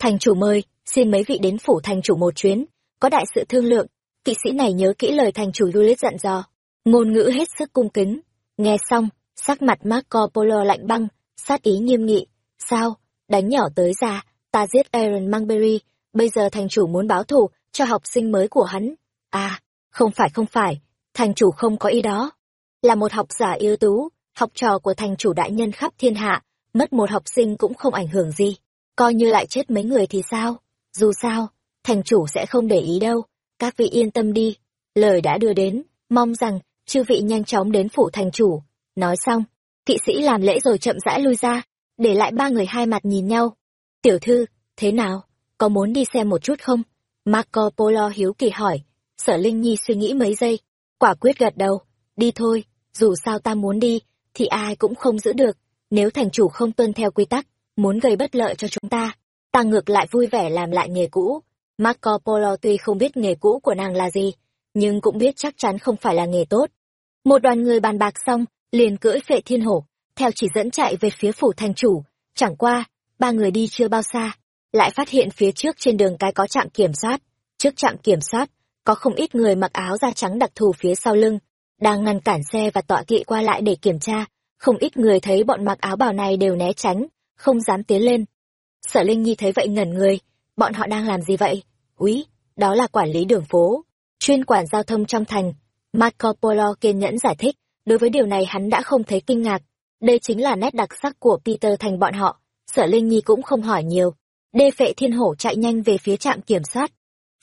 thành chủ mời, xin mấy vị đến phủ thành chủ một chuyến. Có đại sự thương lượng, kỵ sĩ này nhớ kỹ lời thành chủ Julius dặn dò. Ngôn ngữ hết sức cung kính. Nghe xong, sắc mặt marco polo lạnh băng, sát ý nghiêm nghị. Sao, đánh nhỏ tới già, ta giết aaron mangberry, bây giờ thành chủ muốn báo thù cho học sinh mới của hắn. À không phải không phải, thành chủ không có ý đó. Là một học giả ưu tú, học trò của thành chủ đại nhân khắp thiên hạ, mất một học sinh cũng không ảnh hưởng gì coi như lại chết mấy người thì sao? Dù sao, thành chủ sẽ không để ý đâu. Các vị yên tâm đi. Lời đã đưa đến, mong rằng chư vị nhanh chóng đến phủ thành chủ. Nói xong, kỵ sĩ làm lễ rồi chậm rãi lui ra, để lại ba người hai mặt nhìn nhau. Tiểu thư, thế nào? Có muốn đi xem một chút không? Marco polo hiếu kỳ hỏi. Sở linh nhi suy nghĩ mấy giây. Quả quyết gật đầu. Đi thôi, dù sao ta muốn đi, thì ai cũng không giữ được. Nếu thành chủ không tuân theo quy tắc muốn gây bất lợi cho chúng ta. Ta ngược lại vui vẻ làm lại nghề cũ. Marco polo tuy không biết nghề cũ của nàng là gì, nhưng cũng biết chắc chắn không phải là nghề tốt. Một đoàn người bàn bạc xong, liền cưỡi phệ thiên hổ, theo chỉ dẫn chạy về phía phủ thành chủ. Chẳng qua, ba người đi chưa bao xa, lại phát hiện phía trước trên đường cái có trạm kiểm soát. Trước trạm kiểm soát, có không ít người mặc áo da trắng đặc thù phía sau lưng, đang ngăn cản xe và tọa kỵ qua lại để kiểm tra. Không ít người thấy bọn mặc áo bào này đều né tránh không dám tiến lên. Sở linh nhi thấy vậy ngẩn người bọn họ đang làm gì vậy? Úi, đó là quản lý đường phố chuyên quản giao thông trong thành. Marco polo kiên nhẫn giải thích đối với điều này hắn đã không thấy kinh ngạc. Đây chính là nét đặc sắc của peter thành bọn họ sở linh nhi cũng không hỏi nhiều. Đê phệ thiên hổ chạy nhanh về phía trạm kiểm soát.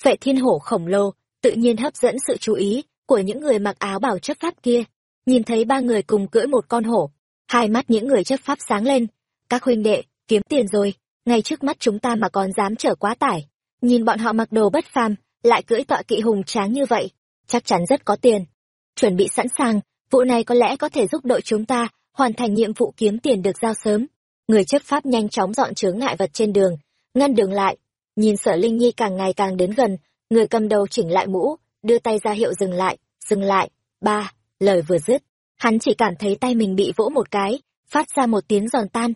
Phệ thiên hổ khổng lồ tự nhiên hấp dẫn sự chú ý của những người mặc áo bảo chấp pháp kia. Nhìn thấy ba người cùng cưỡi một con hổ hai mắt những người chấp pháp sáng lên các huynh đệ, kiếm tiền rồi. Ngay trước mắt chúng ta mà còn dám chở quá tải. Nhìn bọn họ mặc đồ bất phàm, lại cưỡi tọa kỵ hùng tráng như vậy, chắc chắn rất có tiền. Chuẩn bị sẵn sàng, vụ này có lẽ có thể giúp đội chúng ta hoàn thành nhiệm vụ kiếm tiền được giao sớm. Người chấp pháp nhanh chóng dọn chướng ngại vật trên đường, ngăn đường lại. Nhìn sở linh nhi càng ngày càng đến gần, người cầm đầu chỉnh lại mũ, đưa tay ra hiệu dừng lại dừng lại. Ba, lời vừa dứt. Hắn chỉ cảm thấy tay mình bị vỗ một cái, phát ra một tiếng giòn tan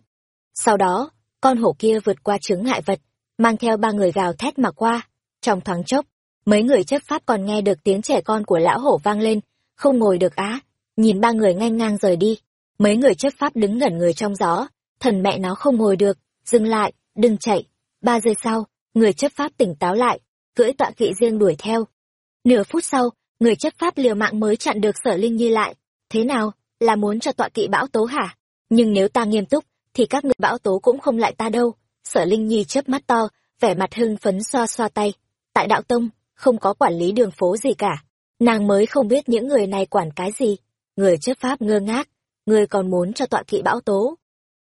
sau đó, con hổ kia vượt qua chướng ngại vật, mang theo ba người gào thét mà qua. Trong thoáng chốc, mấy người chấp pháp còn nghe được tiếng trẻ con của lão hổ vang lên, không ngồi được á. Nhìn ba người ngang ngang rời đi, mấy người chấp pháp đứng ngẩn người trong gió. Thần mẹ nó không ngồi được, dừng lại, đừng chạy. Ba giây sau, người chấp pháp tỉnh táo lại, cưỡi tọa kỵ riêng đuổi theo. Nửa phút sau, người chấp pháp liều mạng mới chặn được sở linh nhi lại. Thế nào, là muốn cho tọa kỵ bão tố hả? Nhưng nếu ta nghiêm túc thì các người bão tố cũng không lại ta đâu. Sở linh nhi chớp mắt to, vẻ mặt hưng phấn xoa xoa tay. Tại đạo tông, không có quản lý đường phố gì cả. Nàng mới không biết những người này quản cái gì. Người chấp pháp ngơ ngác ngươi còn muốn cho tọa kỵ bão tố.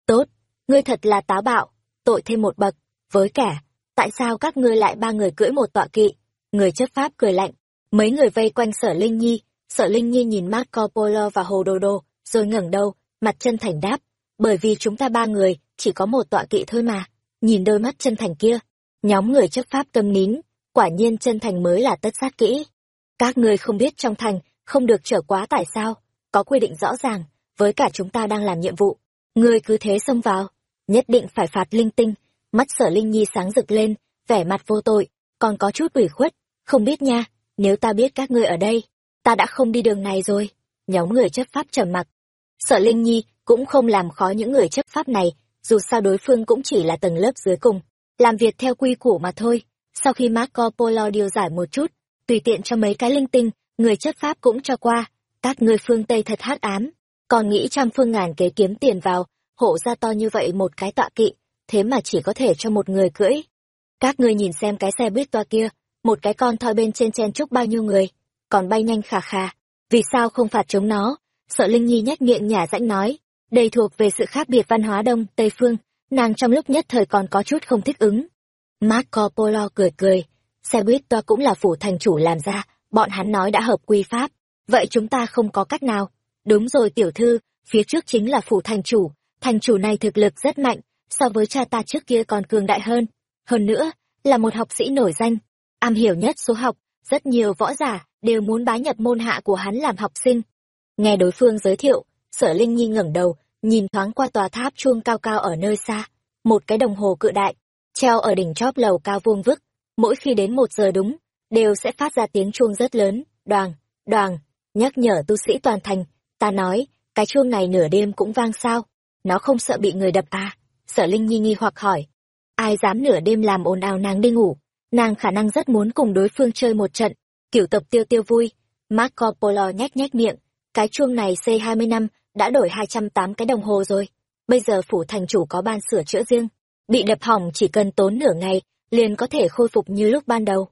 Tốt, ngươi thật là táo bạo, tội thêm một bậc. Với cả tại sao các ngươi lại ba người cưỡi một tọa kỵ? Người chấp pháp cười lạnh. Mấy người vây quanh sở linh nhi. Sở linh nhi nhìn marco polo và hồ đồ đồ, rồi ngẩng đầu, mặt chân thành đáp bởi vì chúng ta ba người, chỉ có một tọa kỵ thôi mà. Nhìn đôi mắt chân thành kia, nhóm người chấp pháp tâm nín, quả nhiên chân thành mới là tất sát kỹ. Các ngươi không biết trong thành, không được trở quá tại sao, có quy định rõ ràng, với cả chúng ta đang làm nhiệm vụ. Ngươi cứ thế xông vào, nhất định phải phạt linh tinh. Mắt sở linh nhi sáng rực lên, vẻ mặt vô tội, còn có chút ủy khuất. Không biết nha, nếu ta biết các ngươi ở đây, ta đã không đi đường này rồi. Nhóm người chấp pháp trầm mặc sở linh nhi cũng không làm khó những người chấp pháp này, dù sao đối phương cũng chỉ là tầng lớp dưới cùng, làm việc theo quy củ mà thôi. Sau khi marco polo điều giải một chút, tùy tiện cho mấy cái linh tinh, người chấp pháp cũng cho qua, các người phương tây thật hắc ám. Còn nghĩ trăm phương ngàn kế kiếm tiền vào, hộ ra to như vậy một cái tọa kỵ, thế mà chỉ có thể cho một người cưỡi. Các ngươi nhìn xem cái xe buýt toa kia, một cái con thoi bên trên chen chúc bao nhiêu người, còn bay nhanh khà khà, vì sao không phạt chống nó? Sợ linh nhi nhếch miệng nhả rãnh nói, đây thuộc về sự khác biệt văn hóa đông, tây phương, nàng trong lúc nhất thời còn có chút không thích ứng. Marco polo cười cười, xe buýt toa cũng là phủ thành chủ làm ra, bọn hắn nói đã hợp quy pháp, vậy chúng ta không có cách nào. Đúng rồi tiểu thư, phía trước chính là phủ thành chủ thành chủ này thực lực rất mạnh, so với cha ta trước kia còn cường đại hơn. Hơn nữa, là một học sĩ nổi danh, am hiểu nhất số học, rất nhiều võ giả đều muốn bái nhập môn hạ của hắn làm học sinh nghe đối phương giới thiệu sở linh nhi ngẩng đầu nhìn thoáng qua tòa tháp chuông cao cao ở nơi xa. Một cái đồng hồ cự đại treo ở đỉnh chóp lầu cao vuông vức, mỗi khi đến một giờ đúng, đều sẽ phát ra tiếng chuông rất lớn, Đoàn, đoàn, nhắc nhở tu sĩ toàn thành, ta nói, cái chuông này nửa đêm cũng vang sao, nó không sợ bị người đập à, sở linh nhi nghi hoặc hỏi, ai dám nửa đêm làm ồn ào nàng đi ngủ, nàng khả năng rất muốn cùng đối phương chơi một trận, kiểu tập tiêu tiêu vui, Marco Polo nhếch nhếch miệng, cái chuông này xây 20 năm, đã đổi 208 cái đồng hồ rồi, bây giờ phủ thành chủ có ban sửa chữa riêng, bị đập hỏng chỉ cần tốn nửa ngày, liền có thể khôi phục như lúc ban đầu.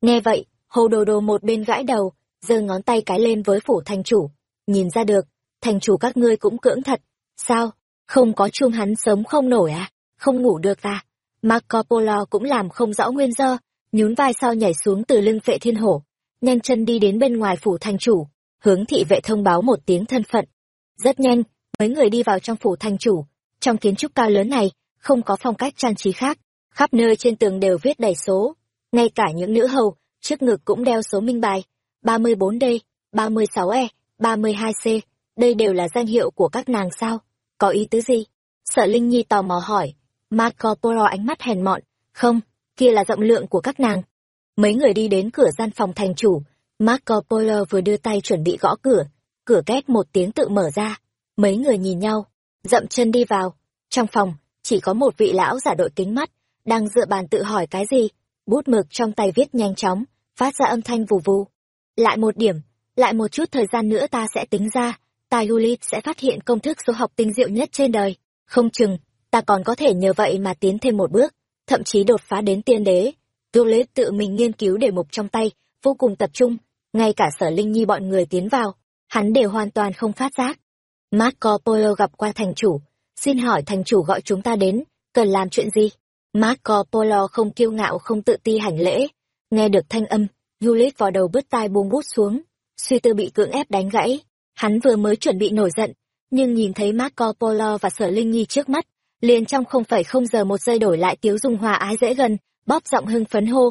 Nghe vậy, hồ đồ đồ một bên gãi đầu, giơ ngón tay cái lên với phủ thành chủ. Nhìn ra được, thành chủ các ngươi cũng cưỡng thật. Sao? Không có chuông hắn sống không nổi à? Không ngủ được à? Marco Polo cũng làm không rõ nguyên do, nhún vai sau nhảy xuống từ lưng vệ thiên hổ. Nhanh chân đi đến bên ngoài phủ thành chủ, hướng thị vệ thông báo một tiếng thân phận. Rất nhanh, mấy người đi vào trong phủ thành chủ. Trong kiến trúc cao lớn này, không có phong cách trang trí khác, khắp nơi trên tường đều viết đầy số. Ngay cả những nữ hầu, trước ngực cũng đeo số minh bài. 34D, 36E, 32C, đây đều là danh hiệu của các nàng sao? Có ý tứ gì? Sở Linh Nhi tò mò hỏi. Marco Polo ánh mắt hèn mọn. Không, kia là rộng lượng của các nàng. Mấy người đi đến cửa gian phòng thành chủ. Marco Polo vừa đưa tay chuẩn bị gõ cửa. Cửa két một tiếng tự mở ra. Mấy người nhìn nhau, dậm chân đi vào. Trong phòng, chỉ có một vị lão giả đội kính mắt, đang dựa bàn tự hỏi cái gì. Bút mực trong tay viết nhanh chóng, phát ra âm thanh vù vù. Lại một điểm, lại một chút thời gian nữa ta sẽ tính ra, tài Yulit sẽ phát hiện công thức số học tinh diệu nhất trên đời. Không chừng, ta còn có thể nhờ vậy mà tiến thêm một bước, thậm chí đột phá đến tiên đế. Yulit tự mình nghiên cứu đề mục trong tay, vô cùng tập trung, ngay cả sở linh nhi bọn người tiến vào, hắn đều hoàn toàn không phát giác. Marco Polo gặp qua thành chủ, xin hỏi thành chủ gọi chúng ta đến, cần làm chuyện gì? Marco Polo không kiêu ngạo không tự ti hành lễ, nghe được thanh âm, Juliet vào đầu bứt tai buông bút xuống, suy tư bị cưỡng ép đánh gãy. Hắn vừa mới chuẩn bị nổi giận, nhưng nhìn thấy Marco Polo và Sở Linh Nhi trước mắt, liền trong không phải không giờ một giây đổi lại tiếu dung hòa ái dễ gần, bóp giọng hưng phấn hô.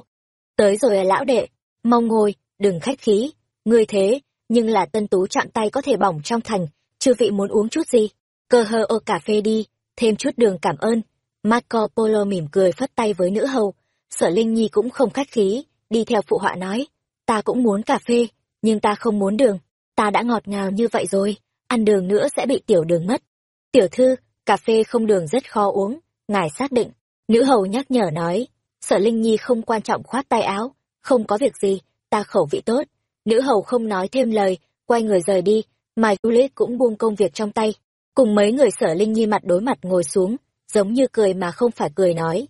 Tới rồi à lão đệ, mong ngồi, đừng khách khí, ngươi thế, nhưng là tân tú chạm tay có thể bỏng trong thành, chư vị muốn uống chút gì? Cơ hơ ô cà phê đi, thêm chút đường cảm ơn. Marco Polo mỉm cười phất tay với nữ hầu, sở Linh Nhi cũng không khách khí, đi theo phụ họa nói, ta cũng muốn cà phê, nhưng ta không muốn đường, ta đã ngọt ngào như vậy rồi, ăn đường nữa sẽ bị tiểu đường mất. Tiểu thư, cà phê không đường rất khó uống, ngài xác định. Nữ hầu nhắc nhở nói, sở Linh Nhi không quan trọng khoát tay áo, không có việc gì, ta khẩu vị tốt. Nữ hầu không nói thêm lời, quay người rời đi, mà Juliet cũng buông công việc trong tay, cùng mấy người sở Linh Nhi mặt đối mặt ngồi xuống, giống như cười mà không phải cười nói.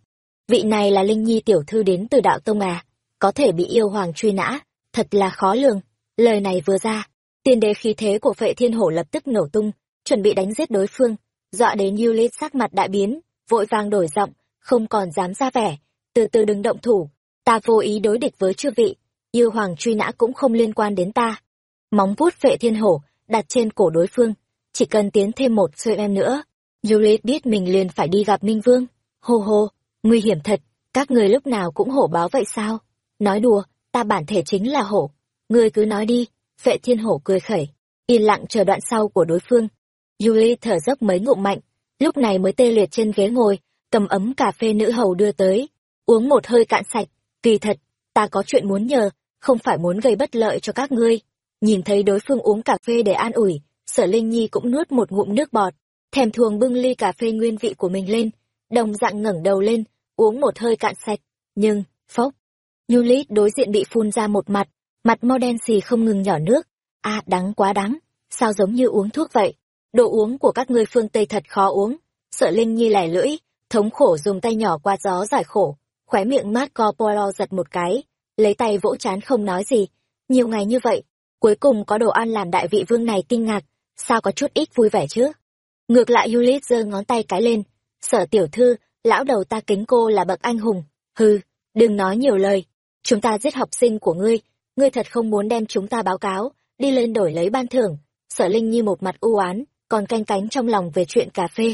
Vị này là Linh Nhi tiểu thư đến từ đạo tông à, có thể bị yêu hoàng truy nã, thật là khó lường. Lời này vừa ra, tiên đế khí thế của vệ thiên hổ lập tức nổ tung, chuẩn bị đánh giết đối phương, dọa đến Yulit sắc mặt đại biến, vội vàng đổi giọng, không còn dám ra vẻ, từ từ đừng động thủ, ta vô ý đối địch với chư vị, yêu hoàng truy nã cũng không liên quan đến ta. Móng vuốt vệ thiên hổ, đặt trên cổ đối phương, chỉ cần tiến thêm một xuôi em nữa. Juliet biết mình liền phải đi gặp Minh Vương. Hô hô, nguy hiểm thật, các người lúc nào cũng hổ báo vậy sao? Nói đùa, ta bản thể chính là hổ. Ngươi cứ nói đi, vệ thiên hổ cười khẩy, yên lặng chờ đoạn sau của đối phương. Julie thở dốc mấy ngụm mạnh, lúc này mới tê liệt trên ghế ngồi, cầm ấm cà phê nữ hầu đưa tới, uống một hơi cạn sạch, kỳ thật, ta có chuyện muốn nhờ, không phải muốn gây bất lợi cho các ngươi. Nhìn thấy đối phương uống cà phê để an ủi, sở Linh Nhi cũng nuốt một ngụm nước bọt, thèm thuồng bưng ly cà phê nguyên vị của mình lên, đồng dạng ngẩng đầu lên, uống một hơi cạn sạch, nhưng, phốc, Nhu đối diện bị phun ra một mặt, mặt mo đen xì không ngừng nhỏ nước. À, đắng quá đắng, sao giống như uống thuốc vậy? Đồ uống của các ngươi phương Tây thật khó uống. Sợ Linh Nhi lẻ lưỡi, thống khổ dùng tay nhỏ qua gió giải khổ, khóe miệng Marco Polo giật một cái, lấy tay vỗ chán không nói gì. Nhiều ngày như vậy, cuối cùng có đồ ăn làm đại vị vương này kinh ngạc, sao có chút ít vui vẻ chứ? Ngược lại Yulit giơ ngón tay cái lên, sở tiểu thư, lão đầu ta kính cô là bậc anh hùng, hừ, đừng nói nhiều lời, chúng ta giết học sinh của ngươi. Ngươi thật không muốn đem chúng ta báo cáo. Đi lên đổi lấy ban thưởng. Sở linh như một mặt u oán còn canh cánh trong lòng về chuyện cà phê.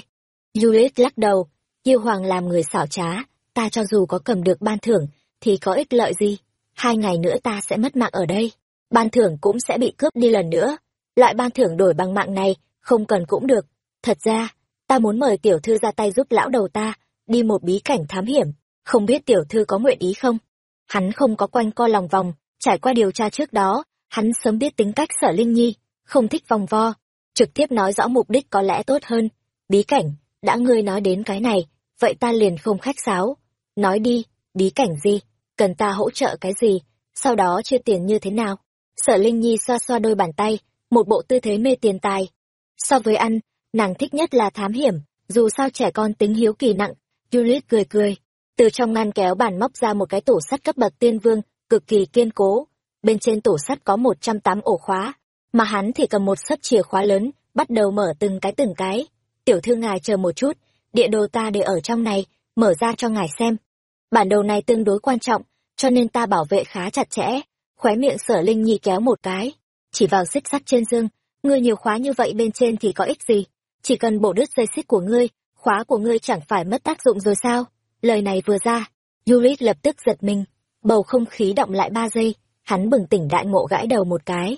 Juliet lắc đầu. Yêu hoàng làm người xảo trá. Ta cho dù có cầm được ban thưởng thì có ích lợi gì? Hai ngày nữa ta sẽ mất mạng ở đây. Ban thưởng cũng sẽ bị cướp đi lần nữa. Loại ban thưởng đổi bằng mạng này không cần cũng được. Thật ra ta muốn mời tiểu thư ra tay giúp lão đầu ta đi một bí cảnh thám hiểm. Không biết tiểu thư có nguyện ý không? Hắn không có quanh co lòng vòng, trải qua điều tra trước đó, hắn sớm biết tính cách sở Linh Nhi, không thích vòng vo, trực tiếp nói rõ mục đích có lẽ tốt hơn. Bí cảnh, đã ngươi nói đến cái này, vậy ta liền không khách sáo. Nói đi, bí cảnh gì, cần ta hỗ trợ cái gì, sau đó chia tiền như thế nào? Sở Linh Nhi xoa xoa đôi bàn tay, một bộ tư thế mê tiền tài. So với ăn, nàng thích nhất là thám hiểm, dù sao trẻ con tính hiếu kỳ nặng. Juliet cười cười, từ trong ngăn kéo bàn móc ra một cái tủ sắt cấp bậc tiên vương, cực kỳ kiên cố. Bên trên tủ sắt có một trăm tám ổ khóa, mà hắn thì cầm một sấp chìa khóa lớn, bắt đầu mở từng cái từng cái. Tiểu thư ngài chờ một chút, địa đồ ta để ở trong này, mở ra cho ngài xem. Bản đồ này tương đối quan trọng, cho nên ta bảo vệ khá chặt chẽ. Khóe miệng sở linh nhi kéo một cái, chỉ vào xích sắt trên dương, ngươi nhiều khóa như vậy bên trên thì có ích gì? Chỉ cần bổ đứt dây xích của ngươi, khóa của ngươi chẳng phải mất tác dụng rồi sao? Lời này vừa ra, Yulit lập tức giật mình, bầu không khí động lại ba giây, hắn bừng tỉnh đại ngộ gãi đầu một cái.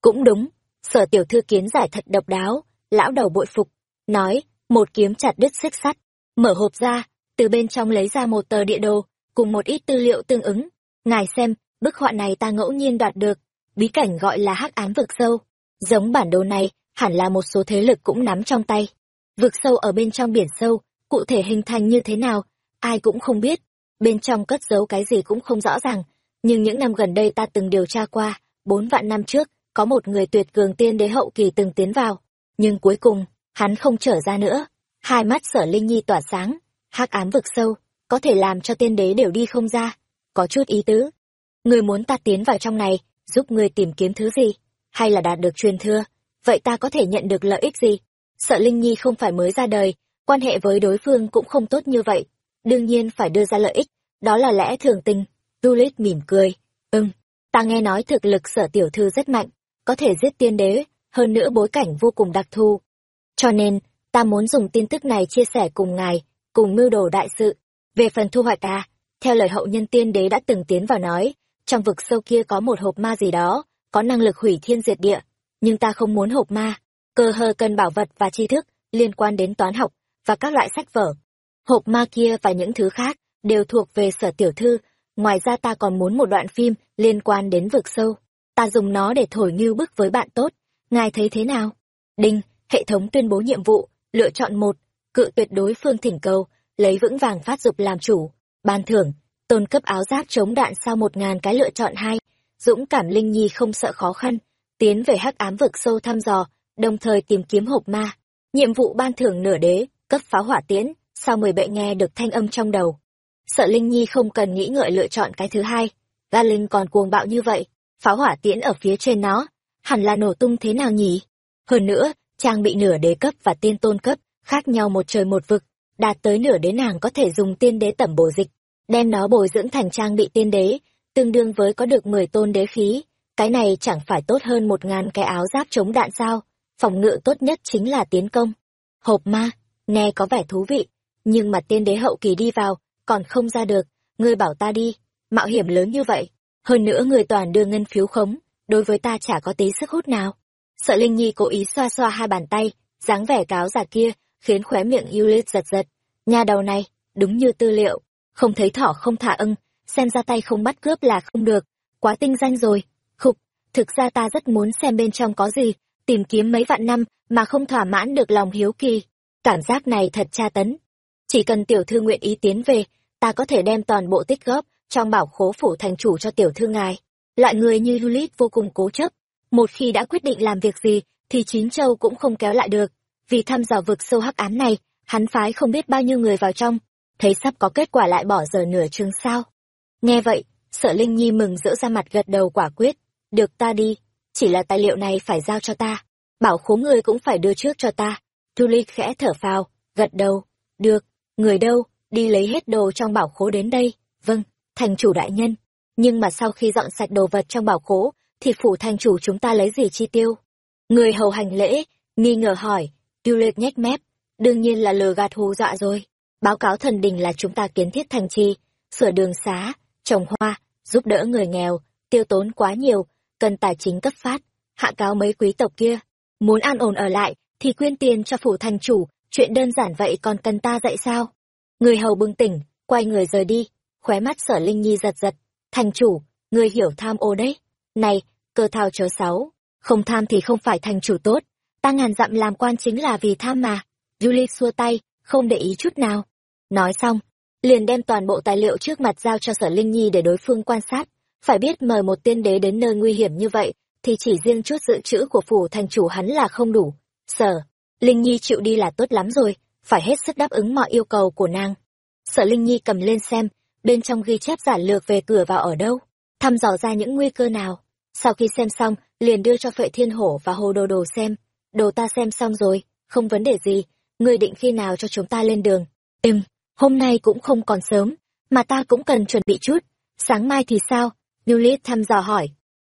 Cũng đúng, sở tiểu thư kiến giải thật độc đáo, lão đầu bội phục, nói, một kiếm chặt đứt xích sắt, mở hộp ra, từ bên trong lấy ra một tờ địa đồ, cùng một ít tư liệu tương ứng. Ngài xem, bức họa này ta ngẫu nhiên đoạt được, bí cảnh gọi là hắc án vực sâu. Giống bản đồ này, hẳn là một số thế lực cũng nắm trong tay. Vực sâu ở bên trong biển sâu, cụ thể hình thành như thế nào, ai cũng không biết. Bên trong cất giấu cái gì cũng không rõ ràng. Nhưng những năm gần đây ta từng điều tra qua, bốn vạn năm trước, có một người tuyệt cường tiên đế hậu kỳ từng tiến vào. Nhưng cuối cùng, hắn không trở ra nữa. Hai mắt sở Linh Nhi tỏa sáng, hắc ám vực sâu, có thể làm cho tiên đế đều đi không ra. Có chút ý tứ. Người muốn ta tiến vào trong này, giúp người tìm kiếm thứ gì? Hay là đạt được truyền thừa? Vậy ta có thể nhận được lợi ích gì? Sợ Linh Nhi không phải mới ra đời, quan hệ với đối phương cũng không tốt như vậy. Đương nhiên phải đưa ra lợi ích, đó là lẽ thường tình. Juliet mỉm cười. Ừm, ta nghe nói thực lực sở tiểu thư rất mạnh, có thể giết tiên đế, hơn nữa bối cảnh vô cùng đặc thù. Cho nên, ta muốn dùng tin tức này chia sẻ cùng ngài, cùng mưu đồ đại sự. Về phần thu hoạch à, theo lời hậu nhân tiên đế đã từng tiến vào nói, trong vực sâu kia có một hộp ma gì đó, có năng lực hủy thiên diệt địa, nhưng ta không muốn hộp ma, cơ hờ cần bảo vật và tri thức liên quan đến toán học và các loại sách vở. Hộp ma kia và những thứ khác đều thuộc về sở tiểu thư, ngoài ra ta còn muốn một đoạn phim liên quan đến vực sâu. Ta dùng nó để thổi ngưu bức với bạn tốt, ngài thấy thế nào? Đinh, hệ thống tuyên bố nhiệm vụ, lựa chọn một, cự tuyệt đối phương thỉnh cầu, lấy vững vàng phát dục làm chủ, ban thưởng, tôn cấp áo giáp chống đạn sau một ngàn cái lựa chọn hai, dũng cảm linh nhi không sợ khó khăn, tiến về hắc ám vực sâu thăm dò, đồng thời tìm kiếm hộp ma. Nhiệm vụ ban thưởng nửa đế, cấp pháo hỏa tiễn, sau mười bệ nghe được thanh âm trong đầu. Sợ Linh Nhi không cần nghĩ ngợi lựa chọn cái thứ hai, ga linh còn cuồng bạo như vậy, pháo hỏa tiễn ở phía trên nó, hẳn là nổ tung thế nào nhỉ? Hơn nữa, trang bị nửa đế cấp và tiên tôn cấp, khác nhau một trời một vực, đạt tới nửa đế nàng có thể dùng tiên đế tẩm bổ dịch, đem nó bồi dưỡng thành trang bị tiên đế, tương đương với có được mười tôn đế khí, cái này chẳng phải tốt hơn một ngàn cái áo giáp chống đạn sao, phòng ngự tốt nhất chính là tiến công. Hộp ma, nghe có vẻ thú vị, nhưng mà tiên đế hậu kỳ đi vào, còn không ra được, ngươi bảo ta đi, mạo hiểm lớn như vậy, hơn nữa người toàn đưa ngân phiếu khống, đối với ta chả có tí sức hút nào. Sợ Linh Nhi cố ý xoa xoa hai bàn tay, dáng vẻ cáo giả kia, khiến khóe miệng Yulit giật giật. Nhà đầu này, đúng như tư liệu, không thấy thỏ không thả ưng, xem ra tay không bắt cướp là không được, quá tinh danh rồi. Khục, thực ra ta rất muốn xem bên trong có gì, tìm kiếm mấy vạn năm mà không thỏa mãn được lòng hiếu kỳ. Cảm giác này thật tra tấn. Chỉ cần tiểu thư nguyện ý tiến về, ta có thể đem toàn bộ tích góp trong bảo khố phủ thành chủ cho tiểu thư ngài. Loại người như Juliet vô cùng cố chấp. Một khi đã quyết định làm việc gì, thì chín châu cũng không kéo lại được. Vì thăm dò vực sâu hắc ám này, hắn phái không biết bao nhiêu người vào trong. Thấy sắp có kết quả lại bỏ giờ nửa chừng sao. Nghe vậy, sợ Linh Nhi mừng rỡ ra mặt gật đầu quả quyết. Được ta đi, chỉ là tài liệu này phải giao cho ta. Bảo khố người cũng phải đưa trước cho ta. Juliet khẽ thở phào, gật đầu. Được, người đâu, đi lấy hết đồ trong bảo khố đến đây. Vâng, thành chủ đại nhân. Nhưng mà sau khi dọn sạch đồ vật trong bảo khố, thì phủ thành chủ chúng ta lấy gì chi tiêu? Người hầu hành lễ, nghi ngờ hỏi, Juliet nhếch mép, đương nhiên là lừa gạt hù dọa rồi. Báo cáo thần đình là chúng ta kiến thiết thành trì, sửa đường xá, trồng hoa, giúp đỡ người nghèo, tiêu tốn quá nhiều, cần tài chính cấp phát, hạ cáo mấy quý tộc kia. Muốn an ổn ở lại, thì quyên tiền cho phủ thành chủ, chuyện đơn giản vậy còn cần ta dạy sao? Người hầu bừng tỉnh, quay người rời đi, khóe mắt sở Linh Nhi giật giật. Thành chủ, người hiểu tham ô đấy. Này, cơ thao chớ sáu, không tham thì không phải thành chủ tốt. Ta ngàn dặm làm quan chính là vì tham mà. Julie xua tay, không để ý chút nào. Nói xong, liền đem toàn bộ tài liệu trước mặt giao cho sở Linh Nhi để đối phương quan sát. Phải biết mời một tiên đế đến nơi nguy hiểm như vậy, thì chỉ riêng chút dự trữ của phủ thành chủ hắn là không đủ. Sở, Linh Nhi chịu đi là tốt lắm rồi, phải hết sức đáp ứng mọi yêu cầu của nàng. Sở Linh Nhi cầm lên xem, bên trong ghi chép giản lược về cửa vào ở đâu, thăm dò ra những nguy cơ nào. Sau khi xem xong, liền đưa cho Phệ Thiên Hổ và Hồ Đồ Đồ xem. Đồ ta xem xong rồi, không vấn đề gì, người định khi nào cho chúng ta lên đường. Ừm, hôm nay cũng không còn sớm, mà ta cũng cần chuẩn bị chút. Sáng mai thì sao? Juliet thăm dò hỏi.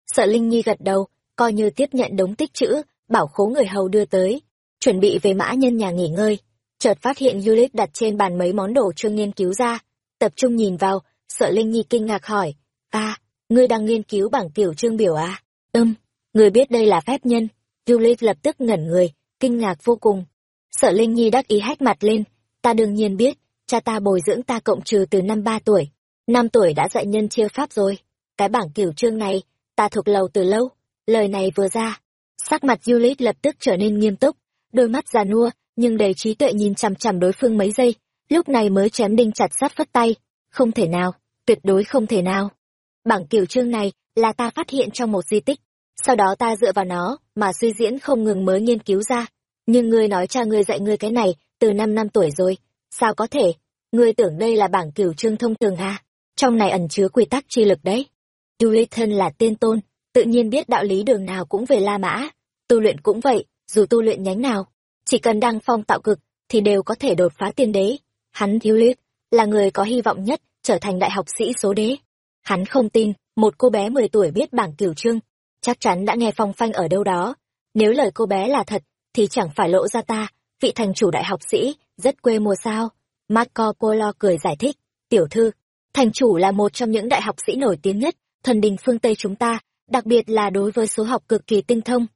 Sợ Linh Nhi gật đầu, coi như tiếp nhận đống tích chữ, bảo khố người hầu đưa tới. Chuẩn bị về mã nhân nhà nghỉ ngơi. Chợt phát hiện Juliet đặt trên bàn mấy món đồ chưa nghiên cứu ra. Tập trung nhìn vào, sợ Linh Nhi kinh ngạc hỏi. À, ngươi đang nghiên cứu bảng tiểu trương biểu à? Ừm, người biết đây là phép nhân. Juliet lập tức ngẩn người, kinh ngạc vô cùng. Sợ Linh Nhi đắc ý hách mặt lên. Ta đương nhiên biết, cha ta bồi dưỡng ta cộng trừ từ năm ba tuổi. Năm tuổi đã dạy nhân chia pháp rồi. Cái bảng kiểu trương này, ta thuộc lầu từ lâu. Lời này vừa ra, sắc mặt Juliet lập tức trở nên nghiêm túc, đôi mắt già nua, nhưng đầy trí tuệ nhìn chằm chằm đối phương mấy giây, lúc này mới chém đinh chặt sắt phất tay. Không thể nào, tuyệt đối không thể nào. Bảng kiểu trương này là ta phát hiện trong một di tích, sau đó ta dựa vào nó mà suy diễn không ngừng mới nghiên cứu ra. Nhưng ngươi nói cha ngươi dạy ngươi cái này từ năm năm tuổi rồi, sao có thể? Ngươi tưởng đây là bảng cửu trương thông thường à? Trong này ẩn chứa quy tắc chi lực đấy. Duliton là tiên tôn, tự nhiên biết đạo lý đường nào cũng về La Mã. Tu luyện cũng vậy, dù tu luyện nhánh nào, chỉ cần đăng phong tạo cực, thì đều có thể đột phá tiên đế. Hắn thiếu liết, là người có hy vọng nhất trở thành đại học sĩ số đế. Hắn không tin, một cô bé 10 tuổi biết bảng cửu trương, chắc chắn đã nghe phong phanh ở đâu đó. Nếu lời cô bé là thật, thì chẳng phải lộ ra ta, vị thành chủ đại học sĩ, rất quê mùa sao. Marco Polo cười giải thích, tiểu thư, thành chủ là một trong những đại học sĩ nổi tiếng nhất, thần đình phương Tây chúng ta, đặc biệt là đối với số học cực kỳ tinh thông.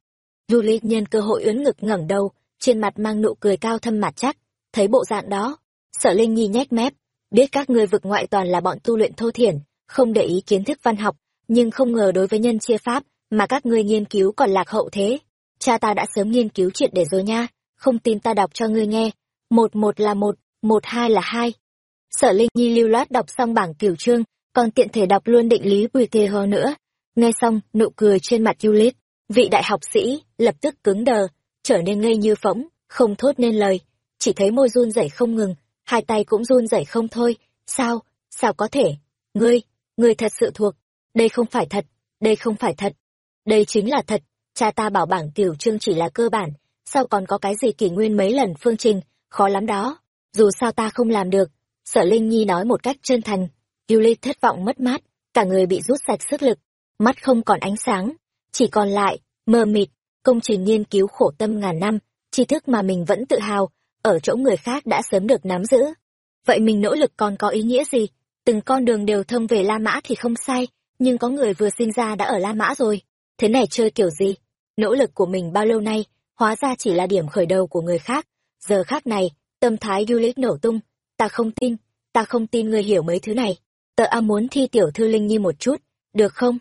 Julie nhân cơ hội ướn ngực ngẩng đầu, trên mặt mang nụ cười cao thâm mặt chắc, thấy bộ dạng đó. Sở Linh Nhi nhếch mép, biết các ngươi vực ngoại toàn là bọn tu luyện thô thiển, không để ý kiến thức văn học, nhưng không ngờ đối với nhân chia pháp mà các ngươi nghiên cứu còn lạc hậu thế. Cha ta đã sớm nghiên cứu triệt để rồi nha, không tin ta đọc cho ngươi nghe. Một một là một, một hai là hai. Sở Linh Nhi lưu loát đọc xong bảng kiểu chương, còn tiện thể đọc luôn định lý quỳ kê hơ nữa. Nghe xong, nụ cười trên mặt Yulit, vị đại học sĩ, lập tức cứng đờ, trở nên ngây như phỗng, không thốt nên lời. Chỉ thấy môi run rẩy không ngừng, hai tay cũng run rẩy không thôi. Sao, sao có thể? Ngươi, ngươi thật sự thuộc. Đây không phải thật, đây không phải thật. Đây chính là thật, cha ta bảo bảng tiểu chương chỉ là cơ bản, sao còn có cái gì kỷ nguyên mấy lần phương trình, khó lắm đó. Dù sao ta không làm được, sở Linh Nhi nói một cách chân thành. Yuli thất vọng mất mát, cả người bị rút sạch sức lực, mắt không còn ánh sáng, chỉ còn lại, mờ mịt, công trình nghiên cứu khổ tâm ngàn năm, tri thức mà mình vẫn tự hào, ở chỗ người khác đã sớm được nắm giữ. Vậy mình nỗ lực còn có ý nghĩa gì? Từng con đường đều thông về La Mã thì không sai, nhưng có người vừa sinh ra đã ở La Mã rồi. Thế này chơi kiểu gì? Nỗ lực của mình bao lâu nay, hóa ra chỉ là điểm khởi đầu của người khác. Giờ khác này, tâm thái Yulit nổ tung. Ta không tin, ta không tin người hiểu mấy thứ này. Tớ a muốn thi tiểu thư Linh Nhi một chút, được không?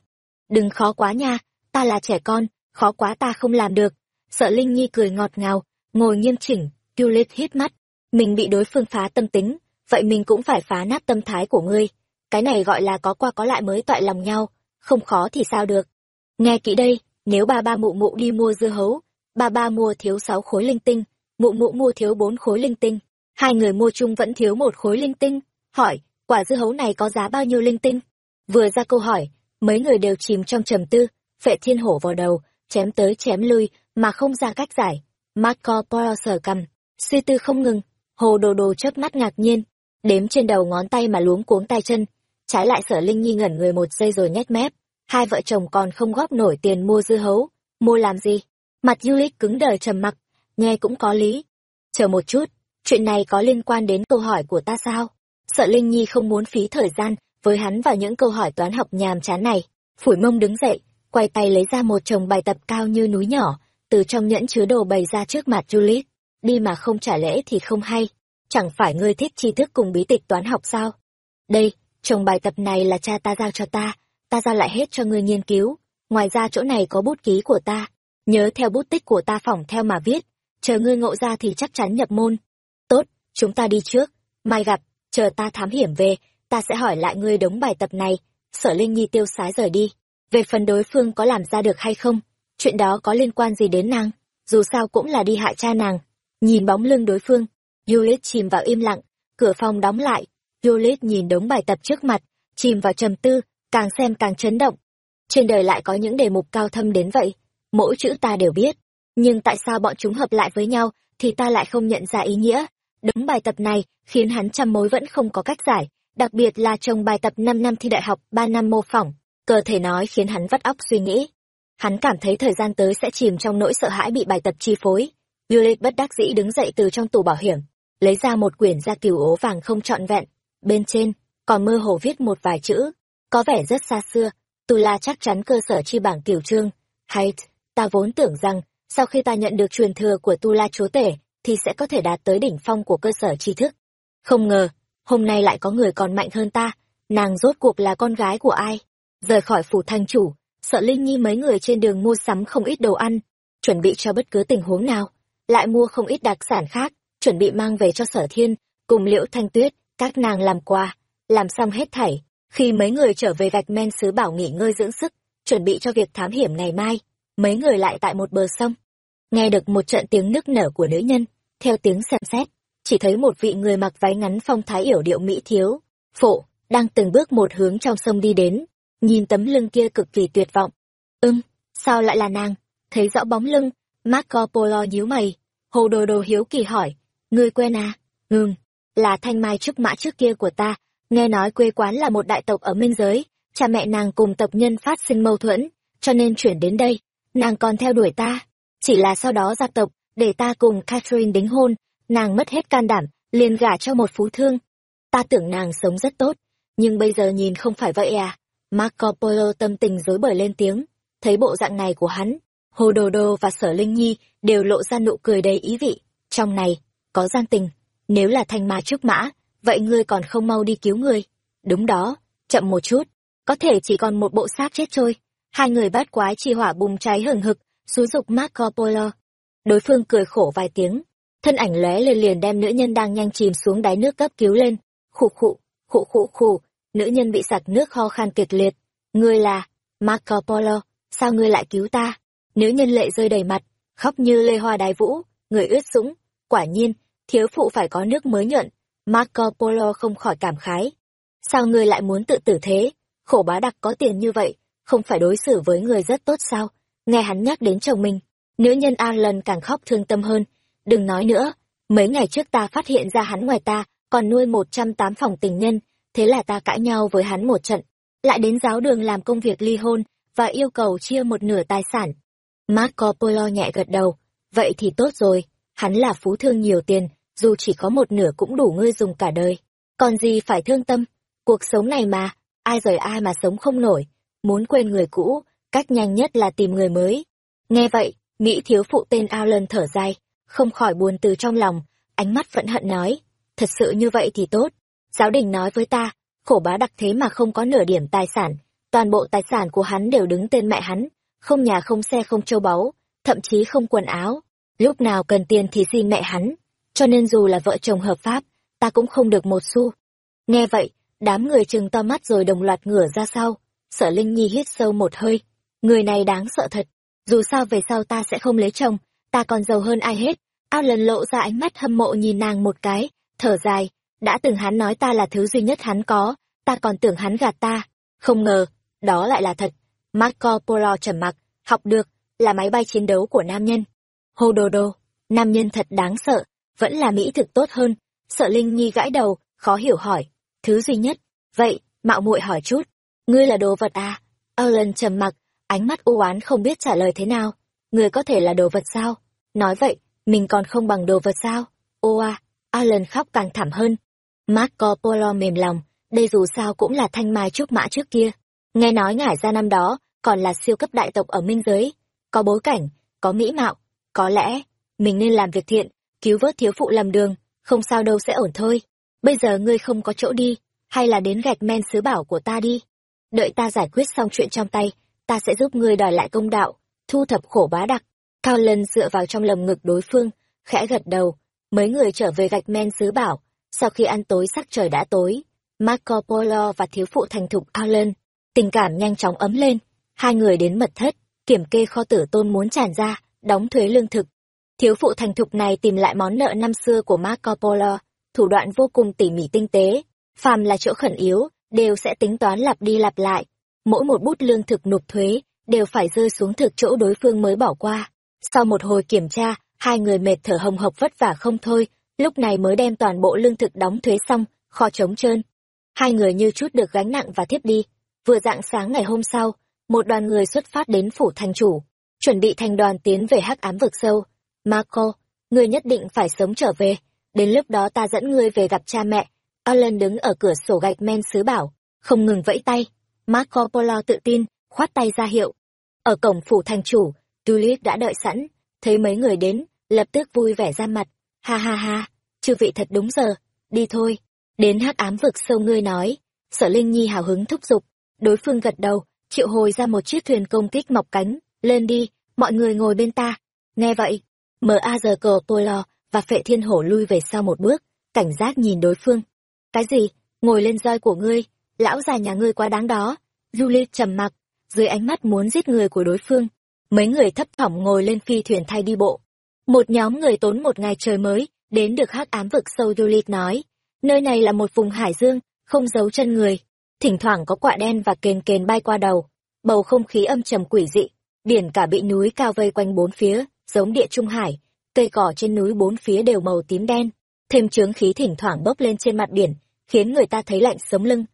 Đừng khó quá nha, ta là trẻ con, khó quá ta không làm được. Sợ Linh Nhi cười ngọt ngào, ngồi nghiêm chỉnh, Yulit hít mắt. Mình bị đối phương phá tâm tính, vậy mình cũng phải phá nát tâm thái của ngươi. Cái này gọi là có qua có lại mới toại lòng nhau, không khó thì sao được. Nghe kỹ đây, nếu ba ba mụ mụ đi mua dưa hấu, ba ba mua thiếu sáu khối linh tinh, mụ mụ mua thiếu bốn khối linh tinh, hai người mua chung vẫn thiếu một khối linh tinh. Hỏi, quả dưa hấu này có giá bao nhiêu linh tinh? Vừa ra câu hỏi, mấy người đều chìm trong trầm tư, phệ thiên hổ vào đầu, chém tới chém lui, mà không ra cách giải. Marco Polo sờ cầm, suy tư không ngừng, hồ đồ đồ chớp mắt ngạc nhiên, đếm trên đầu ngón tay mà luống cuống tay chân. Trái lại sở Linh Nhi ngẩn người một giây rồi nhét mép, hai vợ chồng còn không góp nổi tiền mua dưa hấu, mua làm gì? Mặt Yulik cứng đờ trầm mặc, nghe cũng có lý. Chờ một chút, chuyện này có liên quan đến câu hỏi của ta sao? Sợ Linh Nhi không muốn phí thời gian với hắn vào những câu hỏi toán học nhàm chán này. Phủi mông đứng dậy, quay tay lấy ra một chồng bài tập cao như núi nhỏ, từ trong nhẫn chứa đồ bày ra trước mặt Juliet. Đi mà không trả lễ thì không hay. Chẳng phải ngươi thích tri thức cùng bí tịch toán học sao? Đây, chồng bài tập này là cha ta giao cho ta, ta giao lại hết cho ngươi nghiên cứu. Ngoài ra chỗ này có bút ký của ta, nhớ theo bút tích của ta phỏng theo mà viết, chờ ngươi ngộ ra thì chắc chắn nhập môn. Tốt, chúng ta đi trước, mai gặp, chờ ta thám hiểm về, ta sẽ hỏi lại ngươi đống bài tập này. Sở Linh Nhi tiêu sái rời đi. Về phần đối phương có làm ra được hay không, chuyện đó có liên quan gì đến nàng, dù sao cũng là đi hại cha nàng. Nhìn bóng lưng đối phương, Yulit chìm vào im lặng, cửa phòng đóng lại, Yulit nhìn đống bài tập trước mặt, chìm vào trầm tư, càng xem càng chấn động. Trên đời lại có những đề mục cao thâm đến vậy, mỗi chữ ta đều biết, nhưng tại sao bọn chúng hợp lại với nhau thì ta lại không nhận ra ý nghĩa. đúng bài tập này khiến hắn trăm mối vẫn không có cách giải, đặc biệt là trong bài tập 5 năm thi đại học, 3 năm mô phỏng, cơ thể nói khiến hắn vắt óc suy nghĩ. Hắn cảm thấy thời gian tới sẽ chìm trong nỗi sợ hãi bị bài tập chi phối. violet bất đắc dĩ đứng dậy từ trong tủ bảo hiểm, lấy ra một quyển gia cửu ố vàng không trọn vẹn. Bên trên, còn mơ hồ viết một vài chữ, có vẻ rất xa xưa. Tu La chắc chắn cơ sở chi bảng tiểu trương. Hay, ta vốn tưởng rằng, sau khi ta nhận được truyền thừa của Tu La chúa tể, thì sẽ có thể đạt tới đỉnh phong của cơ sở tri thức. Không ngờ, hôm nay lại có người còn mạnh hơn ta, nàng rốt cuộc là con gái của ai? Rời khỏi phủ thanh chủ, sợ Linh Nhi mấy người trên đường mua sắm không ít đồ ăn, chuẩn bị cho bất cứ tình huống nào, lại mua không ít đặc sản khác, chuẩn bị mang về cho sở thiên, cùng liễu thanh tuyết, các nàng làm quà, làm xong hết thảy. Khi mấy người trở về gạch men sứ bảo nghỉ ngơi dưỡng sức, chuẩn bị cho việc thám hiểm ngày mai, mấy người lại tại một bờ sông. Nghe được một trận tiếng nức nở của nữ nhân, theo tiếng xem xét, chỉ thấy một vị người mặc váy ngắn phong thái yểu điệu mỹ thiếu, phụ đang từng bước một hướng trong sông đi đến, nhìn tấm lưng kia cực kỳ tuyệt vọng. Ưng, sao lại là nàng? Thấy rõ bóng lưng, Marco Polo nhíu mày, hồ đồ đồ hiếu kỳ hỏi, ngươi quen à? Ngừng, là thanh mai trúc mã trước kia của ta, nghe nói quê quán là một đại tộc ở minh giới, cha mẹ nàng cùng tộc nhân phát sinh mâu thuẫn, cho nên chuyển đến đây, nàng còn theo đuổi ta. Chỉ là sau đó gia tộc, để ta cùng Catherine đính hôn, nàng mất hết can đảm, liền gả cho một phú thương. Ta tưởng nàng sống rất tốt, nhưng bây giờ nhìn không phải vậy à. Marco Polo tâm tình dối bời lên tiếng, thấy bộ dạng này của hắn, Hồ Đồ Đồ và Sở Linh Nhi đều lộ ra nụ cười đầy ý vị, trong này, có gian tình, nếu là thanh ma trước mã, vậy ngươi còn không mau đi cứu người. Đúng đó, chậm một chút, có thể chỉ còn một bộ xác chết trôi. Hai người bát quái chi hỏa bùng cháy hừng hực, xúi dục Marco Polo. Đối phương cười khổ vài tiếng, thân ảnh lóe lên liền đem nữ nhân đang nhanh chìm xuống đáy nước cấp cứu lên. Khụ khụ, khụ khụ khụ, nữ nhân bị sặc nước ho khan kịch liệt. Ngươi là, Marco Polo, sao ngươi lại cứu ta? Nữ nhân lệ rơi đầy mặt, khóc như lê hoa đái vũ, người ướt sũng. Quả nhiên, thiếu phụ phải có nước mới nhuận. Marco Polo không khỏi cảm khái. Sao ngươi lại muốn tự tử thế? Khổ bá đặc có tiền như vậy, không phải đối xử với người rất tốt sao? Nghe hắn nhắc đến chồng mình, nữ nhân Alan càng khóc thương tâm hơn. Đừng nói nữa, mấy ngày trước ta phát hiện ra hắn ngoài ta, còn nuôi một trăm tám phòng tình nhân, thế là ta cãi nhau với hắn một trận. Lại đến giáo đường làm công việc ly hôn, và yêu cầu chia một nửa tài sản. Marco Polo nhẹ gật đầu, vậy thì tốt rồi, hắn là phú thương nhiều tiền, dù chỉ có một nửa cũng đủ ngươi dùng cả đời. Còn gì phải thương tâm, cuộc sống này mà, ai rời ai mà sống không nổi, muốn quên người cũ, cách nhanh nhất là tìm người mới. Nghe vậy, Mỹ thiếu phụ tên Alan thở dài, không khỏi buồn từ trong lòng, ánh mắt vẫn hận nói, thật sự như vậy thì tốt. Giáo đình nói với ta, khổ bá đặc thế mà không có nửa điểm tài sản, toàn bộ tài sản của hắn đều đứng tên mẹ hắn, không nhà không xe không châu báu, thậm chí không quần áo, lúc nào cần tiền thì xin mẹ hắn, cho nên dù là vợ chồng hợp pháp, ta cũng không được một xu. Nghe vậy, đám người trừng to mắt rồi đồng loạt ngửa ra sau, sở Linh Nhi hít sâu một hơi, người này đáng sợ thật, dù sao về sau ta sẽ không lấy chồng, ta còn giàu hơn ai hết, ao lần lộ ra ánh mắt hâm mộ nhìn nàng một cái, thở dài, đã từng hắn nói ta là thứ duy nhất hắn có, ta còn tưởng hắn gạt ta, không ngờ, đó lại là thật. Marco Polo trầm mặc, học được, là máy bay chiến đấu của nam nhân. Hồ đồ đồ, nam nhân thật đáng sợ, vẫn là mỹ thực tốt hơn. Sợ Linh Nhi gãi đầu, khó hiểu hỏi, thứ duy nhất, vậy, mạo muội hỏi chút, ngươi là đồ vật à? Alan trầm mặc, ánh mắt u oán không biết trả lời thế nào. Ngươi có thể là đồ vật sao? Nói vậy, mình còn không bằng đồ vật sao? Ô à, Alan khóc càng thảm hơn. Marco Polo mềm lòng, đây dù sao cũng là thanh mai trúc mã trước kia. Nghe nói ngải ra năm đó, còn là siêu cấp đại tộc ở minh giới. Có bối cảnh, có mỹ mạo, có lẽ, mình nên làm việc thiện, cứu vớt thiếu phụ làm đường, không sao đâu sẽ ổn thôi. Bây giờ ngươi không có chỗ đi, hay là đến gạch men sứ bảo của ta đi. Đợi ta giải quyết xong chuyện trong tay, ta sẽ giúp ngươi đòi lại công đạo, thu thập khổ bá đặc. Cao Lân dựa vào trong lồng ngực đối phương, khẽ gật đầu, mấy người trở về gạch men sứ bảo, sau khi ăn tối sắc trời đã tối, Marco Polo và thiếu phụ thành thục Alan, tình cảm nhanh chóng ấm lên, hai người đến mật thất, kiểm kê kho tử tôn muốn tràn ra, đóng thuế lương thực. Thiếu phụ thành thục này tìm lại món nợ năm xưa của Marco Polo, thủ đoạn vô cùng tỉ mỉ tinh tế, phàm là chỗ khẩn yếu, đều sẽ tính toán lặp đi lặp lại. Mỗi một bút lương thực nộp thuế, đều phải rơi xuống thực chỗ đối phương mới bỏ qua. Sau một hồi kiểm tra, hai người mệt thở hồng hộc vất vả không thôi, lúc này mới đem toàn bộ lương thực đóng thuế xong, kho trống trơn. Hai người như chút được gánh nặng và thiếp đi. Vừa dạng sáng ngày hôm sau, một đoàn người xuất phát đến phủ thành chủ, chuẩn bị thành đoàn tiến về hắc ám vực sâu. Marco, ngươi nhất định phải sớm trở về, đến lúc đó ta dẫn ngươi về gặp cha mẹ. Alan đứng ở cửa sổ gạch men sứ bảo, không ngừng vẫy tay. Marco Polo tự tin, khoát tay ra hiệu. Ở cổng phủ thành chủ, Tulip đã đợi sẵn, thấy mấy người đến, lập tức vui vẻ ra mặt. Ha ha ha, chư vị thật đúng giờ, đi thôi. Đến hắc ám vực sâu ngươi nói. Sở Linh Nhi hào hứng thúc giục, đối phương gật đầu, triệu hồi ra một chiếc thuyền công kích mọc cánh, lên đi, mọi người ngồi bên ta. Nghe vậy, mờ a giờ cờ Polo và phệ thiên hổ lui về sau một bước, cảnh giác nhìn đối phương. Cái gì? Ngồi lên roi của ngươi, lão già nhà ngươi quá đáng đó. Julie trầm mặc, dưới ánh mắt muốn giết người của đối phương. Mấy người thấp thỏm ngồi lên phi thuyền thay đi bộ. Một nhóm người tốn một ngày trời mới, đến được hắc ám vực sâu Julie nói. Nơi này là một vùng hải dương, không giấu chân người. Thỉnh thoảng có quạ đen và kền kền bay qua đầu. Bầu không khí âm trầm quỷ dị. Biển cả bị núi cao vây quanh bốn phía, giống địa trung hải. Cây cỏ trên núi bốn phía đều màu tím đen. Thêm chướng khí thỉnh thoảng bốc lên trên mặt biển, khiến người ta thấy lạnh sống lưng.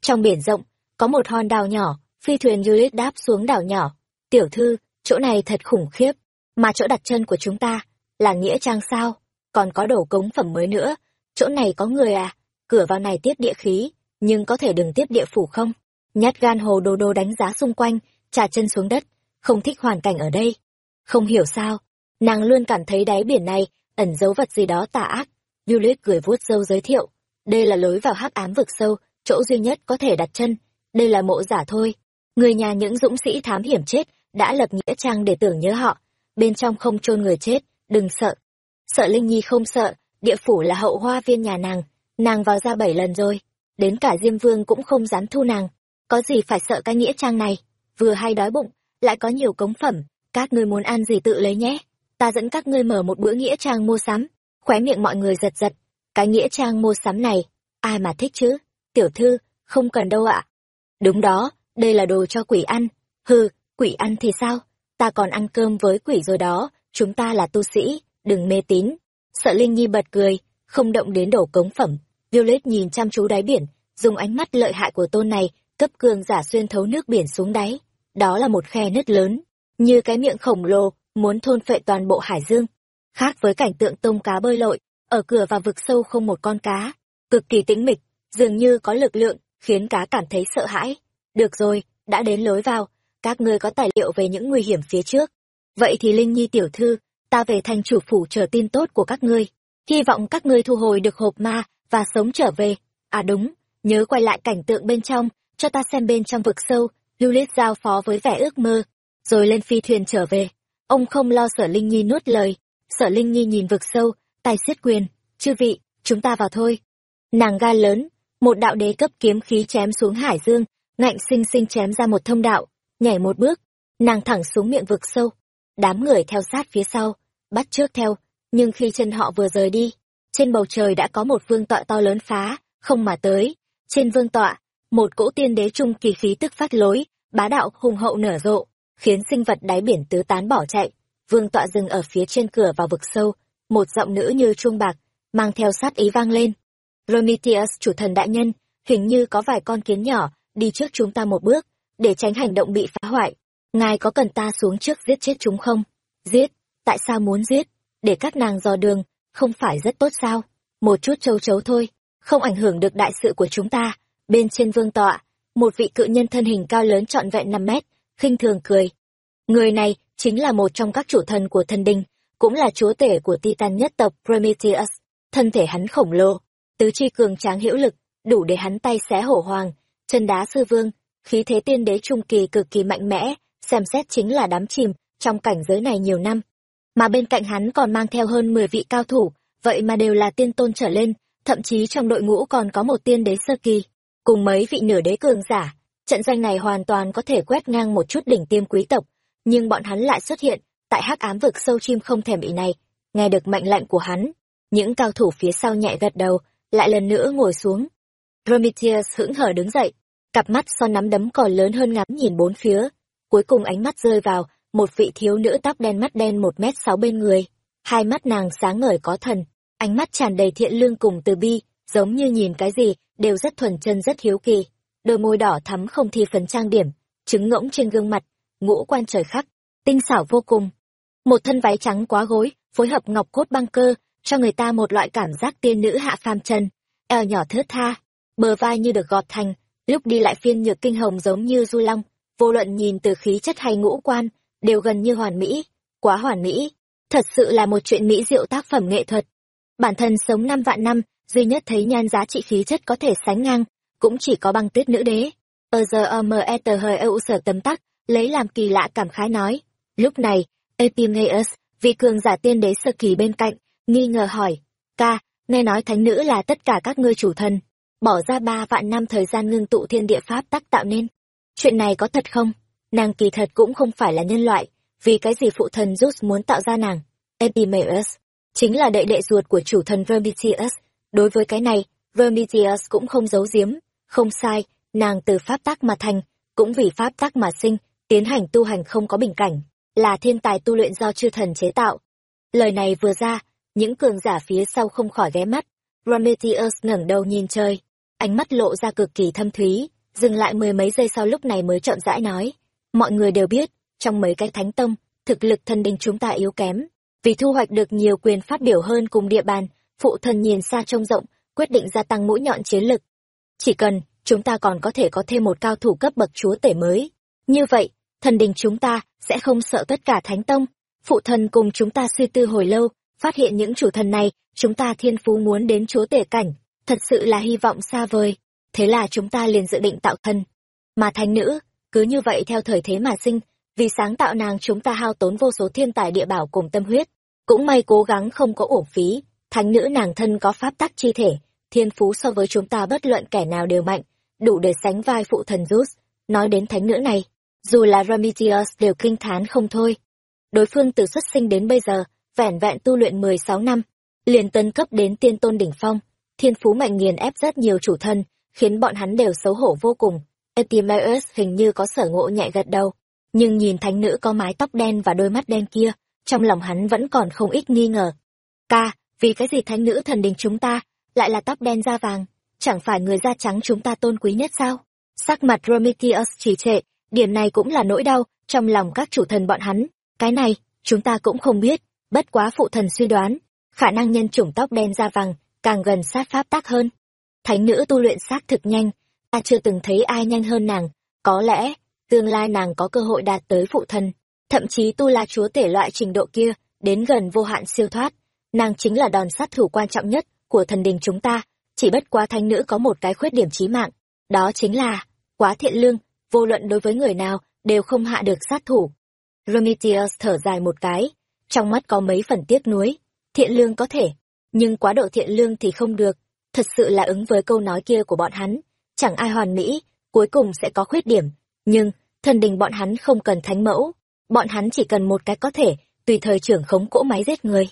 Trong biển rộng, có một hòn đảo nhỏ, phi thuyền Juliet đáp xuống đảo nhỏ. Tiểu thư, chỗ này thật khủng khiếp, mà chỗ đặt chân của chúng ta, là Nghĩa Trang sao? Còn có đổ cống phẩm mới nữa, chỗ này có người à? Cửa vào này tiếp địa khí, nhưng có thể đừng tiếp địa phủ không? Nhát gan hồ đồ đồ đánh giá xung quanh, trà chân xuống đất, không thích hoàn cảnh ở đây. Không hiểu sao, nàng luôn cảm thấy đáy biển này ẩn giấu vật gì đó tà ác. Juliet cười vuốt râu giới thiệu, đây là lối vào hắc ám vực sâu, chỗ duy nhất có thể đặt chân, đây là mộ giả thôi. Người nhà những dũng sĩ thám hiểm chết đã lập nghĩa trang để tưởng nhớ họ, bên trong không chôn người chết, đừng sợ. Sợ Linh Nhi không sợ, địa phủ là hậu hoa viên nhà nàng, nàng vào ra bảy lần rồi, đến cả Diêm Vương cũng không dám thu nàng, có gì phải sợ cái nghĩa trang này, vừa hay đói bụng, lại có nhiều cống phẩm, các ngươi muốn ăn gì tự lấy nhé, ta dẫn các ngươi mở một bữa nghĩa trang mua sắm, khóe miệng mọi người giật giật, cái nghĩa trang mua sắm này, ai mà thích chứ, tiểu thư, không cần đâu ạ. Đúng đó, đây là đồ cho quỷ ăn, hừ, quỷ ăn thì sao, ta còn ăn cơm với quỷ rồi đó, chúng ta là tu sĩ, đừng mê tín. Sợ Linh Nhi bật cười, không động đến đổ cống phẩm. Violet nhìn chăm chú đáy biển, dùng ánh mắt lợi hại của tôn này, cấp cường giả xuyên thấu nước biển xuống đáy. Đó là một khe nứt lớn, như cái miệng khổng lồ, muốn thôn phệ toàn bộ hải dương. Khác với cảnh tượng tôm cá bơi lội, ở cửa vào vực sâu không một con cá, cực kỳ tĩnh mịch, dường như có lực lượng, khiến cá cảm thấy sợ hãi. Được rồi, đã đến lối vào, các ngươi có tài liệu về những nguy hiểm phía trước. Vậy thì Linh Nhi tiểu thư, ta về thành chủ phủ chờ tin tốt của các ngươi. Hy vọng các ngươi thu hồi được hộp ma và sống trở về. À đúng, nhớ quay lại cảnh tượng bên trong, cho ta xem bên trong vực sâu, Lulit giao phó với vẻ ước mơ, rồi lên phi thuyền trở về. Ông không lo sở Linh Nhi nuốt lời, sở Linh Nhi nhìn vực sâu, tay xiết quyền, chư vị, chúng ta vào thôi. Nàng ga lớn, một đạo đế cấp kiếm khí chém xuống hải dương, ngạnh sinh sinh chém ra một thông đạo, nhảy một bước, nàng thẳng xuống miệng vực sâu. Đám người theo sát phía sau, bắt trước theo, nhưng khi chân họ vừa rời đi, trên bầu trời đã có một vương tọa to lớn phá, không mà tới. Trên vương tọa, một cỗ tiên đế trung kỳ khí tức phát lối, bá đạo hùng hậu nở rộ, khiến sinh vật đáy biển tứ tán bỏ chạy. Vương tọa dừng ở phía trên cửa vào vực sâu, một giọng nữ như chuông bạc, mang theo sát ý vang lên. Prometheus chủ thần đại nhân, hình như có vài con kiến nhỏ, đi trước chúng ta một bước, để tránh hành động bị phá hoại. Ngài có cần ta xuống trước giết chết chúng không? Giết? Tại sao muốn giết? Để các nàng dò đường, không phải rất tốt sao? Một chút châu chấu thôi, không ảnh hưởng được đại sự của chúng ta. Bên trên vương tọa, một vị cự nhân thân hình cao lớn trọn vẹn 5 mét, khinh thường cười. Người này chính là một trong các chủ thần của thần đình, cũng là chúa tể của Titan nhất tộc Prometheus. Thân thể hắn khổng lồ, tứ chi cường tráng hữu lực, đủ để hắn tay xé hổ hoàng, chân đá sư vương, khí thế tiên đế trung kỳ cực kỳ mạnh mẽ, xem xét chính là đám chìm trong cảnh giới này nhiều năm. Mà bên cạnh hắn còn mang theo hơn 10 vị cao thủ, vậy mà đều là tiên tôn trở lên, thậm chí trong đội ngũ còn có một tiên đế sơ kỳ, cùng mấy vị nửa đế cường giả. Trận danh này hoàn toàn có thể quét ngang một chút đỉnh tiêm quý tộc, nhưng bọn hắn lại xuất hiện tại hắc ám vực sâu chim không thèm ý này. Nghe được mệnh lệnh của hắn, những cao thủ phía sau nhẹ gật đầu, lại lần nữa ngồi xuống. Prometheus hững hở đứng dậy, cặp mắt son nắm đấm còn lớn hơn ngắm nhìn bốn phía. Cuối cùng ánh mắt rơi vào một vị thiếu nữ tóc đen mắt đen một mét sáu bên người. Hai mắt nàng sáng ngời có thần, ánh mắt tràn đầy thiện lương cùng từ bi, giống như nhìn cái gì đều rất thuần chân rất hiếu kỳ. Đôi môi đỏ thắm không thi phấn trang điểm, trứng ngỗng trên gương mặt, ngũ quan trời khắc, tinh xảo vô cùng. Một thân váy trắng quá gối, phối hợp ngọc cốt băng cơ, cho người ta một loại cảm giác tiên nữ hạ phàm chân. Eo nhỏ thướt tha, bờ vai như được gọt thành, lúc đi lại phiên nhược kinh hồng giống như du long, vô luận nhìn từ khí chất hay ngũ quan, đều gần như hoàn mỹ, quá hoàn mỹ. Thật sự là một chuyện mỹ diệu tác phẩm nghệ thuật. Bản thân sống năm vạn năm, duy nhất thấy nhan giá trị khí chất có thể sánh ngang, cũng chỉ có băng tuyết nữ đế. Ờ giờ ờ mờ e tờ hơi ưu e, sở tấm tắc, lấy làm kỳ lạ cảm khái nói. Lúc này, Epimeus, vị cường giả tiên đế sơ kỳ bên cạnh, nghi ngờ hỏi, ca, nghe nói thánh nữ là tất cả các ngươi chủ thần, bỏ ra ba vạn năm thời gian ngưng tụ thiên địa pháp tắc tạo nên. Chuyện này có thật không? Nàng kỳ thật cũng không phải là nhân loại, vì cái gì phụ thần Zeus muốn tạo ra nàng? Epimeus, chính là đệ đệ ruột của chủ thần Prometheus. Đối với cái này, Prometheus cũng không giấu giếm, không sai, nàng từ pháp tắc mà thành, cũng vì pháp tắc mà sinh, tiến hành tu hành không có bình cảnh, là thiên tài tu luyện do chư thần chế tạo. Lời này vừa ra, những cường giả phía sau không khỏi ghé mắt. Prometheus ngẩng đầu nhìn trời, ánh mắt lộ ra cực kỳ thâm thúy, dừng lại mười mấy giây sau lúc này mới chậm rãi nói. Mọi người đều biết, trong mấy cái thánh tông, thực lực thần đình chúng ta yếu kém. Vì thu hoạch được nhiều quyền phát biểu hơn cùng địa bàn, phụ thần nhìn xa trông rộng, quyết định gia tăng mũi nhọn chiến lực. Chỉ cần, chúng ta còn có thể có thêm một cao thủ cấp bậc chúa tể mới. Như vậy, thần đình chúng ta sẽ không sợ tất cả thánh tông. Phụ thần cùng chúng ta suy tư hồi lâu, phát hiện những chủ thần này, chúng ta thiên phú muốn đến chúa tể cảnh, thật sự là hy vọng xa vời. Thế là chúng ta liền dự định tạo thân. Mà thánh nữ, cứ như vậy theo thời thế mà sinh, vì sáng tạo nàng chúng ta hao tốn vô số thiên tài địa bảo cùng tâm huyết. Cũng may cố gắng không có uổng phí, thánh nữ nàng thân có pháp tắc chi thể, thiên phú so với chúng ta bất luận kẻ nào đều mạnh, đủ để sánh vai phụ thần Zeus. Nói đến thánh nữ này, dù là Prometheus đều kinh thán không thôi. Đối phương từ xuất sinh đến bây giờ, vẻn vẹn tu luyện 16 năm, liền tân cấp đến tiên tôn đỉnh phong, thiên phú mạnh nghiền ép rất nhiều chủ thân, khiến bọn hắn đều xấu hổ vô cùng. Epimeus hình như có sở ngộ nhẹ gật đầu, nhưng nhìn thánh nữ có mái tóc đen và đôi mắt đen kia, trong lòng hắn vẫn còn không ít nghi ngờ. Ca, vì cái gì thánh nữ thần đình chúng ta lại là tóc đen da vàng, chẳng phải người da trắng chúng ta tôn quý nhất sao? Sắc mặt Prometheus trì trệ, điểm này cũng là nỗi đau trong lòng các chủ thần bọn hắn. Cái này, chúng ta cũng không biết, bất quá phụ thần suy đoán, khả năng nhân chủng tóc đen da vàng càng gần sát pháp tác hơn. Thánh nữ tu luyện xác thực nhanh, ta chưa từng thấy ai nhanh hơn nàng, có lẽ, tương lai nàng có cơ hội đạt tới phụ thần, thậm chí tu la chúa tể loại trình độ kia, đến gần vô hạn siêu thoát. Nàng chính là đòn sát thủ quan trọng nhất của thần đình chúng ta, chỉ bất quá thánh nữ có một cái khuyết điểm chí mạng, đó chính là, quá thiện lương, vô luận đối với người nào, đều không hạ được sát thủ. Prometheus thở dài một cái, trong mắt có mấy phần tiếc nuối, thiện lương có thể, nhưng quá độ thiện lương thì không được, thật sự là ứng với câu nói kia của bọn hắn, chẳng ai hoàn mỹ, cuối cùng sẽ có khuyết điểm, nhưng, thần đình bọn hắn không cần thánh mẫu, bọn hắn chỉ cần một cái có thể, tùy thời trưởng khống cỗ máy giết người.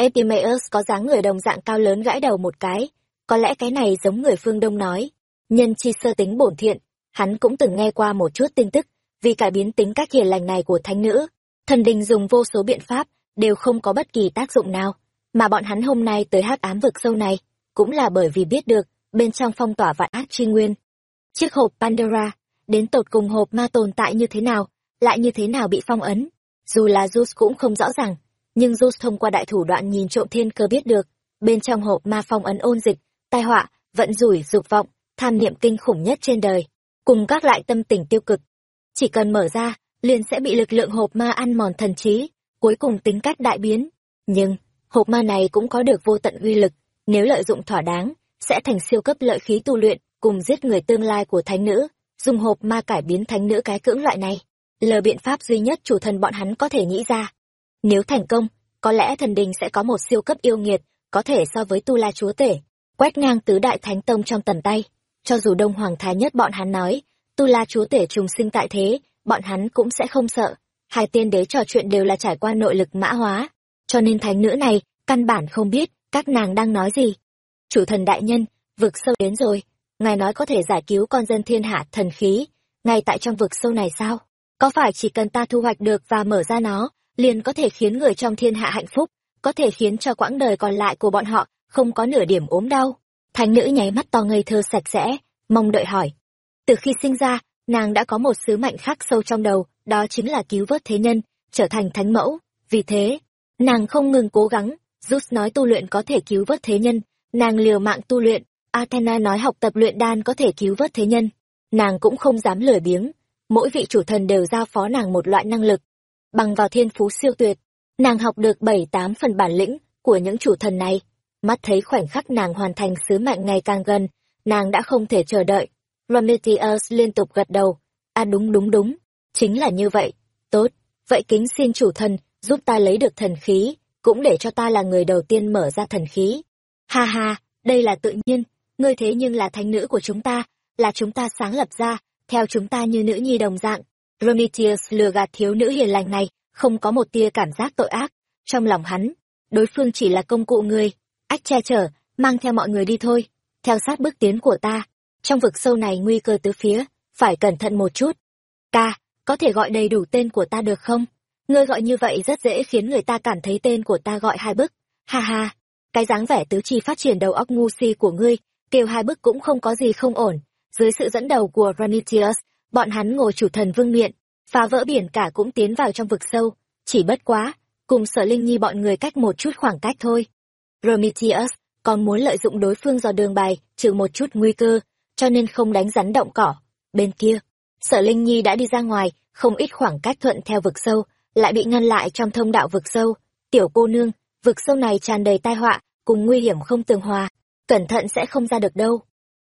Epimeus có dáng người đồng dạng cao lớn gãi đầu một cái, có lẽ cái này giống người phương Đông nói. Nhân chi sơ tính bổn thiện, hắn cũng từng nghe qua một chút tin tức, vì cải biến tính cách hiền lành này của thánh nữ. Thần đình dùng vô số biện pháp, đều không có bất kỳ tác dụng nào, mà bọn hắn hôm nay tới hắc ám vực sâu này, cũng là bởi vì biết được, bên trong phong tỏa vạn ác tri nguyên. Chiếc hộp Pandora, đến tột cùng hộp ma tồn tại như thế nào, lại như thế nào bị phong ấn. Dù là Zeus cũng không rõ ràng, nhưng Zeus thông qua đại thủ đoạn nhìn trộm thiên cơ biết được, bên trong hộp ma phong ấn ôn dịch, tai họa, vận rủi, dục vọng, tham niệm kinh khủng nhất trên đời, cùng các loại tâm tình tiêu cực. Chỉ cần mở ra, liền sẽ bị lực lượng hộp ma ăn mòn thần trí, cuối cùng tính cách đại biến. Nhưng, hộp ma này cũng có được vô tận uy lực, nếu lợi dụng thỏa đáng, sẽ thành siêu cấp lợi khí tu luyện, cùng giết người tương lai của thánh nữ, dùng hộp ma cải biến thánh nữ cái cưỡng loại này. Lờ biện pháp duy nhất chủ thần bọn hắn có thể nghĩ ra. Nếu thành công, có lẽ thần đình sẽ có một siêu cấp yêu nghiệt, có thể so với tu la chúa tể, quét ngang tứ đại thánh tông trong tầm tay. Cho dù Đông Hoàng Thái nhất bọn hắn nói, tu la chúa tể trùng sinh tại thế, bọn hắn cũng sẽ không sợ. Hai tiên đế trò chuyện đều là trải qua nội lực mã hóa, cho nên thánh nữ này, căn bản không biết, các nàng đang nói gì. Chủ thần đại nhân, vực sâu đến rồi, ngài nói có thể giải cứu con dân thiên hạ thần khí, ngay tại trong vực sâu này sao? Có phải chỉ cần ta thu hoạch được và mở ra nó, liền có thể khiến người trong thiên hạ hạnh phúc, có thể khiến cho quãng đời còn lại của bọn họ không có nửa điểm ốm đau? Thánh nữ nháy mắt to ngây thơ sạch sẽ, mong đợi hỏi. Từ khi sinh ra, nàng đã có một sứ mệnh khắc sâu trong đầu, đó chính là cứu vớt thế nhân, trở thành thánh mẫu. Vì thế, nàng không ngừng cố gắng, Zeus nói tu luyện có thể cứu vớt thế nhân, nàng liều mạng tu luyện, Athena nói học tập luyện đan có thể cứu vớt thế nhân. Nàng cũng không dám lười biếng, mỗi vị chủ thần đều giao phó nàng một loại năng lực. Bằng vào thiên phú siêu tuyệt, nàng học được bảy tám phần bản lĩnh của những chủ thần này. Mắt thấy khoảnh khắc nàng hoàn thành sứ mệnh ngày càng gần, nàng đã không thể chờ đợi. Prometheus liên tục gật đầu. À đúng đúng đúng, chính là như vậy. Tốt, vậy kính xin chủ thần, giúp ta lấy được thần khí, cũng để cho ta là người đầu tiên mở ra thần khí. Ha ha, đây là tự nhiên, ngươi thế nhưng là thánh nữ của chúng ta, là chúng ta sáng lập ra, theo chúng ta như nữ nhi đồng dạng. Prometheus lừa gạt thiếu nữ hiền lành này, không có một tia cảm giác tội ác. Trong lòng hắn, đối phương chỉ là công cụ người, ách che chở, mang theo mọi người đi thôi, theo sát bước tiến của ta. Trong vực sâu này nguy cơ tứ phía, phải cẩn thận một chút. Ca, có thể gọi đầy đủ tên của ta được không? Ngươi gọi như vậy rất dễ khiến người ta cảm thấy tên của ta gọi hai bức. Ha ha, cái dáng vẻ tứ chi phát triển đầu óc ngu si của ngươi, kêu hai bức cũng không có gì không ổn. Dưới sự dẫn đầu của Ranitius, bọn hắn ngồi chủ thần vương miện, phá vỡ biển cả cũng tiến vào trong vực sâu, chỉ bất quá, cùng sở linh nhi bọn người cách một chút khoảng cách thôi. Prometheus còn muốn lợi dụng đối phương dò đường bài, trừ một chút nguy cơ, cho nên không đánh rắn động cỏ. Bên kia, sở linh nhi đã đi ra ngoài, không ít khoảng cách thuận theo vực sâu, lại bị ngăn lại trong thông đạo vực sâu. Tiểu cô nương, vực sâu này tràn đầy tai họa, cùng nguy hiểm không tường hòa, cẩn thận sẽ không ra được đâu.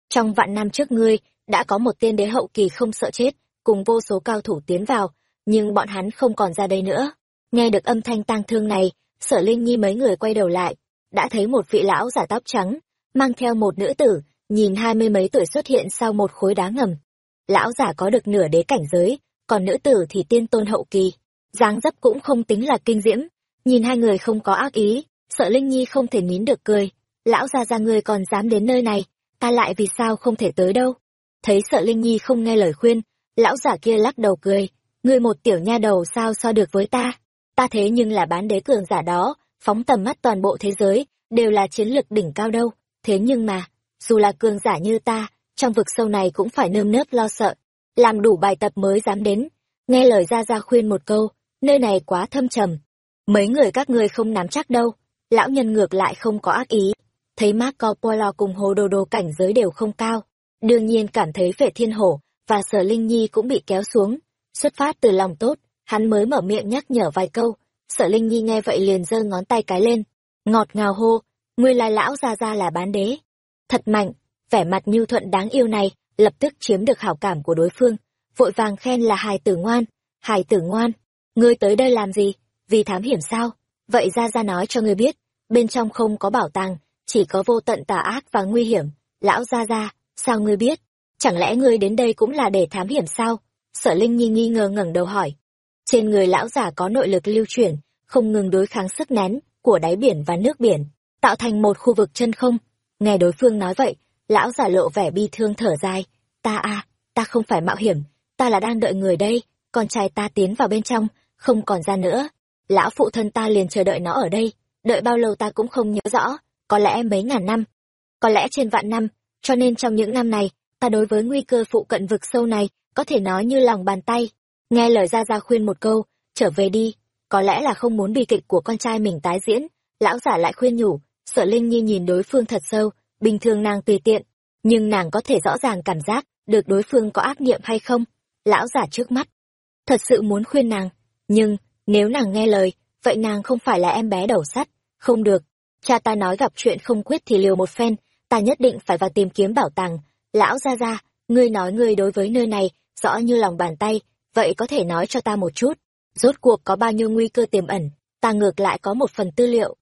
Trong vạn năm trước ngươi, đã có một tiên đế hậu kỳ không sợ chết, cùng vô số cao thủ tiến vào, nhưng bọn hắn không còn ra đây nữa. Nghe được âm thanh tang thương này, sở linh nhi mấy người quay đầu lại, đã thấy một vị lão giả tóc trắng, mang theo một nữ tử, nhìn hai mươi mấy tuổi xuất hiện sau một khối đá ngầm. Lão giả có được nửa đế cảnh giới, còn nữ tử thì tiên tôn hậu kỳ dáng dấp cũng không tính là kinh diễm nhìn hai người không có ác ý sợ linh nhi không thể nín được cười lão gia gia ngươi còn dám đến nơi này ta lại vì sao không thể tới đâu thấy sợ linh nhi không nghe lời khuyên, lão giả kia lắc đầu cười, ngươi một tiểu nha đầu sao so được với ta ta thế nhưng là bán đế cường giả đó, phóng tầm mắt toàn bộ thế giới, đều là chiến lược đỉnh cao đâu thế nhưng mà, dù là cường giả như ta, trong vực sâu này cũng phải nơm nớp lo sợ, làm đủ bài tập mới dám đến nghe lời ra ra khuyên một câu, nơi này quá thâm trầm. Mấy người các ngươi không nắm chắc đâu. Lão nhân ngược lại không có ác ý. Thấy Marco Polo cùng hồ đồ đồ cảnh giới đều không cao. Đương nhiên cảm thấy vệ thiên hổ và sở linh nhi cũng bị kéo xuống. Xuất phát từ lòng tốt, hắn mới mở miệng nhắc nhở vài câu. Sở linh nhi nghe vậy liền giơ ngón tay cái lên. Ngọt ngào hô, ngươi là lão ra ra là bán đế. Thật mạnh, vẻ mặt nhu thuận đáng yêu này, lập tức chiếm được hảo cảm của đối phương. Vội vàng khen là hài tử ngoan, hài tử ngoan ngươi tới đây làm gì vì thám hiểm sao vậy ra ra nói cho ngươi biết bên trong không có bảo tàng chỉ có vô tận tà ác và nguy hiểm lão ra ra sao ngươi biết? Chẳng lẽ ngươi đến đây cũng là để thám hiểm sao? Sở linh nhi nghi ngờ ngẩng đầu hỏi. Trên người lão già có nội lực lưu chuyển không ngừng đối kháng sức nén của đáy biển và nước biển tạo thành một khu vực chân không. Nghe đối phương nói vậy lão giả lộ vẻ bi thương thở dài. Ta a ta không phải mạo hiểm ta là đang đợi người đây con trai ta tiến vào bên trong không còn ra nữa. Lão phụ thân ta liền chờ đợi nó ở đây, đợi bao lâu ta cũng không nhớ rõ, có lẽ mấy ngàn năm, có lẽ trên vạn năm, cho nên trong những năm này, ta đối với nguy cơ phụ cận vực sâu này, có thể nói như lòng bàn tay. Nghe lời Gia Gia khuyên một câu, trở về đi, có lẽ là không muốn bi kịch của con trai mình tái diễn, lão giả lại khuyên nhủ, sợ Linh Nhi nhìn đối phương thật sâu, bình thường nàng tùy tiện, nhưng nàng có thể rõ ràng cảm giác được đối phương có ác niệm hay không. Lão giả trước mắt, thật sự muốn khuyên nàng, nhưng, nếu nàng nghe lời, vậy nàng không phải là em bé đầu sắt, không được. Cha ta nói gặp chuyện không quyết thì liều một phen, ta nhất định phải vào tìm kiếm bảo tàng. Lão ra ra, ngươi nói ngươi đối với nơi này, rõ như lòng bàn tay, vậy có thể nói cho ta một chút. Rốt cuộc có bao nhiêu nguy cơ tiềm ẩn, ta ngược lại có một phần tư liệu.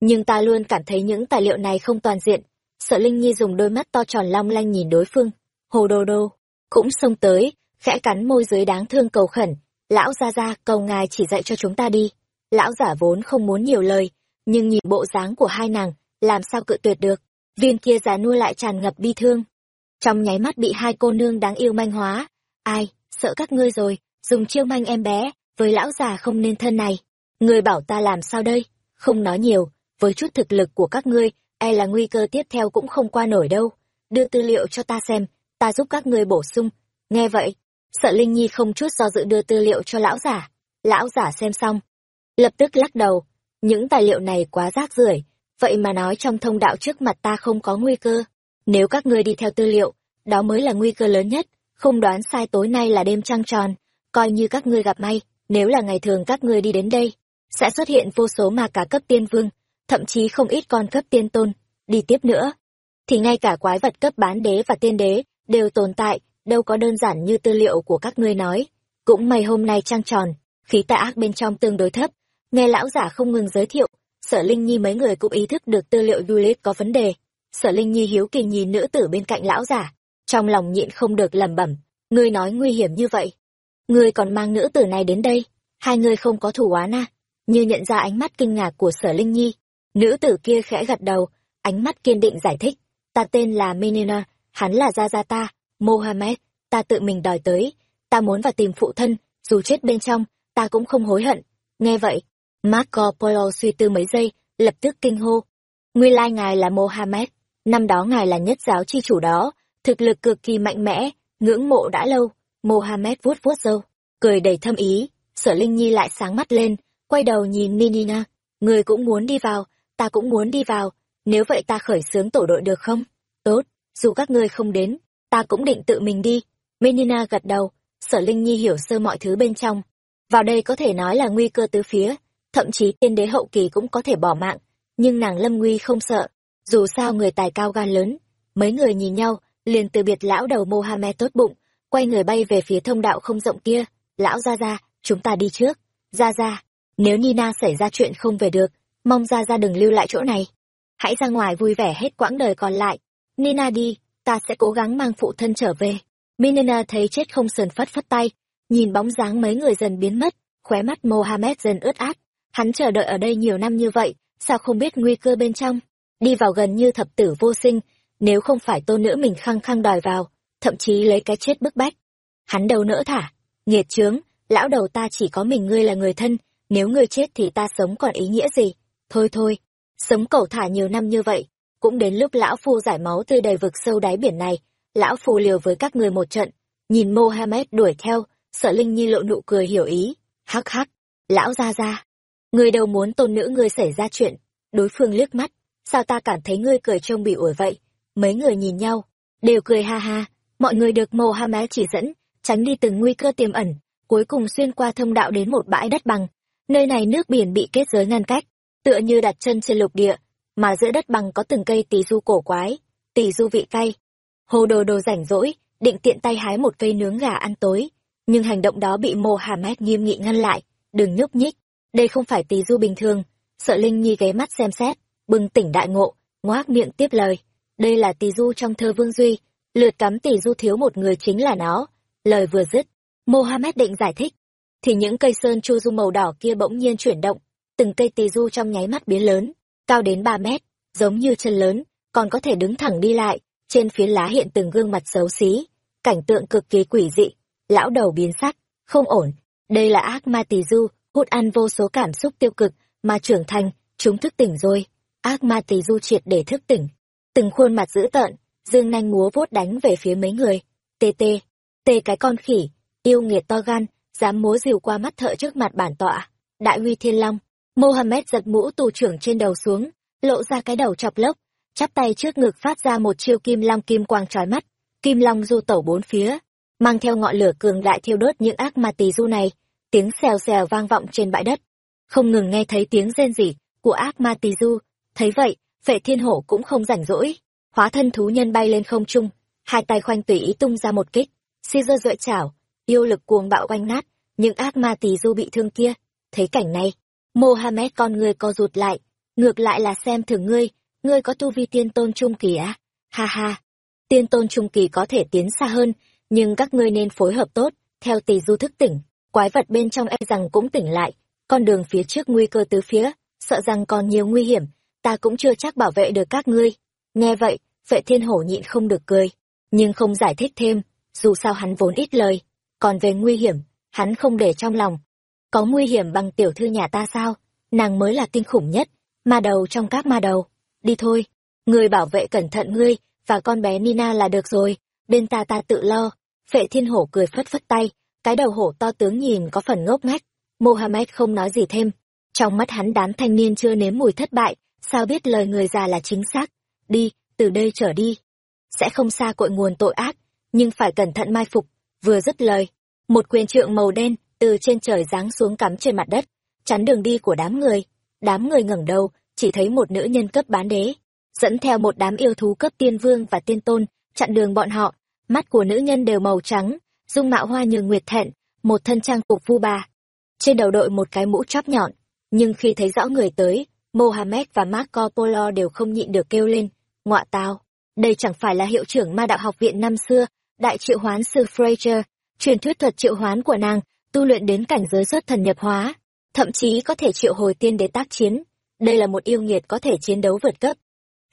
Nhưng ta luôn cảm thấy những tài liệu này không toàn diện. Sợ Linh Nhi dùng đôi mắt to tròn long lanh nhìn đối phương. Hồ đô đô, cũng xông tới, khẽ cắn môi dưới đáng thương cầu khẩn. Lão ra ra, cầu ngài chỉ dạy cho chúng ta đi. Lão giả vốn không muốn nhiều lời, nhưng nhìn bộ dáng của hai nàng, làm sao cự tuyệt được. Viên kia già nua lại tràn ngập bi thương. Trong nháy mắt bị hai cô nương đáng yêu manh hóa. Ai, sợ các ngươi rồi, dùng chiêu manh em bé, với lão già không nên thân này. Ngươi bảo ta làm sao đây? Không nói nhiều, với chút thực lực của các ngươi, e là nguy cơ tiếp theo cũng không qua nổi đâu. Đưa tư liệu cho ta xem, ta giúp các ngươi bổ sung. Nghe vậy, sợ Linh Nhi không chút do dự đưa tư liệu cho lão giả. Lão giả xem xong, lập tức lắc đầu. Những tài liệu này quá rác rưởi, vậy mà nói trong thông đạo trước mặt ta không có nguy cơ. Nếu các ngươi đi theo tư liệu, đó mới là nguy cơ lớn nhất, không đoán sai tối nay là đêm trăng tròn, coi như các ngươi gặp may, nếu là ngày thường các ngươi đi đến đây, sẽ xuất hiện vô số mà cả cấp tiên vương, thậm chí không ít con cấp tiên tôn, đi tiếp nữa. Thì ngay cả quái vật cấp bán đế và tiên đế đều tồn tại, đâu có đơn giản như tư liệu của các ngươi nói. Cũng may hôm nay trăng tròn, khí tà ác bên trong tương đối thấp. Nghe lão giả không ngừng giới thiệu, sở Linh Nhi mấy người cũng ý thức được tư liệu Juliet có vấn đề. Sở Linh Nhi hiếu kỳ nhìn nữ tử bên cạnh lão giả, trong lòng nhịn không được lẩm bẩm, ngươi nói nguy hiểm như vậy. Ngươi còn mang nữ tử này đến đây, hai người không có thủ oán à? Như nhận ra ánh mắt kinh ngạc của sở Linh Nhi, nữ tử kia khẽ gật đầu, ánh mắt kiên định giải thích, ta tên là Menina, hắn là Gia Gia ta, Mohammed, ta tự mình đòi tới, ta muốn vào tìm phụ thân, dù chết bên trong, ta cũng không hối hận. Nghe vậy, Marco Polo suy tư mấy giây, lập tức kinh hô. Nguyên lai ngài là Mohammed, năm đó ngài là nhất giáo chi chủ đó, thực lực cực kỳ mạnh mẽ, ngưỡng mộ đã lâu. Mohammed vuốt vuốt râu, cười đầy thâm ý, sở Linh Nhi lại sáng mắt lên, quay đầu nhìn Ninina, người cũng muốn đi vào, ta cũng muốn đi vào, nếu vậy ta khởi xướng tổ đội được không? Tốt, dù các ngươi không đến, ta cũng định tự mình đi. Menina gật đầu, sở Linh Nhi hiểu sơ mọi thứ bên trong. Vào đây có thể nói là nguy cơ tứ phía, thậm chí tiên đế hậu kỳ cũng có thể bỏ mạng, nhưng nàng lâm nguy không sợ, dù sao người tài cao gan lớn. Mấy người nhìn nhau, liền từ biệt lão đầu Mohammed tốt bụng, quay người bay về phía thông đạo không rộng kia. Lão ra ra, chúng ta đi trước. Ra ra, nếu Nina xảy ra chuyện không về được, mong ra ra đừng lưu lại chỗ này. Hãy ra ngoài vui vẻ hết quãng đời còn lại. Nina đi, ta sẽ cố gắng mang phụ thân trở về. minina thấy chết không sờn phất phất tay, nhìn bóng dáng mấy người dần biến mất, khóe mắt Mohammed dần ướt át. Hắn chờ đợi ở đây nhiều năm như vậy, sao không biết nguy cơ bên trong? Đi vào gần như thập tử vô sinh, nếu không phải tôn nữ mình khăng khăng đòi vào, thậm chí lấy cái chết bức bách. Hắn đâu nỡ thả, nghiệt chướng, lão đầu ta chỉ có mình ngươi là người thân, nếu ngươi chết thì ta sống còn ý nghĩa gì? Thôi thôi, sống cẩu thả nhiều năm như vậy, cũng đến lúc lão phu giải máu tươi đầy vực sâu đáy biển này, lão phu liều với các người một trận, nhìn Mohammed đuổi theo, sợ Linh Nhi lộ nụ cười hiểu ý, hắc hắc, lão ra ra. Người đâu muốn tôn nữ ngươi xảy ra chuyện, đối phương liếc mắt, sao ta cảm thấy ngươi cười trông bị ủi vậy, mấy người nhìn nhau, đều cười ha ha, mọi người được mồ ha má chỉ dẫn, tránh đi từng nguy cơ tiềm ẩn, cuối cùng xuyên qua thông đạo đến một bãi đất bằng. Nơi này nước biển bị kết giới ngăn cách, tựa như đặt chân trên lục địa, mà giữa đất bằng có từng cây tỳ du cổ quái, tỳ du vị cay. Hồ đồ đồ rảnh rỗi, định tiện tay hái một cây nướng gà ăn tối, nhưng hành động đó bị mồ hà mét nghiêm nghị ngăn lại, đừng nhúc nhích, đây không phải tỳ du bình thường. Sợ Linh Nhi ghé mắt xem xét, bừng tỉnh đại ngộ, ngoác miệng tiếp lời, đây là tỳ du trong thơ Vương Duy, lượt cắm tỳ du thiếu một người chính là nó. Lời vừa dứt, Mohammed định giải thích, thì những cây sơn chu du màu đỏ kia bỗng nhiên chuyển động, từng cây tỳ du trong nháy mắt biến lớn, cao đến ba mét, giống như chân lớn, còn có thể đứng thẳng đi lại, trên phiến lá hiện từng gương mặt xấu xí, cảnh tượng cực kỳ quỷ dị, lão đầu biến sắc, không ổn, đây là ác ma tỳ du, hút ăn vô số cảm xúc tiêu cực, mà trưởng thành, chúng thức tỉnh rồi, ác ma tỳ du triệt để thức tỉnh, từng khuôn mặt dữ tợn, dương nanh múa vuốt đánh về phía mấy người, tê tê, tê cái con khỉ, yêu nghiệt to gan, dám múa dìu qua mắt thợ trước mặt bản tọa, đại uy thiên long, Mohammed giật mũ tù trưởng trên đầu xuống, lộ ra cái đầu chọc lốc, chắp tay trước ngực phát ra một chiêu kim long kim quang trói mắt. Kim long du tẩu bốn phía, mang theo ngọn lửa cường đại thiêu đốt những ác ma tỳ du này, tiếng xèo xèo vang vọng trên bãi đất. Không ngừng nghe thấy tiếng rên rỉ của ác ma tỳ du, thấy vậy, Phệ Thiên Hổ cũng không rảnh rỗi, hóa thân thú nhân bay lên không trung hai tay khoanh tùy ý tung ra một kích. Si dơ dội chảo yêu lực cuồng bạo oanh nát những ác ma tỳ du bị thương kia. Thấy cảnh này mohammed con người co rụt lại ngược lại là xem thường ngươi ngươi có tu vi tiên tôn trung kỳ á. Ha ha tiên tôn trung kỳ có thể tiến xa hơn nhưng các ngươi nên phối hợp tốt theo tỳ du thức tỉnh quái vật bên trong e rằng cũng tỉnh lại, con đường phía trước nguy cơ tứ phía, sợ rằng còn nhiều nguy hiểm, ta cũng chưa chắc bảo vệ được các ngươi. Nghe vậy, vệ thiên hổ nhịn không được cười, nhưng không giải thích thêm, dù sao hắn vốn ít lời. Còn về nguy hiểm, hắn không để trong lòng. Có nguy hiểm bằng tiểu thư nhà ta sao? Nàng mới là kinh khủng nhất, ma đầu trong các ma đầu. Đi thôi, người bảo vệ cẩn thận ngươi và con bé nina là được rồi, bên ta ta tự lo. Vệ thiên hổ cười phất phất tay cái đầu hổ to tướng nhìn có phần ngốc nghếch. Mohammed không nói gì thêm. Trong mắt hắn đám thanh niên chưa nếm mùi thất bại, sao biết lời người già là chính xác? Đi, từ đây trở đi. Sẽ không xa cội nguồn tội ác, nhưng phải cẩn thận mai phục. Vừa dứt lời, một quyền trượng màu đen từ trên trời giáng xuống cắm trên mặt đất, chắn đường đi của đám người. Đám người ngẩng đầu, chỉ thấy một nữ nhân cấp bán đế, dẫn theo một đám yêu thú cấp tiên vương và tiên tôn chặn đường bọn họ. Mắt của nữ nhân đều màu trắng dung mạo hoa nhường nguyệt thẹn, một thân trang phục vu bà trên đầu đội một cái mũ chóp nhọn, nhưng khi thấy rõ người tới, mohammed và marco polo đều không nhịn được kêu lên ngọa tao đây chẳng phải là hiệu trưởng ma đạo học viện năm xưa, đại triệu hoán sư fraser, truyền thuyết thuật triệu hoán của nàng, tu luyện đến cảnh giới xuất thần nhập hóa, thậm chí có thể triệu hồi tiên đế tác chiến. Đây là một yêu nghiệt có thể chiến đấu vượt cấp.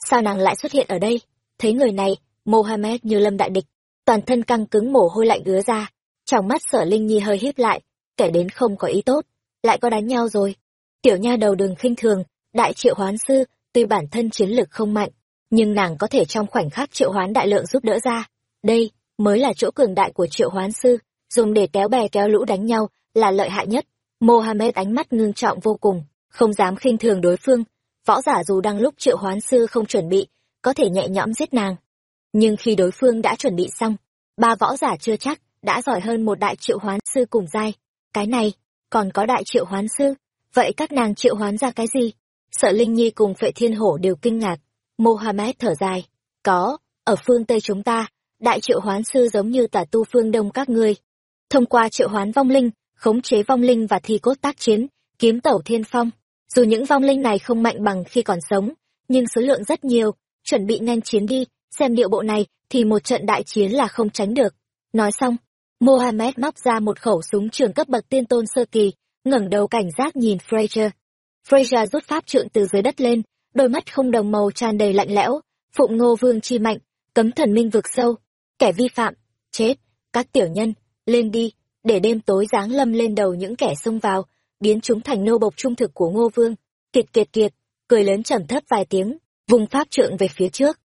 Sao nàng lại xuất hiện ở đây? Thấy người này, mohammed như lâm đại địch toàn thân căng cứng mồ hôi lạnh ứa ra, trong mắt sở linh nhi hơi híp lại, kẻ đến không có ý tốt, lại có đánh nhau rồi. Tiểu nha đầu đừng khinh thường, đại triệu hoán sư, tuy bản thân chiến lực không mạnh, nhưng nàng có thể trong khoảnh khắc triệu hoán đại lượng giúp đỡ ra. Đây, mới là chỗ cường đại của triệu hoán sư, dùng để kéo bè kéo lũ đánh nhau, là lợi hại nhất. Mohammed ánh mắt ngưng trọng vô cùng, không dám khinh thường đối phương. Võ giả dù đang lúc triệu hoán sư không chuẩn bị, có thể nhẹ nhõm giết nàng nhưng khi đối phương đã chuẩn bị xong, ba võ giả chưa chắc đã giỏi hơn một đại triệu hoán sư cùng giai. Cái này, còn có đại triệu hoán sư? Vậy các nàng triệu hoán ra cái gì? Sợ linh nhi cùng phệ thiên hổ đều kinh ngạc. Mohammed thở dài. Có, ở phương tây chúng ta, đại triệu hoán sư giống như tả tu phương đông các ngươi. Thông qua triệu hoán vong linh, khống chế vong linh và thi cốt tác chiến, kiếm tẩu thiên phong. Dù những vong linh này không mạnh bằng khi còn sống, nhưng số lượng rất nhiều, chuẩn bị nhanh chiến đi xem điệu bộ này, thì một trận đại chiến là không tránh được. Nói xong, mohammed móc ra một khẩu súng trường cấp bậc tiên tôn sơ kỳ, ngẩng đầu cảnh giác nhìn fraser. Fraser rút pháp trượng từ dưới đất lên, đôi mắt không đồng màu tràn đầy lạnh lẽo, phụng ngô vương chi mạnh, cấm thần minh vực sâu. Kẻ vi phạm, chết, các tiểu nhân, lên đi, để đêm tối giáng lâm lên đầu những kẻ xông vào, biến chúng thành nô bộc trung thực của ngô vương. Kiệt kiệt kiệt, cười lớn trầm thấp vài tiếng vùng pháp trượng về phía trước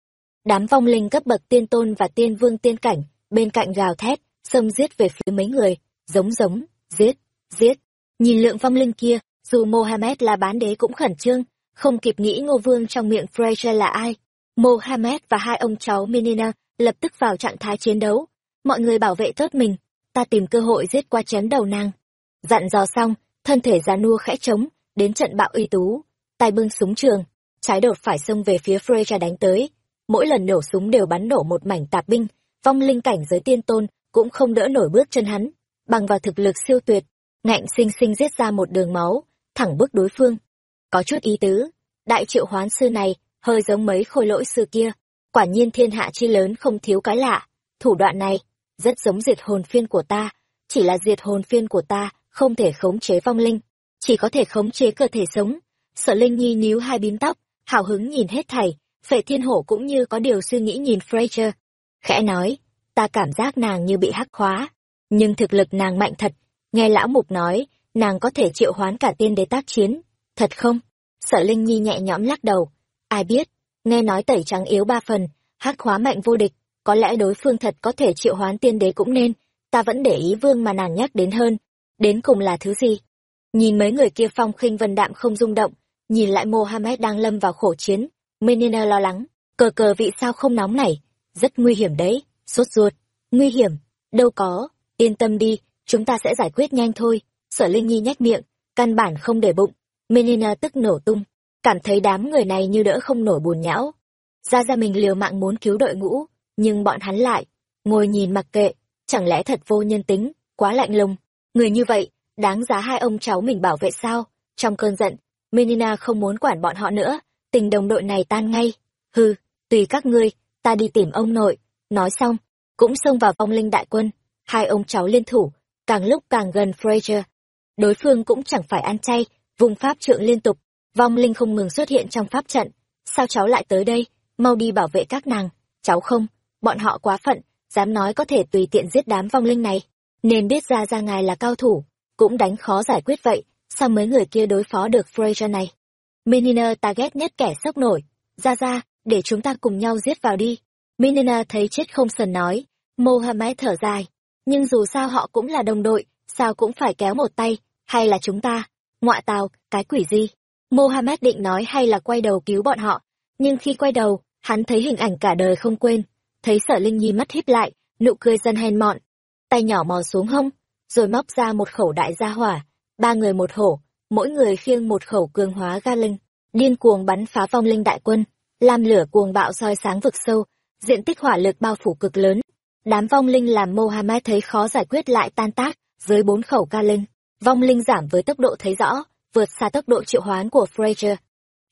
đám vong linh cấp bậc tiên tôn và tiên vương tiên cảnh, bên cạnh gào thét xâm giết về phía mấy người, giống giống, giết giết. Nhìn lượng vong linh kia, dù mohammed là bán đế cũng khẩn trương, không kịp nghĩ ngô vương trong miệng fraser là ai. Mohammed và hai ông cháu minina lập tức vào trạng thái chiến đấu. Mọi người bảo vệ tốt mình, ta tìm cơ hội giết qua chém đầu nàng. Dặn dò xong, thân thể già nua khẽ trống, đến trận bạo uy tú. Tay bưng súng trường, trái đột phải xông về phía Freya đánh tới mỗi lần nổ súng đều bắn nổ một mảnh tạp binh, vong linh cảnh giới tiên tôn cũng không đỡ nổi bước chân hắn. Bằng vào thực lực siêu tuyệt, ngạnh sinh sinh giết ra một đường máu, thẳng bước đối phương. Có chút ý tứ, đại triệu hoán sư này hơi giống mấy khôi lỗi sư kia, quả nhiên thiên hạ chi lớn không thiếu cái lạ. Thủ đoạn này rất giống diệt hồn phiên của ta, chỉ là diệt hồn phiên của ta không thể khống chế vong linh, chỉ có thể khống chế cơ thể sống. Sở linh nhi níu hai bím tóc, hào hứng nhìn hết thảy phệ thiên hổ cũng như có điều suy nghĩ nhìn fraser khẽ nói, ta cảm giác nàng như bị hắc khóa nhưng thực lực nàng mạnh thật. Nghe lão mục nói, nàng có thể triệu hoán cả tiên đế tác chiến. Thật không? Sợ linh nhi nhẹ nhõm lắc đầu. Ai biết, nghe nói tẩy trắng yếu ba phần, hắc khóa mạnh vô địch, có lẽ đối phương thật có thể triệu hoán tiên đế cũng nên. Ta vẫn để ý vương mà nàng nhắc đến hơn. Đến cùng là thứ gì? Nhìn mấy người kia phong khinh vân đạm không rung động, nhìn lại mohammed đang lâm vào khổ chiến menina lo lắng. Cờ cờ vị sao không nóng này? Rất nguy hiểm đấy. Sốt ruột. Nguy hiểm. Đâu có. Yên tâm đi. Chúng ta sẽ giải quyết nhanh thôi. Sở linh nhi nhách miệng. Căn bản không để bụng. Menina tức nổ tung. Cảm thấy đám người này như đỡ không nổi buồn nhão. Ra ra mình liều mạng muốn cứu đội ngũ, nhưng bọn hắn lại. Ngồi nhìn mặc kệ. Chẳng lẽ thật vô nhân tính? Quá lạnh lùng. Người như vậy, đáng giá hai ông cháu mình bảo vệ sao? Trong cơn giận, menina không muốn quản bọn họ nữa tình đồng đội này tan ngay. Hừ, tùy các ngươi ta đi tìm ông nội. Nói xong cũng xông vào vong linh đại quân. Hai ông cháu liên thủ càng lúc càng gần fraser. Đối phương cũng chẳng phải ăn chay vùng pháp trượng liên tục. Vong linh không ngừng xuất hiện trong pháp trận. Sao cháu lại tới đây? Mau đi bảo vệ các nàng. Cháu không bọn họ quá phận dám nói có thể tùy tiện giết đám vong linh này. Nên biết ra ra ngài là cao thủ cũng đánh khó giải quyết vậy. Sao mấy người kia đối phó được fraser này? Minina ta ghét nhất kẻ sốc nổi. Ra ra, để chúng ta cùng nhau giết vào đi. Minina thấy chết không sần nói. Mohammed thở dài. Nhưng dù sao họ cũng là đồng đội, sao cũng phải kéo một tay. Hay là chúng ta? Ngoại tào, cái quỷ gì? Mohammed định nói hay là quay đầu cứu bọn họ. Nhưng khi quay đầu, hắn thấy hình ảnh cả đời không quên. Thấy sở linh nhi mắt híp lại, nụ cười dân hèn mọn. Tay nhỏ mò xuống hông, rồi móc ra một khẩu đại gia hỏa. Ba người một hổ mỗi người khiêng một khẩu cường hóa ga linh điên cuồng bắn phá vong linh đại quân, làm lửa cuồng bạo soi sáng vực sâu, diện tích hỏa lực bao phủ cực lớn. Đám vong linh làm mohammed thấy khó giải quyết lại tan tác dưới bốn khẩu ga linh vong linh giảm với tốc độ thấy rõ, vượt xa tốc độ triệu hoán của fraser.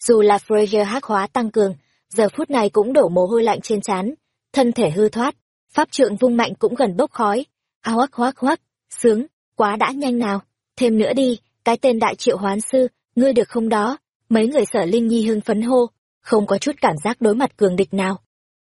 Dù là fraser hắc hóa tăng cường, giờ phút này cũng đổ mồ hôi lạnh trên trán, thân thể hư thoát, pháp trượng vung mạnh cũng gần bốc khói. A hoắc hoắc hoắc sướng, quá đã nhanh nào, thêm nữa đi cái tên đại triệu hoán sư, ngươi được không đó? Mấy người sở linh nhi hưng phấn hô, không có chút cảm giác đối mặt cường địch nào.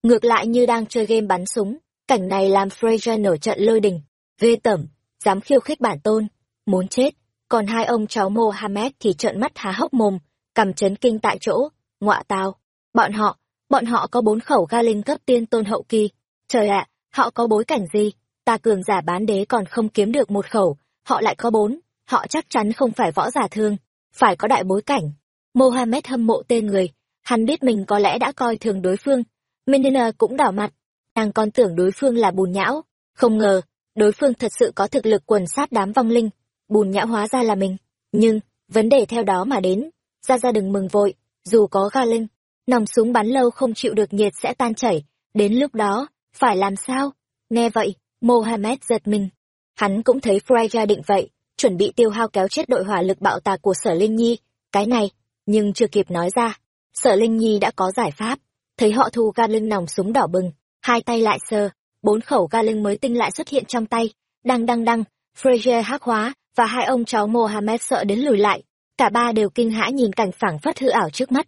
Ngược lại như đang chơi game bắn súng, cảnh này làm fraser nổi trận lôi đình. Ghê tởm, dám khiêu khích bản tôn, muốn chết. Còn hai ông cháu mohammed thì trợn mắt há hốc mồm, cầm chấn kinh tại chỗ, ngọa tào bọn họ bọn họ có bốn khẩu ga linh cấp tiên tôn hậu kỳ. Trời ạ, họ có bối cảnh gì? Ta cường giả bán đế còn không kiếm được một khẩu, họ lại có bốn họ chắc chắn không phải võ giả thương, phải có đại bối cảnh. Mohammed hâm mộ tên người, hắn biết mình có lẽ đã coi thường đối phương Mendina cũng đảo mặt, nàng còn tưởng đối phương là bùn nhão. Không ngờ, đối phương thật sự có thực lực quần sát đám vong linh, bùn nhão hóa ra là mình. Nhưng, vấn đề theo đó mà đến, ra ra đừng mừng vội, dù có ga linh nòng súng bắn lâu không chịu được nhiệt sẽ tan chảy. Đến lúc đó, phải làm sao? Nghe vậy, mohammed giật mình. Hắn cũng thấy freya định vậy chuẩn bị tiêu hao kéo chết đội hỏa lực bạo tạc của sở linh nhi. Cái này, nhưng chưa kịp nói ra. Sở linh nhi đã có giải pháp. Thấy họ thu ga lưng nòng súng đỏ bừng, hai tay lại sờ, bốn khẩu ga lưng mới tinh lại xuất hiện trong tay. Đăng đăng đăng fraser hắc hóa, và hai ông cháu mohammed sợ đến lùi lại. Cả ba đều kinh hãi nhìn cảnh phảng phất hư ảo trước mắt.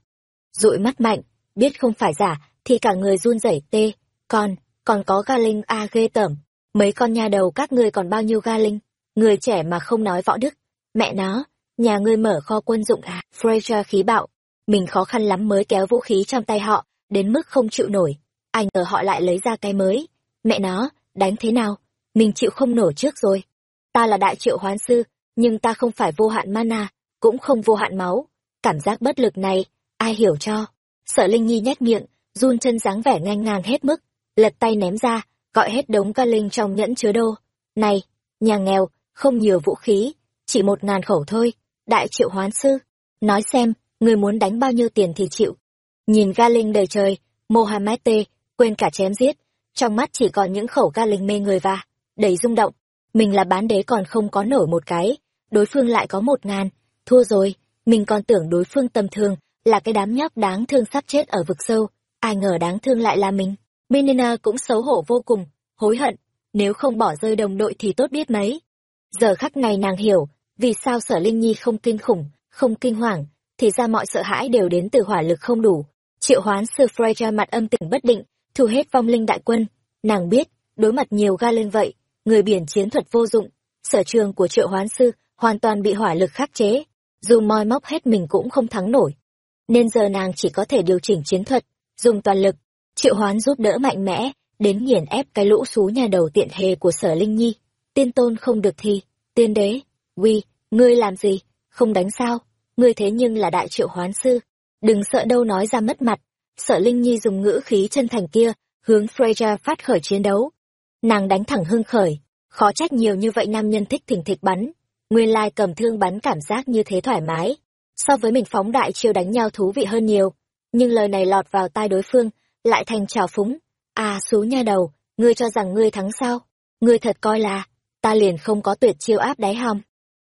Dụi mắt mạnh, biết không phải giả, thì cả người run rẩy tê. Còn còn có ga linh a ghê tởm. Mấy con nha đầu các ngươi còn bao nhiêu ga linh người trẻ mà không nói võ đức. Mẹ nó, nhà ngươi mở kho quân dụng à? Fraser khí bạo. Mình khó khăn lắm mới kéo vũ khí trong tay họ, đến mức không chịu nổi. Anh ngờ họ lại lấy ra cái mới. Mẹ nó, đánh thế nào? Mình chịu không nổi trước rồi. Ta là đại triệu hoán sư, nhưng ta không phải vô hạn mana, cũng không vô hạn máu. Cảm giác bất lực này, ai hiểu cho? Sở linh nhi nhét miệng, run chân dáng vẻ ngang ngang hết mức, lật tay ném ra, gọi hết đống ca linh trong nhẫn chứa đô. Này, nhà nghèo không nhiều vũ khí, chỉ một ngàn khẩu thôi. Đại triệu hoán sư, nói xem, người muốn đánh bao nhiêu tiền thì chịu. Nhìn ga linh đầy trời, mohammed t, quên cả chém giết. Trong mắt chỉ còn những khẩu ga linh mê người và, đầy rung động. Mình là bán đế còn không có nổi một cái, đối phương lại có một ngàn. Thua rồi, mình còn tưởng đối phương tầm thường, là cái đám nhóc đáng thương sắp chết ở vực sâu. Ai ngờ đáng thương lại là mình. Minina cũng xấu hổ vô cùng, hối hận. Nếu không bỏ rơi đồng đội thì tốt biết mấy giờ khắc này nàng hiểu, vì sao sở linh nhi không kinh khủng, không kinh hoàng, thì ra mọi sợ hãi đều đến từ hỏa lực không đủ. Triệu hoán sư freya mặt âm tỉnh bất định, thu hết vong linh đại quân. Nàng biết, đối mặt nhiều ga lên vậy, người biển chiến thuật vô dụng, sở trường của triệu hoán sư hoàn toàn bị hỏa lực khắc chế, dù moi móc hết mình cũng không thắng nổi. Nên giờ nàng chỉ có thể điều chỉnh chiến thuật, dùng toàn lực. Triệu hoán giúp đỡ mạnh mẽ, đến nghiền ép cái lũ xú nhà đầu tiện hề của sở linh nhi tiên tôn không được thì tiên đế uy ngươi làm gì? Không đánh sao? Ngươi thế nhưng là đại triệu hoán sư. Đừng sợ đâu nói ra mất mặt. Sợ linh nhi dùng ngữ khí chân thành kia hướng freya phát khởi chiến đấu. Nàng đánh thẳng hưng khởi. Khó trách nhiều như vậy nam nhân thích thỉnh thịch bắn. Nguyên lai cầm thương bắn cảm giác như thế thoải mái. So với mình phóng đại chiêu đánh nhau thú vị hơn nhiều. Nhưng lời này lọt vào tai đối phương lại thành trào phúng. À xú nha đầu, ngươi cho rằng ngươi thắng sao? Ngươi thật coi là, ta liền không có tuyệt chiêu áp đáy hòm.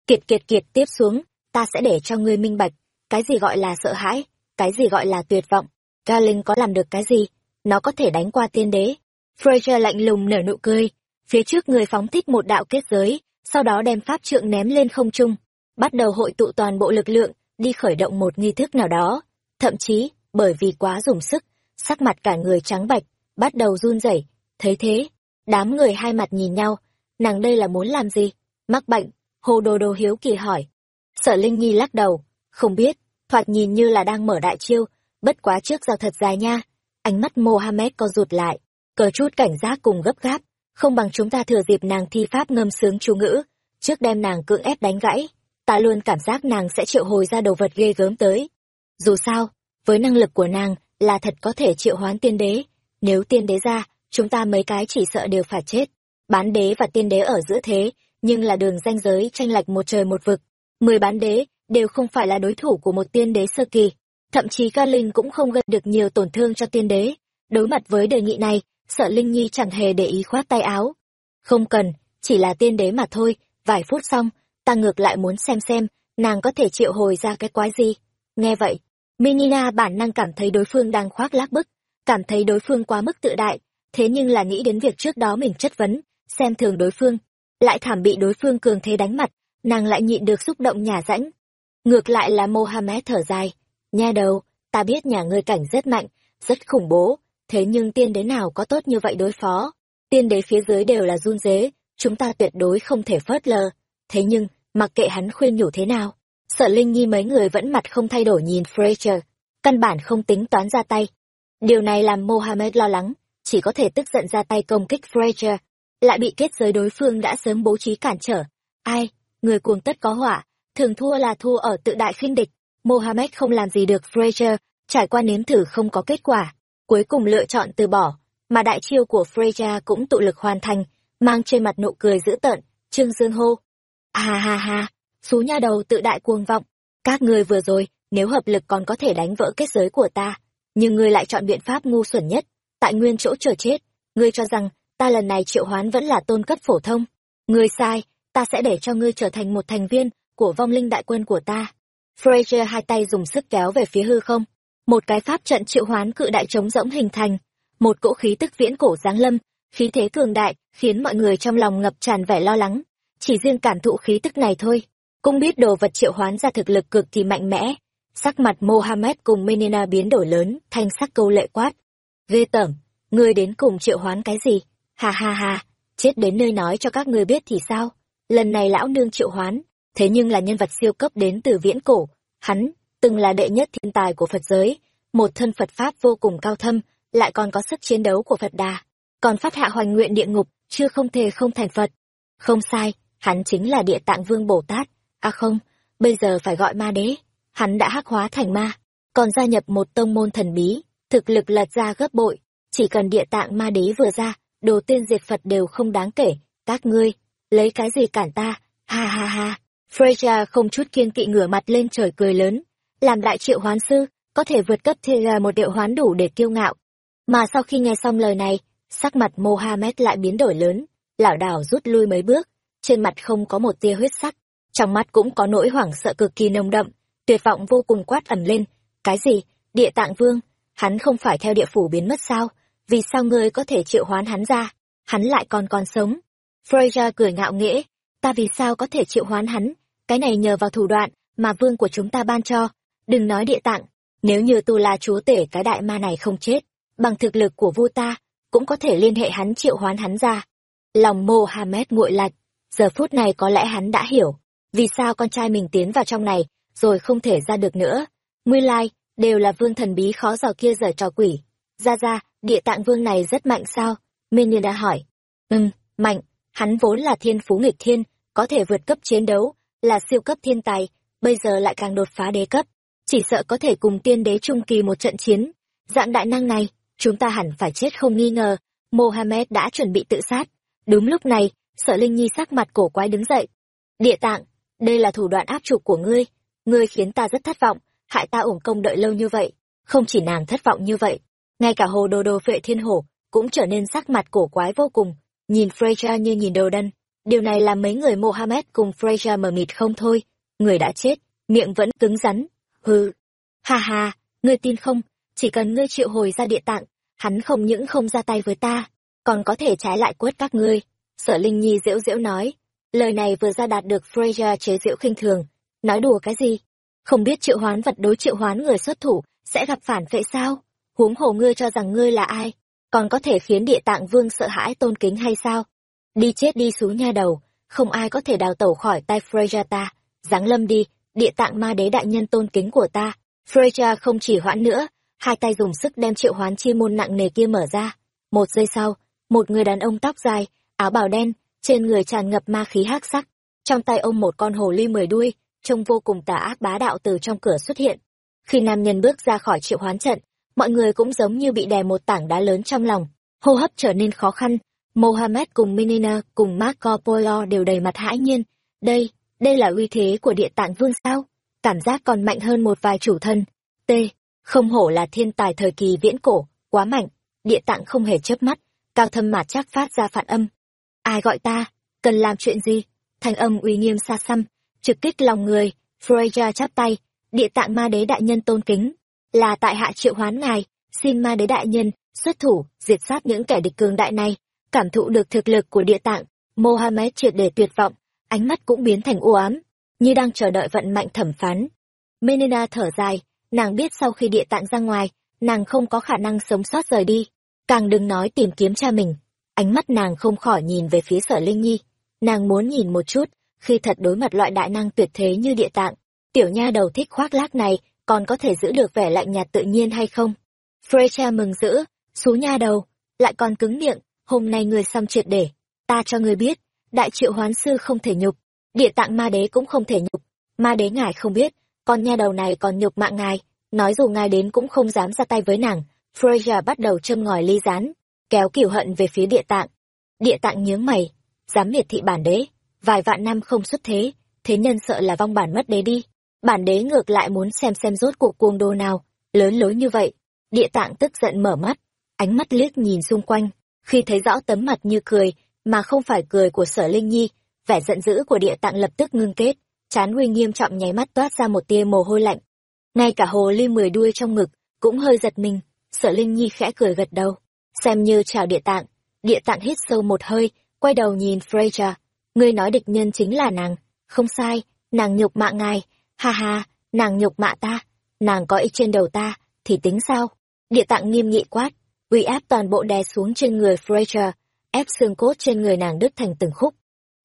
Kiệt kiệt kiệt tiếp xuống, ta sẽ để cho ngươi minh bạch, cái gì gọi là sợ hãi, cái gì gọi là tuyệt vọng. Ca Linh có làm được cái gì? Nó có thể đánh qua tiên đế. Fraser lạnh lùng nở nụ cười. Phía trước người phóng thích một đạo kết giới, sau đó đem pháp trượng ném lên không trung. Bắt đầu hội tụ toàn bộ lực lượng, đi khởi động một nghi thức nào đó. Thậm chí, bởi vì quá dùng sức, sắc mặt cả người trắng bạch, bắt đầu run rẩy. Thấy thế, đám người hai mặt nhìn nhau, nàng đây là muốn làm gì? Mắc bệnh, hồ đồ đồ hiếu kỳ hỏi. Sở Linh Nhi lắc đầu, không biết, thoạt nhìn như là đang mở đại chiêu, bất quá trước giao thật dài nha. Ánh mắt Mohammed co rụt lại, cờ chút cảnh giác cùng gấp gáp, không bằng chúng ta thừa dịp nàng thi pháp ngâm sướng chú ngữ, trước đem nàng cưỡng ép đánh gãy. Ta luôn cảm giác nàng sẽ triệu hồi ra đồ vật ghê gớm tới. Dù sao, với năng lực của nàng là thật có thể triệu hoán tiên đế. Nếu tiên đế ra, chúng ta mấy cái chỉ sợ đều phải chết. Bán đế và tiên đế ở giữa thế, nhưng là đường ranh giới tranh lệch một trời một vực. Mười bán đế đều không phải là đối thủ của một tiên đế sơ kỳ. Thậm chí ca linh cũng không gây được nhiều tổn thương cho tiên đế. Đối mặt với đề nghị này, sợ Linh Nhi chẳng hề để ý khoát tay áo. Không cần, chỉ là tiên đế mà thôi, vài phút xong, ta ngược lại muốn xem xem, nàng có thể triệu hồi ra cái quái gì. Nghe vậy, Minina bản năng cảm thấy đối phương đang khoác lác bức, cảm thấy đối phương quá mức tự đại, thế nhưng là nghĩ đến việc trước đó mình chất vấn, xem thường đối phương, lại thảm bị đối phương cường thế đánh mặt, nàng lại nhịn được xúc động nhà rãnh. Ngược lại là Mohammed thở dài, nha đầu, ta biết nhà ngươi cảnh rất mạnh, rất khủng bố, thế nhưng tiên đế nào có tốt như vậy đối phó. Tiên đế phía dưới đều là run dế, chúng ta tuyệt đối không thể phớt lờ. Thế nhưng, mặc kệ hắn khuyên nhủ thế nào, sợ Linh Nhi mấy người vẫn mặt không thay đổi nhìn Fraser, căn bản không tính toán ra tay. Điều này làm Mohammed lo lắng, chỉ có thể tức giận ra tay công kích Fraser, lại bị kết giới đối phương đã sớm bố trí cản trở. Ai, người cuồng tất có họa, thường thua là thua ở tự đại khinh địch. Mohammed không làm gì được Fraser, trải qua nếm thử không có kết quả, cuối cùng lựa chọn từ bỏ, mà đại chiêu của Fraser cũng tụ lực hoàn thành, mang trên mặt nụ cười dữ tợn, Trương Dương hô. Ha ha ha, xú nha đầu tự đại cuồng vọng, các ngươi vừa rồi, nếu hợp lực còn có thể đánh vỡ kết giới của ta, nhưng ngươi lại chọn biện pháp ngu xuẩn nhất, tại nguyên chỗ chờ chết, ngươi cho rằng ta lần này triệu hoán vẫn là tôn cấp phổ thông. Ngươi sai, ta sẽ để cho ngươi trở thành một thành viên của vong linh đại quân của ta. Fraser hai tay dùng sức kéo về phía hư không, một cái pháp trận triệu hoán cự đại trống rỗng hình thành. Một cỗ khí tức viễn cổ giáng lâm khí thế cường đại khiến mọi người trong lòng ngập tràn vẻ lo lắng. Chỉ riêng cảm thụ khí tức này thôi. Cũng biết đồ vật triệu hoán ra thực lực cực kỳ mạnh mẽ. Sắc mặt mohammed cùng menina biến đổi lớn thanh sắc câu lệ quát. Ghê tởm ngươi đến cùng triệu hoán cái gì? Ha ha ha chết đến nơi nói cho các ngươi biết thì sao? Lần này lão nương triệu hoán thế nhưng là nhân vật siêu cấp đến từ viễn cổ. Hắn từng là đệ nhất thiên tài của Phật giới, một thân Phật Pháp vô cùng cao thâm, lại còn có sức chiến đấu của Phật Đà, còn phát hạ hoành nguyện địa ngục, chưa không thể không thành Phật. Không sai, hắn chính là địa tạng vương Bồ Tát, à không, bây giờ phải gọi ma đế, hắn đã hắc hóa thành ma, còn gia nhập một tông môn thần bí, thực lực lật ra gấp bội, chỉ cần địa tạng ma đế vừa ra, đồ tiên diệt Phật đều không đáng kể, các ngươi, lấy cái gì cản ta, ha ha ha. Freya không chút kiên kỵ ngửa mặt lên trời cười lớn, làm đại triệu hoán sư, có thể vượt cấp thì là một điệu hoán đủ để kiêu ngạo. Mà sau khi nghe xong lời này, sắc mặt Mohammed lại biến đổi lớn, lảo đảo rút lui mấy bước, trên mặt không có một tia huyết sắc, trong mắt cũng có nỗi hoảng sợ cực kỳ nồng đậm, tuyệt vọng vô cùng quát ẩm lên. Cái gì? Địa tạng vương? Hắn không phải theo địa phủ biến mất sao? Vì sao ngươi có thể triệu hoán hắn ra? Hắn lại còn còn sống. Freya cười ngạo nghễ, ta vì sao có thể triệu hoán hắn? Cái này nhờ vào thủ đoạn mà vương của chúng ta ban cho, Đừng nói địa tạng, nếu như tu la chúa tể cái đại ma này không chết, bằng thực lực của vua ta, cũng có thể liên hệ hắn triệu hoán hắn ra. Lòng Mohammed nguội lạch, giờ phút này có lẽ hắn đã hiểu, vì sao con trai mình tiến vào trong này, rồi không thể ra được nữa. Nguyên lai, đều là vương thần bí khó dò kia giờ trò quỷ. Ra ra, địa tạng vương này rất mạnh sao? Minh như đã hỏi. Ừm, mạnh, hắn vốn là thiên phú nghịch thiên, có thể vượt cấp chiến đấu, là siêu cấp thiên tài, bây giờ lại càng đột phá đế cấp chỉ sợ có thể cùng tiên đế trung kỳ một trận chiến. Dạng đại năng này, chúng ta hẳn phải chết không nghi ngờ. Mohammed đã chuẩn bị tự sát. Đúng lúc này, sợ Linh Nhi sắc mặt cổ quái đứng dậy. Địa tạng, đây là thủ đoạn áp trục của ngươi. Ngươi khiến ta rất thất vọng, hại ta ủng công đợi lâu như vậy. Không chỉ nàng thất vọng như vậy, ngay cả hồ đồ đồ vệ thiên hổ cũng trở nên sắc mặt cổ quái vô cùng. Nhìn Freya như nhìn đồ đần, điều này làm mấy người Mohammed cùng Freya mờ mịt không thôi. Người đã chết, miệng vẫn cứng rắn. Hừ, ha ha, ngươi tin không? Chỉ cần ngươi triệu hồi ra địa tạng, hắn không những không ra tay với ta, còn có thể trái lại quất các ngươi. Sở linh nhi diễu diễu nói. Lời này vừa ra đạt được Freya chế diễu khinh thường. Nói đùa cái gì? Không biết triệu hoán vật đối triệu hoán người xuất thủ sẽ gặp phản vệ sao? Huống hồ ngươi cho rằng ngươi là ai, còn có thể khiến địa tạng vương sợ hãi tôn kính hay sao? Đi chết đi xuống nha đầu, không ai có thể đào tẩu khỏi tay Freya ta. Giáng lâm đi, địa tạng ma đế đại nhân tôn kính của ta. Freya không chỉ hoãn nữa, hai tay dùng sức đem triệu hoán chi môn nặng nề kia mở ra. Một giây sau, một người đàn ông tóc dài, áo bào đen, trên người tràn ngập ma khí hắc sắc. Trong tay ôm một con hồ ly mười đuôi, trông vô cùng tà ác bá đạo từ trong cửa xuất hiện. Khi nam nhân bước ra khỏi triệu hoán trận mọi người cũng giống như bị đè một tảng đá lớn trong lòng, hô hấp trở nên khó khăn. Mohammed cùng minina cùng marco polo đều đầy mặt hãi nhiên. Đây đây là uy thế của địa tạng vương sao? Cảm giác còn mạnh hơn một vài chủ thân. T, không hổ là thiên tài thời kỳ viễn cổ, quá mạnh. Địa tạng không hề chớp mắt, cao thâm mà chắc phát ra phản âm. Ai gọi ta? Cần làm chuyện gì? Thanh âm uy nghiêm xa xăm, trực kích lòng người. Freya chắp tay. Địa tạng ma đế đại nhân tôn kính là tại hạ triệu hoán ngài, xin ma đế đại nhân xuất thủ diệt sát những kẻ địch cường đại này, cảm thụ được thực lực của địa tạng, mohammed triệt để tuyệt vọng, ánh mắt cũng biến thành u ám, như đang chờ đợi vận mạnh thẩm phán. Menina thở dài, nàng biết sau khi địa tạng ra ngoài, nàng không có khả năng sống sót rời đi, càng đừng nói tìm kiếm cha mình. Ánh mắt nàng không khỏi nhìn về phía sở linh nhi, nàng muốn nhìn một chút, khi thật đối mặt loại đại năng tuyệt thế như địa tạng, tiểu nha đầu thích khoác lác này còn có thể giữ được vẻ lạnh nhạt tự nhiên hay không? Freya mừng rỡ, xú nha đầu, lại còn cứng miệng, hôm nay người xong triệt để ta cho người biết, đại triệu hoán sư không thể nhục, địa tạng ma đế cũng không thể nhục. Ma đế ngài không biết, con nha đầu này còn nhục mạng ngài, nói dù ngài đến cũng không dám ra tay với nàng. Freya bắt đầu châm ngòi ly rán kéo kiểu hận về phía địa tạng. Địa tạng nhướng mày, dám miệt thị bản đế, vài vạn năm không xuất thế thế nhân sợ là vong bản mất đế đi bản đế ngược lại muốn xem xem rốt cuộc cuồng đô nào. Lớn lối như vậy, địa tạng tức giận mở mắt, ánh mắt liếc nhìn xung quanh. Khi thấy rõ tấm mặt như cười, mà không phải cười của sở linh nhi, vẻ giận dữ của địa tạng lập tức ngưng kết. Chán uy nghiêm trọng nháy mắt toát ra một tia mồ hôi lạnh. Ngay cả hồ ly mười đuôi trong ngực cũng hơi giật mình. Sở linh nhi khẽ cười gật đầu. Xem như chào địa tạng. Địa tạng hít sâu một hơi, quay đầu nhìn freya ngươi nói địch nhân chính là nàng. Không sai, nàng nhục mạ ngài ha ha, nàng nhục mạ ta, nàng có ý trên đầu ta, thì tính sao? Địa tạng nghiêm nghị quát, uy áp toàn bộ đè xuống trên người freya ép xương cốt trên người nàng đứt thành từng khúc.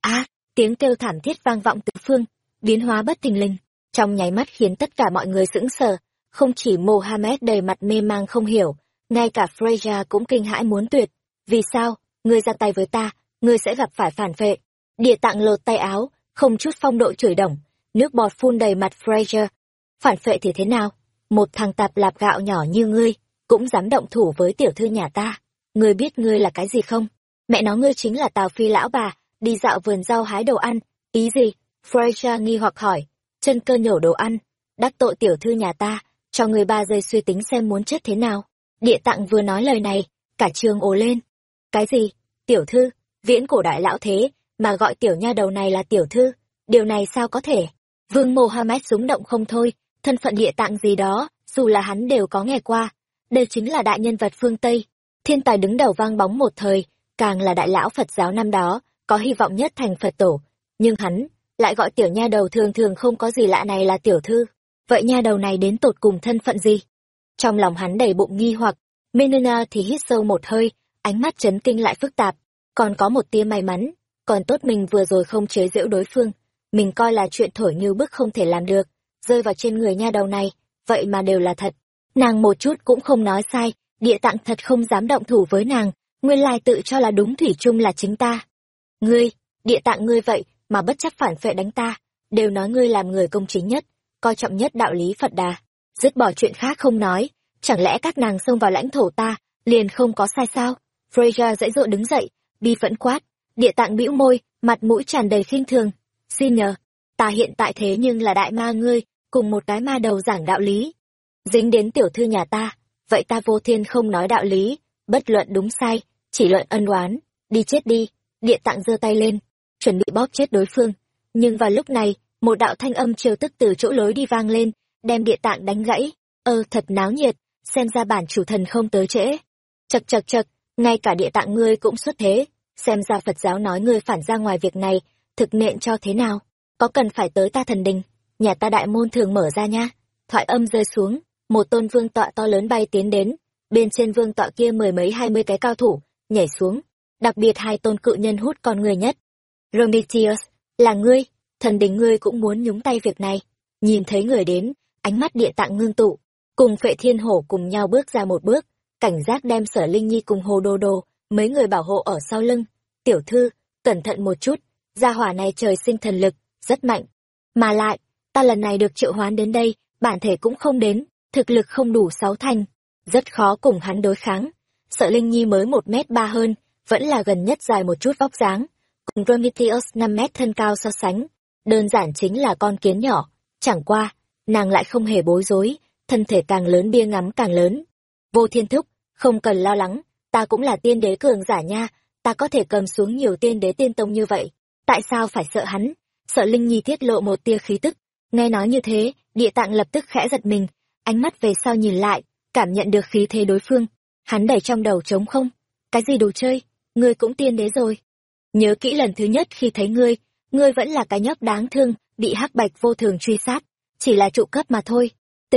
A, tiếng kêu thảm thiết vang vọng từ phương, biến hóa bất thình lình. Trong nháy mắt khiến tất cả mọi người sững sờ, không chỉ mohammed đầy mặt mê mang không hiểu, ngay cả freya cũng kinh hãi muốn tuyệt. Vì sao, ngươi ra tay với ta, ngươi sẽ gặp phải phản vệ. Địa tạng lột tay áo, không chút phong độ chửi đồng nước bọt phun đầy mặt fraser. Phản phệ thì thế nào? Một thằng tạp lạp gạo nhỏ như ngươi, cũng dám động thủ với tiểu thư nhà ta. Ngươi biết ngươi là cái gì không? Mẹ nó ngươi chính là tào phi lão bà, đi dạo vườn rau hái đồ ăn. Ý gì? Fraser nghi hoặc hỏi. Chân cơ nhổ đồ ăn, đắc tội tiểu thư nhà ta, cho người ba giây suy tính xem muốn chết thế nào. Địa tạng vừa nói lời này, cả trường ồ lên. Cái gì? Tiểu thư, viễn cổ đại lão thế, mà gọi tiểu nha đầu này là tiểu thư, điều này sao có thể? Vương mohammed rúng động không thôi, thân phận địa tạng gì đó, dù là hắn đều có nghe qua. Đây chính là đại nhân vật phương tây. Thiên tài đứng đầu vang bóng một thời, càng là đại lão phật giáo năm đó, có hy vọng nhất thành phật tổ. Nhưng hắn lại gọi tiểu nha đầu thường thường không có gì lạ này là tiểu thư. Vậy nha đầu này đến tột cùng thân phận gì? Trong lòng hắn đầy bụng nghi hoặc menuna thì hít sâu một hơi, ánh mắt chấn kinh lại phức tạp. Còn có một tia may mắn, còn tốt mình vừa rồi không chế giễu đối phương mình coi là chuyện thổi như bức không thể làm được, rơi vào trên người nha đầu này, vậy mà đều là thật. Nàng một chút cũng không nói sai, địa tạng thật không dám động thủ với nàng, nguyên lai tự cho là đúng thủy chung là chính ta. Ngươi, địa tạng ngươi vậy mà bất chấp phản phệ đánh ta, đều nói ngươi làm người công chính nhất, coi trọng nhất đạo lý phật đà. Dứt bỏ chuyện khác không nói, chẳng lẽ các nàng xông vào lãnh thổ ta liền không có sai sao? Freya dãy dội đứng dậy, bi phẫn quát, địa tạng bĩu môi, mặt mũi tràn đầy khinh thường xin nhờ ta hiện tại thế nhưng là đại ma ngươi cùng một cái ma đầu giảng đạo lý dính đến tiểu thư nhà ta vậy ta vô thiên không nói đạo lý, bất luận đúng sai, chỉ luận ân oán, đi chết đi, địa tạng giơ tay lên, chuẩn bị bóp chết đối phương. Nhưng vào lúc này, một đạo thanh âm chiều tức từ chỗ lối đi vang lên, đem địa tạng đánh gãy. Ơ thật náo nhiệt, xem ra bản chủ thần không tới trễ. Chật chật chật, ngay cả địa tạng ngươi cũng xuất thế, xem ra Phật giáo nói ngươi phản ra ngoài việc này, thực nện cho thế nào, có cần phải tới ta thần đình, nhà ta đại môn thường mở ra nha. Thoại âm rơi xuống, một tôn vương tọa to lớn bay tiến đến, bên trên vương tọa kia mười mấy hai mươi cái cao thủ, nhảy xuống, đặc biệt hai tôn cự nhân hút con người nhất. Romitius là ngươi, thần đình ngươi cũng muốn nhúng tay việc này. Nhìn thấy người đến, ánh mắt địa tạng ngưng tụ, cùng phệ thiên hổ cùng nhau bước ra một bước, cảnh giác đem sở linh nhi cùng hồ đồ đồ mấy người bảo hộ ở sau lưng. Tiểu thư, cẩn thận một chút, gia hỏa này trời sinh thần lực, rất mạnh. Mà lại, ta lần này được triệu hoán đến đây, bản thể cũng không đến, thực lực không đủ sáu thành, rất khó cùng hắn đối kháng. Sợ Linh Nhi mới một mét ba hơn, vẫn là gần nhất dài một chút vóc dáng, cùng Prometheus năm mét thân cao so sánh, đơn giản chính là con kiến nhỏ, chẳng qua, nàng lại không hề bối rối, thân thể càng lớn bia ngắm càng lớn. Vô thiên thúc, không cần lo lắng, ta cũng là tiên đế cường giả nha, ta có thể cầm xuống nhiều tiên đế tiên tông như vậy, tại sao phải sợ hắn? Sợ Linh Nhi tiết lộ một tia khí tức, nghe nói như thế, địa tạng lập tức khẽ giật mình, ánh mắt về sau nhìn lại, cảm nhận được khí thế đối phương, hắn đẩy trong đầu trống không, cái gì đồ chơi, ngươi cũng tiên đế rồi. Nhớ kỹ lần thứ nhất khi thấy ngươi, ngươi vẫn là cái nhóc đáng thương, bị hắc bạch vô thường truy sát, chỉ là trụ cấp mà thôi. T,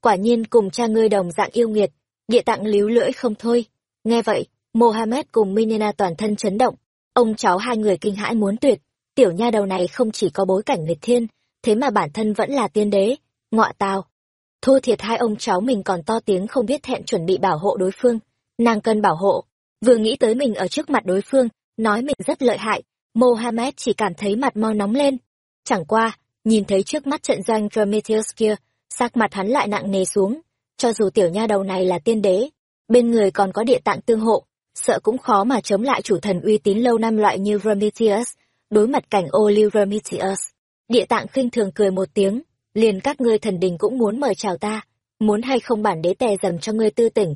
quả nhiên cùng cha ngươi đồng dạng yêu nghiệt, địa tạng líu lưỡi không thôi. Nghe vậy, Mohammed cùng Minena toàn thân chấn động, ông cháu hai người kinh hãi muốn tuyệt, tiểu nha đầu này không chỉ có bối cảnh nghịch thiên, thế mà bản thân vẫn là tiên đế, ngọa tào. Thua thiệt hai ông cháu mình còn to tiếng không biết thẹn chuẩn bị bảo hộ đối phương, nàng cần bảo hộ, vừa nghĩ tới mình ở trước mặt đối phương, nói mình rất lợi hại, Mohammed chỉ cảm thấy mặt mo nóng lên. Chẳng qua, nhìn thấy trước mắt trận doanh Prometheus kia, sắc mặt hắn lại nặng nề xuống, cho dù tiểu nha đầu này là tiên đế, bên người còn có địa tạng tương hộ, sợ cũng khó mà chống lại chủ thần uy tín lâu năm loại như Prometheus, đối mặt cảnh ô lưu Prometheus. Địa tạng khinh thường cười một tiếng, liền các ngươi thần đình cũng muốn mời chào ta, muốn hay không bản đế tè dầm cho ngươi tư tỉnh.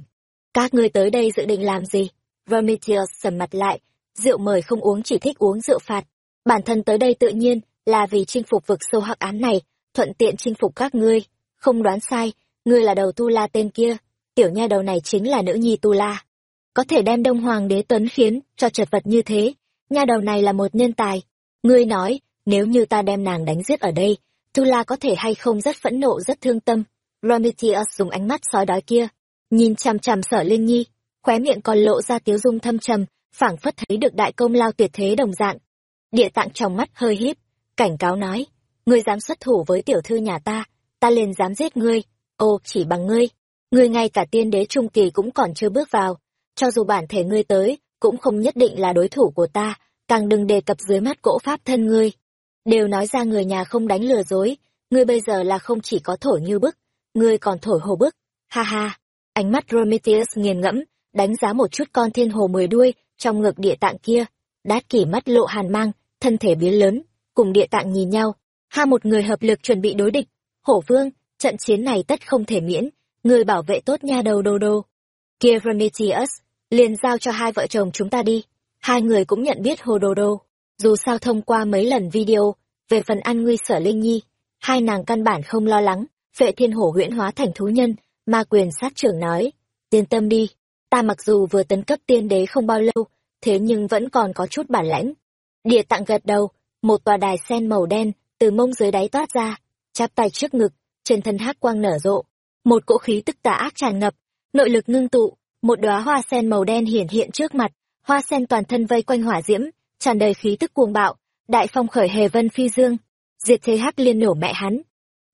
Các ngươi tới đây dự định làm gì? Prometheus sầm mặt lại, rượu mời không uống chỉ thích uống rượu phạt. Bản thân tới đây tự nhiên là vì chinh phục vực sâu hắc án này, thuận tiện chinh phục các ngươi. Không đoán sai, ngươi là đầu Tu La tên kia, tiểu nha đầu này chính là nữ nhi Tu La. Có thể đem đông hoàng đế tuấn khiến cho chật vật như thế, nha đầu này là một nhân tài. Ngươi nói, nếu như ta đem nàng đánh giết ở đây, Tu La có thể hay không rất phẫn nộ rất thương tâm. Prometheus dùng ánh mắt sói đói kia, nhìn chằm chằm sở Linh Nhi, khóe miệng còn lộ ra tiếu dung thâm trầm, phảng phất thấy được đại công lao tuyệt thế đồng dạng. Địa tạng trong mắt hơi híp, cảnh cáo nói, ngươi dám xuất thủ với tiểu thư nhà ta, ta liền dám giết ngươi, ô chỉ bằng ngươi, ngươi ngay cả tiên đế trung kỳ cũng còn chưa bước vào, cho dù bản thể ngươi tới, cũng không nhất định là đối thủ của ta, càng đừng đề cập dưới mắt cỗ pháp thân ngươi. Đều nói ra người nhà không đánh lừa dối, ngươi bây giờ là không chỉ có thổi như bức, ngươi còn thổi hồ bức, ha ha. Ánh mắt Prometheus nghiền ngẫm, đánh giá một chút con thiên hồ mười đuôi trong ngực địa tạng kia. Đát kỷ mắt lộ hàn mang, thân thể biến lớn, cùng địa tạng nhìn nhau. Ha một người hợp lực chuẩn bị đối địch. Hổ vương, trận chiến này tất không thể miễn, người bảo vệ tốt nha đầu đô đô. Kia Prometheus, liền giao cho hai vợ chồng chúng ta đi. Hai người cũng nhận biết hồ đồ đô. Dù sao thông qua mấy lần video, về phần an nguy sở linh nhi, hai nàng căn bản không lo lắng, Vệ thiên hổ huyễn hóa thành thú nhân, ma quyền sát trưởng nói, yên tâm đi, ta mặc dù vừa tấn cấp tiên đế không bao lâu, thế nhưng vẫn còn có chút bản lãnh. Địa tạng gật đầu, một tòa đài sen màu đen, từ mông dưới đáy toát ra, chắp tay trước ngực, trên thân hắc quang nở rộ, một cỗ khí tức tà ác tràn ngập, nội lực ngưng tụ, một đóa hoa sen màu đen hiển hiện trước mặt, hoa sen toàn thân vây quanh hỏa diễm, tràn đầy khí tức cuồng bạo, đại phong khởi hề vân phi dương, diệt thế hắc liên nổ mẹ hắn.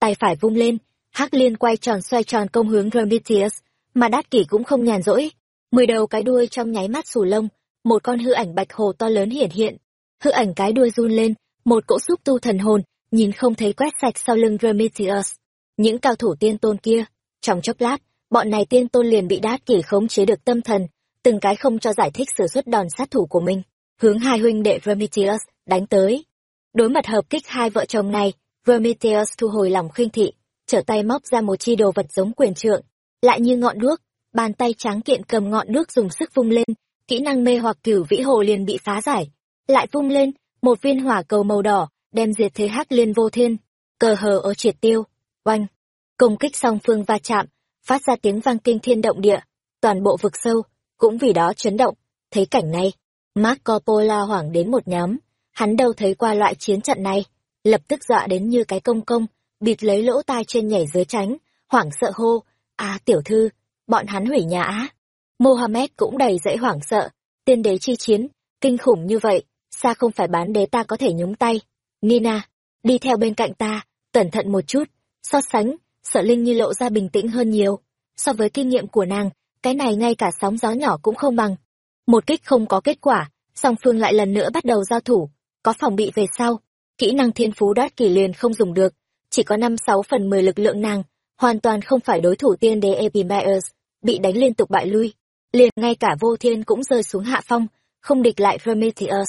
Tay phải vung lên, hắc liên quay tròn xoay tròn công hướng Prometheus, mà đát kỷ cũng không nhàn rỗi. Mười đầu cái đuôi trong nháy mắt sù lông, một con hư ảnh bạch hồ to lớn hiển hiện. Hư ảnh cái đuôi run lên, một cỗ xúc tu thần hồn, nhìn không thấy quét sạch sau lưng Prometheus. Những cao thủ tiên tôn kia, trong chốc lát, bọn này tiên tôn liền bị đát kỷ khống chế được tâm thần, từng cái không cho giải thích sử xuất đòn sát thủ của mình, hướng hai huynh đệ vermitius đánh tới. Đối mặt hợp kích hai vợ chồng này, vermitius thu hồi lòng khinh thị, trở tay móc ra một chi đồ vật giống quyền trượng, lại như ngọn đuốc, bàn tay trắng kiện cầm ngọn nước dùng sức vung lên, kỹ năng mê hoặc cửu vĩ hồ liền bị phá giải. Lại vung lên, một viên hỏa cầu màu đỏ, đem diệt thế hắc liên vô thiên, cờ hờ ở triệt tiêu, oanh. Công kích song phương va chạm, phát ra tiếng vang kinh thiên động địa, toàn bộ vực sâu, cũng vì đó chấn động. Thấy cảnh này, Marco Polo hoảng đến một nhóm, hắn đâu thấy qua loại chiến trận này, lập tức dọa đến như cái công công, bịt lấy lỗ tai trên nhảy dưới tránh, hoảng sợ hô, à tiểu thư, bọn hắn hủy nhà á. Mohammed cũng đầy dẫy hoảng sợ, tiên đế chi chiến, kinh khủng như vậy, xa không phải bán đế ta có thể nhúng tay. Nina, đi theo bên cạnh ta, cẩn thận một chút, so sánh, sợ Linh như lộ ra bình tĩnh hơn nhiều. So với kinh nghiệm của nàng, cái này ngay cả sóng gió nhỏ cũng không bằng. Một kích không có kết quả, song phương lại lần nữa bắt đầu giao thủ, có phòng bị về sau. Kỹ năng thiên phú đát kỳ liền không dùng được, chỉ có năm sáu phần mười lực lượng nàng, hoàn toàn không phải đối thủ tiên đế Epimetheus, bị đánh liên tục bại lui. Liền ngay cả vô thiên cũng rơi xuống hạ phong, không địch lại Prometheus.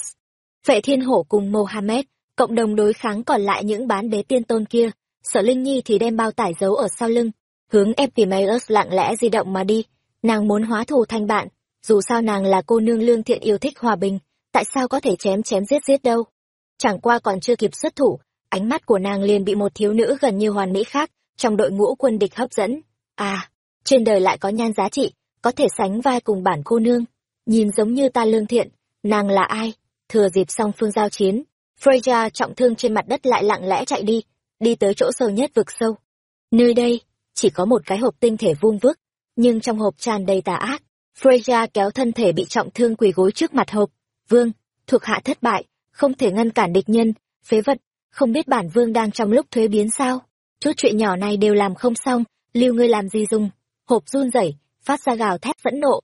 Vệ thiên hổ cùng Mohammed, cộng đồng đối kháng còn lại những bán đế tiên tôn kia, sở Linh Nhi thì đem bao tải giấu ở sau lưng, hướng Epimetheus lặng lẽ di động mà đi. Nàng muốn hóa thù thành bạn, dù sao nàng là cô nương lương thiện yêu thích hòa bình, tại sao có thể chém chém giết giết đâu. Chẳng qua còn chưa kịp xuất thủ, ánh mắt của nàng liền bị một thiếu nữ gần như hoàn mỹ khác trong đội ngũ quân địch hấp dẫn. À, trên đời lại có nhan giá trị, có thể sánh vai cùng bản cô nương. Nhìn giống như ta lương thiện, nàng là ai? Thừa dịp song phương giao chiến, Freya trọng thương trên mặt đất lại lặng lẽ chạy đi, đi tới chỗ sâu nhất vực sâu. Nơi đây, chỉ có một cái hộp tinh thể vuông vức, nhưng trong hộp tràn đầy tà ác. Freya kéo thân thể bị trọng thương quỳ gối trước mặt hộp. Vương, thuộc hạ thất bại, không thể ngăn cản địch nhân, phế vật, không biết bản vương đang trong lúc thuế biến sao. Chút chuyện nhỏ này đều làm không xong, lưu ngươi làm gì dùng. Hộp run rẩy, phát ra gào thét phẫn nộ.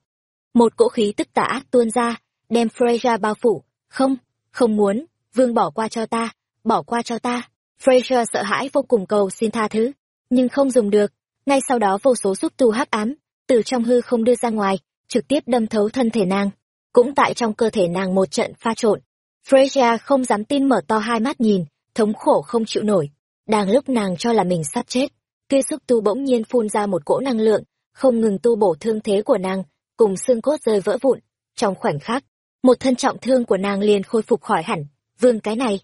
Một cỗ khí tức tà ác tuôn ra, đem Freya bao phủ. Không, không muốn, vương bỏ qua cho ta, bỏ qua cho ta. Fraser sợ hãi vô cùng cầu xin tha thứ, nhưng không dùng được. Ngay sau đó vô số xúc tu hắc ám, từ trong hư không đưa ra ngoài, trực tiếp đâm thấu thân thể nàng. Cũng tại trong cơ thể nàng một trận pha trộn. Fraser không dám tin mở to hai mắt nhìn, thống khổ không chịu nổi. Đang lúc nàng cho là mình sắp chết, kia xúc tu bỗng nhiên phun ra một cỗ năng lượng, không ngừng tu bổ thương thế của nàng, cùng xương cốt rơi vỡ vụn. Trong khoảnh khắc, một thân trọng thương của nàng liền khôi phục khỏi hẳn. Vương cái này,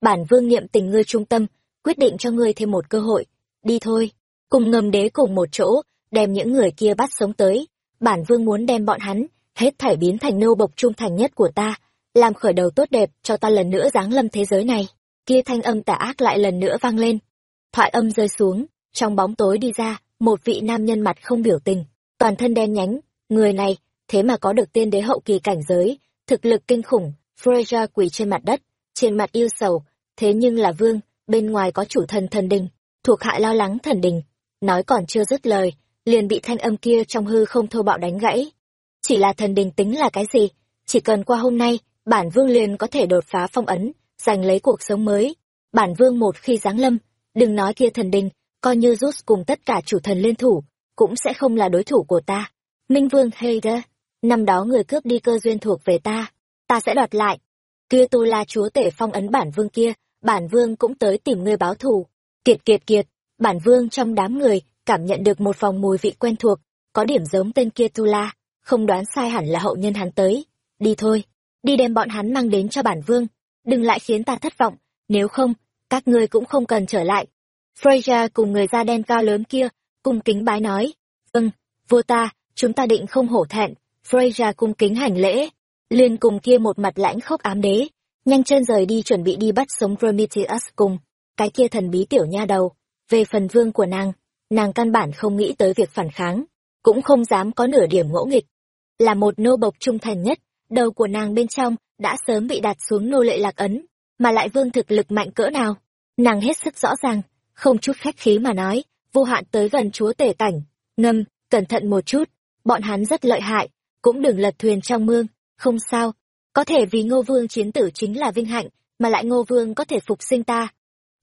bản vương niệm tình ngươi trung tâm, quyết định cho ngươi thêm một cơ hội. Đi thôi, cùng ngầm đế cùng một chỗ, đem những người kia bắt sống tới. Bản vương muốn đem bọn hắn, hết thảy biến thành nô bộc trung thành nhất của ta, làm khởi đầu tốt đẹp cho ta lần nữa giáng lâm thế giới này. Kia thanh âm tà ác lại lần nữa vang lên. Thoại âm rơi xuống, trong bóng tối đi ra, một vị nam nhân mặt không biểu tình, toàn thân đen nhánh, người này, thế mà có được tiên đế hậu kỳ cảnh giới, thực lực kinh khủng, Freya quỳ trên mặt đất, trên mặt yêu sầu, thế nhưng là vương, bên ngoài có chủ thần thần đình, thuộc hạ lo lắng thần đình. Nói còn chưa dứt lời, liền bị thanh âm kia trong hư không thô bạo đánh gãy. Chỉ là thần đình tính là cái gì? Chỉ cần qua hôm nay, bản vương liền có thể đột phá phong ấn, giành lấy cuộc sống mới. Bản vương một khi giáng lâm, đừng nói kia thần đình, coi như rút cùng tất cả chủ thần liên thủ, cũng sẽ không là đối thủ của ta. Minh vương Heider, năm đó người cướp đi cơ duyên thuộc về ta, ta sẽ đoạt lại. Kia tu la chúa tể phong ấn bản vương kia, bản vương cũng tới tìm ngươi báo thù. Kiệt kiệt kiệt, bản vương trong đám người, cảm nhận được một vòng mùi vị quen thuộc, có điểm giống tên kia tu la, không đoán sai hẳn là hậu nhân hắn tới. Đi thôi, đi đem bọn hắn mang đến cho bản vương, đừng lại khiến ta thất vọng, nếu không, các ngươi cũng không cần trở lại. Freya cùng người da đen cao lớn kia, cung kính bái nói, vâng, vua ta, chúng ta định không hổ thẹn, Freya cung kính hành lễ, liền cùng kia một mặt lãnh khốc ám đế, nhanh chân rời đi chuẩn bị đi bắt sống Prometheus cùng, cái kia thần bí tiểu nha đầu, về phần vương của nàng, nàng căn bản không nghĩ tới việc phản kháng, cũng không dám có nửa điểm ngỗ nghịch. Là một nô bộc trung thành nhất, đầu của nàng bên trong đã sớm bị đặt xuống nô lệ lạc ấn, mà lại vương thực lực mạnh cỡ nào. Nàng hết sức rõ ràng, không chút khách khí mà nói, vô hạn tới gần chúa tể cảnh, ngâm, cẩn thận một chút, bọn hắn rất lợi hại, cũng đừng lật thuyền trong mương, không sao, có thể vì ngô vương chiến tử chính là vinh hạnh, mà lại ngô vương có thể phục sinh ta.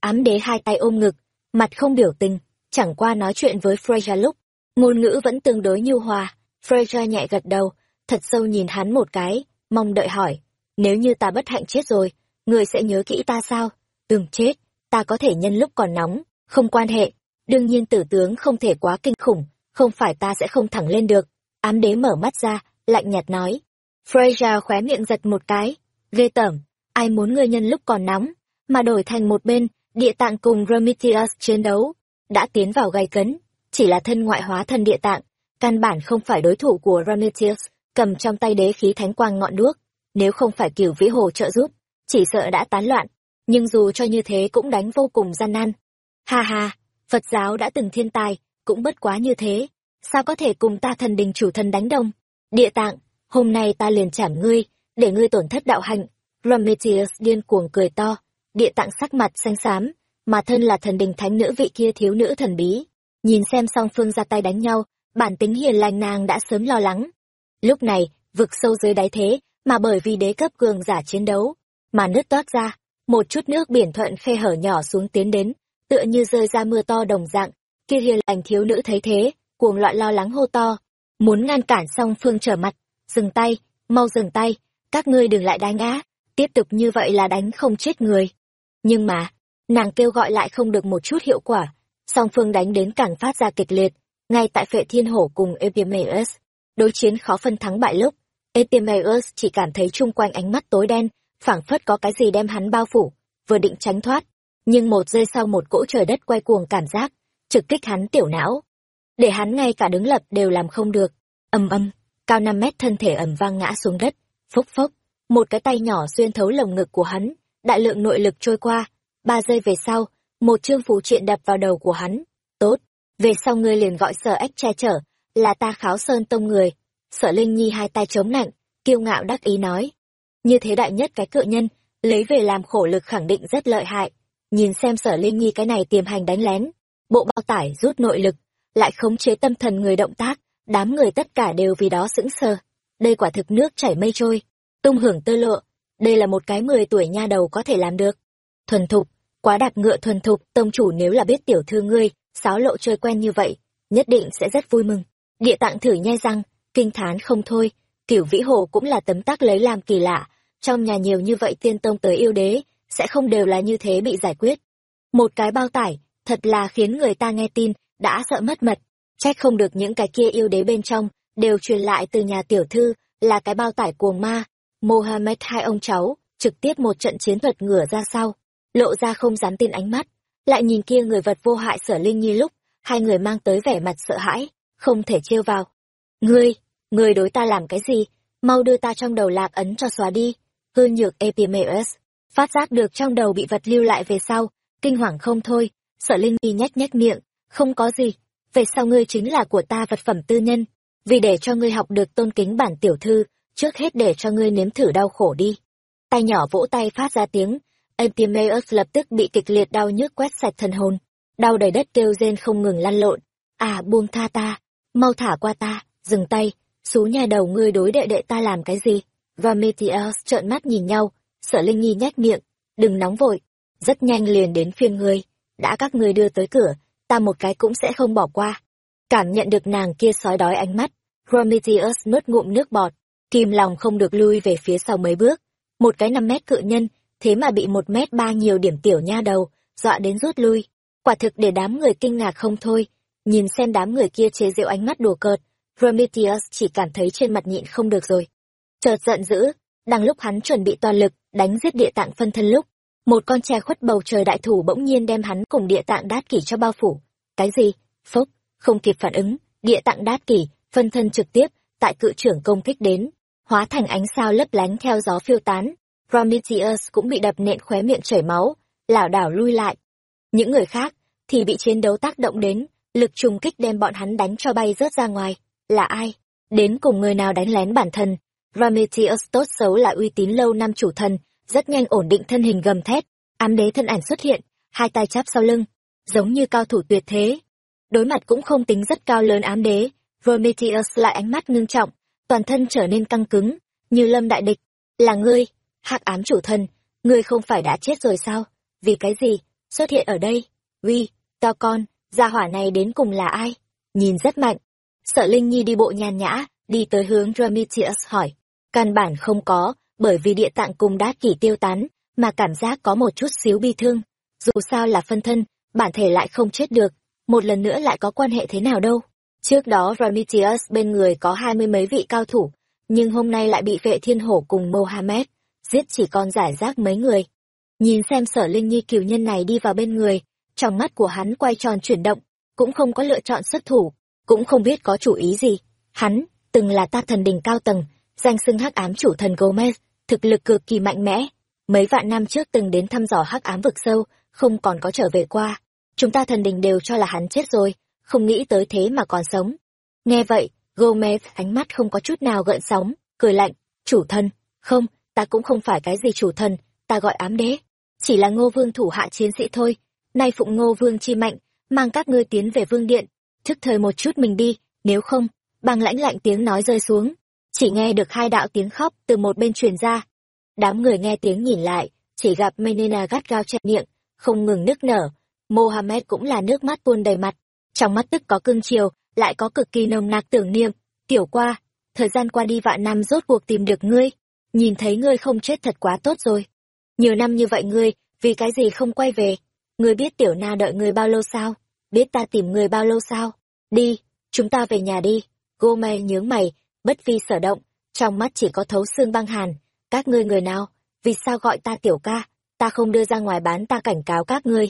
Ám đế hai tay ôm ngực, mặt không biểu tình, chẳng qua nói chuyện với Freya lúc, ngôn ngữ vẫn tương đối nhu hòa. Freya nhẹ gật đầu, thật sâu nhìn hắn một cái, mong đợi hỏi, nếu như ta bất hạnh chết rồi, người sẽ nhớ kỹ ta sao? Đừng chết, ta có thể nhân lúc còn nóng, không quan hệ. Đương nhiên tử tướng không thể quá kinh khủng, không phải ta sẽ không thẳng lên được. ám đế mở mắt ra, lạnh nhạt nói. Fraser khóe miệng giật một cái. Ghê tởm, ai muốn ngươi nhân lúc còn nóng, mà đổi thành một bên, địa tạng cùng Prometheus chiến đấu, đã tiến vào gay cấn, chỉ là thân ngoại hóa thân địa tạng, căn bản không phải đối thủ của Prometheus, cầm trong tay đế khí thánh quang ngọn đuốc, nếu không phải cửu vĩ hồ trợ giúp, chỉ sợ đã tán loạn, nhưng dù cho như thế cũng đánh vô cùng gian nan. Ha ha, Phật giáo đã từng thiên tài, cũng bất quá như thế, sao có thể cùng ta thần đình chủ thần đánh đồng? Địa tạng, hôm nay ta liền chảm ngươi, để ngươi tổn thất đạo hạnh. Prometheus điên cuồng cười to, địa tạng sắc mặt xanh xám, mà thân là thần đình thánh nữ vị kia thiếu nữ thần bí. Nhìn xem song phương ra tay đánh nhau, bản tính hiền lành nàng đã sớm lo lắng. Lúc này, vực sâu dưới đáy thế, mà bởi vì đế cấp cường giả chiến đấu, mà nứt toát ra, một chút nước biển thuận khe hở nhỏ xuống tiến đến, tựa như rơi ra mưa to đồng dạng, kia hiền lành thiếu nữ thấy thế, cuồng loạn lo lắng hô to, muốn ngăn cản song phương trở mặt, dừng tay, mau dừng tay, các ngươi đừng lại đánh á, tiếp tục như vậy là đánh không chết người. Nhưng mà, nàng kêu gọi lại không được một chút hiệu quả, song phương đánh đến càng phát ra kịch liệt, ngay tại phệ thiên hổ cùng Epimeus. Đối chiến khó phân thắng bại lúc, Epimeus chỉ cảm thấy chung quanh ánh mắt tối đen, phảng phất có cái gì đem hắn bao phủ, vừa định tránh thoát, nhưng một giây sau một cỗ trời đất quay cuồng cảm giác, trực kích hắn tiểu não. Để hắn ngay cả đứng lập đều làm không được. Âm âm, cao năm mét thân thể ẩm vang ngã xuống đất, phốc phốc, một cái tay nhỏ xuyên thấu lồng ngực của hắn, đại lượng nội lực trôi qua, ba giây về sau, một chương phù triện đập vào đầu của hắn. Tốt, về sau ngươi liền gọi sở ếch che chở, là ta kháo sơn tông người. Sở Linh Nhi hai tay chống nặng kiêu ngạo đắc ý nói. Như thế đại nhất cái cự nhân, lấy về làm khổ lực khẳng định rất lợi hại. Nhìn xem sở Linh Nhi cái này tiềm hành đánh lén, bộ bao tải rút nội lực, lại khống chế tâm thần người động tác, đám người tất cả đều vì đó sững sờ. Đây quả thực nước chảy mây trôi, tung hưởng tơ lộ, đây là một cái mười tuổi nha đầu có thể làm được. Thuần thục, quá đạp ngựa thuần thục, tông chủ nếu là biết tiểu thư ngươi, sáo lộ chơi quen như vậy, nhất định sẽ rất vui mừng. Địa tạng thử nhai răng, kinh thán không thôi, kiểu vĩ hồ cũng là tấm tác lấy làm kỳ lạ, trong nhà nhiều như vậy tiên tông tới yêu đế, sẽ không đều là như thế bị giải quyết. Một cái bao tải, thật là khiến người ta nghe tin, đã sợ mất mật, trách không được những cái kia yêu đế bên trong, đều truyền lại từ nhà tiểu thư, là cái bao tải cuồng ma. Mohammed hai ông cháu, trực tiếp một trận chiến thuật ngửa ra sau, lộ ra không dám tin ánh mắt, lại nhìn kia người vật vô hại sở linh nhi lúc, hai người mang tới vẻ mặt sợ hãi, không thể trêu vào. Ngươi, ngươi đối ta làm cái gì? Mau đưa ta trong đầu lạc ấn cho xóa đi. Hư nhược Epimeus, phát giác được trong đầu bị vật lưu lại về sau, kinh hoàng không thôi, sở linh nhi nhếch nhếch miệng, không có gì, về sau ngươi chính là của ta vật phẩm tư nhân, vì để cho ngươi học được tôn kính bản tiểu thư, trước hết để cho ngươi nếm thử đau khổ đi. Tay nhỏ vỗ tay phát ra tiếng, Antimaeus lập tức bị kịch liệt đau nhức quét sạch thần hồn, đau đầy đất kêu rên không ngừng lăn lộn. À buông tha ta, mau thả qua ta, dừng tay, xú nhà đầu ngươi đối đệ đệ ta làm cái gì? Prometheus trợn mắt nhìn nhau, sợ Linh Nhi nhếch miệng, đừng nóng vội, rất nhanh liền đến phiên ngươi, đã các ngươi đưa tới cửa, ta một cái cũng sẽ không bỏ qua. Cảm nhận được nàng kia sói đói ánh mắt, Prometheus nuốt ngụm nước bọt, kìm lòng không được lui về phía sau mấy bước. Một cái năm mét cự nhân, thế mà bị một mét ba nhiều điểm tiểu nha đầu, dọa đến rút lui. Quả thực để đám người kinh ngạc không thôi, nhìn xem đám người kia chế giễu ánh mắt đùa cợt, Prometheus chỉ cảm thấy trên mặt nhịn không được rồi. Chợt giận dữ, đang lúc hắn chuẩn bị toàn lực đánh giết địa tạng phân thân lúc, một con tre khuất bầu trời đại thủ bỗng nhiên đem hắn cùng địa tạng đát kỷ cho bao phủ. Cái gì? Phốc, không kịp phản ứng, địa tạng đát kỷ, phân thân trực tiếp, tại cự trưởng công kích đến, hóa thành ánh sao lấp lánh theo gió phiêu tán. Prometheus cũng bị đập nện khóe miệng chảy máu, lảo đảo lui lại. Những người khác thì bị chiến đấu tác động đến, lực trùng kích đem bọn hắn đánh cho bay rớt ra ngoài. Là ai? Đến cùng người nào đánh lén bản thân? Prometheus tốt xấu là uy tín lâu năm chủ thần, rất nhanh ổn định thân hình gầm thét, ám đế thân ảnh xuất hiện, hai tay chắp sau lưng, giống như cao thủ tuyệt thế. Đối mặt cũng không tính rất cao lớn ám đế, Prometheus lại ánh mắt ngưng trọng, toàn thân trở nên căng cứng, như lâm đại địch. Là ngươi, hắc ám chủ thần, ngươi không phải đã chết rồi sao? Vì cái gì? Xuất hiện ở đây? Uy, to con, gia hỏa này đến cùng là ai? Nhìn rất mạnh. Sợ Linh Nhi đi bộ nhàn nhã, đi tới hướng Prometheus hỏi. Căn bản không có, bởi vì địa tạng cùng đá kỷ tiêu tán, mà cảm giác có một chút xíu bi thương. Dù sao là phân thân, bản thể lại không chết được, một lần nữa lại có quan hệ thế nào đâu. Trước đó Prometheus bên người có hai mươi mấy vị cao thủ, nhưng hôm nay lại bị vệ thiên hổ cùng Mohammed, giết chỉ còn giải rác mấy người. Nhìn xem sở linh nhi kiều nhân này đi vào bên người, trong mắt của hắn quay tròn chuyển động, cũng không có lựa chọn xuất thủ, cũng không biết có chủ ý gì. Hắn, từng là ta thần đình cao tầng, danh xưng hắc ám chủ thần Gomez, thực lực cực kỳ mạnh mẽ. Mấy vạn năm trước từng đến thăm dò hắc ám vực sâu, không còn có trở về qua. Chúng ta thần đình đều cho là hắn chết rồi, không nghĩ tới thế mà còn sống. Nghe vậy, Gomez ánh mắt không có chút nào gợn sóng, cười lạnh, chủ thần, không, ta cũng không phải cái gì chủ thần, ta gọi ám đế. Chỉ là ngô vương thủ hạ chiến sĩ thôi, nay phụng ngô vương chi mạnh, mang các ngươi tiến về vương điện, thức thời một chút mình đi, nếu không, bằng lãnh lạnh tiếng nói rơi xuống, chỉ nghe được hai đạo tiếng khóc từ một bên truyền ra. Đám người nghe tiếng nhìn lại, chỉ gặp Menena gắt gao chặt miệng, không ngừng nức nở. Mohammed cũng là nước mắt tuôn đầy mặt, trong mắt tức có cưng chiều, lại có cực kỳ nồng nặc tưởng niệm. Tiểu qua, thời gian qua đi vạn năm rốt cuộc tìm được ngươi, nhìn thấy ngươi không chết thật quá tốt rồi. Nhiều năm như vậy ngươi, vì cái gì không quay về? Ngươi biết tiểu na đợi ngươi bao lâu sao? Biết ta tìm ngươi bao lâu sao? Đi, chúng ta về nhà đi. Gome nhướng mày, bất vi sở động, trong mắt chỉ có thấu xương băng hàn. Các ngươi người nào? Vì sao gọi ta tiểu ca? Ta không đưa ra ngoài bán ta cảnh cáo các ngươi.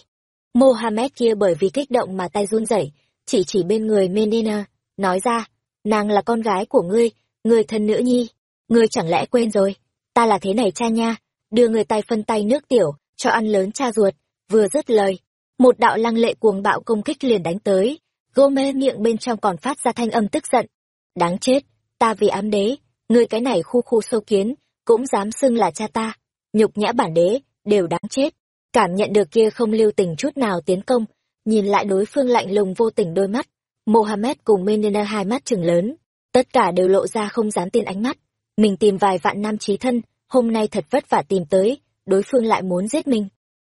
Mohammed kia bởi vì kích động mà tay run rẩy, chỉ chỉ bên người Menina, nói ra, nàng là con gái của ngươi, người thân nữ nhi. Ngươi chẳng lẽ quên rồi? Ta là thế này cha nha, đưa người tay phân tay nước tiểu, cho ăn lớn cha ruột, vừa dứt lời. Một đạo lăng lệ cuồng bạo công kích liền đánh tới, Gome miệng bên trong còn phát ra thanh âm tức giận. Đáng chết, ta vì ám đế, ngươi cái này khu khu sâu kiến, cũng dám xưng là cha ta. Nhục nhã bản đế, đều đáng chết. Cảm nhận được kia không lưu tình chút nào tiến công, nhìn lại đối phương lạnh lùng vô tình đôi mắt. Mohammed cùng Menina hai mắt chừng lớn, tất cả đều lộ ra không dám tin ánh mắt. Mình tìm vài vạn nam trí thân, hôm nay thật vất vả tìm tới, đối phương lại muốn giết mình.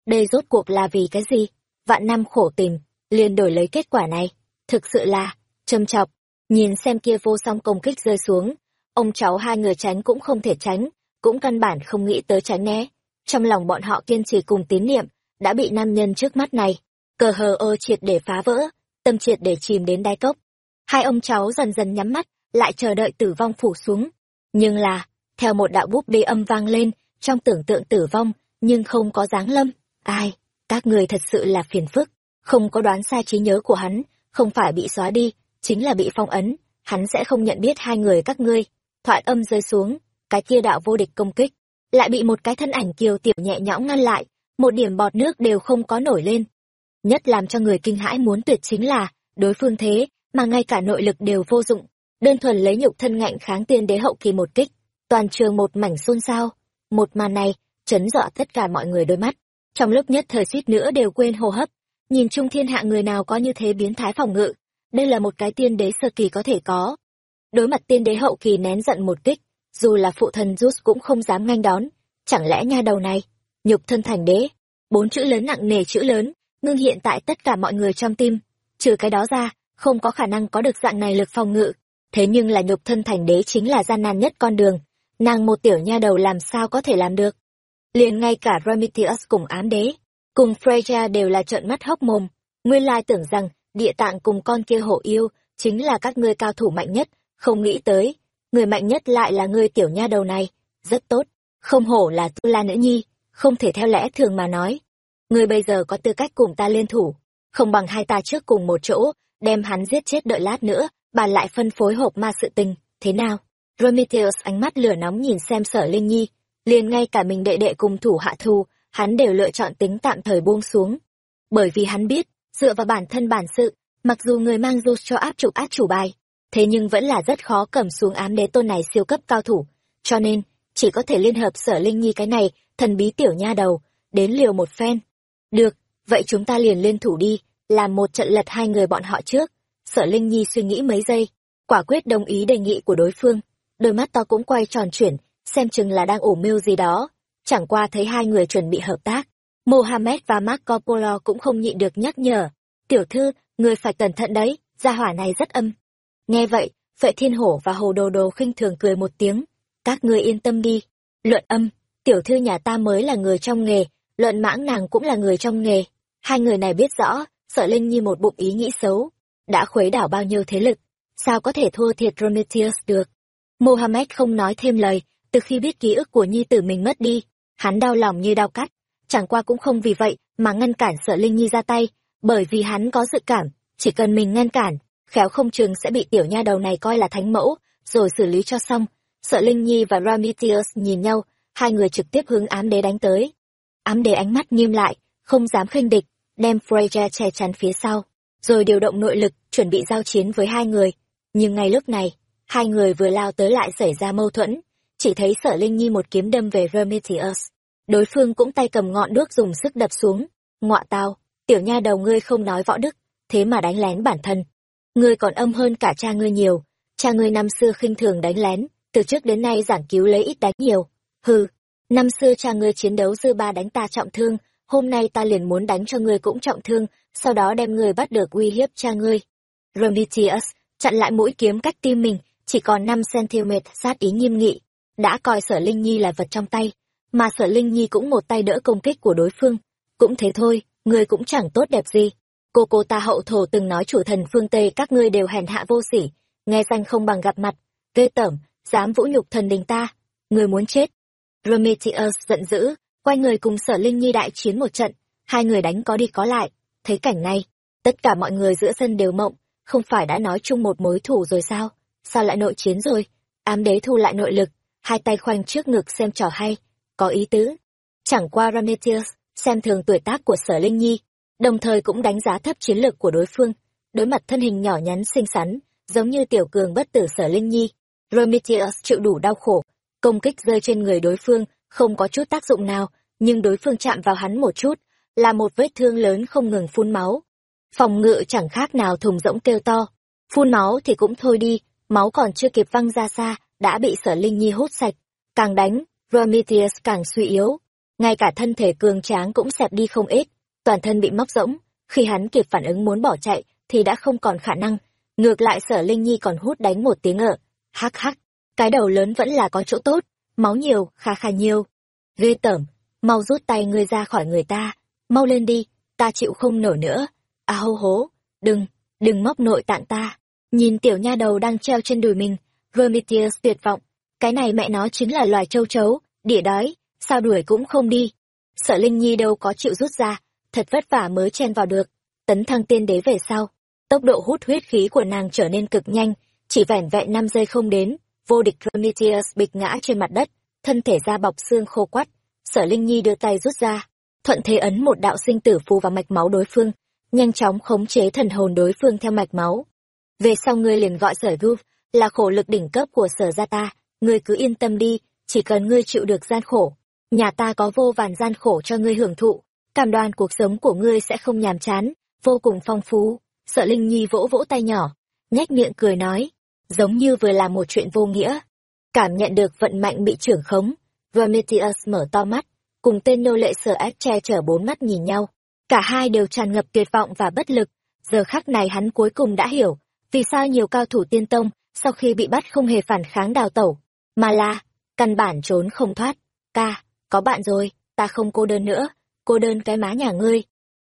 Đây rốt cuộc là vì cái gì? Vạn năm khổ tìm, liền đổi lấy kết quả này. Thực sự là, châm chọc, nhìn xem kia vô song công kích rơi xuống. Ông cháu hai người tránh cũng không thể tránh, cũng căn bản không nghĩ tới tránh né. Trong lòng bọn họ kiên trì cùng tín niệm, đã bị nam nhân trước mắt này, cờ hờ ơ triệt để phá vỡ, tâm triệt để chìm đến đai cốc. Hai ông cháu dần dần nhắm mắt, lại chờ đợi tử vong phủ xuống. Nhưng là, theo một đạo búp bê âm vang lên, trong tưởng tượng tử vong, nhưng không có dáng lâm. Ai? Các người thật sự là phiền phức. Không có đoán sai trí nhớ của hắn, không phải bị xóa đi, chính là bị phong ấn. Hắn sẽ không nhận biết hai người các ngươi. Thoại âm rơi xuống, cái kia đạo vô địch công kích, lại bị một cái thân ảnh kiều tiểu nhẹ nhõm ngăn lại, một điểm bọt nước đều không có nổi lên. Nhất làm cho người kinh hãi muốn tuyệt chính là, đối phương thế, mà ngay cả nội lực đều vô dụng, đơn thuần lấy nhục thân ngạnh kháng tiên đế hậu kỳ một kích, toàn trường một mảnh xôn xao. Một màn này, chấn dọa tất cả mọi người đôi mắt. Trong lúc nhất thời suýt nữa đều quên hô hấp, nhìn chung thiên hạ người nào có như thế biến thái phòng ngự, đây là một cái tiên đế sơ kỳ có thể có. Đối mặt tiên đế hậu kỳ nén giận một kích, dù là phụ thần Zeus cũng không dám nghênh đón, chẳng lẽ nha đầu này, nhục thân thành đế, bốn chữ lớn nặng nề chữ lớn, ngưng hiện tại tất cả mọi người trong tim, trừ cái đó ra, không có khả năng có được dạng này lực phòng ngự, thế nhưng là nhục thân thành đế chính là gian nan nhất con đường, nàng một tiểu nha đầu làm sao có thể làm được. Liền ngay cả Prometheus cùng ám đế, cùng Freya đều là trợn mắt hốc mồm, nguyên lai tưởng rằng địa tạng cùng con kia hổ yêu chính là các ngươi cao thủ mạnh nhất, không nghĩ tới, người mạnh nhất lại là ngươi tiểu nha đầu này, rất tốt, không hổ là tu la nữ nhi, không thể theo lẽ thường mà nói. Ngươi bây giờ có tư cách cùng ta liên thủ, không bằng hai ta trước cùng một chỗ, đem hắn giết chết đợi lát nữa, bàn lại phân phối hộp ma sự tình, thế nào? Prometheus ánh mắt lửa nóng nhìn xem sở Linh Nhi, liền ngay cả mình đệ đệ cùng thủ hạ thù, hắn đều lựa chọn tính tạm thời buông xuống. Bởi vì hắn biết, dựa vào bản thân bản sự, mặc dù người mang du cho áp trục át chủ bài, thế nhưng vẫn là rất khó cầm xuống ám đế tôn này siêu cấp cao thủ. Cho nên, chỉ có thể liên hợp sở Linh Nhi cái này, thần bí tiểu nha đầu, đến liều một phen. Được, vậy chúng ta liền liên thủ đi, làm một trận lật hai người bọn họ trước. Sở Linh Nhi suy nghĩ mấy giây, quả quyết đồng ý đề nghị của đối phương đôi mắt to cũng quay tròn chuyển, xem chừng là đang ủ mưu gì đó. Chẳng qua thấy hai người chuẩn bị hợp tác. Mohammed và Marco Polo cũng không nhịn được nhắc nhở. Tiểu thư, người phải cẩn thận đấy, gia hỏa này rất âm. Nghe vậy, Vệ Thiên Hổ và Hồ Đồ Đồ khinh thường cười một tiếng. Các ngươi yên tâm đi. Luận âm, tiểu thư nhà ta mới là người trong nghề, luận mãng nàng cũng là người trong nghề. Hai người này biết rõ, sợ Linh như một bụng ý nghĩ xấu. Đã khuấy đảo bao nhiêu thế lực, sao có thể thua thiệt Prometheus được. Mohammed không nói thêm lời, từ khi biết ký ức của nhi tử mình mất đi, hắn đau lòng như đau cắt, chẳng qua cũng không vì vậy mà ngăn cản sợ Linh Nhi ra tay, bởi vì hắn có dự cảm, chỉ cần mình ngăn cản, khéo không chừng sẽ bị tiểu nha đầu này coi là thánh mẫu, rồi xử lý cho xong. Sợ Linh Nhi và ramitius nhìn nhau, hai người trực tiếp hướng ám đế đánh tới. Ám đế ánh mắt nghiêm lại, không dám khinh địch, đem Freya che chắn phía sau, rồi điều động nội lực, chuẩn bị giao chiến với hai người. Nhưng ngay lúc này, hai người vừa lao tới lại xảy ra mâu thuẫn, chỉ thấy sở Linh Nhi một kiếm đâm về ramitius Đối phương cũng tay cầm ngọn đuốc dùng sức đập xuống. Ngọa tao, tiểu nha đầu ngươi không nói võ đức, thế mà đánh lén bản thân. Ngươi còn âm hơn cả cha ngươi nhiều, cha ngươi năm xưa khinh thường đánh lén, từ trước đến nay giảng cứu lấy ít đánh nhiều. Hừ, năm xưa cha ngươi chiến đấu dư ba đánh ta trọng thương, hôm nay ta liền muốn đánh cho ngươi cũng trọng thương, sau đó đem ngươi bắt được uy hiếp cha ngươi. Prometheus chặn lại mũi kiếm cách tim mình, chỉ còn năm cm sát ý nghiêm nghị, đã coi sở Linh Nhi là vật trong tay, mà sở Linh Nhi cũng một tay đỡ công kích của đối phương. Cũng thế thôi, ngươi cũng chẳng tốt đẹp gì. Cô cô ta hậu thổ từng nói chủ thần phương Tây các ngươi đều hèn hạ vô sỉ, nghe danh không bằng gặp mặt, ghê tởm, dám vũ nhục thần đình ta. Ngươi muốn chết. Prometheus giận dữ, quay người cùng sở Linh Nhi đại chiến một trận, hai người đánh có đi có lại. Thấy cảnh này, tất cả mọi người giữa sân đều mộng, không phải đã nói chung một mối thủ rồi sao? Sao lại nội chiến rồi? Ám đế thu lại nội lực, hai tay khoanh trước ngực xem trò hay, có ý tứ. Chẳng qua Prometheus xem thường tuổi tác của sở Linh Nhi, đồng thời cũng đánh giá thấp chiến lược của đối phương. Đối mặt thân hình nhỏ nhắn xinh xắn, giống như tiểu cường bất tử sở Linh Nhi, Prometheus chịu đủ đau khổ, công kích rơi trên người đối phương, không có chút tác dụng nào, nhưng đối phương chạm vào hắn một chút, là một vết thương lớn không ngừng phun máu. Phòng ngự chẳng khác nào thùng rỗng kêu to. Phun máu thì cũng thôi đi, máu còn chưa kịp văng ra xa, đã bị sở Linh Nhi hút sạch. Càng đánh, Prometheus càng suy yếu. Ngay cả thân thể cường tráng cũng xẹp đi không ít, toàn thân bị móc rỗng. Khi hắn kịp phản ứng muốn bỏ chạy, thì đã không còn khả năng. Ngược lại sở Linh Nhi còn hút đánh một tiếng ở. Hắc hắc, cái đầu lớn vẫn là có chỗ tốt, máu nhiều, khá khá nhiều. Ghê tởm, mau rút tay ngươi ra khỏi người ta, mau lên đi, ta chịu không nổi nữa. À hô hố, đừng, đừng móc nội tạng ta. Nhìn tiểu nha đầu đang treo trên đùi mình, Prometheus tuyệt vọng. Cái này mẹ nó chính là loài châu chấu, đỉa đói, sao đuổi cũng không đi. Sợ Linh Nhi đâu có chịu rút ra, thật vất vả mới chen vào được. Tấn thăng tiên đế về sau, tốc độ hút huyết khí của nàng trở nên cực nhanh, chỉ vẻn vẹn năm giây không đến, vô địch Prometheus bịch ngã trên mặt đất, thân thể da bọc xương khô quắt. Sở Linh Nhi đưa tay rút ra, thuận thế ấn một đạo sinh tử phù vào mạch máu đối phương, nhanh chóng khống chế thần hồn đối phương theo mạch máu. Về sau ngươi liền gọi sở Guf là khổ lực đỉnh cấp của sở gia ta, ngươi cứ yên tâm đi, chỉ cần ngươi chịu được gian khổ. Nhà ta có vô vàn gian khổ cho ngươi hưởng thụ, cảm đoan cuộc sống của ngươi sẽ không nhàm chán, vô cùng phong phú. Sợ Linh Nhi vỗ vỗ tay nhỏ, nhếch miệng cười nói, giống như vừa làm một chuyện vô nghĩa. Cảm nhận được vận mạnh bị trưởng khống, Prometheus mở to mắt, cùng tên nô lệ sở ác che chở bốn mắt nhìn nhau. Cả hai đều tràn ngập tuyệt vọng và bất lực. Giờ khắc này hắn cuối cùng đã hiểu, vì sao nhiều cao thủ tiên tông, sau khi bị bắt không hề phản kháng đào tẩu, mà là, căn bản trốn không thoát. Ca, có bạn rồi, ta không cô đơn nữa, cô đơn cái má nhà ngươi.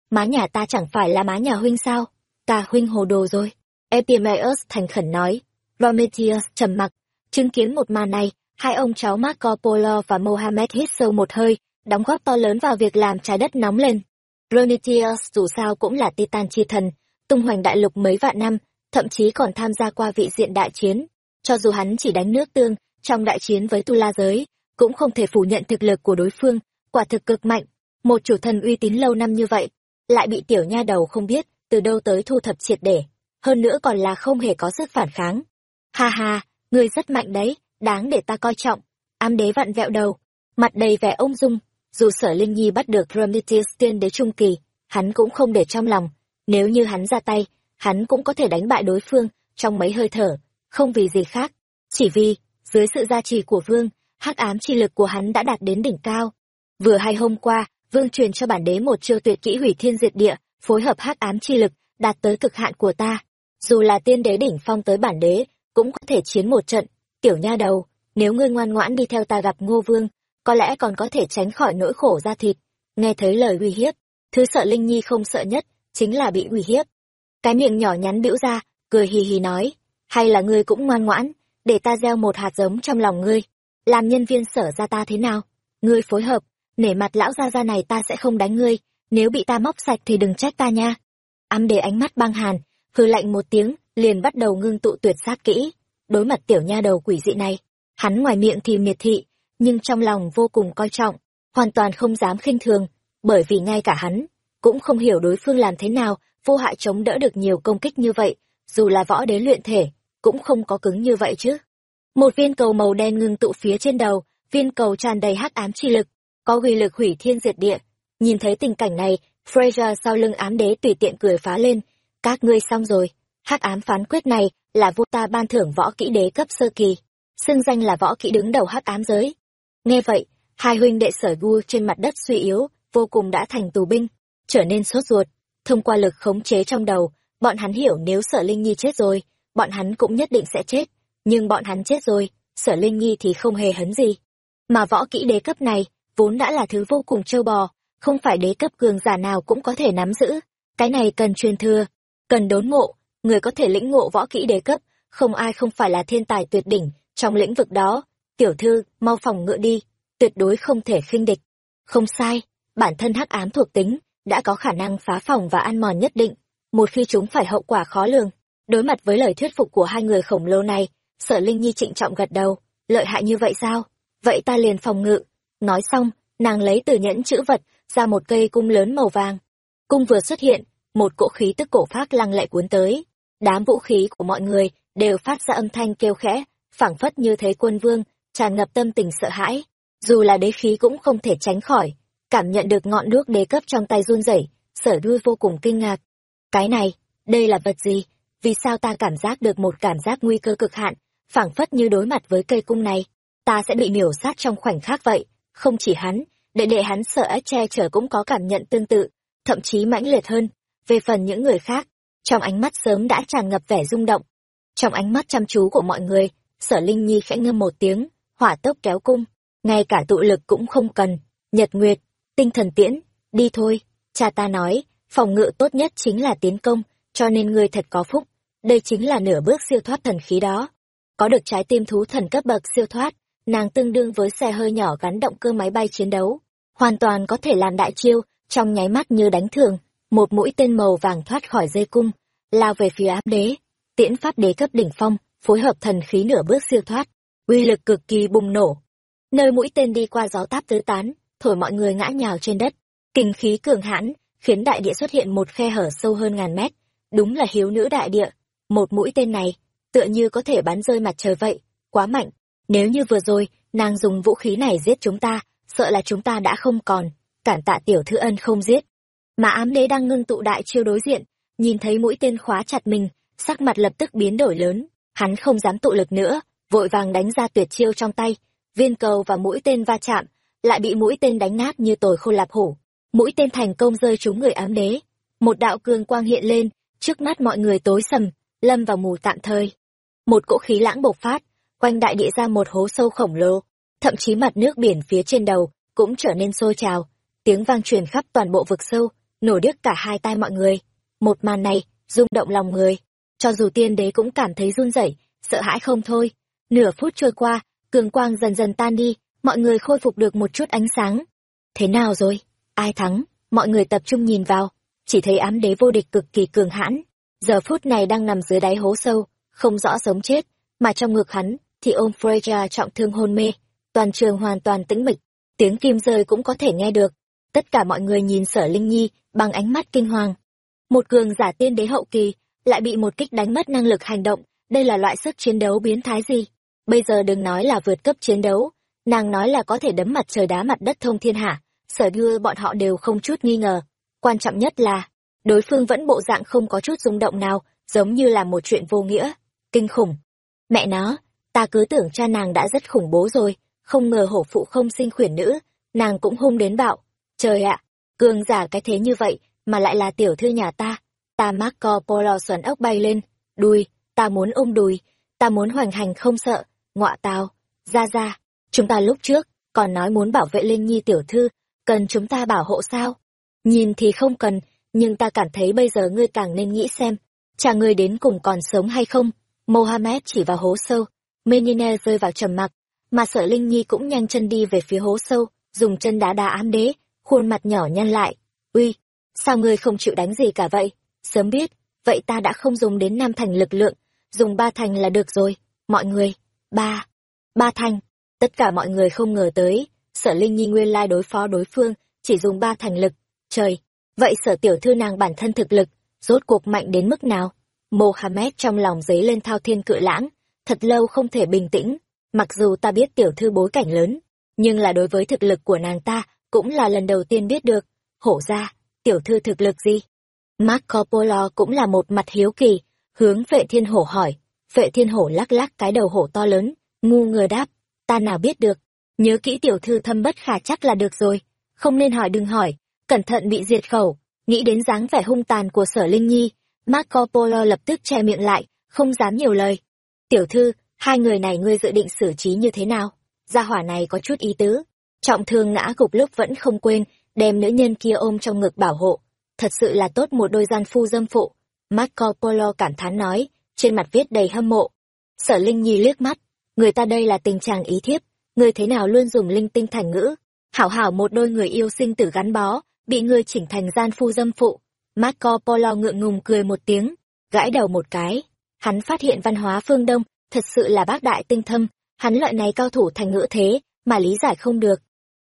Má nhà ta chẳng phải là má nhà huynh sao? Ca huynh hồ đồ rồi. Epimeus thành khẩn nói. Prometheus trầm mặc, chứng kiến một màn này, hai ông cháu Marco Polo và Mohammed hít sâu một hơi, đóng góp to lớn vào việc làm trái đất nóng lên. Prometheus dù sao cũng là Titan chi thần, tung hoành đại lục mấy vạn năm, thậm chí còn tham gia qua vị diện đại chiến. Cho dù hắn chỉ đánh nước tương, trong đại chiến với Tu La Giới, cũng không thể phủ nhận thực lực của đối phương, quả thực cực mạnh. Một chủ thần uy tín lâu năm như vậy, lại bị tiểu nha đầu không biết từ đâu tới thu thập triệt để, hơn nữa còn là không hề có sức phản kháng. Ha ha, người rất mạnh đấy, đáng để ta coi trọng. Ám đế vặn vẹo đầu, mặt đầy vẻ ung dung, dù sở Linh Nhi bắt được Prometheus tiên đế trung kỳ, hắn cũng không để trong lòng, nếu như hắn ra tay, hắn cũng có thể đánh bại đối phương trong mấy hơi thở, không vì gì khác, chỉ vì, dưới sự gia trì của vương, hắc ám chi lực của hắn đã đạt đến đỉnh cao. Vừa hay hôm qua, vương truyền cho bản đế một chiêu tuyệt kỹ hủy thiên diệt địa, phối hợp hắc ám chi lực, đạt tới cực hạn của ta. Dù là tiên đế đỉnh phong tới bản đế, cũng có thể chiến một trận. Tiểu nha đầu, nếu ngươi ngoan ngoãn đi theo ta gặp ngô vương, có lẽ còn có thể tránh khỏi nỗi khổ da thịt. Nghe thấy lời uy hiếp, thứ sợ Linh Nhi không sợ nhất, chính là bị uy hiếp. Cái miệng nhỏ nhắn bĩu ra, cười hì hì nói, hay là ngươi cũng ngoan ngoãn, để ta gieo một hạt giống trong lòng ngươi. Làm nhân viên sở ra ta thế nào? Ngươi phối hợp, nể mặt lão gia gia này ta sẽ không đánh ngươi, nếu bị ta móc sạch thì đừng trách ta nha. Ám đề ánh mắt băng hàn, hư lạnh một tiếng, liền bắt đầu ngưng tụ tuyệt sát kỹ. Đối mặt tiểu nha đầu quỷ dị này, hắn ngoài miệng thì miệt thị, nhưng trong lòng vô cùng coi trọng, hoàn toàn không dám khinh thường, bởi vì ngay cả hắn cũng không hiểu đối phương làm thế nào vô hại chống đỡ được nhiều công kích như vậy, dù là võ đế luyện thể, cũng không có cứng như vậy chứ. Một viên cầu màu đen ngưng tụ phía trên đầu, viên cầu tràn đầy hắc ám chi lực, có uy lực hủy thiên diệt địa. Nhìn thấy tình cảnh này, Fraser sau lưng ám đế tùy tiện cười phá lên, các ngươi xong rồi, hắc ám phán quyết này là vua ta ban thưởng võ kỹ đế cấp sơ kỳ, xưng danh là võ kỹ đứng đầu hắc ám giới. Nghe vậy, hai huynh đệ sở gu trên mặt đất suy yếu, vô cùng đã thành tù binh, trở nên sốt ruột. Thông qua lực khống chế trong đầu, bọn hắn hiểu nếu sở Linh Nhi chết rồi, bọn hắn cũng nhất định sẽ chết. Nhưng bọn hắn chết rồi, sở Linh Nhi thì không hề hấn gì. Mà võ kỹ đế cấp này, vốn đã là thứ vô cùng trâu bò, không phải đế cấp cường giả nào cũng có thể nắm giữ. Cái này cần truyền thừa, cần đốn ngộ, người có thể lĩnh ngộ võ kỹ đế cấp, không ai không phải là thiên tài tuyệt đỉnh trong lĩnh vực đó. Tiểu thư, mau phòng ngựa đi, tuyệt đối không thể khinh địch. Không sai, bản thân hắc ám thuộc tính, đã có khả năng phá phòng và ăn mòn nhất định, một khi chúng phải hậu quả khó lường. Đối mặt với lời thuyết phục của hai người khổng lồ này, sở Linh Nhi trịnh trọng gật đầu, lợi hại như vậy sao? Vậy ta liền phòng ngự. Nói xong, nàng lấy từ nhẫn chữ vật ra một cây cung lớn màu vàng. Cung vừa xuất hiện, một cỗ khí tức cổ phát lăng lệ cuốn tới. Đám vũ khí của mọi người đều phát ra âm thanh kêu khẽ, phảng phất như thế quân vương, tràn ngập tâm tình sợ hãi. Dù là đế khí cũng không thể tránh khỏi, cảm nhận được ngọn đuốc đế cấp trong tay run rẩy, sở đuôi vô cùng kinh ngạc. Cái này, đây là vật gì? Vì sao ta cảm giác được một cảm giác nguy cơ cực hạn, phảng phất như đối mặt với cây cung này, ta sẽ bị miểu sát trong khoảnh khắc vậy. Không chỉ hắn, đệ đệ hắn sợ ách che chở cũng có cảm nhận tương tự, thậm chí mãnh liệt hơn. Về phần những người khác, trong ánh mắt sớm đã tràn ngập vẻ rung động. Trong ánh mắt chăm chú của mọi người, sở Linh Nhi khẽ ngâm một tiếng, hỏa tốc kéo cung, ngay cả tụ lực cũng không cần. Nhật Nguyệt, tinh thần tiễn, đi thôi. Cha ta nói, phòng ngự tốt nhất chính là tiến công, cho nên ngươi thật có phúc. Đây chính là nửa bước siêu thoát thần khí đó. Có được trái tim thú thần cấp bậc siêu thoát, nàng tương đương với xe hơi nhỏ gắn động cơ máy bay chiến đấu. Hoàn toàn có thể làm đại chiêu, trong nháy mắt như đánh thường, một mũi tên màu vàng thoát khỏi dây cung, lao về phía áp đế. Tiễn pháp đế cấp đỉnh phong, phối hợp thần khí nửa bước siêu thoát, uy lực cực kỳ bùng nổ. Nơi mũi tên đi qua gió táp tứ tán, thổi mọi người ngã nhào trên đất. Kinh khí cường hãn, khiến đại địa xuất hiện một khe hở sâu hơn ngàn mét. Đúng là hiếu nữ đại địa. Một mũi tên này, tựa như có thể bắn rơi mặt trời vậy, quá mạnh. Nếu như vừa rồi, nàng dùng vũ khí này giết chúng ta, sợ là chúng ta đã không còn. Cản tạ tiểu thư ân không giết. Mà ám đế đang ngưng tụ đại chiêu đối diện, nhìn thấy mũi tên khóa chặt mình, sắc mặt lập tức biến đổi lớn. Hắn không dám tụ lực nữa, vội vàng đánh ra tuyệt chiêu trong tay. Viên cầu và mũi tên va chạm, lại bị mũi tên đánh nát như tồi khô lạp hổ. Mũi tên thành công rơi trúng người ám đế. Một đạo cường quang hiện lên, trước mắt mọi người tối sầm, lâm vào mù tạm thời. Một cỗ khí lãng bộc phát, quanh đại địa ra một hố sâu khổng lồ, thậm chí mặt nước biển phía trên đầu cũng trở nên sôi trào, tiếng vang truyền khắp toàn bộ vực sâu, nổ điếc cả hai tai mọi người. Một màn này, rung động lòng người, cho dù tiên đế cũng cảm thấy run rẩy, sợ hãi không thôi. Nửa phút trôi qua, cường quang dần dần tan đi, mọi người khôi phục được một chút ánh sáng. Thế nào rồi? Ai thắng? Mọi người tập trung nhìn vào, chỉ thấy ám đế vô địch cực kỳ cường hãn. Giờ phút này đang nằm dưới đáy hố sâu, không rõ sống chết, mà trong ngực hắn thì ôm Freya trọng thương hôn mê. Toàn trường hoàn toàn tĩnh mịch, tiếng kim rơi cũng có thể nghe được. Tất cả mọi người nhìn sở Linh Nhi bằng ánh mắt kinh hoàng. Một cường giả tiên đế hậu kỳ lại bị một kích đánh mất năng lực hành động, đây là loại sức chiến đấu biến thái gì? Bây giờ đừng nói là vượt cấp chiến đấu, nàng nói là có thể đấm mặt trời đá mặt đất thông thiên hạ sở đưa bọn họ đều không chút nghi ngờ quan trọng nhất là đối phương vẫn bộ dạng không có chút rung động nào giống như là một chuyện vô nghĩa. Kinh khủng. Mẹ nó ta cứ tưởng cha nàng đã rất khủng bố rồi không ngờ hổ phụ không sinh khuyển nữ nàng cũng hung đến bạo. Trời ạ cường giả cái thế như vậy mà lại là tiểu thư nhà ta. Ta marco polo xoắn ốc bay lên. Đùi ta muốn ôm đùi ta muốn hoành hành không sợ ngọa tao ra ra Chúng ta lúc trước, còn nói muốn bảo vệ Linh Nhi tiểu thư, cần chúng ta bảo hộ sao? Nhìn thì không cần, nhưng ta cảm thấy bây giờ ngươi càng nên nghĩ xem, cha ngươi đến cùng còn sống hay không? Mohammed chỉ vào hố sâu, Menine rơi vào trầm mặc, mà sợ Linh Nhi cũng nhanh chân đi về phía hố sâu, dùng chân đá đá ám đế, khuôn mặt nhỏ nhăn lại. Uy, sao ngươi không chịu đánh gì cả vậy? Sớm biết, vậy ta đã không dùng đến năm thành lực lượng, dùng ba thành là được rồi. Mọi người, ba, ba thành. Tất cả mọi người không ngờ tới, sở Linh Nhi nguyên lai đối phó đối phương, chỉ dùng ba thành lực. Trời, vậy sở tiểu thư nàng bản thân thực lực, rốt cuộc mạnh đến mức nào? Mohammed trong lòng giấy lên thao thiên cự lãng, thật lâu không thể bình tĩnh, mặc dù ta biết tiểu thư bối cảnh lớn, nhưng là đối với thực lực của nàng ta, cũng là lần đầu tiên biết được. Hổ ra, tiểu thư thực lực gì? Marco Polo cũng là một mặt hiếu kỳ, hướng vệ thiên hổ hỏi. Vệ thiên hổ lắc lắc cái đầu hổ to lớn, ngu ngơ đáp, ta nào biết được, nhớ kỹ tiểu thư thâm bất khả chắc là được rồi, không nên hỏi đừng hỏi, cẩn thận bị diệt khẩu, nghĩ đến dáng vẻ hung tàn của sở Linh Nhi, Marco Polo lập tức che miệng lại, không dám nhiều lời. Tiểu thư, hai người này ngươi dự định xử trí như thế nào? Gia hỏa này có chút ý tứ. Trọng thương ngã gục lúc vẫn không quên, đem nữ nhân kia ôm trong ngực bảo hộ. Thật sự là tốt một đôi gian phu dâm phụ. Marco Polo cảm thán nói, trên mặt viết đầy hâm mộ. Sở Linh Nhi liếc mắt, người ta đây là tình trạng ý thiếp, người thế nào luôn dùng linh tinh thành ngữ. Hảo hảo một đôi người yêu sinh tử gắn bó, bị ngươi chỉnh thành gian phu dâm phụ. Marco Polo ngượng ngùng cười một tiếng, gãi đầu một cái. Hắn phát hiện văn hóa phương Đông, thật sự là bác đại tinh thâm, hắn loại này cao thủ thành ngữ thế, mà lý giải không được.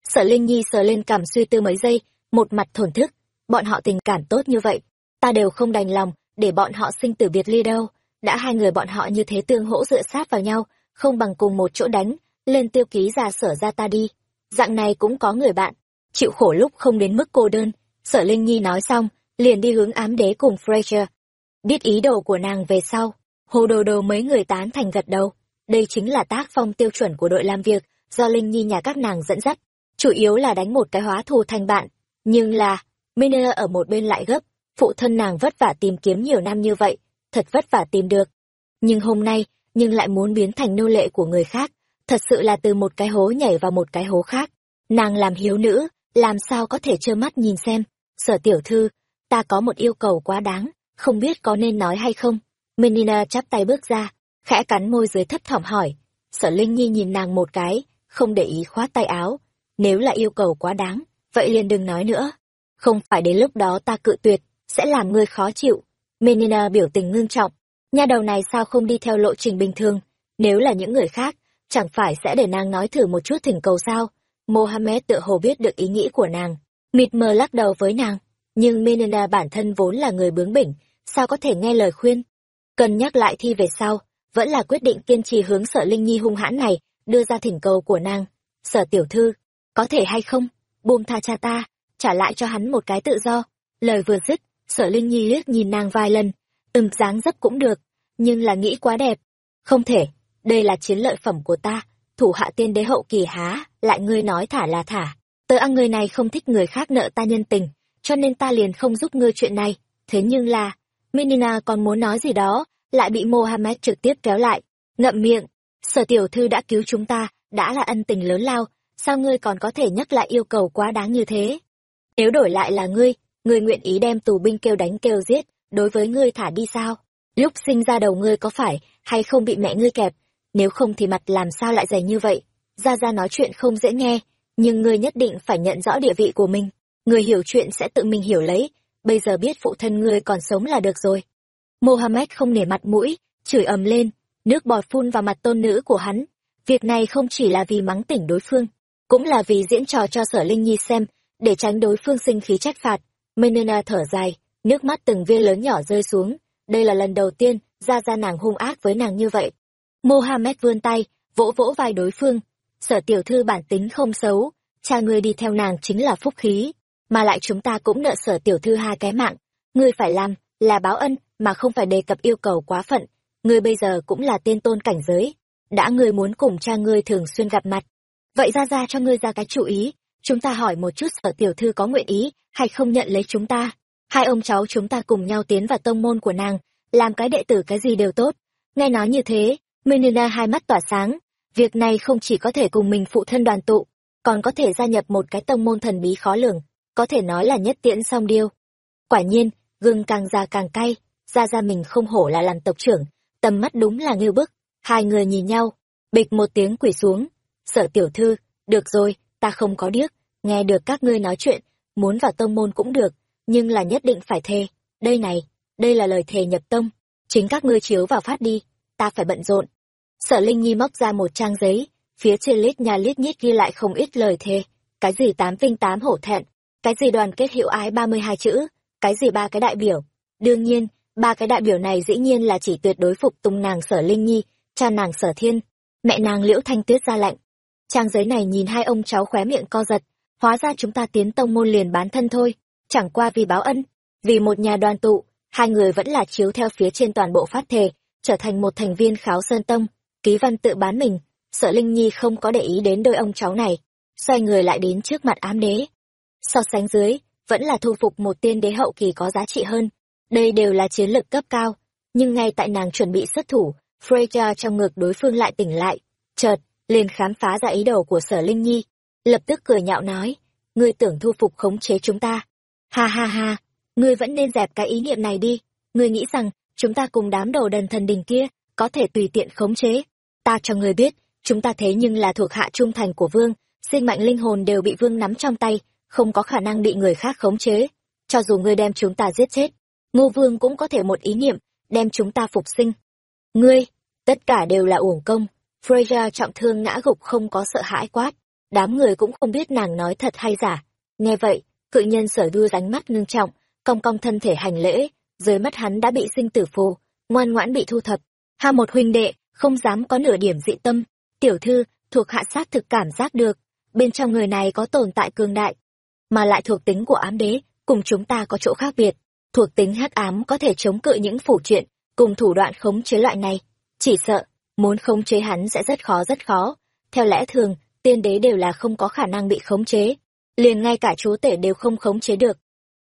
Sở Linh Nhi sờ lên cảm suy tư mấy giây, một mặt thổn thức, bọn họ tình cảm tốt như vậy, ta đều không đành lòng, để bọn họ sinh tử biệt ly đâu, đã hai người bọn họ như thế tương hỗ dựa sát vào nhau, không bằng cùng một chỗ đánh, lên tiêu ký ra sở ra ta đi. Dạng này cũng có người bạn, chịu khổ lúc không đến mức cô đơn, sở Linh Nhi nói xong, liền đi hướng ám đế cùng Fraser. Biết ý đồ của nàng về sau, hồ đồ đồ mấy người tán thành gật đầu. Đây chính là tác phong tiêu chuẩn của đội làm việc, do Linh Nhi nhà các nàng dẫn dắt. Chủ yếu là đánh một cái hóa thù thành bạn. Nhưng là, Miner ở một bên lại gấp, phụ thân nàng vất vả tìm kiếm nhiều năm như vậy, thật vất vả tìm được. Nhưng hôm nay, nhưng lại muốn biến thành nô lệ của người khác, thật sự là từ một cái hố nhảy vào một cái hố khác. Nàng làm hiếu nữ, làm sao có thể trơ mắt nhìn xem. Sở tiểu thư, ta có một yêu cầu quá đáng, không biết có nên nói hay không. Menina chắp tay bước ra, khẽ cắn môi dưới thấp thỏm hỏi. Sở Linh Nhi nhìn nàng một cái, không để ý khoát tay áo. Nếu là yêu cầu quá đáng, vậy liền đừng nói nữa. Không phải đến lúc đó ta cự tuyệt, sẽ làm ngươi khó chịu. Menina biểu tình ngưng trọng. Nhà đầu này sao không đi theo lộ trình bình thường? Nếu là những người khác, chẳng phải sẽ để nàng nói thử một chút thỉnh cầu sao? Mohammed tự hồ biết được ý nghĩ của nàng, mịt mờ lắc đầu với nàng. Nhưng Menina bản thân vốn là người bướng bỉnh, sao có thể nghe lời khuyên? Cần nhắc lại thi về sau, vẫn là quyết định kiên trì hướng sở Linh Nhi hung hãn này, đưa ra thỉnh cầu của nàng. Sở tiểu thư, có thể hay không, buông tha cha ta, trả lại cho hắn một cái tự do. Lời vừa dứt, sở Linh Nhi liếc nhìn nàng vài lần, ừm dáng dấp cũng được, nhưng là nghĩ quá đẹp. Không thể, đây là chiến lợi phẩm của ta, thủ hạ tiên đế hậu kỳ há, lại ngươi nói thả là thả. Tớ ăn người này không thích người khác nợ ta nhân tình, cho nên ta liền không giúp ngươi chuyện này. Thế nhưng là, minina còn muốn nói gì đó, lại bị Mohammed trực tiếp kéo lại, ngậm miệng. Sở tiểu thư đã cứu chúng ta, đã là ân tình lớn lao, sao ngươi còn có thể nhắc lại yêu cầu quá đáng như thế? Nếu đổi lại là ngươi, ngươi nguyện ý đem tù binh kêu đánh kêu giết, đối với ngươi thả đi sao? Lúc sinh ra đầu ngươi có phải, hay không bị mẹ ngươi kẹp, nếu không thì mặt làm sao lại dày như vậy? Ra ra nói chuyện không dễ nghe, nhưng ngươi nhất định phải nhận rõ địa vị của mình. Người hiểu chuyện sẽ tự mình hiểu lấy, bây giờ biết phụ thân ngươi còn sống là được rồi. Mohammed không nể mặt mũi, chửi ầm lên, nước bọt phun vào mặt tôn nữ của hắn. Việc này không chỉ là vì mắng tỉnh đối phương, cũng là vì diễn trò cho sở Linh Nhi xem, để tránh đối phương sinh khí trách phạt. Menena thở dài, nước mắt từng viên lớn nhỏ rơi xuống. Đây là lần đầu tiên, ra ra nàng hung ác với nàng như vậy. Mohammed vươn tay, vỗ vỗ vai đối phương. Sở tiểu thư bản tính không xấu, cha ngươi đi theo nàng chính là phúc khí, mà lại chúng ta cũng nợ sở tiểu thư hai cái mạng. Ngươi phải làm, là báo ân, mà không phải đề cập yêu cầu quá phận. Ngươi bây giờ cũng là tiên tôn cảnh giới. Đã ngươi muốn cùng cha ngươi thường xuyên gặp mặt. Vậy ra ra cho ngươi ra cái chú ý, chúng ta hỏi một chút sở tiểu thư có nguyện ý, hay không nhận lấy chúng ta. Hai ông cháu chúng ta cùng nhau tiến vào tông môn của nàng, làm cái đệ tử cái gì đều tốt. Nghe nói như thế, Menina hai mắt tỏa sáng. Việc này không chỉ có thể cùng mình phụ thân đoàn tụ, còn có thể gia nhập một cái tông môn thần bí khó lường, có thể nói là nhất tiễn song điêu. Quả nhiên, gừng càng già càng cay, ra ra mình không hổ là làm tộc trưởng, tầm mắt đúng là nghiêu bức hai người nhìn nhau bịch một tiếng quỷ xuống sở tiểu thư được rồi ta không có điếc nghe được các ngươi nói chuyện muốn vào tông môn cũng được nhưng là nhất định phải thề đây này đây là lời thề nhập tông chính các ngươi chiếu vào phát đi ta phải bận rộn. Sở linh nhi móc ra một trang giấy, phía trên lít nhà lít nhít ghi lại không ít lời thề. Cái gì tám vinh tám hổ thẹn, cái gì đoàn kết hiệu ái ba mươi hai chữ, cái gì ba cái đại biểu. Đương nhiên, ba cái đại biểu này dĩ nhiên là chỉ tuyệt đối phục tùng nàng sở linh nhi cha nàng sở thiên. Mẹ nàng liễu thanh tuyết ra lệnh. Trang giấy này nhìn hai ông cháu khóe miệng co giật, hóa ra chúng ta tiến tông môn liền bán thân thôi, chẳng qua vì báo ân. Vì một nhà đoàn tụ, hai người vẫn là chiếu theo phía trên toàn bộ phát thề trở thành một thành viên kháo sơn tông, ký văn tự bán mình, sợ linh nhi không có để ý đến đôi ông cháu này, xoay người lại đến trước mặt ám đế. So sánh dưới, vẫn là thu phục một tiên đế hậu kỳ có giá trị hơn, đây đều là chiến lược cấp cao, nhưng ngay tại nàng chuẩn bị xuất thủ freya trong ngực đối phương lại tỉnh lại, chợt, liền khám phá ra ý đồ của sở linh nhi, lập tức cười nhạo nói, ngươi tưởng thu phục khống chế chúng ta. Ha ha ha, ngươi vẫn nên dẹp cái ý niệm này đi, ngươi nghĩ rằng chúng ta cùng đám đồ đần thần đình kia, có thể tùy tiện khống chế. Ta cho ngươi biết, chúng ta thế nhưng là thuộc hạ trung thành của vương, sinh mệnh linh hồn đều bị vương nắm trong tay, không có khả năng bị người khác khống chế. Cho dù ngươi đem chúng ta giết chết ngô vương cũng có thể một ý niệm, đem chúng ta phục sinh. Ngươi, tất cả đều là uổng công. Freya trọng thương ngã gục không có sợ hãi quát. Đám người cũng không biết nàng nói thật hay giả. Nghe vậy, cự nhân sở đua ránh mắt ngưng trọng, cong cong thân thể hành lễ dưới mắt hắn đã bị sinh tử phù, ngoan ngoãn bị thu thập. Ha một huynh đệ, không dám có nửa điểm dị tâm. Tiểu thư, thuộc hạ sát thực cảm giác được, bên trong người này có tồn tại cường đại. Mà lại thuộc tính của ám đế, cùng chúng ta có chỗ khác biệt. Thuộc tính hắc ám có thể chống cự những phủ chuyện, cùng thủ đoạn khống chế loại này. Chỉ sợ, muốn khống chế hắn sẽ rất khó rất khó. Theo lẽ thường, tiên đế đều là không có khả năng bị khống chế. Liền ngay cả chúa tể đều không khống chế được.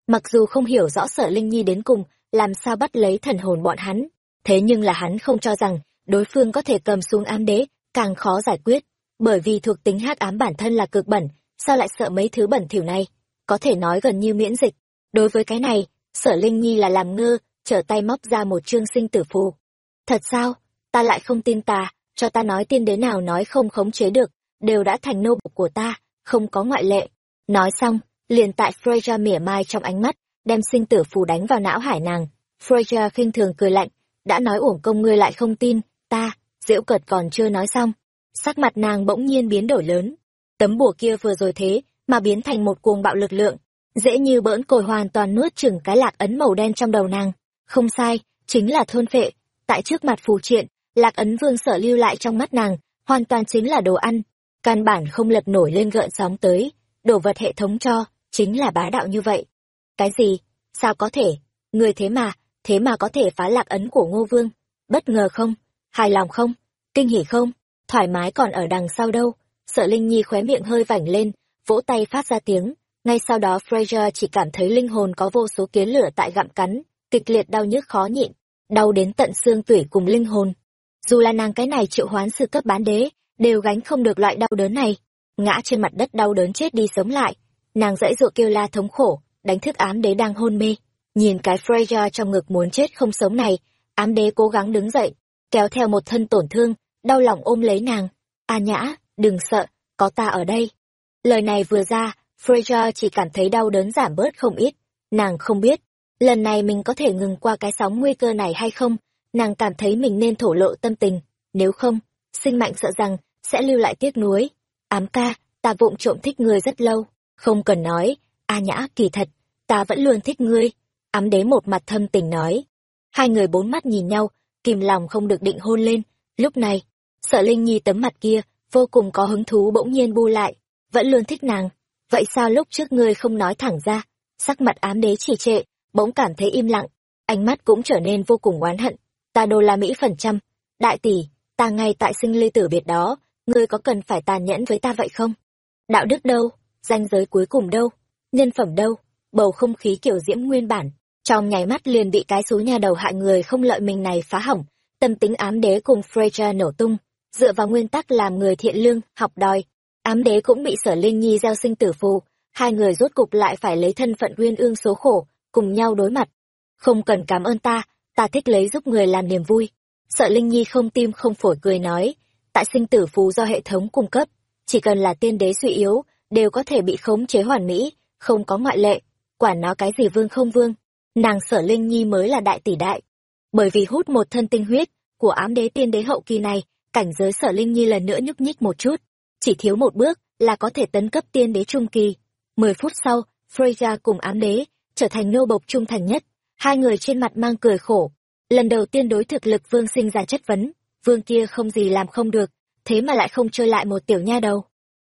Mặc dù không hiểu rõ sở linh nhi đến cùng làm sao bắt lấy thần hồn bọn hắn. Thế nhưng là hắn không cho rằng, đối phương có thể cầm xuống ám đế, càng khó giải quyết. Bởi vì thuộc tính hắc ám bản thân là cực bẩn, sao lại sợ mấy thứ bẩn thỉu này? Có thể nói gần như miễn dịch. Đối với cái này, sở linh nhi là làm ngơ, trở tay móc ra một chương sinh tử phù. Thật sao? Ta lại không tin ta, cho ta nói tiên đế nào nói không khống chế được, đều đã thành nô bộc của ta, không có ngoại lệ. Nói xong, liền tại freya mỉa mai trong ánh mắt đem sinh tử phù đánh vào não hải nàng. Freya khinh thường cười lạnh, đã nói uổng công ngươi lại không tin, ta, diễu cợt còn chưa nói xong. Sắc mặt nàng bỗng nhiên biến đổi lớn. Tấm bùa kia vừa rồi thế mà biến thành một cuồng bạo lực lượng, dễ như bỡn cồi hoàn toàn nuốt chừng cái lạc ấn màu đen trong đầu nàng. Không sai, chính là thôn phệ. Tại trước mặt phù triện, lạc ấn vương sở lưu lại trong mắt nàng, hoàn toàn chính là đồ ăn. Căn bản không lật nổi lên gợn sóng tới. Đồ vật hệ thống cho, chính là bá đạo như vậy cái gì? Sao có thể? Người thế mà thế mà có thể phá lạc ấn của ngô vương. Bất ngờ không? Hài lòng không? Kinh hỉ không? Thoải mái còn ở đằng sau đâu? Sợ linh nhi khóe miệng hơi vảnh lên, vỗ tay phát ra tiếng. Ngay sau đó fraser chỉ cảm thấy linh hồn có vô số kiến lửa tại gặm cắn, kịch liệt đau nhức khó nhịn, đau đến tận xương tủy cùng linh hồn. Dù là nàng cái này triệu hoán sư cấp bán đế, đều gánh không được loại đau đớn này. Ngã trên mặt đất đau đớn chết đi sống lại. Nàng dãy dụa kêu la thống khổ đánh thức ám đế đang hôn mê. Nhìn cái Freya trong ngực muốn chết không sống này, ám đế cố gắng đứng dậy, kéo theo một thân tổn thương, đau lòng ôm lấy nàng. A nhã, đừng sợ, có ta ở đây. Lời này vừa ra, Freya chỉ cảm thấy đau đớn giảm bớt không ít. Nàng không biết, lần này mình có thể ngừng qua cái sóng nguy cơ này hay không, nàng cảm thấy mình nên thổ lộ tâm tình. Nếu không, sinh mạnh sợ rằng sẽ lưu lại tiếc nuối. Ám ca, ta vụng trộm thích ngươi rất lâu, không cần nói a nhã, kỳ thật, ta vẫn luôn thích ngươi. Ám đế một mặt thâm tình nói. Hai người bốn mắt nhìn nhau, kìm lòng không được định hôn lên. Lúc này, sợ linh nhi tấm mặt kia, vô cùng có hứng thú bỗng nhiên bu lại. Vẫn luôn thích nàng. Vậy sao lúc trước ngươi không nói thẳng ra? Sắc mặt ám đế trì trệ, bỗng cảm thấy im lặng. Ánh mắt cũng trở nên vô cùng oán hận. Ta đô la mỹ phần trăm. Đại tỷ, ta ngay tại sinh ly tử biệt đó. Ngươi có cần phải tàn nhẫn với ta vậy không? Đạo đức đâu? Danh giới cuối cùng đâu? Nhân phẩm đâu bầu không khí kiểu diễm nguyên bản trong nháy mắt liền bị cái số nhà đầu hại người không lợi mình này phá hỏng tâm tính ám đế cùng freya nổ tung dựa vào nguyên tắc làm người thiện lương học đòi. Ám đế cũng bị sở linh nhi gieo sinh tử phù hai người rốt cục lại phải lấy thân phận uyên ương số khổ cùng nhau đối mặt. Không cần cảm ơn ta ta thích lấy giúp người làm niềm vui. Sợ Linh Nhi không tim không phổi cười nói, tại sinh tử phù do hệ thống cung cấp, chỉ cần là tiên đế suy yếu, đều có thể bị khống chế hoàn mỹ, không có ngoại lệ. Quản nó cái gì vương không vương, nàng Sở Linh Nhi mới là đại tỷ đại. Bởi vì hút một thân tinh huyết của ám đế tiên đế hậu kỳ này, cảnh giới Sở Linh Nhi lần nữa nhúc nhích một chút, chỉ thiếu một bước là có thể tấn cấp tiên đế trung kỳ. Mười phút sau, Freya cùng ám đế trở thành nô bộc trung thành nhất, hai người trên mặt mang cười khổ. Lần đầu tiên đối thực lực vương sinh ra chất vấn, vương kia không gì làm không được, thế mà lại không chơi lại một tiểu nha đầu.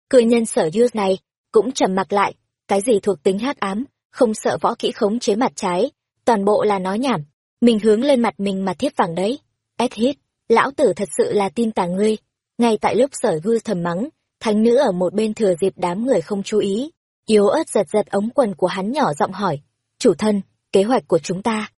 Cự nhân sở use này, cũng trầm mặc lại, cái gì thuộc tính hắc ám, không sợ võ kỹ khống chế mặt trái, toàn bộ là nói nhảm, mình hướng lên mặt mình mà thiếp vàng đấy. ad hít, lão tử thật sự là tin tà ngươi. Ngay tại lúc sở use thầm mắng, thánh nữ ở một bên thừa dịp đám người không chú ý, yếu ớt giật giật ống quần của hắn nhỏ giọng hỏi, chủ thân, kế hoạch của chúng ta,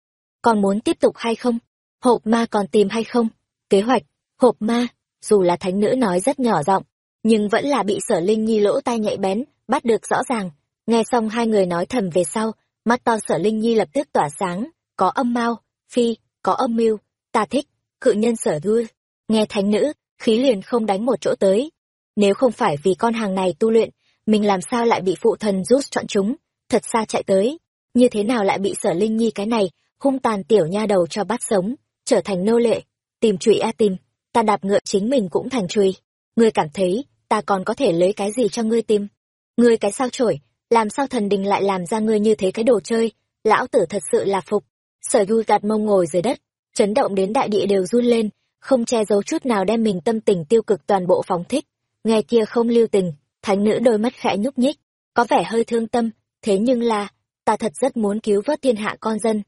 còn muốn tiếp tục hay không? Hộp ma còn tìm hay không? Kế hoạch, hộp ma, dù là thánh nữ nói rất nhỏ giọng, nhưng vẫn là bị sở linh nhi lỗ tai nhạy bén, bắt được rõ ràng. Nghe xong hai người nói thầm về sau, mắt to sở linh nhi lập tức tỏa sáng, có âm mau, phi, có âm mưu, ta thích, cự nhân sở vui. Nghe thánh nữ, khí liền không đánh một chỗ tới. Nếu không phải vì con hàng này tu luyện, mình làm sao lại bị phụ thần rút chọn chúng, thật xa chạy tới. Như thế nào lại bị sở linh nhi cái này, hung tàn tiểu nha đầu cho bắt sống, trở thành nô lệ, tìm trụy a e tìm, ta đạp ngựa chính mình cũng thành trùy. Ngươi cảm thấy, ta còn có thể lấy cái gì cho ngươi tìm? Ngươi cái sao chổi, làm sao thần đình lại làm ra ngươi như thế cái đồ chơi, lão tử thật sự là phục. Sở du gạt mông ngồi dưới đất, chấn động đến đại địa đều run lên, không che giấu chút nào đem mình tâm tình tiêu cực toàn bộ phóng thích. Nghe kia không lưu tình, thánh nữ đôi mắt khẽ nhúc nhích, có vẻ hơi thương tâm, thế nhưng là, ta thật rất muốn cứu vớt thiên hạ con dân.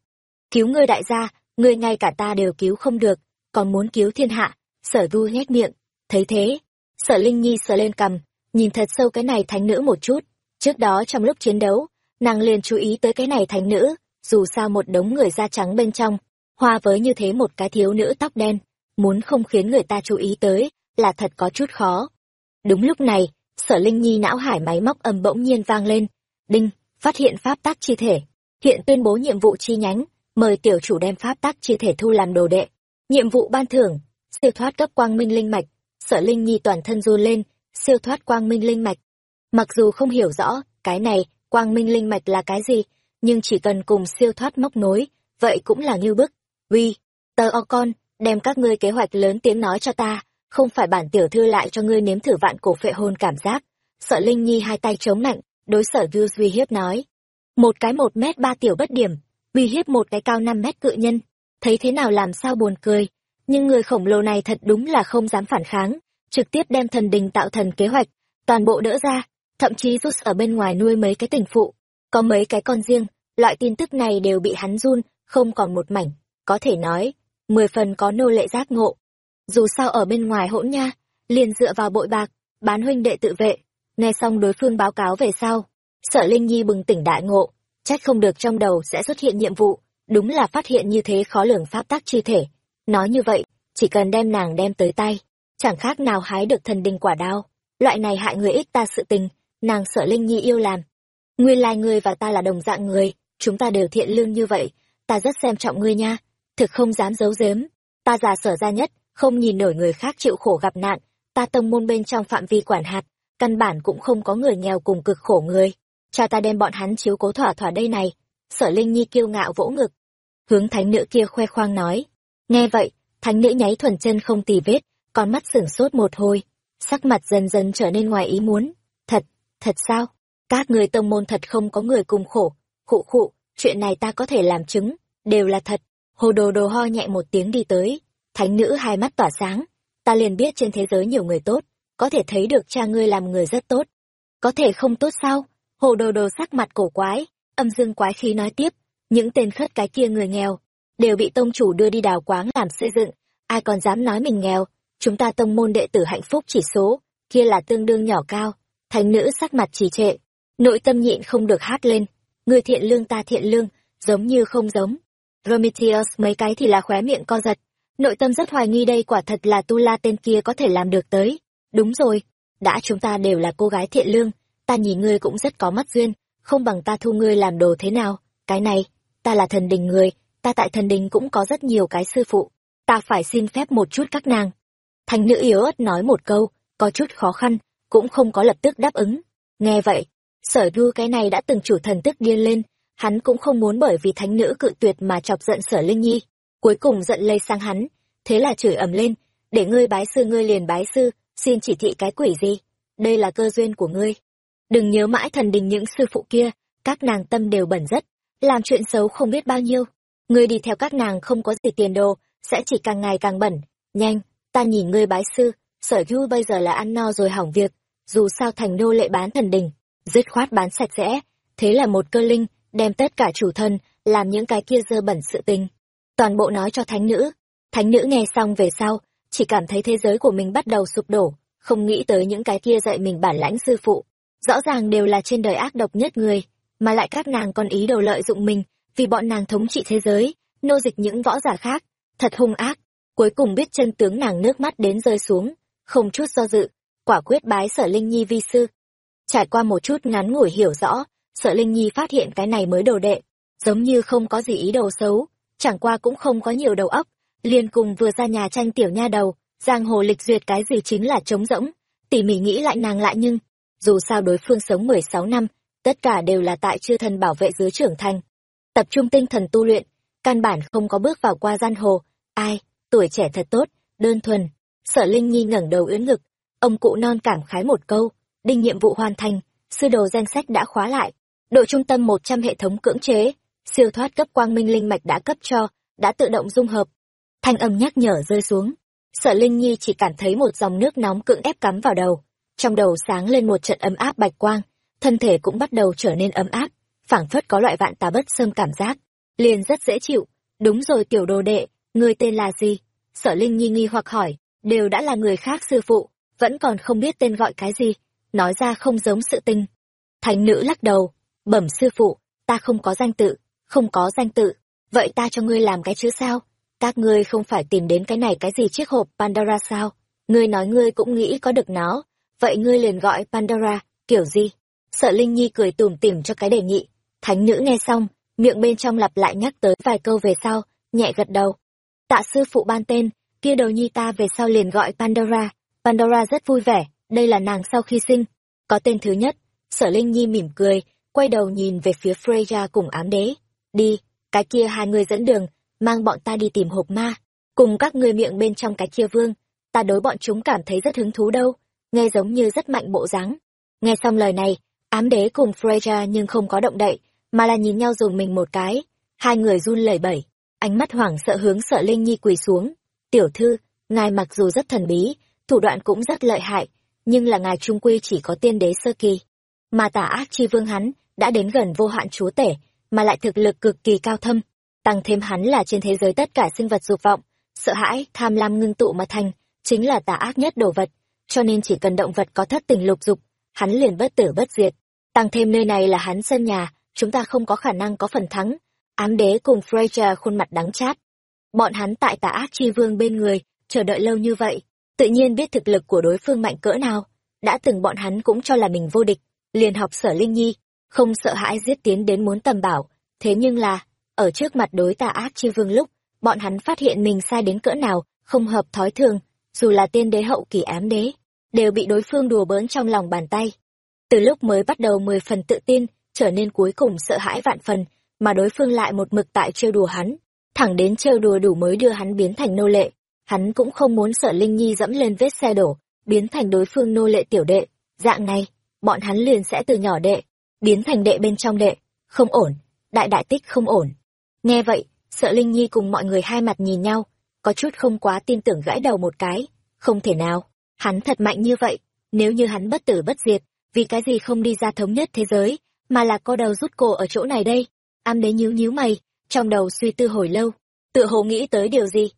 Cứu ngươi đại gia, ngươi ngay cả ta đều cứu không được, còn muốn cứu thiên hạ, sở du nhét miệng, thấy thế, sở linh nhi sờ lên cầm, nhìn thật sâu cái này thánh nữ một chút, trước đó trong lúc chiến đấu, nàng liền chú ý tới cái này thánh nữ, dù sao một đống người da trắng bên trong, hoa với như thế một cái thiếu nữ tóc đen, muốn không khiến người ta chú ý tới, là thật có chút khó. Đúng lúc này, sở linh nhi não hải máy móc âm bỗng nhiên vang lên, đinh, phát hiện pháp tác chi thể, hiện tuyên bố nhiệm vụ chi nhánh, mời tiểu chủ đem pháp tác chi thể thu làm đồ đệ. Nhiệm vụ ban thưởng, siêu thoát cấp quang minh linh mạch, sở linh nhi toàn thân run lên, siêu thoát quang minh linh mạch. Mặc dù không hiểu rõ, cái này, quang minh linh mạch là cái gì, nhưng chỉ cần cùng siêu thoát móc nối, vậy cũng là như bức. Uy, tờ o con, đem các ngươi kế hoạch lớn tiếng nói cho ta, không phải bản tiểu thư lại cho ngươi nếm thử vạn cổ phệ hồn cảm giác. Sợ Linh Nhi hai tay chống nạnh, đối sở Views uy hiếp nói. Một cái một mét ba tiểu bất điểm, uy hiếp một cái cao năm mét cự nhân. Thấy thế nào làm sao buồn cười. Nhưng người khổng lồ này thật đúng là không dám phản kháng, trực tiếp đem thần đình tạo thần kế hoạch, toàn bộ đỡ ra, thậm chí rút ở bên ngoài nuôi mấy cái tình phụ. Có mấy cái con riêng, loại tin tức này đều bị hắn run, không còn một mảnh. Có thể nói, mười phần có nô lệ giác ngộ. Dù sao ở bên ngoài hỗn nha, liền dựa vào bội bạc, bán huynh đệ tự vệ. Nghe xong đối phương báo cáo về sau, sợ Linh Nhi bừng tỉnh đại ngộ, trách không được trong đầu sẽ xuất hiện nhiệm vụ, đúng là phát hiện như thế khó lường pháp tắc chi thể. Nói như vậy, chỉ cần đem nàng đem tới tay, chẳng khác nào hái được thần đình quả đao. Loại này hại người ích ta sự tình, nàng sợ Linh Nhi yêu làm. Nguyên lai ngươi và ta là đồng dạng người, chúng ta đều thiện lương như vậy, ta rất xem trọng ngươi nha, thực không dám giấu giếm. Ta già sở ra nhất, không nhìn nổi người khác chịu khổ gặp nạn, ta tông môn bên trong phạm vi quản hạt, căn bản cũng không có người nghèo cùng cực khổ người. Cha ta đem bọn hắn chiếu cố thỏa thỏa đây này. Sở Linh Nhi kiêu ngạo vỗ ngực. Hướng thánh nữ kia khoe khoang nói. Nghe vậy, thánh nữ nháy thuần chân không tì vết, con mắt sửng sốt một hồi. Sắc mặt dần dần trở nên ngoài ý muốn. Thật, thật sao? Các người tông môn thật không có người cùng khổ. Khụ khụ, chuyện này ta có thể làm chứng, đều là thật. Hồ đồ đồ ho nhẹ một tiếng đi tới. Thánh nữ hai mắt tỏa sáng. Ta liền biết trên thế giới nhiều người tốt, có thể thấy được cha ngươi làm người rất tốt. Có thể không tốt sao? Hồ đồ đồ sắc mặt cổ quái, âm dương quái khí nói tiếp, những tên khất cái kia người nghèo, đều bị tông chủ đưa đi đào quáng làm xây dựng, ai còn dám nói mình nghèo, chúng ta tông môn đệ tử hạnh phúc chỉ số, kia là tương đương nhỏ cao. Thánh nữ sắc mặt trì trệ, nội tâm nhịn không được hát lên, người thiện lương ta thiện lương, giống như không giống. Prometheus mấy cái thì là khóe miệng co giật, nội tâm rất hoài nghi đây quả thật là tu la tên kia có thể làm được tới. Đúng rồi, đã chúng ta đều là cô gái thiện lương, ta nhìn ngươi cũng rất có mắt duyên, không bằng ta thu ngươi làm đồ thế nào, cái này, ta là thần đình người, ta tại thần đình cũng có rất nhiều cái sư phụ, ta phải xin phép một chút các nàng. thành nữ yếu ớt nói một câu, có chút khó khăn, cũng không có lập tức đáp ứng. Nghe vậy, sở đu cái này đã từng chủ thần tức điên lên, hắn cũng không muốn bởi vì thánh nữ cự tuyệt mà chọc giận sở Linh Nhi. Cuối cùng giận lây sang hắn, thế là chửi ầm lên, để ngươi bái sư ngươi liền bái sư, xin chỉ thị cái quỷ gì, đây là cơ duyên của ngươi. Đừng nhớ mãi thần đình những sư phụ kia, các nàng tâm đều bẩn rất, làm chuyện xấu không biết bao nhiêu. Ngươi đi theo các nàng không có gì tiền đồ, sẽ chỉ càng ngày càng bẩn. Nhanh, ta nhìn ngươi bái sư, sở du bây giờ là ăn no rồi hỏng việc, dù sao thành đô lệ bán thần đình, dứt khoát bán sạch sẽ, thế là một cơ linh, đem tất cả chủ thân, làm những cái kia dơ bẩn sự tình. Toàn bộ nói cho thánh nữ. Thánh nữ nghe xong về sau, chỉ cảm thấy thế giới của mình bắt đầu sụp đổ, không nghĩ tới những cái kia dạy mình bản lãnh sư phụ. Rõ ràng đều là trên đời ác độc nhất người, mà lại các nàng còn ý đồ lợi dụng mình, vì bọn nàng thống trị thế giới, nô dịch những võ giả khác, thật hung ác. Cuối cùng biết chân tướng nàng nước mắt đến rơi xuống, không chút do dự, quả quyết bái sở Linh Nhi vi sư. Trải qua một chút ngắn ngủi hiểu rõ, sở Linh Nhi phát hiện cái này mới đồ đệ, giống như không có gì ý đồ xấu, chẳng qua cũng không có nhiều đầu óc, liền cùng vừa ra nhà tranh tiểu nha đầu, giang hồ lịch duyệt cái gì chính là trống rỗng, tỉ mỉ nghĩ lại nàng lại nhưng, dù sao đối phương sống 16 năm, tất cả đều là tại chư thần bảo vệ dưới trưởng thành. Tập trung tinh thần tu luyện, căn bản không có bước vào qua gian hồ, ai, tuổi trẻ thật tốt, đơn thuần. Sở Linh Nhi ngẩng đầu ưỡn ngực, ông cụ non cảm khái một câu, đinh nhiệm vụ hoàn thành, sư đồ danh sách đã khóa lại, độ trung tâm 100 hệ thống cưỡng chế, siêu thoát cấp quang minh linh mạch đã cấp cho, đã tự động dung hợp. Thanh âm nhắc nhở rơi xuống, Sở Linh Nhi chỉ cảm thấy một dòng nước nóng cưỡng ép cắm vào đầu, trong đầu sáng lên một trận ấm áp bạch quang, thân thể cũng bắt đầu trở nên ấm áp, phảng phất có loại vạn tà bất xâm cảm giác, liền rất dễ chịu. Đúng rồi tiểu đồ đệ, người tên là gì? Sở Linh Nhi nghi hoặc hỏi, đều đã là người khác sư phụ, vẫn còn không biết tên gọi cái gì, nói ra không giống sự tình. Thánh nữ lắc đầu, bẩm sư phụ, ta không có danh tự, không có danh tự, vậy ta cho ngươi làm cái chữ sao? Các ngươi không phải tìm đến cái này cái gì chiếc hộp Pandora sao? Ngươi nói ngươi cũng nghĩ có được nó, vậy ngươi liền gọi Pandora, kiểu gì? Sợ Linh Nhi cười tủm tỉm cho cái đề nghị. Thánh nữ nghe xong, miệng bên trong lặp lại nhắc tới vài câu về sau, nhẹ gật đầu. Tạ sư phụ ban tên, kia đầu nhi ta về sau liền gọi Pandora. Pandora rất vui vẻ, đây là nàng sau khi sinh. Có tên thứ nhất, sở Linh Nhi mỉm cười, quay đầu nhìn về phía Freya cùng ám đế. Đi, cái kia hai người dẫn đường, mang bọn ta đi tìm hộp ma, cùng các ngươi miệng bên trong cái kia vương. Ta đối bọn chúng cảm thấy rất hứng thú đâu, nghe giống như rất mạnh bộ dáng. Nghe xong lời này, ám đế cùng Freya nhưng không có động đậy, mà là nhìn nhau dùng mình một cái. Hai người run lẩy bẩy, ánh mắt hoảng sợ hướng sợ Linh Nhi quỳ xuống. Tiểu thư, ngài mặc dù rất thần bí, thủ đoạn cũng rất lợi hại, nhưng là ngài trung quy chỉ có tiên đế sơ kỳ. Mà tả ác chi vương hắn, đã đến gần vô hạn chúa tể, mà lại thực lực cực kỳ cao thâm. Tăng thêm hắn là trên thế giới tất cả sinh vật dục vọng, sợ hãi, tham lam ngưng tụ mà thành, chính là tà ác nhất đồ vật, cho nên chỉ cần động vật có thất tình lục dục, hắn liền bất tử bất diệt. Tăng thêm nơi này là hắn sân nhà, chúng ta không có khả năng có phần thắng. Ám đế cùng Fraser khuôn mặt đắng chát. Bọn hắn tại tà ác chi vương bên người, chờ đợi lâu như vậy, tự nhiên biết thực lực của đối phương mạnh cỡ nào. Đã từng bọn hắn cũng cho là mình vô địch, liền học sở Linh Nhi, không sợ hãi giết tiến đến muốn tầm bảo. Thế nhưng là, ở trước mặt đối tà ác chi vương lúc, bọn hắn phát hiện mình sai đến cỡ nào, không hợp thói thường, dù là tiên đế hậu kỳ ám đế, đều bị đối phương đùa bỡn trong lòng bàn tay. Từ lúc mới bắt đầu mười phần tự tin, trở nên cuối cùng sợ hãi vạn phần, mà đối phương lại một mực tại trêu đùa hắn, thẳng đến trêu đùa đủ mới đưa hắn biến thành nô lệ. Hắn cũng không muốn sợ Linh Nhi dẫm lên vết xe đổ, biến thành đối phương nô lệ tiểu đệ, dạng này, bọn hắn liền sẽ từ nhỏ đệ, biến thành đệ bên trong đệ, không ổn, đại đại tích không ổn. Nghe vậy, sợ Linh Nhi cùng mọi người hai mặt nhìn nhau, có chút không quá tin tưởng gãi đầu một cái, không thể nào, hắn thật mạnh như vậy, nếu như hắn bất tử bất diệt, vì cái gì không đi ra thống nhất thế giới, mà là co đầu rút cổ ở chỗ này đây. Am đế nhíu nhíu mày, trong đầu suy tư hồi lâu, tựa hồ nghĩ tới điều gì.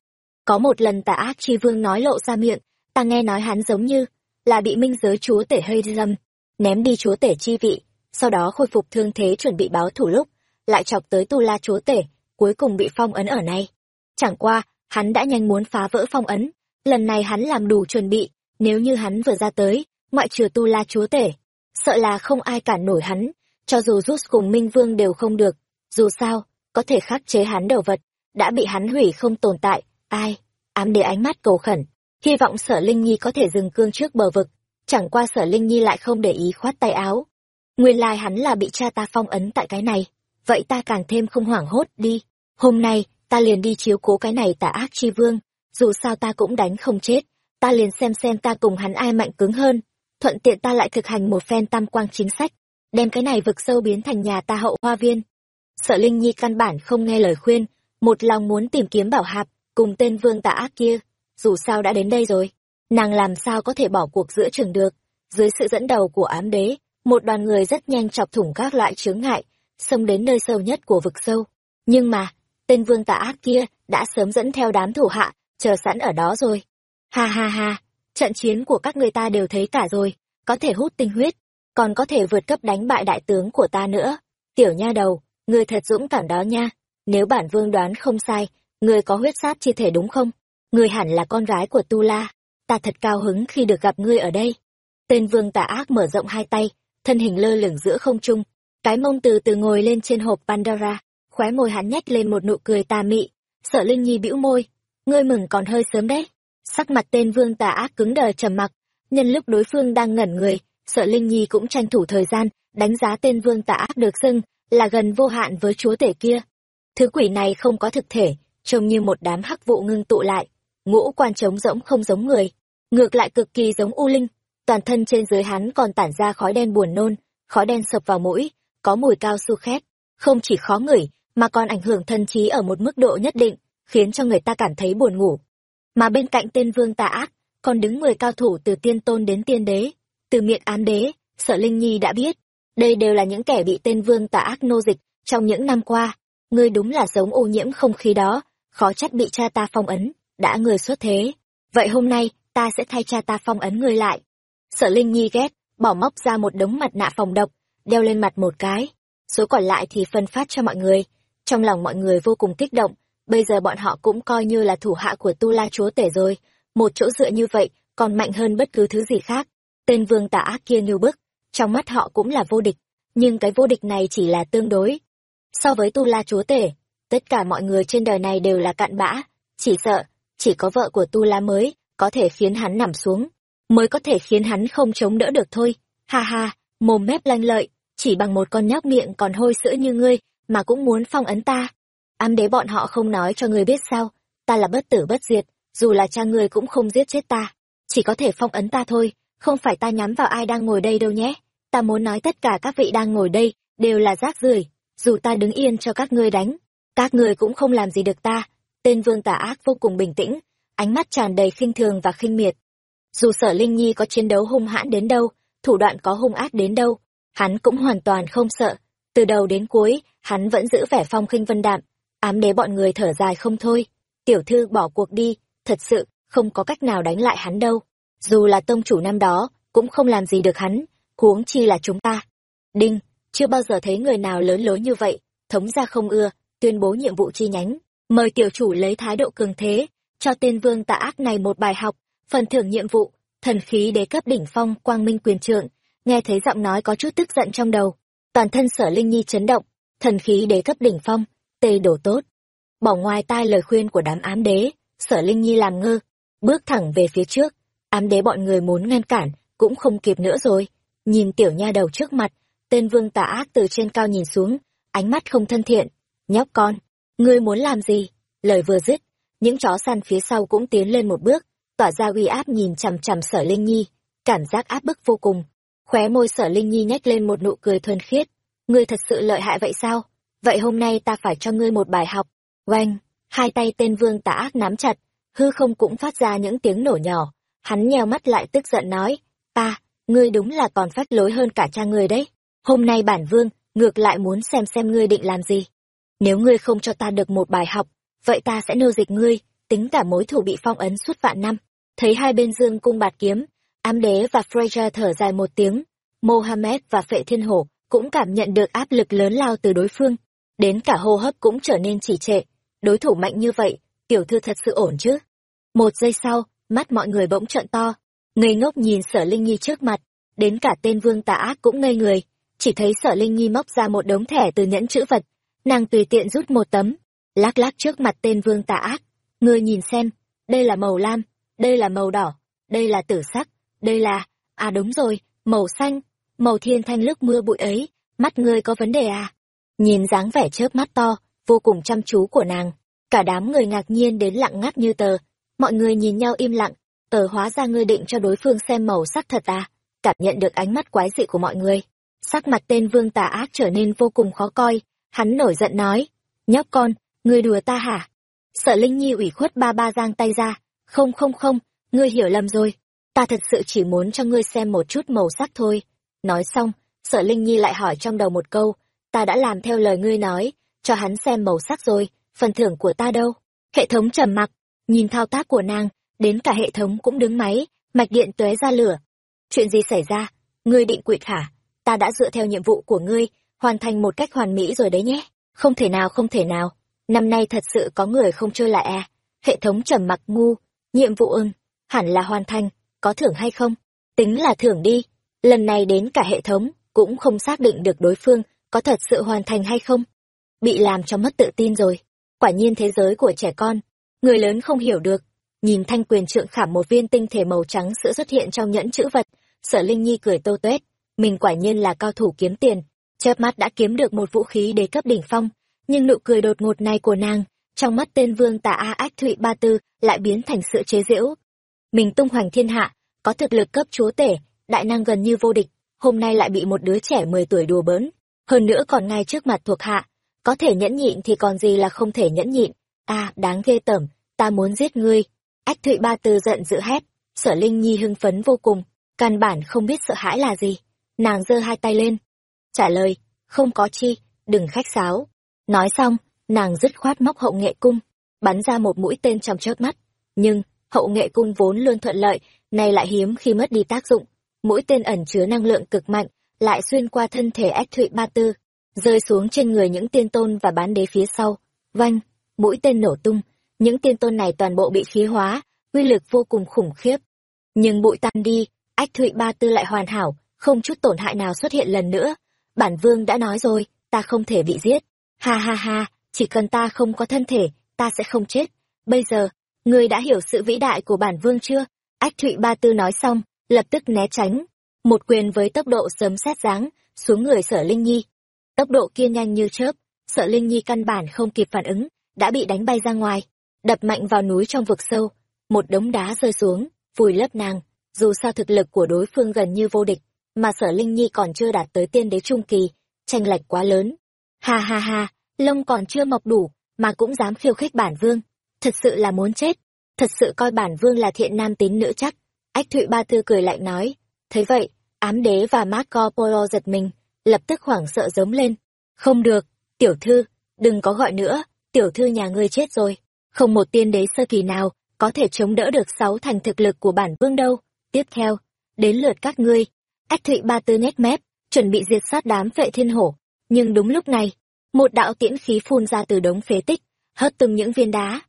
Có một lần tà ác chi vương nói lộ ra miệng, ta nghe nói hắn giống như là bị minh giới chúa tể hơi dâm, ném đi chúa tể chi vị, sau đó khôi phục thương thế chuẩn bị báo thủ lúc, lại chọc tới tu la chúa tể, cuối cùng bị phong ấn ở này. Chẳng qua, hắn đã nhanh muốn phá vỡ phong ấn, lần này hắn làm đủ chuẩn bị, nếu như hắn vừa ra tới, ngoại trừ tu la chúa tể, sợ là không ai cản nổi hắn, cho dù rút cùng Minh Vương đều không được, dù sao, có thể khắc chế hắn đầu vật, đã bị hắn hủy không tồn tại, ai, ám đế ánh mắt cầu khẩn. Hy vọng sở linh nhi có thể dừng cương trước bờ vực. Chẳng qua sở linh nhi lại không để ý khoát tay áo. Nguyên lai hắn là bị cha ta phong ấn tại cái này. Vậy ta càng thêm không hoảng hốt đi. Hôm nay ta liền đi chiếu cố cái này tà ác chi vương. Dù sao ta cũng đánh không chết. Ta liền xem xem ta cùng hắn ai mạnh cứng hơn. Thuận tiện ta lại thực hành một phen tam quang chính sách. Đem cái này vực sâu biến thành nhà ta hậu hoa viên sợ linh nhi căn bản không nghe lời khuyên, một lòng muốn tìm kiếm bảo hạp cùng tên vương tà ác kia. Dù sao đã đến đây rồi, nàng làm sao có thể bỏ cuộc giữa trường được? Dưới sự dẫn đầu của ám đế, một đoàn người rất nhanh chọc thủng các loại chướng ngại, xông đến nơi sâu nhất của vực sâu. Nhưng mà, tên vương tà ác kia đã sớm dẫn theo đám thủ hạ, chờ sẵn ở đó rồi. Ha ha ha, trận chiến của các người ta đều thấy cả rồi, có thể hút tinh huyết, còn có thể vượt cấp đánh bại đại tướng của ta nữa. Tiểu nha đầu người thật dũng cảm đó nha. Nếu bản vương đoán không sai người có huyết sát chi thể đúng không? Người hẳn là con gái của tu la. Ta thật cao hứng khi được gặp ngươi ở đây. Tên vương tà ác mở rộng hai tay, thân hình lơ lửng giữa không trung. Cái mông từ từ ngồi lên trên hộp pandora, khóe môi hắn nhếch lên một nụ cười tà mị. Sợ linh nhi bĩu môi. Ngươi mừng còn hơi sớm đấy. Sắc mặt tên vương tà ác cứng đờ trầm mặc. Nhân lúc đối phương đang ngẩn người, sợ linh nhi cũng tranh thủ thời gian, đánh giá tên vương tà ác được xưng là gần vô hạn với chúa tể kia. Thứ quỷ này không có thực thể, trông như một đám hắc vụ ngưng tụ lại. Ngũ quan trống rỗng không giống người, ngược lại cực kỳ giống u linh. Toàn thân trên dưới hắn còn tản ra khói đen buồn nôn, khói đen sập vào mũi, có mùi cao su khét. Không chỉ khó ngửi, mà còn ảnh hưởng thân trí ở một mức độ nhất định, khiến cho người ta cảm thấy buồn ngủ. Mà bên cạnh tên vương tà ác, còn đứng mười cao thủ từ tiên tôn đến tiên đế. Từ miệng ám đế, sợ linh nhi đã biết đây đều là những kẻ bị tên vương tà ác nô dịch trong những năm qua. Ngươi đúng là giống ô nhiễm không khí đó. Khó trách bị cha ta phong ấn. Đã người xuất thế. Vậy hôm nay, ta sẽ thay cha ta phong ấn ngươi lại. Sở linh nhi ghét, bỏ móc ra một đống mặt nạ phòng độc, đeo lên mặt một cái. Số còn lại thì phân phát cho mọi người. Trong lòng mọi người vô cùng kích động. Bây giờ bọn họ cũng coi như là thủ hạ của tu la chúa tể rồi. Một chỗ dựa như vậy còn mạnh hơn bất cứ thứ gì khác. Tên vương tà ác kia như bức trong mắt họ cũng là vô địch, nhưng cái vô địch này chỉ là tương đối. So với tu la chúa tể, tất cả mọi người trên đời này đều là cạn bã, chỉ sợ, chỉ có vợ của tu la mới có thể khiến hắn nằm xuống, mới có thể khiến hắn không chống đỡ được thôi. Ha ha, mồm mép lanh lợi, chỉ bằng một con nhóc miệng còn hôi sữa như ngươi mà cũng muốn phong ấn ta. Ám đế bọn họ không nói cho ngươi biết sao, ta là bất tử bất diệt, dù là cha ngươi cũng không giết chết ta, chỉ có thể phong ấn ta thôi, không phải ta nhắm vào ai đang ngồi đây đâu nhé ta muốn nói tất cả các vị đang ngồi đây đều là rác rưởi, dù ta đứng yên cho các ngươi đánh, các ngươi cũng không làm gì được ta. Tên vương tà ác vô cùng bình tĩnh, ánh mắt tràn đầy khinh thường và khinh miệt. Dù sở linh nhi có chiến đấu hung hãn đến đâu, thủ đoạn có hung ác đến đâu, hắn cũng hoàn toàn không sợ. Từ đầu đến cuối, hắn vẫn giữ vẻ phong khinh vân đạm, ám đế bọn người thở dài không thôi. Tiểu thư bỏ cuộc đi, thật sự không có cách nào đánh lại hắn đâu. Dù là tông chủ năm đó, cũng không làm gì được hắn huống chi là chúng ta. Đinh, chưa bao giờ thấy người nào lớn lối như vậy, thống gia không ưa, tuyên bố nhiệm vụ chi nhánh. Mời tiểu chủ lấy thái độ cường thế, cho tên vương tà ác này một bài học, phần thưởng nhiệm vụ, thần khí đế cấp đỉnh phong quang minh quyền trượng. Nghe thấy giọng nói có chút tức giận trong đầu, toàn thân sở linh nhi chấn động, thần khí đế cấp đỉnh phong, tê đổ tốt. Bỏ ngoài tai lời khuyên của đám ám đế, sở linh nhi làm ngơ, bước thẳng về phía trước. Ám đế bọn người muốn ngăn cản, cũng không kịp nữa rồi nhìn tiểu nha đầu trước mặt, tên vương tà ác từ trên cao nhìn xuống, ánh mắt không thân thiện. Nhóc con, ngươi muốn làm gì? Lời vừa dứt, những chó săn phía sau cũng tiến lên một bước, tỏa ra uy áp nhìn chằm chằm sở linh nhi, cảm giác áp bức vô cùng. Khóe môi sở linh nhi nhếch lên một nụ cười thuần khiết. Ngươi thật sự lợi hại vậy sao? Vậy hôm nay ta phải cho ngươi một bài học. Oanh, hai tay tên vương tà ác nắm chặt, hư không cũng phát ra những tiếng nổ nhỏ. Hắn nheo mắt lại tức giận nói, ta ngươi đúng là còn phát lối hơn cả cha ngươi đấy. Hôm nay bản vương, ngược lại muốn xem xem ngươi định làm gì. Nếu ngươi không cho ta được một bài học, vậy ta sẽ nô dịch ngươi, tính cả mối thủ bị phong ấn suốt vạn năm. Thấy hai bên dương cung bạt kiếm, ám đế và fraser thở dài một tiếng, mohammed và phệ thiên hổ cũng cảm nhận được áp lực lớn lao từ đối phương. Đến cả hô hấp cũng trở nên chỉ trệ. Đối thủ mạnh như vậy, tiểu thư thật sự ổn chứ? Một giây sau, mắt mọi người bỗng trợn to ngây ngốc nhìn sở linh nhi trước mặt đến cả tên vương tà ác cũng ngây người. Chỉ thấy sở linh nhi móc ra một đống thẻ từ nhẫn chữ vật nàng tùy tiện rút một tấm. Lắc lắc trước mặt tên vương tà ác ngươi nhìn xem đây là màu lam, đây là màu đỏ, đây là tử sắc, đây là, à đúng rồi, màu xanh, màu thiên thanh lúc mưa bụi ấy, mắt ngươi có vấn đề à? Nhìn dáng vẻ chớp mắt to, vô cùng chăm chú của nàng, cả đám người ngạc nhiên đến lặng ngắt như tờ, mọi người nhìn nhau im lặng, tờ hóa ra ngươi định cho đối phương xem màu sắc thật à? Cảm nhận được ánh mắt quái dị của mọi người, sắc mặt tên vương tà ác trở nên vô cùng khó coi, hắn nổi giận nói, nhóc con, ngươi đùa ta hả? Sợ Linh Nhi ủy khuất ba ba giang tay ra, không không không, ngươi hiểu lầm rồi, ta thật sự chỉ muốn cho ngươi xem một chút màu sắc thôi. Nói xong, sợ Linh Nhi lại hỏi trong đầu một câu, ta đã làm theo lời ngươi nói, cho hắn xem màu sắc rồi, phần thưởng của ta đâu? Hệ thống trầm mặc, nhìn thao tác của nàng, đến cả hệ thống cũng đứng máy, mạch điện tuế ra lửa. Chuyện gì xảy ra? Ngươi định quỵt hả? Ta đã dựa theo nhiệm vụ của ngươi, hoàn thành một cách hoàn mỹ rồi đấy nhé. Không thể nào không thể nào. Năm nay thật sự có người không chơi lại à? E. Hệ thống trầm mặc ngu, nhiệm vụ ưng, hẳn là hoàn thành, có thưởng hay không? Tính là thưởng đi. Lần này đến cả hệ thống, cũng không xác định được đối phương có thật sự hoàn thành hay không. Bị làm cho mất tự tin rồi. Quả nhiên thế giới của trẻ con, người lớn không hiểu được. Nhìn thanh quyền trượng khảm một viên tinh thể màu trắng sữa xuất hiện trong nhẫn chữ vật, sở Linh Nhi cười tô tuét, mình quả nhiên là cao thủ kiếm tiền, chớp mắt đã kiếm được một vũ khí đế cấp đỉnh phong, nhưng nụ cười đột ngột này của nàng, trong mắt tên vương tà A Ách Thụy Ba Tư lại biến thành sự chế giễu. Mình tung hoành thiên hạ, có thực lực cấp chúa tể, đại năng gần như vô địch, hôm nay lại bị một đứa trẻ 10 tuổi đùa bỡn, hơn nữa còn ngay trước mặt thuộc hạ, có thể nhẫn nhịn thì còn gì là không thể nhẫn nhịn. À, đáng ghê tởm, ta muốn giết ngươi. Ách Thụy Ba Tư giận dữ hét, Sở Linh Nhi hưng phấn vô cùng, căn bản không biết sợ hãi là gì. Nàng giơ hai tay lên, trả lời, không có chi, đừng khách sáo. Nói xong, nàng dứt khoát móc hậu nghệ cung, bắn ra một mũi tên trong chớp mắt. Nhưng, hậu nghệ cung vốn luôn thuận lợi, nay lại hiếm khi mất đi tác dụng. Mũi tên ẩn chứa năng lượng cực mạnh, lại xuyên qua thân thể ách thụy ba tư, rơi xuống trên người những tiên tôn và bán đế phía sau. Vanh, mũi tên nổ tung, những tiên tôn này toàn bộ bị khí hóa, uy lực vô cùng khủng khiếp. Nhưng bụi tan đi, ách thụy ba tư lại hoàn hảo, không chút tổn hại nào xuất hiện lần nữa. Bản vương đã nói rồi, ta không thể bị giết. Ha ha ha, chỉ cần ta không có thân thể, ta sẽ không chết. Bây giờ, ngươi đã hiểu sự vĩ đại của bản vương chưa? Ách Thụy Ba Tư nói xong, lập tức né tránh. Một quyền với tốc độ sớm xét dáng, xuống người sở Linh Nhi. Tốc độ kia nhanh như chớp, sở Linh Nhi căn bản không kịp phản ứng, đã bị đánh bay ra ngoài, đập mạnh vào núi trong vực sâu. Một đống đá rơi xuống, vùi lấp nàng. Dù sao thực lực của đối phương gần như vô địch, mà sở Linh Nhi còn chưa đạt tới tiên đế trung kỳ, tranh lệch quá lớn. Ha ha ha, lông còn chưa mọc đủ, mà cũng dám khiêu khích bản vương. Thật sự là muốn chết, thật sự coi bản vương là thiện nam tín nữ chắc. Ách Thụy Ba Tư cười lạnh nói, thấy vậy, ám đế và Marco Polo giật mình, lập tức hoảng sợ giống lên. Không được, tiểu thư, đừng có gọi nữa, tiểu thư nhà ngươi chết rồi. Không một tiên đế sơ kỳ nào có thể chống đỡ được sáu thành thực lực của bản vương đâu. Tiếp theo, đến lượt các ngươi. Ách Thụy Ba Tư nhét mép, chuẩn bị diệt sát đám vệ thiên hổ. Nhưng đúng lúc này, một đạo tiễn khí phun ra từ đống phế tích, hất từng những viên đá.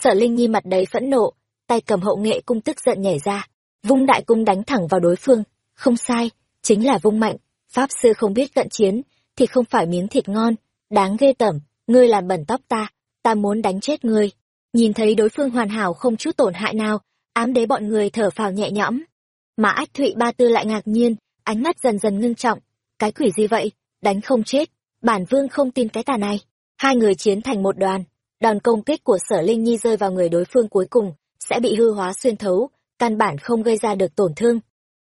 Sở Linh Nhi mặt đầy phẫn nộ, tay cầm hậu nghệ cung tức giận nhảy ra, vung đại cung đánh thẳng vào đối phương. Không sai, chính là vung mạnh, pháp sư không biết cận chiến, thì không phải miếng thịt ngon, đáng ghê tởm, ngươi làm bẩn tóc ta, ta muốn đánh chết ngươi. Nhìn thấy đối phương hoàn hảo không chút tổn hại nào, ám đế bọn người thở phào nhẹ nhõm. Mà ách thụy ba tư lại ngạc nhiên, ánh mắt dần dần ngưng trọng. Cái quỷ gì vậy? Đánh không chết, bản vương không tin cái tà này hai người chiến thành một đoàn đòn công kích của sở linh nhi rơi vào người đối phương cuối cùng sẽ bị hư hóa xuyên thấu căn bản không gây ra được tổn thương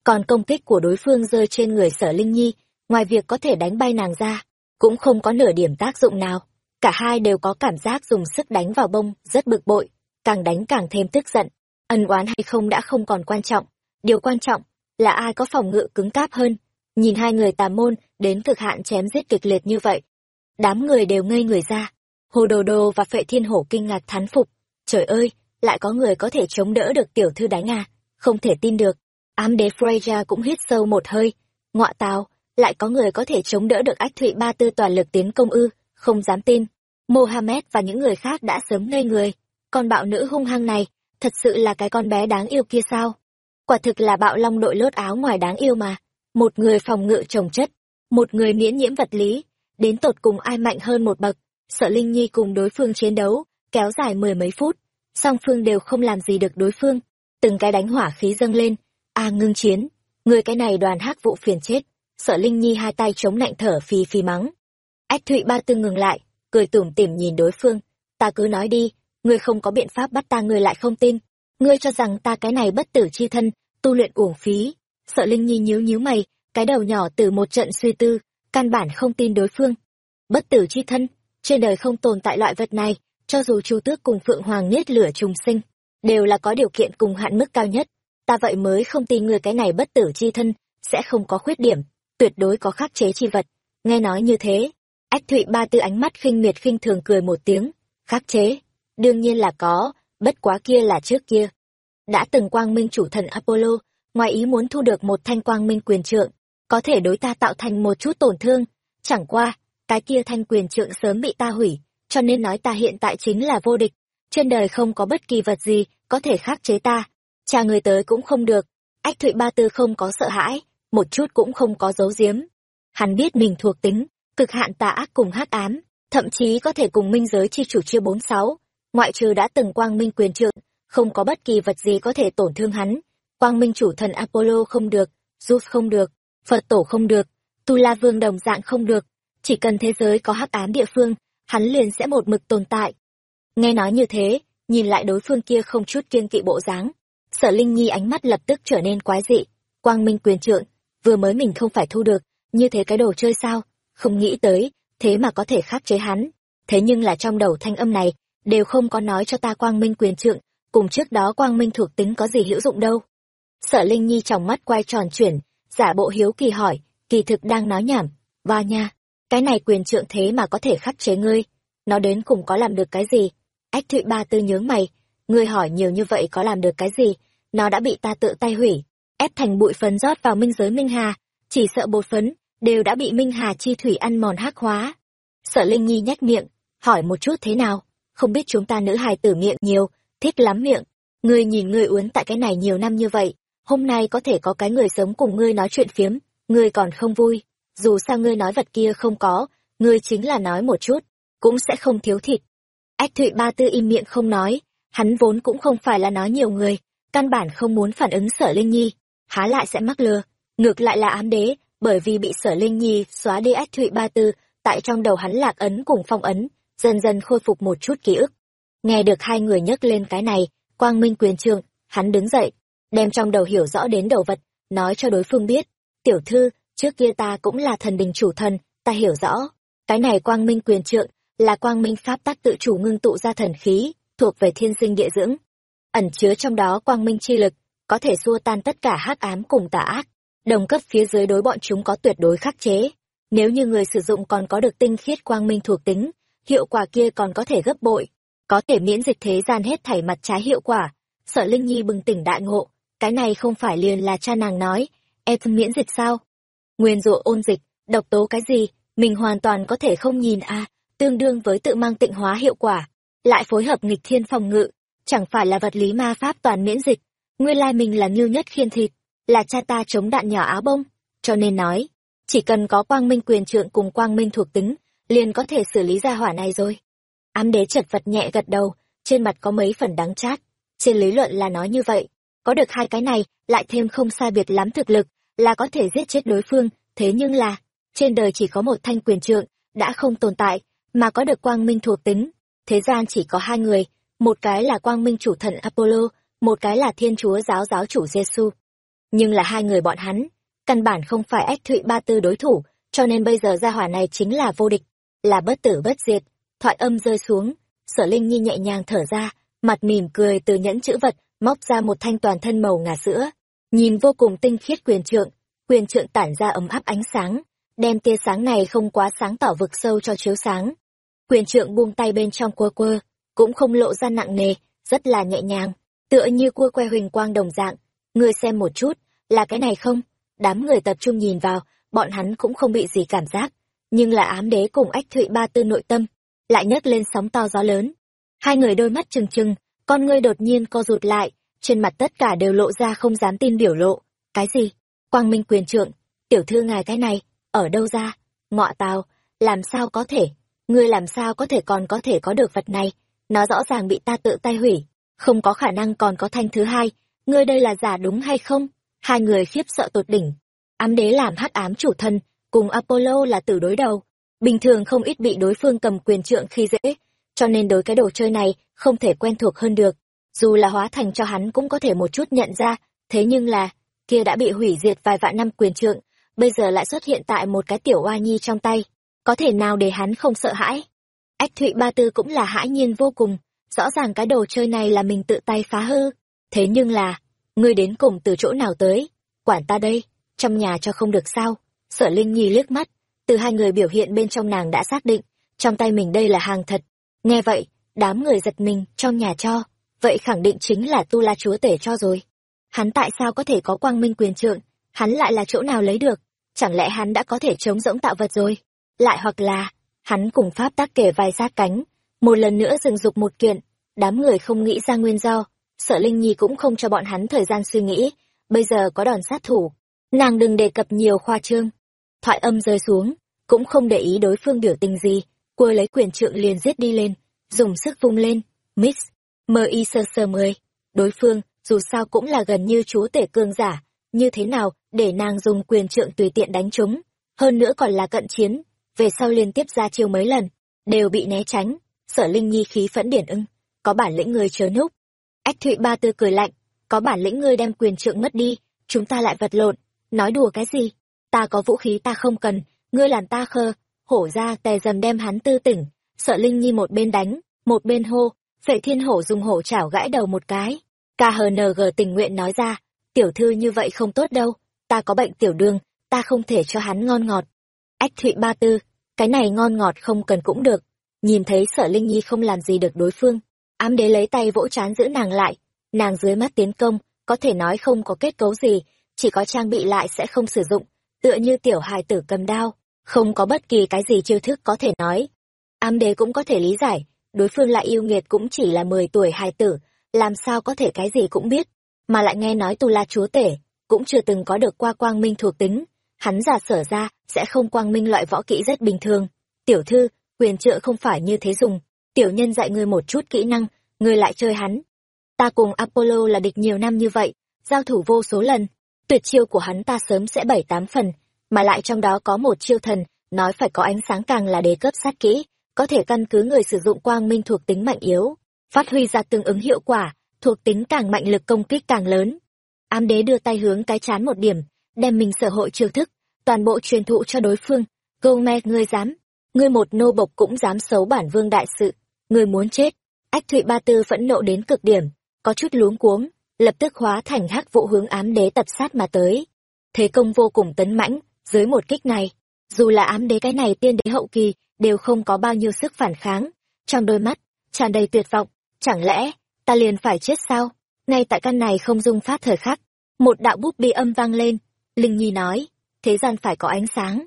còn công kích của đối phương rơi trên người sở linh nhi ngoài việc có thể đánh bay nàng ra cũng không có nửa điểm tác dụng nào cả hai đều có cảm giác dùng sức đánh vào bông, rất bực bội, càng đánh càng thêm tức giận. Ân oán hay không đã không còn quan trọng, điều quan trọng là ai có phòng ngự cứng cáp hơn. Nhìn hai người tà môn đến cực hạn chém giết kịch liệt như vậy, đám người đều ngây người ra. Hồ đồ đồ và phệ thiên hổ kinh ngạc thán phục. Trời ơi, lại có người có thể chống đỡ được tiểu thư đánh à? Không thể tin được. Ám đế freya cũng hít sâu một hơi. Ngọa tào, lại có người có thể chống đỡ được ách thụy ba tư toàn lực tiến công ư? Không dám tin. Mohammed và những người khác đã sớm ngây người. Con bạo nữ hung hăng này thật sự là cái con bé đáng yêu kia sao? Quả thực là bạo long đội lốt áo ngoài đáng yêu mà. Một người phòng ngự trồng chất, một người miễn nhiễm vật lý, đến tột cùng ai mạnh hơn một bậc. Sợ Linh Nhi cùng đối phương chiến đấu, kéo dài mười mấy phút. song phương đều không làm gì được đối phương. Từng cái đánh hỏa khí dâng lên a ngưng chiến. Người cái này đoàn hắc vụ phiền chết sợ linh nhi hai tay chống lạnh thở phì phì mắng ách thụy ba tư ngừng lại, cười tủm tỉm nhìn đối phương. Ta cứ nói đi, ngươi không có biện pháp bắt ta, ngươi lại không tin. Ngươi cho rằng ta cái này bất tử chi thân, tu luyện uổng phí. Sợ linh nhi nhíu nhíu mày, cái đầu nhỏ từ một trận suy tư, căn bản không tin đối phương. Bất tử chi thân, trên đời không tồn tại loại vật này, cho dù chu tước cùng phượng hoàng nhất lửa trùng sinh, đều là có điều kiện cùng hạn mức cao nhất. Ta vậy mới không tin người cái này bất tử chi thân sẽ không có khuyết điểm, tuyệt đối có khắc chế chi vật. Nghe nói như thế ách thụy ba tư ánh mắt khinh miệt khinh thường cười một tiếng. Khắc chế. Đương nhiên là có, bất quá kia là trước kia. Đã từng quang minh chủ thần apollo, ngoài ý muốn thu được một thanh quang minh quyền trượng, có thể đối ta tạo thành một chút tổn thương. Chẳng qua, cái kia thanh quyền trượng sớm bị ta hủy, cho nên nói ta hiện tại chính là vô địch. Trên đời không có bất kỳ vật gì có thể khắc chế ta. Cha người tới cũng không được. Ách thụy ba tư không có sợ hãi, một chút cũng không có giấu giếm. Hắn biết mình thuộc tính cực hạn tà ác cùng hắc ám, thậm chí có thể cùng minh giới chi chủ chia bốn sáu. Ngoại trừ đã từng quang minh quyền trượng, không có bất kỳ vật gì có thể tổn thương hắn. Quang minh chủ thần apollo không được, Zeus không được, phật tổ không được, tu la vương đồng dạng không được. Chỉ cần thế giới có hắc ám địa phương, hắn liền sẽ một mực tồn tại. Nghe nói như thế, nhìn lại đối phương kia không chút kiên kỵ bộ dáng, sở linh nhi ánh mắt lập tức trở nên quái dị. Quang minh quyền trượng, vừa mới mình không phải thu được, như thế cái đồ chơi sao? Không nghĩ tới, thế mà có thể khắc chế hắn. Thế nhưng là trong đầu thanh âm này, đều không có nói cho ta quang minh quyền trượng, cùng trước đó quang minh thuộc tính có gì hữu dụng đâu. Sở linh nhi trong mắt quay tròn chuyển, giả bộ hiếu kỳ hỏi, kỳ thực đang nói nhảm và nha, cái này quyền trượng thế mà có thể khắc chế ngươi, nó đến cùng có làm được cái gì? Ách thụy ba tư nhướng mày, ngươi hỏi nhiều như vậy có làm được cái gì? Nó đã bị ta tự tay hủy, ép thành bụi phấn rót vào minh giới minh hà, chỉ sợ bột phấn đều đã bị minh hà chi thủy ăn mòn hắc hóa. Sợ linh nhi nhếch miệng, hỏi một chút thế nào? Không biết chúng ta nữ hài tử miệng nhiều, thích lắm miệng. Ngươi nhìn ngươi uốn tại cái này nhiều năm như vậy, hôm nay có thể có cái người sống cùng ngươi nói chuyện phiếm, ngươi còn không vui. Dù sao ngươi nói vật kia không có, ngươi chính là nói một chút, cũng sẽ không thiếu thịt. Ách thụy ba tư im miệng không nói, hắn vốn cũng không phải là nói nhiều người, căn bản không muốn phản ứng sở linh nhi, há lại sẽ mắc lừa. Ngược lại là ám đế bởi vì bị sở linh nhi xóa đi ách thụy ba tư, tại trong đầu hắn lạc ấn cùng phong ấn, dần dần khôi phục một chút ký ức. Nghe được hai người nhấc lên cái này, quang minh quyền trường hắn đứng dậy, đem trong đầu hiểu rõ đến đầu vật, nói cho đối phương biết, tiểu thư, trước kia ta cũng là thần đình chủ thần, ta hiểu rõ, cái này quang minh quyền trượng là quang minh pháp tác tự chủ ngưng tụ ra thần khí, thuộc về thiên sinh địa dưỡng. Ẩn chứa trong đó quang minh chi lực, có thể xua tan tất cả hắc ám cùng tà ác đồng cấp phía dưới đối bọn chúng có tuyệt đối khắc chế. Nếu như người sử dụng còn có được tinh khiết quang minh thuộc tính, hiệu quả kia còn có thể gấp bội. Có thể miễn dịch thế gian hết thảy mặt trái hiệu quả. Sợ linh nhi bừng tỉnh đại ngộ. Cái này không phải liền là cha nàng nói. Em miễn dịch sao? Nguyên rủa ôn dịch, độc tố cái gì, mình hoàn toàn có thể không nhìn a tương đương với tự mang tịnh hóa hiệu quả. Lại phối hợp nghịch thiên phòng ngự, chẳng phải là vật lý ma pháp toàn miễn dịch. Nguyên lai mình là ngưu nhất khiên thịt là cha ta chống đạn nhỏ áo bông, cho nên nói, chỉ cần có quang minh quyền trượng cùng quang minh thuộc tính, liền có thể xử lý ra hỏa này rồi. Ám đế chật vật nhẹ gật đầu, trên mặt có mấy phần đắng chát. Trên lý luận là nói như vậy, có được hai cái này, lại thêm không sai biệt lắm thực lực, là có thể giết chết đối phương, thế nhưng là, trên đời chỉ có một thanh quyền trượng, đã không tồn tại, mà có được quang minh thuộc tính, thế gian chỉ có hai người, một cái là quang minh chủ thần apollo, một cái là thiên chúa giáo giáo chủ giêsu nhưng là hai người bọn hắn, căn bản không phải ách thụy ba tư đối thủ, cho nên bây giờ gia hỏa này chính là vô địch, là bất tử bất diệt. Thoại âm rơi xuống, sở linh nhi nhẹ nhàng thở ra, mặt mỉm cười từ nhẫn chữ vật, móc ra một thanh toàn thân màu ngà sữa. Nhìn vô cùng tinh khiết quyền trượng quyền trượng tản ra ấm áp ánh sáng, đem tia sáng này không quá sáng tỏ vực sâu cho chiếu sáng. Quyền trượng buông tay bên trong cua quơ, cũng không lộ ra nặng nề, rất là nhẹ nhàng, tựa như cua que huỳnh quang đồng dạng ngươi xem một chút, là cái này không? Đám người tập trung nhìn vào, bọn hắn cũng không bị gì cảm giác. Nhưng là ám đế cùng ách thụy ba tư nội tâm, lại nhấc lên sóng to gió lớn. Hai người đôi mắt trừng trừng, con ngươi đột nhiên co rụt lại, trên mặt tất cả đều lộ ra không dám tin biểu lộ. Cái gì? Quang minh quyền trượng, tiểu thư ngài cái này, ở đâu ra? Ngọ tào, làm sao có thể? Ngươi làm sao có thể còn có thể có được vật này? Nó rõ ràng bị ta tự tay hủy, không có khả năng còn có thanh thứ hai ngươi đây là giả đúng hay không? Hai người khiếp sợ tột đỉnh. Ám đế làm hắc ám chủ thân cùng apollo là tử đối đầu. Bình thường không ít bị đối phương cầm quyền trượng khi dễ, cho nên đối cái đồ chơi này không thể quen thuộc hơn được. Dù là hóa thành cho hắn cũng có thể một chút nhận ra, thế nhưng là, kia đã bị hủy diệt vài vạn năm quyền trượng, bây giờ lại xuất hiện tại một cái tiểu oa nhi trong tay, có thể nào để hắn không sợ hãi? Ách thụy ba tư cũng là hãi nhiên vô cùng, rõ ràng cái đồ chơi này là mình tự tay phá hư thế nhưng là, ngươi đến cùng từ chỗ nào tới? Quản ta đây, trong nhà cho không được sao? Sở linh nhi liếc mắt, từ hai người biểu hiện bên trong nàng đã xác định, trong tay mình đây là hàng thật. Nghe vậy, đám người giật mình trong nhà cho, vậy khẳng định chính là tu la chúa tể cho rồi. Hắn tại sao có thể có quang minh quyền trượng? Hắn lại là chỗ nào lấy được? Chẳng lẽ hắn đã có thể chống rỗng tạo vật rồi? Lại hoặc là, hắn cùng pháp tác kể vài sát cánh, một lần nữa dừng dục một kiện, đám người không nghĩ ra nguyên do sợ linh nhi cũng không cho bọn hắn thời gian suy nghĩ, bây giờ có đòn sát thủ. Nàng đừng đề cập nhiều khoa trương. Thoại âm rơi xuống, cũng không để ý đối phương biểu tình gì. Quơ lấy quyền trượng liền giết đi lên, dùng sức vung lên. Miss, mơ y sơ sơ mười. Đối phương, dù sao cũng là gần như chúa tể cương giả, như thế nào để nàng dùng quyền trượng tùy tiện đánh chúng? Hơn nữa còn là cận chiến, về sau liên tiếp ra chiêu mấy lần, đều bị né tránh. Sở linh nhi khí phẫn điển ưng, có bản lĩnh người chớ núp ách thụy ba tư cười lạnh, có bản lĩnh ngươi đem quyền trượng mất đi, chúng ta lại vật lộn, nói đùa cái gì? Ta có vũ khí ta không cần, ngươi làm ta khơ. Hổ ra tè dầm đem hắn tư tỉnh, sợ linh nhi một bên đánh, một bên hô vệ thiên hổ dùng hổ chảo gãi đầu một cái. Khng tình nguyện nói ra, tiểu thư như vậy không tốt đâu, ta có bệnh tiểu đường, ta không thể cho hắn ngon ngọt. Ách thụy ba tư, cái này ngon ngọt không cần cũng được. Nhìn thấy sở linh nhi không làm gì được đối phương ám đế lấy tay vỗ chán giữ nàng lại. Nàng dưới mắt tiến công, có thể nói không có kết cấu gì, chỉ có trang bị lại sẽ không sử dụng, tựa như tiểu hài tử cầm đao, không có bất kỳ cái gì chiêu thức có thể nói. Ám đế cũng có thể lý giải, đối phương lại yêu nghiệt cũng chỉ là mười tuổi hài tử, làm sao có thể cái gì cũng biết, mà lại nghe nói tu la chúa tể cũng chưa từng có được qua quang minh thuộc tính, hắn giả sở ra sẽ không quang minh loại võ kỹ rất bình thường. Tiểu thư quyền trợ không phải như thế dùng tiểu nhân dạy ngươi một chút kỹ năng, ngươi lại chơi hắn. Ta cùng apollo là địch nhiều năm như vậy, giao thủ vô số lần, tuyệt chiêu của hắn ta sớm sẽ bảy tám phần, mà lại trong đó có một chiêu thần, nói phải có ánh sáng càng là đế cấp sát kỹ, có thể căn cứ người sử dụng quang minh thuộc tính mạnh yếu, phát huy ra tương ứng hiệu quả, thuộc tính càng mạnh lực công kích càng lớn. Ám đế đưa tay hướng cái chán một điểm, đem mình sở hội chiêu thức, toàn bộ truyền thụ cho đối phương. Gome ngươi dám. Ngươi một nô bộc cũng dám xấu bản vương đại sự người muốn chết. Ách thụy ba tư phẫn nộ đến cực điểm, có chút luống cuống, lập tức hóa thành hắc vụ hướng ám đế tập sát mà tới. Thế công vô cùng tấn mãnh, dưới một kích này, dù là ám đế cái này tiên đế hậu kỳ, đều không có bao nhiêu sức phản kháng. Trong đôi mắt, tràn đầy tuyệt vọng, chẳng lẽ, ta liền phải chết sao? Ngay tại căn này không dung phát thời khắc, một đạo búp bi âm vang lên, linh nhi nói, thế gian phải có ánh sáng.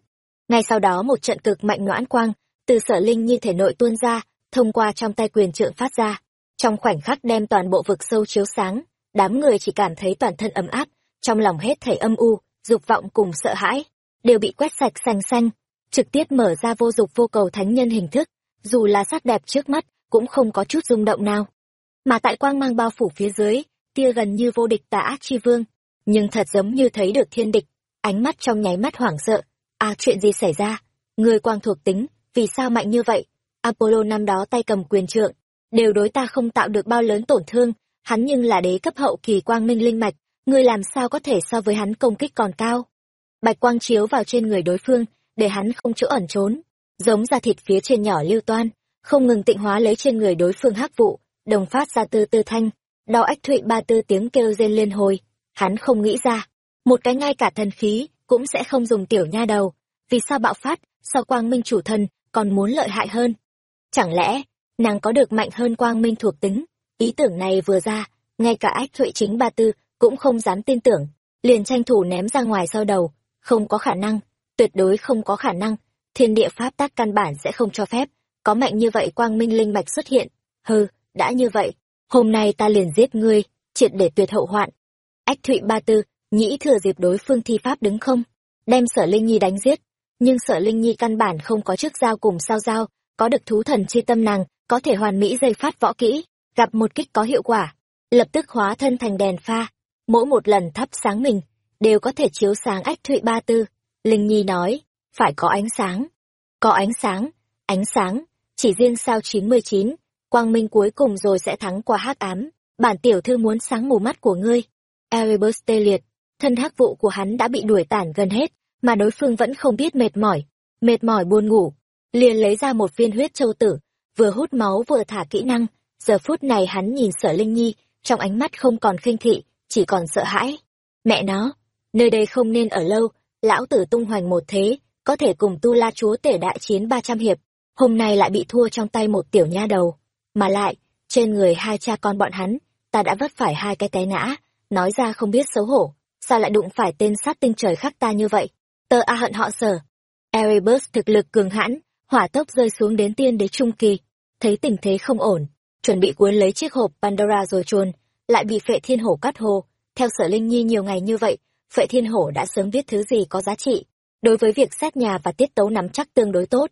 Ngay sau đó một trận cực mạnh noãn quang, từ sở linh nhi thể nội tuôn ra thông qua trong tay quyền trượng phát ra. Trong khoảnh khắc đem toàn bộ vực sâu chiếu sáng, đám người chỉ cảm thấy toàn thân ấm áp, trong lòng hết thảy âm u, dục vọng cùng sợ hãi, đều bị quét sạch xanh xanh, trực tiếp mở ra vô dục vô cầu thánh nhân hình thức, dù là sắc đẹp trước mắt cũng không có chút rung động nào. Mà tại quang mang bao phủ phía dưới, tia gần như vô địch tà ác chi vương, nhưng thật giống như thấy được thiên địch, ánh mắt trong nháy mắt hoảng sợ à chuyện gì xảy ra? Người quang thuộc tính, vì sao mạnh như vậy? Apollo năm đó tay cầm quyền trượng. Đều đối ta không tạo được bao lớn tổn thương. Hắn nhưng là đế cấp hậu kỳ quang minh linh mạch. Người làm sao có thể so với hắn công kích còn cao? Bạch quang chiếu vào trên người đối phương, để hắn không chỗ ẩn trốn. Giống da thịt phía trên nhỏ lưu toan, không ngừng tịnh hóa lấy trên người đối phương hắc vụ, đồng phát ra tư tư thanh. Đau ách thụy ba tư tiếng kêu rên liên hồi. Hắn không nghĩ ra, một cái ngay cả thần khí cũng sẽ không dùng tiểu nha đầu. Vì sao bạo phát sao quang minh chủ thần còn muốn lợi hại hơn? Chẳng lẽ, nàng có được mạnh hơn quang minh thuộc tính? Ý tưởng này vừa ra, ngay cả ách thụy chính ba tư cũng không dám tin tưởng. Liền tranh thủ ném ra ngoài sau đầu. Không có khả năng, tuyệt đối không có khả năng. Thiên địa pháp tác căn bản sẽ không cho phép có mạnh như vậy quang minh linh mạch xuất hiện. Hừ, đã như vậy, hôm nay ta liền giết ngươi, triệt để tuyệt hậu hoạn. Ách thụy ba tư, nhĩ thừa dịp đối phương thi pháp đứng không? Đem sở linh nhi đánh giết. Nhưng sở linh nhi căn bản không có chức giao cùng sao giao có được thú thần chi tâm nàng có thể hoàn mỹ dây phát võ kỹ gặp một kích có hiệu quả lập tức hóa thân thành đèn pha. Mỗi một lần thắp sáng mình, đều có thể chiếu sáng ách thụy ba tư. Linh Nhi nói, phải có ánh sáng. Có ánh sáng, ánh sáng, chỉ riêng sao 99, quang minh cuối cùng rồi sẽ thắng qua hắc ám. Bản tiểu thư muốn sáng mù mắt của ngươi. Erebus tê liệt, thân hắc vụ của hắn đã bị đuổi tản gần hết, mà đối phương vẫn không biết mệt mỏi. Mệt mỏi buồn ngủ, liền lấy ra một viên huyết châu tử, vừa hút máu vừa thả kỹ năng. Giờ phút này hắn nhìn sở Linh Nhi, trong ánh mắt không còn khinh thị, chỉ còn sợ hãi. Mẹ nó, nơi đây không nên ở lâu, lão tử tung hoành một thế, có thể cùng tu la chúa tể đại chiến ba trăm hiệp, hôm nay lại bị thua trong tay một tiểu nha đầu. Mà lại, trên người hai cha con bọn hắn, ta đã vấp phải hai cái té ngã, nói ra không biết xấu hổ, sao lại đụng phải tên sát tinh trời khắc ta như vậy? Tơ a hận họ sở. Erebus thực lực cường hãn, hỏa tốc rơi xuống đến tiên đế trung kỳ, thấy tình thế không ổn, chuẩn bị cuốn lấy chiếc hộp Pandora rồi chuồn, lại bị phệ thiên hổ cắt hồ. Theo sở Linh Nhi nhiều ngày như vậy, phệ thiên hổ đã sớm biết thứ gì có giá trị. Đối với việc xét nhà và tiết tấu nắm chắc tương đối tốt.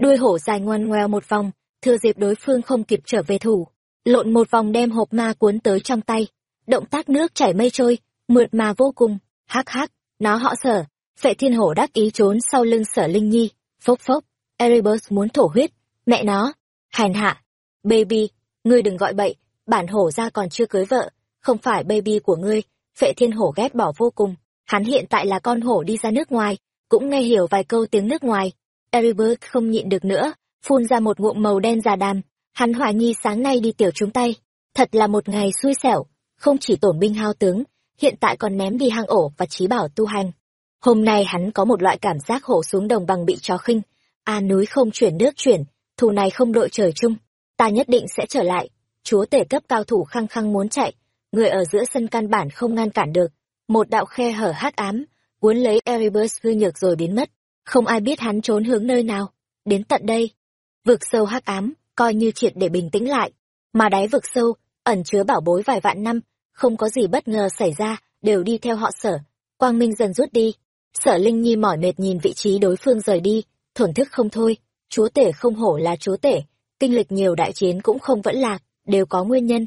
Đuôi hổ dài ngoan ngoèo một vòng, thừa dịp đối phương không kịp trở về thủ. Lộn một vòng đem hộp ma cuốn tới trong tay. Động tác nước chảy mây trôi, mượt mà vô cùng. Hắc hắc, nó họ sở. Phệ thiên hổ đắc ý trốn sau lưng sở Linh Nhi. Phốc phốc, Erebus muốn thổ huyết. Mẹ nó, hèn hạ. Baby, ngươi đừng gọi bậy, bản hổ ra còn chưa cưới vợ, không phải baby của ngươi, phệ thiên hổ ghét bỏ vô cùng. Hắn hiện tại là con hổ đi ra nước ngoài, cũng nghe hiểu vài câu tiếng nước ngoài. Erebus không nhịn được nữa, phun ra một ngụm màu đen già đàm. Hắn hoài nghi sáng nay đi tiểu chúng tay. Thật là một ngày xui xẻo, không chỉ tổn binh hao tướng, hiện tại còn ném đi hang ổ và trí bảo tu hành. Hôm nay hắn có một loại cảm giác hổ xuống đồng bằng bị chó khinh. A núi không chuyển nước chuyển, thù này không đội trời chung. Ta nhất định sẽ trở lại chúa tể cấp cao thủ khăng khăng muốn chạy, người ở giữa sân căn bản không ngăn cản được. Một đạo khe hở hắc ám, cuốn lấy Erebus hư nhược rồi biến mất. Không ai biết hắn trốn hướng nơi nào. Đến tận đây, vực sâu hắc ám, coi như triệt để bình tĩnh lại. Mà đáy vực sâu, ẩn chứa bảo bối vài vạn năm, không có gì bất ngờ xảy ra, đều đi theo họ sở. Quang Minh dần rút đi. Sở Linh Nhi mỏi mệt nhìn vị trí đối phương rời đi, thổn thức không thôi. Chúa tể không hổ là chúa tể, kinh lịch nhiều đại chiến cũng không vẫn lạc đều có nguyên nhân.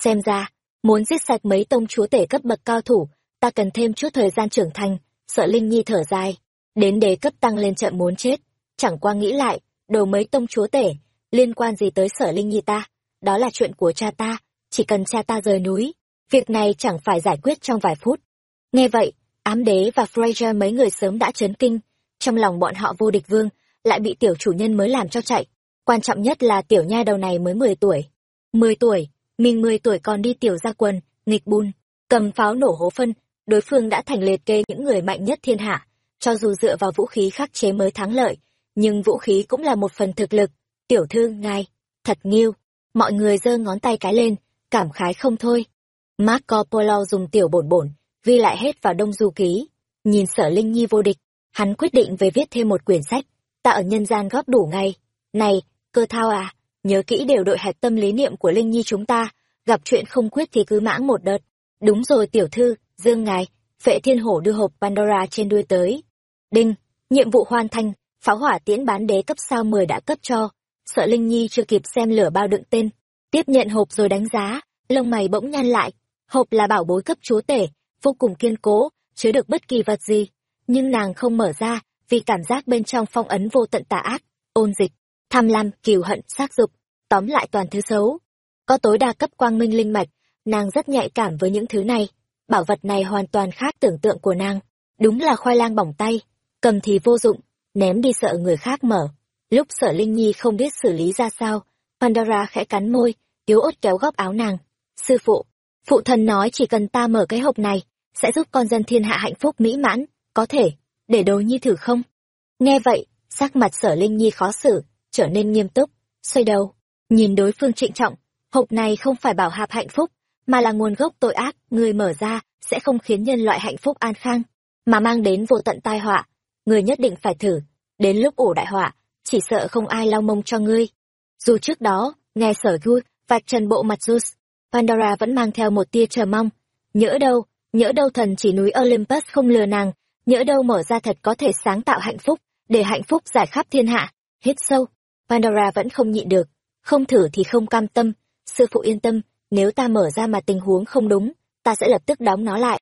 Xem ra, muốn giết sạch mấy tông chúa tể cấp bậc cao thủ, ta cần thêm chút thời gian trưởng thành, sợ Linh Nhi thở dài. Đến đế cấp tăng lên chậm muốn chết, chẳng qua nghĩ lại, đồ mấy tông chúa tể, liên quan gì tới sở Linh Nhi ta, đó là chuyện của cha ta, chỉ cần cha ta rời núi, việc này chẳng phải giải quyết trong vài phút. Nghe vậy, ám đế và Fraser mấy người sớm đã chấn kinh, trong lòng bọn họ vô địch vương, lại bị tiểu chủ nhân mới làm cho chạy. Quan trọng nhất là tiểu nha đầu này mới 10 tuổi, mười tuổi, mình mười tuổi còn đi tiểu ra quần nghịch bun, cầm pháo nổ hố phân, đối phương đã thành liệt kê những người mạnh nhất thiên hạ, cho dù dựa vào vũ khí khắc chế mới thắng lợi, nhưng vũ khí cũng là một phần thực lực. Tiểu thư ngài, thật nghiêu. Mọi người giơ ngón tay cái lên, cảm khái không thôi. Marco Polo dùng tiểu bổn bổn, ghi lại hết vào đông du ký. Nhìn sở Linh Nhi vô địch, hắn quyết định về viết thêm một quyển sách, ta ở nhân gian góp đủ ngay. Này, cơ thao à, nhớ kỹ đều đội hẹp tâm lý niệm của Linh Nhi chúng ta, gặp chuyện không quyết thì cứ mãng một đợt. Đúng rồi tiểu thư, dương ngài, phệ thiên hổ đưa hộp Pandora trên đuôi tới. Đinh, nhiệm vụ hoàn thành, pháo hỏa tiễn bán đế cấp sao 10 đã cấp cho. Sợ Linh Nhi chưa kịp xem lửa bao đựng tên, tiếp nhận hộp rồi đánh giá, lông mày bỗng nhăn lại. Hộp là bảo bối cấp chúa tể, vô cùng kiên cố, chứa được bất kỳ vật gì. Nhưng nàng không mở ra, vì cảm giác bên trong phong ấn vô tận tà ác, ôn dịch tham lam, kiều hận, xác dục, tóm lại toàn thứ xấu. Có tối đa cấp quang minh linh mạch, nàng rất nhạy cảm với những thứ này. Bảo vật này hoàn toàn khác tưởng tượng của nàng. Đúng là khoai lang bỏng tay, cầm thì vô dụng, ném đi sợ người khác mở. Lúc sợ Linh Nhi không biết xử lý ra sao, Pandora khẽ cắn môi, yếu ớt kéo góc áo nàng. Sư phụ, phụ thần nói chỉ cần ta mở cái hộp này, sẽ giúp con dân thiên hạ hạnh phúc mỹ mãn, có thể, để đồ nhi thử không? Nghe vậy, sắc mặt sở Linh Nhi khó xử, trở nên nghiêm túc, xoay đầu, nhìn đối phương trịnh trọng, hộp này không phải bảo hạp hạnh phúc, mà là nguồn gốc tội ác, người mở ra sẽ không khiến nhân loại hạnh phúc an khang, mà mang đến vô tận tai họa, người nhất định phải thử, đến lúc ủ đại họa, chỉ sợ không ai lau mông cho ngươi. Dù trước đó, nghe sở vui, vạch trần bộ mặt Zeus, Pandora vẫn mang theo một tia chờ mong, nhỡ đâu, nhỡ đâu thần chỉ núi Olympus không lừa nàng, nhỡ đâu mở ra thật có thể sáng tạo hạnh phúc, để hạnh phúc giải khắp thiên hạ. Hít sâu, Pandora vẫn không nhịn được, không thử thì không cam tâm, sư phụ yên tâm, nếu ta mở ra mà tình huống không đúng ta sẽ lập tức đóng nó lại.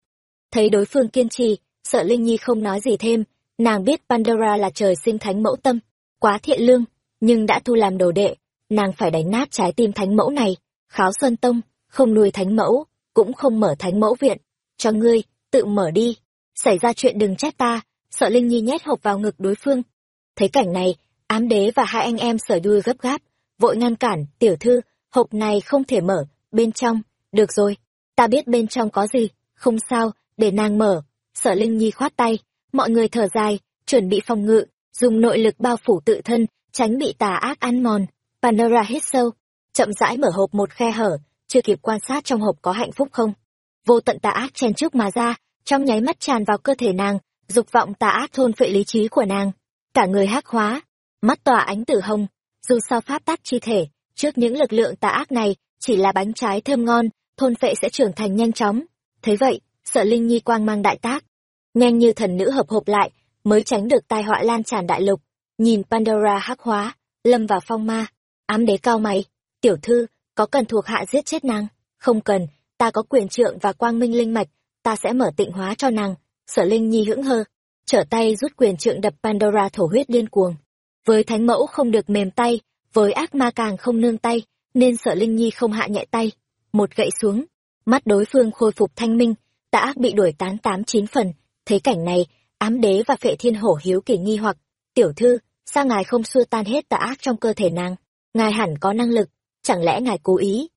Thấy đối phương kiên trì sợ linh nhi không nói gì thêm nàng biết pandora là trời sinh thánh mẫu tâm quá thiện lương nhưng đã thu làm đồ đệ nàng phải đánh nát trái tim thánh mẫu này. Kháo xuân tông không nuôi thánh mẫu cũng không mở thánh mẫu viện. Cho ngươi tự mở đi xảy ra chuyện đừng trách ta. Sợ linh nhi nhét hộp vào ngực đối phương. Thấy cảnh này, ám đế và hai anh em sở đuôi gấp gáp, vội ngăn cản, tiểu thư, hộp này không thể mở, bên trong. Được rồi, ta biết bên trong có gì. Không sao, để nàng mở. Sở linh nhi khoát tay. Mọi người thở dài, chuẩn bị phòng ngự, dùng nội lực bao phủ tự thân, tránh bị tà ác ăn mòn. Pandora hít sâu. Chậm rãi mở hộp một khe hở, chưa kịp quan sát trong hộp có hạnh phúc không. Vô tận tà ác chen trước mà ra trong nháy mắt tràn vào cơ thể nàng, dục vọng tà ác thôn phệ lý trí của nàng. Cả người hắc hóa, mắt tỏa ánh tử hồng. Dù sao pháp tắc chi thể, trước những lực lượng tà ác này, chỉ là bánh trái thơm ngon, thôn phệ sẽ trưởng thành nhanh chóng. Thế vậy, sợ linh nhi quang mang đại tác. Nhanh như thần nữ hợp hộp lại, mới tránh được tai họa lan tràn đại lục. Nhìn pandora hắc hóa, lâm vào phong ma. Ám đế cao mày. Tiểu thư, có cần thuộc hạ giết chết nàng? Không cần, ta có quyền trượng và quang minh linh mạch ta sẽ mở tịnh hóa cho nàng, sở linh nhi hững hơ, trở tay rút quyền trượng đập pandora thổ huyết điên cuồng. Với thánh mẫu không được mềm tay, với ác ma càng không nương tay, nên sở linh nhi không hạ nhẹ tay. Một gậy xuống, mắt đối phương khôi phục thanh minh tà ác bị đuổi tán tám chín phần. Thấy cảnh này, ám đế và phệ thiên hổ hiếu kỳ nghi hoặc. Tiểu thư, sao ngài không xua tan hết tà ác trong cơ thể nàng? Ngài hẳn có năng lực, chẳng lẽ ngài cố ý?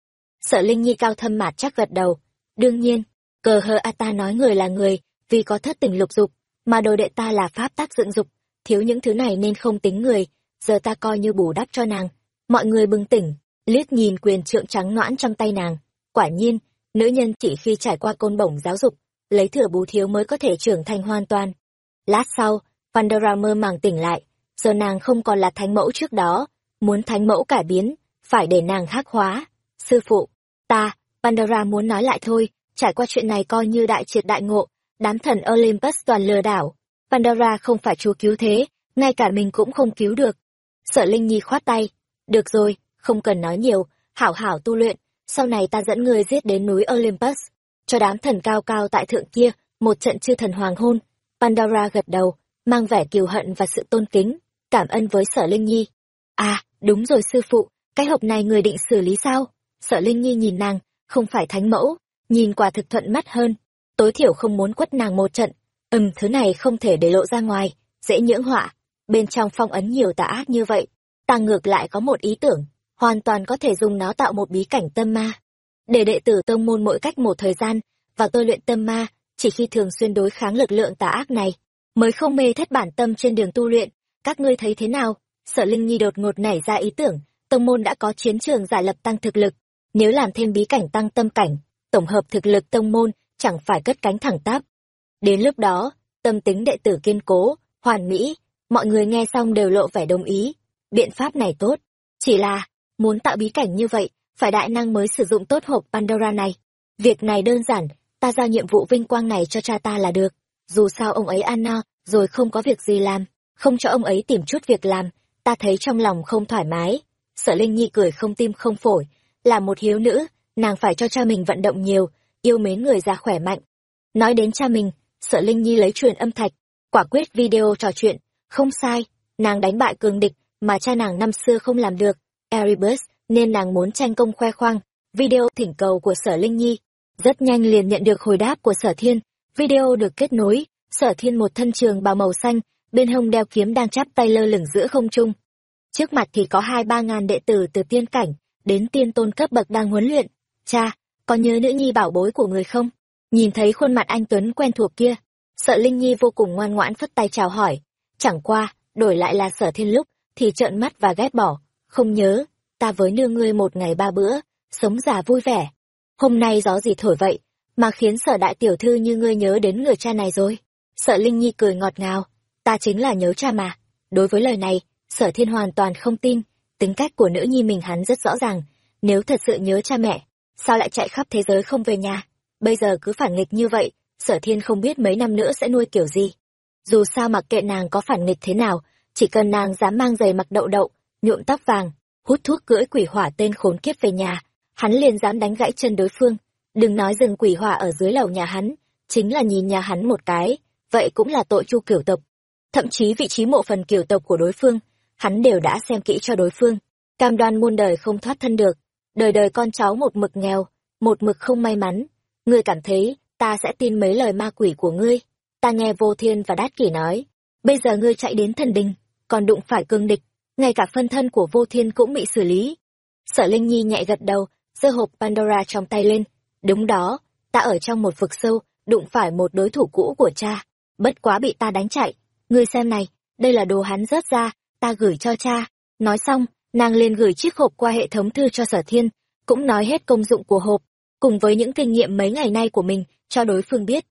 Sợ linh nhi cao thâm mạt chắc gật đầu. Đương nhiên cờ hờ a ta nói người là người, vì có thất tình lục dục, mà đồ đệ ta là pháp tác dựng dục, thiếu những thứ này nên không tính người, giờ ta coi như bù đắp cho nàng. Mọi người bừng tỉnh, liếc nhìn quyền trượng trắng noãn trong tay nàng. Quả nhiên, nữ nhân chỉ khi trải qua côn bổng giáo dục, lấy thừa bù thiếu mới có thể trưởng thành hoàn toàn. Lát sau, pandora mơ màng tỉnh lại, giờ nàng không còn là thánh mẫu trước đó, muốn thánh mẫu cải biến, phải để nàng hắc hóa. Sư phụ, ta, pandora muốn nói lại thôi trải qua chuyện này coi như đại triệt đại ngộ, đám thần olympus toàn lừa đảo. Pandora không phải chúa cứu thế, ngay cả mình cũng không cứu được. Sở linh nhi khoát tay, được rồi, không cần nói nhiều, hảo hảo tu luyện, sau này ta dẫn ngươi giết đến núi olympus. Cho đám thần cao cao tại thượng kia, một trận chư thần hoàng hôn, pandora gật đầu, mang vẻ kiều hận và sự tôn kính, cảm ơn với sở linh nhi. À đúng rồi sư phụ, cái hộp này người định xử lý sao? Sở linh nhi nhìn nàng, không phải thánh mẫu nhìn quả thực thuận mắt hơn tối thiểu không muốn quất nàng một trận. Ừm, thứ này không thể để lộ ra ngoài, dễ nhưỡng họa. Bên trong phong ấn nhiều tà ác như vậy, ta ngược lại có một ý tưởng, hoàn toàn có thể dùng nó tạo một bí cảnh tâm ma. Để đệ tử tông môn mỗi cách một thời gian, và tôi luyện tâm ma, chỉ khi thường xuyên đối kháng lực lượng tà ác này, mới không mê thất bản tâm trên đường tu luyện. Các ngươi thấy thế nào? Sở linh nhi đột ngột nảy ra ý tưởng, tông môn đã có chiến trường giả lập tăng thực lực. Nếu làm thêm bí cảnh tăng tâm cảnh tổng hợp thực lực tông môn, chẳng phải cất cánh thẳng tắp. Đến lúc đó, tâm tính đệ tử kiên cố, hoàn mỹ, mọi người nghe xong đều lộ vẻ đồng ý. Biện pháp này tốt, chỉ là muốn tạo bí cảnh như vậy, phải đại năng mới sử dụng tốt hộp pandora này. Việc này đơn giản, ta giao nhiệm vụ vinh quang này cho cha ta là được. Dù sao ông ấy ăn no, rồi không có việc gì làm, không cho ông ấy tìm chút việc làm, ta thấy trong lòng không thoải mái. Sở linh nhi cười không tim không phổi, là một hiếu nữ nàng phải cho cha mình vận động nhiều, yêu mến người già khỏe mạnh. Nói đến cha mình, sở linh nhi lấy truyền âm thạch, quả quyết video trò chuyện. Không sai, nàng đánh bại cường địch mà cha nàng năm xưa không làm được, erebus, nên nàng muốn tranh công khoe khoang. Video thỉnh cầu của sở linh nhi. Rất nhanh liền nhận được hồi đáp của sở thiên. Video được kết nối, sở thiên một thân trường bào màu xanh, bên hông đeo kiếm đang chắp tay lơ lửng giữa không trung. Trước mặt thì có hai ba ngàn đệ tử từ tiên cảnh, đến tiên tôn cấp bậc đang huấn luyện cha, có nhớ nữ nhi bảo bối của người không? Nhìn thấy khuôn mặt anh tuấn quen thuộc kia, sợ linh nhi vô cùng ngoan ngoãn phất tay chào hỏi. Chẳng qua, đổi lại là sở thiên lúc, thì trợn mắt và ghét bỏ. Không nhớ, ta với nương ngươi một ngày ba bữa, sống già vui vẻ. Hôm nay gió gì thổi vậy, mà khiến sở đại tiểu thư như ngươi nhớ đến người cha này rồi? Sợ linh nhi cười ngọt ngào. Ta chính là nhớ cha mà. Đối với lời này, sở thiên hoàn toàn không tin. Tính cách của nữ nhi mình hắn rất rõ ràng. Nếu thật sự nhớ cha mẹ sao lại chạy khắp thế giới không về nhà bây giờ cứ phản nghịch như vậy sở thiên không biết mấy năm nữa sẽ nuôi kiểu gì dù sao mặc kệ nàng có phản nghịch thế nào chỉ cần nàng dám mang giày mặc đậu đậu nhuộm tóc vàng hút thuốc cưỡi quỷ hỏa tên khốn kiếp về nhà hắn liền dám đánh gãy chân đối phương. Đừng nói dừng quỷ hỏa ở dưới lầu nhà hắn, chính là nhìn nhà hắn một cái, vậy cũng là tội chu kiểu tộc. Thậm chí vị trí mộ phần kiểu tộc của đối phương, hắn đều đã xem kỹ cho đối phương. Cam đoan muôn đời không thoát thân được, đời đời con cháu một mực nghèo, một mực không may mắn. Ngươi cảm thấy, ta sẽ tin mấy lời ma quỷ của ngươi. Ta nghe vô thiên và đát kỷ nói, bây giờ ngươi chạy đến thần đình, còn đụng phải cương địch, ngay cả phân thân của vô thiên cũng bị xử lý. Sở Linh Nhi nhẹ gật đầu, giơ hộp Pandora trong tay lên. Đúng đó, ta ở trong một vực sâu, đụng phải một đối thủ cũ của cha. Bất quá bị ta đánh chạy. Ngươi xem này, đây là đồ hắn rớt ra, ta gửi cho cha. Nói xong, nàng liền gửi chiếc hộp qua hệ thống thư cho sở thiên, cũng nói hết công dụng của hộp, cùng với những kinh nghiệm mấy ngày nay của mình, cho đối phương biết.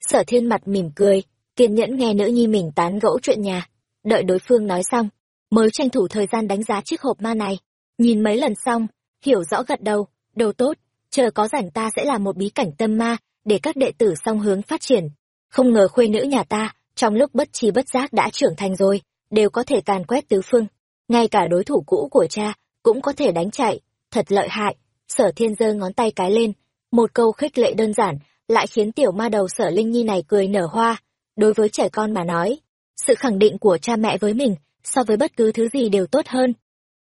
Sở thiên mặt mỉm cười, kiên nhẫn nghe nữ nhi mình tán gẫu chuyện nhà. Đợi đối phương nói xong, mới tranh thủ thời gian đánh giá chiếc hộp ma này. Nhìn mấy lần xong, hiểu rõ gật đầu, đầu tốt, chờ có rảnh ta sẽ làm một bí cảnh tâm ma, để các đệ tử song hướng phát triển. Không ngờ khuê nữ nhà ta, trong lúc bất chi bất giác đã trưởng thành rồi, đều có thể càn quét tứ phương. Ngay cả đối thủ cũ của cha, cũng có thể đánh chạy, thật lợi hại. Sở thiên giơ ngón tay cái lên, một câu khích lệ đơn giản, lại khiến tiểu ma đầu sở linh nhi này cười nở hoa. Đối với trẻ con mà nói, sự khẳng định của cha mẹ với mình, so với bất cứ thứ gì đều tốt hơn.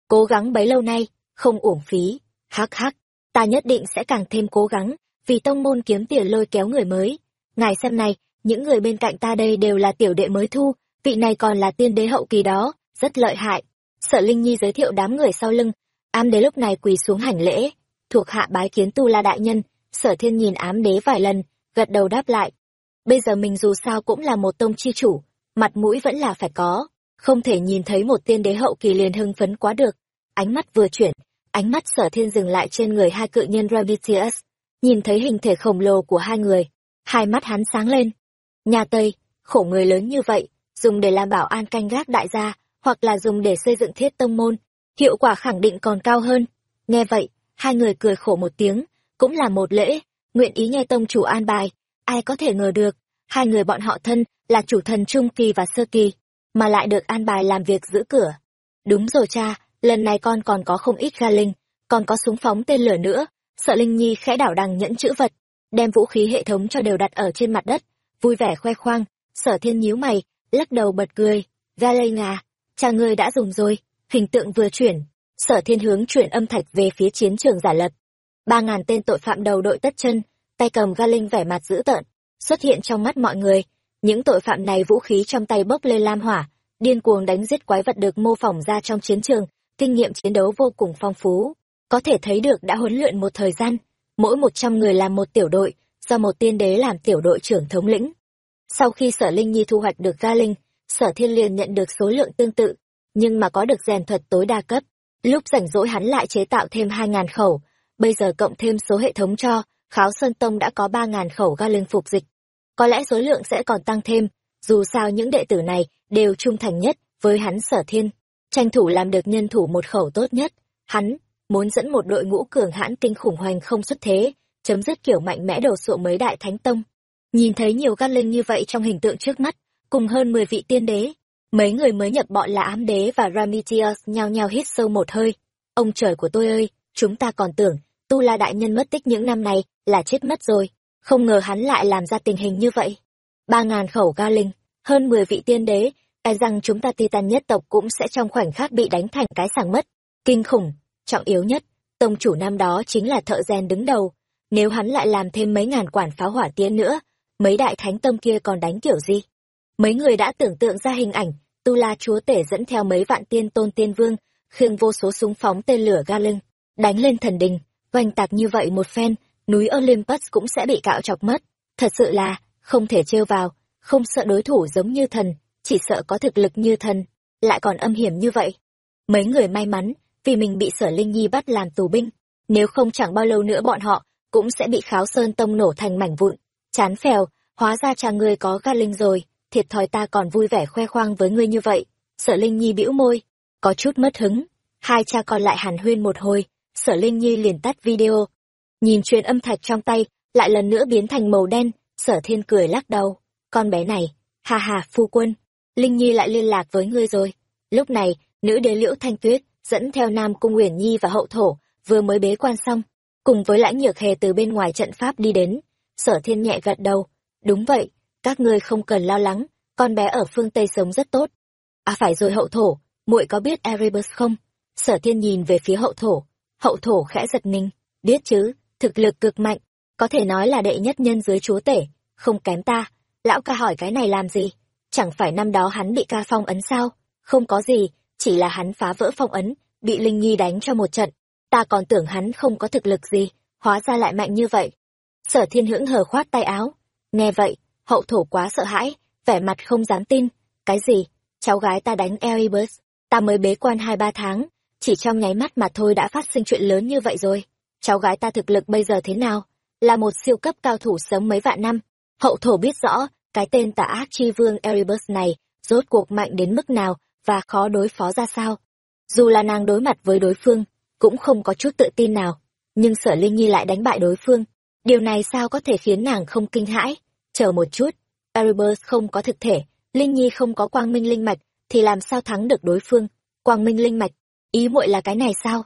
Cố gắng bấy lâu nay, không uổng phí. Hắc hắc, ta nhất định sẽ càng thêm cố gắng, vì tông môn kiếm tiền lôi kéo người mới. Ngài xem này, những người bên cạnh ta đây đều là tiểu đệ mới thu, vị này còn là tiên đế hậu kỳ đó, rất lợi hại sợ Linh Nhi giới thiệu đám người sau lưng, ám đế lúc này quỳ xuống hành lễ, thuộc hạ bái kiến tu la đại nhân, sở thiên nhìn ám đế vài lần, gật đầu đáp lại. Bây giờ mình dù sao cũng là một tông chi chủ, mặt mũi vẫn là phải có, không thể nhìn thấy một tiên đế hậu kỳ liền hưng phấn quá được. Ánh mắt vừa chuyển, ánh mắt sở thiên dừng lại trên người hai cự nhân Rabitius, nhìn thấy hình thể khổng lồ của hai người, hai mắt hắn sáng lên. Nhà Tây, khổ người lớn như vậy, dùng để làm bảo an canh gác đại gia, hoặc là dùng để xây dựng thiết tông môn, hiệu quả khẳng định còn cao hơn. Nghe vậy, hai người cười khổ một tiếng, cũng là một lễ, nguyện ý nghe tông chủ an bài, ai có thể ngờ được, hai người bọn họ thân là chủ thần trung kỳ và sơ kỳ, mà lại được an bài làm việc giữ cửa. Đúng rồi cha, lần này con còn có không ít ga linh, còn có súng phóng tên lửa nữa, sợ Linh Nhi khẽ đảo đằng nhẫn chữ vật, đem vũ khí hệ thống cho đều đặt ở trên mặt đất, vui vẻ khoe khoang, sở thiên nhíu mày, lắc đầu bật cười, ga lây ngà, cha ngươi đã dùng rồi, hình tượng vừa chuyển, sở thiên hướng chuyển âm thạch về phía chiến trường giả lập. Ba ngàn tên tội phạm đầu đội tất chân, tay cầm ga linh vẻ mặt dữ tợn, xuất hiện trong mắt mọi người. Những tội phạm này vũ khí trong tay bốc lên lam hỏa, điên cuồng đánh giết quái vật được mô phỏng ra trong chiến trường, kinh nghiệm chiến đấu vô cùng phong phú. Có thể thấy được đã huấn luyện một thời gian, mỗi một trăm người làm một tiểu đội, do một tiên đế làm tiểu đội trưởng thống lĩnh. Sau khi sở Linh Nhi thu hoạch được ga linh, sở thiên liền nhận được số lượng tương tự, nhưng mà có được rèn thuật tối đa cấp. Lúc rảnh rỗi hắn lại chế tạo thêm hai ngàn khẩu, bây giờ cộng thêm số hệ thống cho, Kháo Sơn Tông đã có ba ngàn khẩu ga linh phục dịch. Có lẽ số lượng sẽ còn tăng thêm, dù sao những đệ tử này đều trung thành nhất với hắn sở thiên, tranh thủ làm được nhân thủ một khẩu tốt nhất. Hắn, muốn dẫn một đội ngũ cường hãn kinh khủng hoành không xuất thế, chấm dứt kiểu mạnh mẽ đổ sộ mấy đại thánh tông. Nhìn thấy nhiều gan linh như vậy trong hình tượng trước mắt, cùng hơn 10 vị tiên đế, mấy người mới nhập bọn là ám đế và Ramitius nhao nhao hít sâu một hơi. Ông trời của tôi ơi, chúng ta còn tưởng, Tu La Đại Nhân mất tích những năm này là chết mất rồi, không ngờ hắn lại làm ra tình hình như vậy. Ba ngàn khẩu ga linh, hơn 10 vị tiên đế, cái rằng chúng ta Titan nhất tộc cũng sẽ trong khoảnh khắc bị đánh thành cái sàng mất. Kinh khủng, trọng yếu nhất, tông chủ năm đó chính là thợ rèn đứng đầu. Nếu hắn lại làm thêm mấy ngàn quản pháo hỏa tiễn nữa, mấy đại thánh tông kia còn đánh kiểu gì? Mấy người đã tưởng tượng ra hình ảnh, Tu La chúa tể dẫn theo mấy vạn tiên tôn tiên vương, khiêng vô số súng phóng tên lửa ga lưng, đánh lên thần đình, oanh tạc như vậy một phen, núi Olympus cũng sẽ bị cạo chọc mất. Thật sự là, không thể trêu vào, không sợ đối thủ giống như thần, chỉ sợ có thực lực như thần, lại còn âm hiểm như vậy. Mấy người may mắn, vì mình bị sở Linh Nhi bắt làm tù binh, nếu không chẳng bao lâu nữa bọn họ cũng sẽ bị kháo sơn tông nổ thành mảnh vụn. Chán phèo, hóa ra chàng ngươi có ga linh rồi, thiệt thòi ta còn vui vẻ khoe khoang với ngươi như vậy. Sở Linh Nhi bĩu môi, có chút mất hứng. Hai cha còn lại hàn huyên một hồi, sở Linh Nhi liền tắt video. Nhìn truyền âm thạch trong tay, lại lần nữa biến thành màu đen, sở thiên cười lắc đầu. Con bé này, hà hà phu quân, Linh Nhi lại liên lạc với ngươi rồi. Lúc này, nữ đế liễu thanh tuyết, dẫn theo Nam Cung Uyển Nhi và hậu thổ, vừa mới bế quan xong, cùng với lãnh nhược hề từ bên ngoài trận pháp đi đến. Sở thiên nhẹ gật đầu. Đúng vậy, các ngươi không cần lo lắng, con bé ở phương Tây sống rất tốt. À phải rồi hậu thổ, muội có biết Erebus không? Sở thiên nhìn về phía hậu thổ. Hậu thổ khẽ giật mình. Biết chứ, thực lực cực mạnh, có thể nói là đệ nhất nhân dưới chúa tể, không kém ta. Lão ca hỏi cái này làm gì? Chẳng phải năm đó hắn bị ca phong ấn sao? Không có gì, chỉ là hắn phá vỡ phong ấn, bị Linh Nhi đánh cho một trận. Ta còn tưởng hắn không có thực lực gì, hóa ra lại mạnh như vậy. Sở thiên hững hờ khoát tay áo. Nghe vậy, hậu thổ quá sợ hãi, vẻ mặt không dám tin. Cái gì? Cháu gái ta đánh Erebus, ta mới bế quan hai ba tháng, chỉ trong nháy mắt mà thôi đã phát sinh chuyện lớn như vậy rồi. Cháu gái ta thực lực bây giờ thế nào? Là một siêu cấp cao thủ sống mấy vạn năm. Hậu thổ biết rõ, cái tên tà ác chi vương Erebus này, rốt cuộc mạnh đến mức nào và khó đối phó ra sao. Dù là nàng đối mặt với đối phương, cũng không có chút tự tin nào, nhưng sở Linh Nhi lại đánh bại đối phương. Điều này sao có thể khiến nàng không kinh hãi? Chờ một chút, Erebus không có thực thể, Linh Nhi không có quang minh linh mạch, thì làm sao thắng được đối phương? Quang minh linh mạch, ý muội là cái này sao?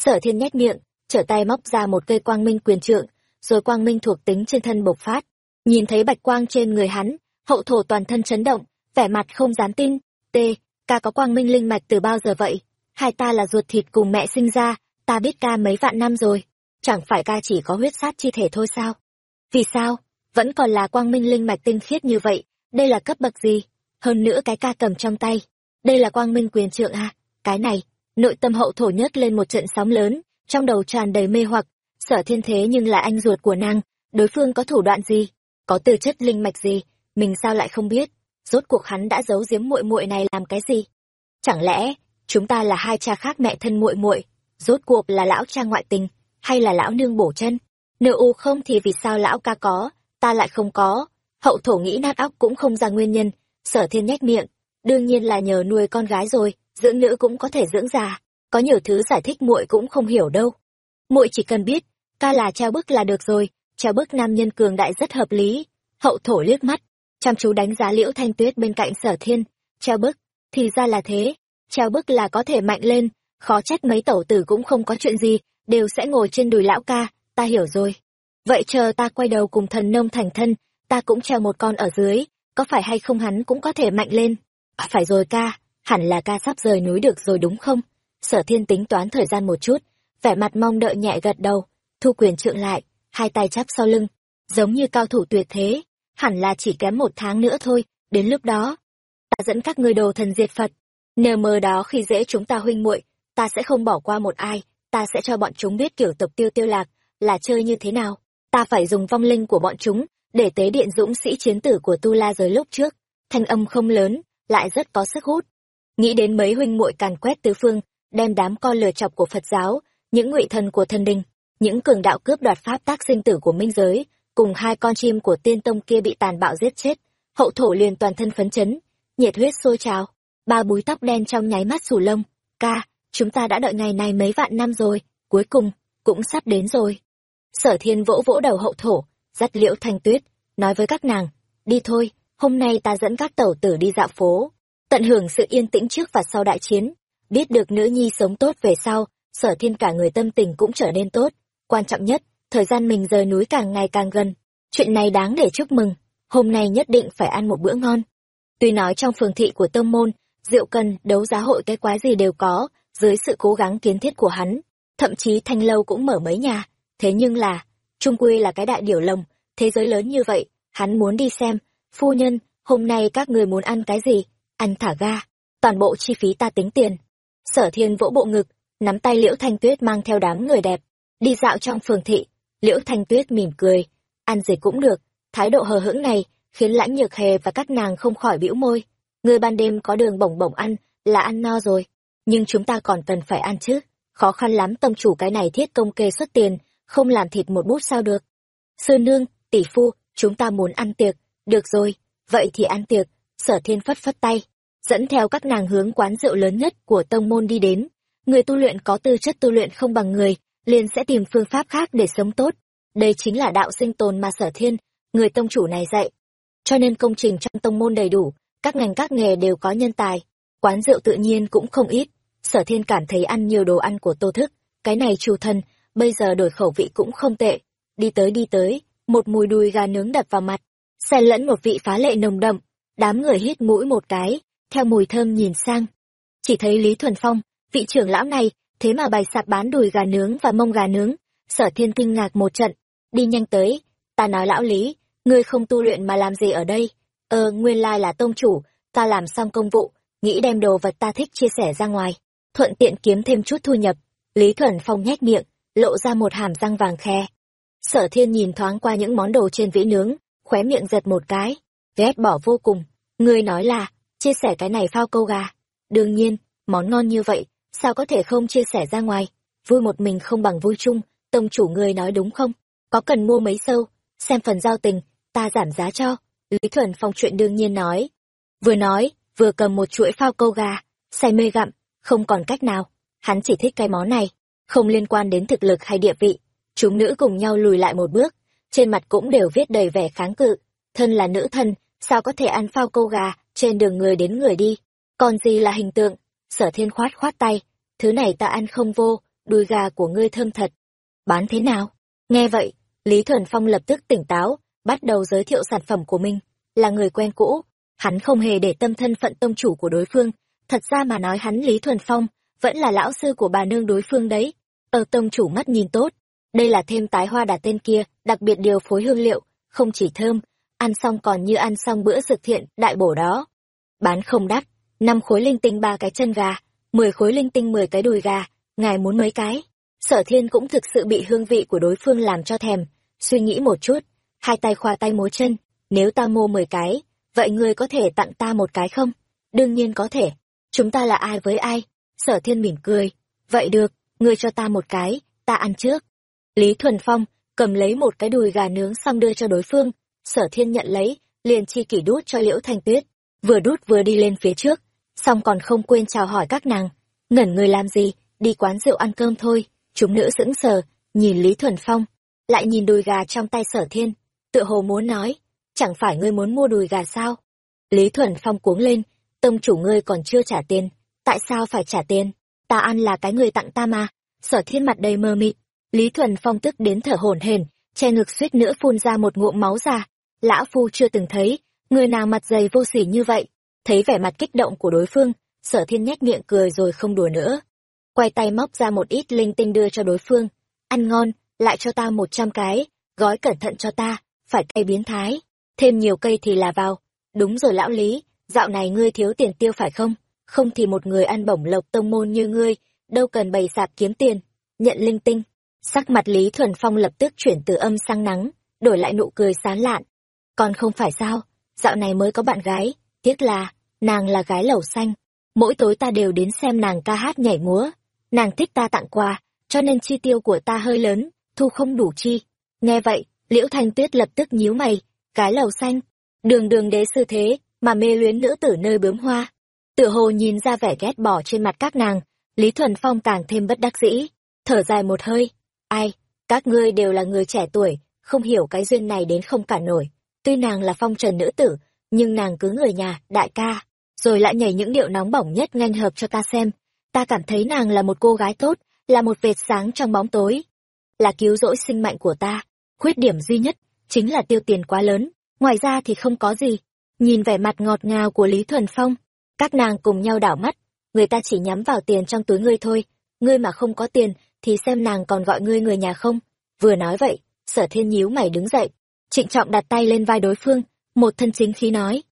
Sở thiên nhét miệng, trở tay móc ra một cây quang minh quyền trượng, rồi quang minh thuộc tính trên thân bộc phát. Nhìn thấy bạch quang trên người hắn, hậu thổ toàn thân chấn động, vẻ mặt không dám tin. T, ca có quang minh linh mạch từ bao giờ vậy? Hai ta là ruột thịt cùng mẹ sinh ra, ta biết ca mấy vạn năm rồi. Chẳng phải ca chỉ có huyết sát chi thể thôi sao? Vì sao? Vẫn còn là quang minh linh mạch tinh khiết như vậy, đây là cấp bậc gì? Hơn nữa cái ca cầm trong tay. Đây là quang minh quyền trượng à? Cái này, nội tâm hậu thổ nhất lên một trận sóng lớn, trong đầu tràn đầy mê hoặc. Sở thiên thế nhưng là anh ruột của nàng, đối phương có thủ đoạn gì? Có tư chất linh mạch gì? Mình sao lại không biết? Rốt cuộc hắn đã giấu giếm muội muội này làm cái gì? Chẳng lẽ, chúng ta là hai cha khác mẹ thân muội muội rốt cuộc là lão cha ngoại tình hay là lão nương bổ chân nếu u không thì vì sao lão ca có ta lại không có. Hậu thổ nghĩ nát óc cũng không ra nguyên nhân. Sở thiên nhếch miệng. Đương nhiên là nhờ nuôi con gái rồi dưỡng nữ cũng có thể dưỡng già. Có nhiều thứ giải thích muội cũng không hiểu đâu. Muội chỉ cần biết ca là treo bức là được rồi treo bức nam nhân cường đại rất hợp lý. Hậu thổ liếc mắt chăm chú đánh giá liễu thanh tuyết bên cạnh sở thiên. Treo bức thì ra là thế. Treo bức là có thể mạnh lên, khó trách mấy tẩu tử cũng không có chuyện gì, đều sẽ ngồi trên đùi lão ca, ta hiểu rồi. Vậy chờ ta quay đầu cùng thần nông thành thân, ta cũng treo một con ở dưới, có phải hay không hắn cũng có thể mạnh lên. À, phải rồi ca, hẳn là ca sắp rời núi được rồi đúng không? Sở thiên tính toán thời gian một chút, vẻ mặt mong đợi nhẹ gật đầu, thu quyền trượng lại, hai tay chắp sau lưng, giống như cao thủ tuyệt thế, hẳn là chỉ kém một tháng nữa thôi, đến lúc đó, ta dẫn các ngươi đồ thần diệt Phật, nờ mờ đó khi dễ chúng ta huynh muội, ta sẽ không bỏ qua một ai, ta sẽ cho bọn chúng biết kiểu tập tiêu tiêu lạc, là chơi như thế nào. Ta phải dùng vong linh của bọn chúng, để tế điện dũng sĩ chiến tử của Tu La giới lúc trước. Thanh âm không lớn, lại rất có sức hút. Nghĩ đến mấy huynh muội càn quét tứ phương, đem đám con lừa chọc của Phật giáo, những ngụy thần của thần đình, những cường đạo cướp đoạt pháp tác sinh tử của minh giới, cùng hai con chim của tiên tông kia bị tàn bạo giết chết, hậu thổ liền toàn thân phấn chấn, nhiệt huyết sôi trào ba búi tóc đen trong nháy mắt sù lông ca chúng ta đã đợi ngày này mấy vạn năm rồi cuối cùng cũng sắp đến rồi sở thiên vỗ vỗ đầu hậu thổ dắt liễu thanh tuyết nói với các nàng đi thôi hôm nay ta dẫn các tẩu tử đi dạo phố tận hưởng sự yên tĩnh trước và sau đại chiến biết được nữ nhi sống tốt về sau sở thiên cả người tâm tình cũng trở nên tốt quan trọng nhất thời gian mình rời núi càng ngày càng gần chuyện này đáng để chúc mừng hôm nay nhất định phải ăn một bữa ngon tuy nói trong phường thị của tông môn rượu cần, đấu giá hội cái quái gì đều có, dưới sự cố gắng kiến thiết của hắn. Thậm chí thanh lâu cũng mở mấy nhà. Thế nhưng là, Trung Quy là cái đại điểu lồng, thế giới lớn như vậy, hắn muốn đi xem. Phu nhân, hôm nay các người muốn ăn cái gì? Ăn thả ga. Toàn bộ chi phí ta tính tiền. Sở thiên vỗ bộ ngực, nắm tay Liễu Thanh Tuyết mang theo đám người đẹp. Đi dạo trong phường thị. Liễu Thanh Tuyết mỉm cười. Ăn gì cũng được. Thái độ hờ hững này, khiến lãnh nhược hề và các nàng không khỏi bĩu môi người ban đêm có đường bổng bổng ăn là ăn no rồi nhưng chúng ta còn cần phải ăn chứ khó khăn lắm tông chủ cái này thiết công kê xuất tiền không làm thịt một bút sao được. Sư nương tỷ phu chúng ta muốn ăn tiệc. Được rồi vậy thì ăn tiệc. Sở thiên phất phất tay dẫn theo các nàng hướng quán rượu lớn nhất của tông môn đi đến. Người tu luyện có tư chất tu luyện không bằng người liền sẽ tìm phương pháp khác để sống tốt. Đây chính là đạo sinh tồn mà sở thiên người tông chủ này dạy. Cho nên công trình trong tông môn đầy đủ các ngành các nghề đều có nhân tài, quán rượu tự nhiên cũng không ít. Sở thiên cảm thấy ăn nhiều đồ ăn của tô thức, cái này chủ thần, bây giờ đổi khẩu vị cũng không tệ. Đi tới đi tới, một mùi đùi gà nướng đập vào mặt, xen lẫn một vị phá lệ nồng đậm, đám người hít mũi một cái, theo mùi thơm nhìn sang. Chỉ thấy Lý Thuần Phong, vị trưởng lão này, thế mà bày sạp bán đùi gà nướng và mông gà nướng, sở thiên kinh ngạc một trận, đi nhanh tới, ta nói lão Lý, ngươi không tu luyện mà làm gì ở đây, ờ nguyên lai là tông chủ, ta làm xong công vụ, nghĩ đem đồ vật ta thích chia sẻ ra ngoài, thuận tiện kiếm thêm chút thu nhập, Lý Thuần Phong nhếch miệng, lộ ra một hàm răng vàng khe. Sở thiên nhìn thoáng qua những món đồ trên vĩ nướng, khóe miệng giật một cái, ghét bỏ vô cùng, ngươi nói là, chia sẻ cái này phao câu gà, đương nhiên, món ngon như vậy, sao có thể không chia sẻ ra ngoài, vui một mình không bằng vui chung, tông chủ ngươi nói đúng không, có cần mua mấy sâu, xem phần giao tình, ta giảm giá cho, Lý Thuần Phong chuyện đương nhiên nói. Vừa nói, vừa cầm một chuỗi phao câu gà, say mê gặm, không còn cách nào, hắn chỉ thích cái món này, không liên quan đến thực lực hay địa vị. Chúng nữ cùng nhau lùi lại một bước, trên mặt cũng đều viết đầy vẻ kháng cự, thân là nữ thân, sao có thể ăn phao câu gà, trên đường người đến người đi, còn gì là hình tượng, sở thiên khoát khoát tay, thứ này ta ăn không vô, đùi gà của ngươi thơm thật. Bán thế nào? Nghe vậy, Lý Thuần Phong lập tức tỉnh táo, bắt đầu giới thiệu sản phẩm của mình, là người quen cũ, hắn không hề để tâm thân phận tông chủ của đối phương, thật ra mà nói hắn Lý Thuần Phong, vẫn là lão sư của bà nương đối phương đấy. Ở tông chủ mắt nhìn tốt, đây là thêm tái hoa đà tên kia, đặc biệt điều phối hương liệu, không chỉ thơm, ăn xong còn như ăn xong bữa dược thiện, đại bổ đó. Bán không đắt, năm khối linh tinh ba cái chân gà, mười khối linh tinh mười cái đùi gà, ngài muốn mấy cái. Sở thiên cũng thực sự bị hương vị của đối phương làm cho thèm, suy nghĩ một chút, hai tay khoa tay múa chân, nếu ta mua mười cái, vậy ngươi có thể tặng ta một cái không? Đương nhiên có thể, chúng ta là ai với ai? Sở thiên mỉm cười, vậy được, ngươi cho ta một cái, ta ăn trước. Lý Thuần Phong cầm lấy một cái đùi gà nướng xong đưa cho đối phương, sở thiên nhận lấy, liền chi kỷ đút cho Liễu Thanh Tuyết, vừa đút vừa đi lên phía trước, xong còn không quên chào hỏi các nàng, ngẩn người làm gì, đi quán rượu ăn cơm thôi, chúng nữ sững sờ, nhìn Lý Thuần Phong, lại nhìn đùi gà trong tay sở thiên, tựa hồ muốn nói, chẳng phải ngươi muốn mua đùi gà sao? Lý Thuần Phong cuống lên, tông chủ ngươi còn chưa trả tiền, tại sao phải trả tiền? Ta ăn là cái người tặng ta mà. Sở thiên mặt đầy mơ mịt, Lý Thuần Phong tức đến thở hổn hển, che ngực suýt nữa phun ra một ngụm máu ra. Lão Phu chưa từng thấy, người nào mặt dày vô sỉ như vậy. Thấy vẻ mặt kích động của đối phương, sở thiên nhếch miệng cười rồi không đùa nữa. Quay tay móc ra một ít linh tinh đưa cho đối phương. Ăn ngon, lại cho ta một trăm cái, gói cẩn thận cho ta, phải cây biến thái. Thêm nhiều cây thì là vào. Đúng rồi lão Lý, dạo này ngươi thiếu tiền tiêu phải không? Không thì một người ăn bổng lộc tông môn như ngươi, đâu cần bày sạp kiếm tiền. Nhận linh tinh. Sắc mặt Lý Thuần Phong lập tức chuyển từ âm sang nắng, đổi lại nụ cười sán lạn. Còn không phải sao, dạo này mới có bạn gái, tiếc là, nàng là gái lẩu xanh. Mỗi tối ta đều đến xem nàng ca hát nhảy múa. Nàng thích ta tặng quà, cho nên chi tiêu của ta hơi lớn, thu không đủ chi. Nghe vậy, Liễu Thanh Tuyết lập tức nhíu mày, cái lầu xanh, đường đường đế sư thế, mà mê luyến nữ tử nơi bướm hoa. Tựa hồ nhìn ra vẻ ghét bỏ trên mặt các nàng, Lý Thuần Phong càng thêm bất đắc dĩ, thở dài một hơi. Ai, các ngươi đều là người trẻ tuổi, không hiểu cái duyên này đến không cả nổi. Tuy nàng là phong trần nữ tử, nhưng nàng cứ người nhà, đại ca, rồi lại nhảy những điệu nóng bỏng nhất nhanh hợp cho ta xem. Ta cảm thấy nàng là một cô gái tốt, là một vệt sáng trong bóng tối. Là cứu rỗi sinh mệnh của ta, Khuyết điểm duy nhất, chính là tiêu tiền quá lớn, ngoài ra thì không có gì. Nhìn vẻ mặt ngọt ngào của Lý Thuần Phong, các nàng cùng nhau đảo mắt, người ta chỉ nhắm vào tiền trong túi ngươi thôi, ngươi mà không có tiền, thì xem nàng còn gọi ngươi người nhà không. Vừa nói vậy, sở thiên nhíu mày đứng dậy, trịnh trọng đặt tay lên vai đối phương, một thân chính khí nói.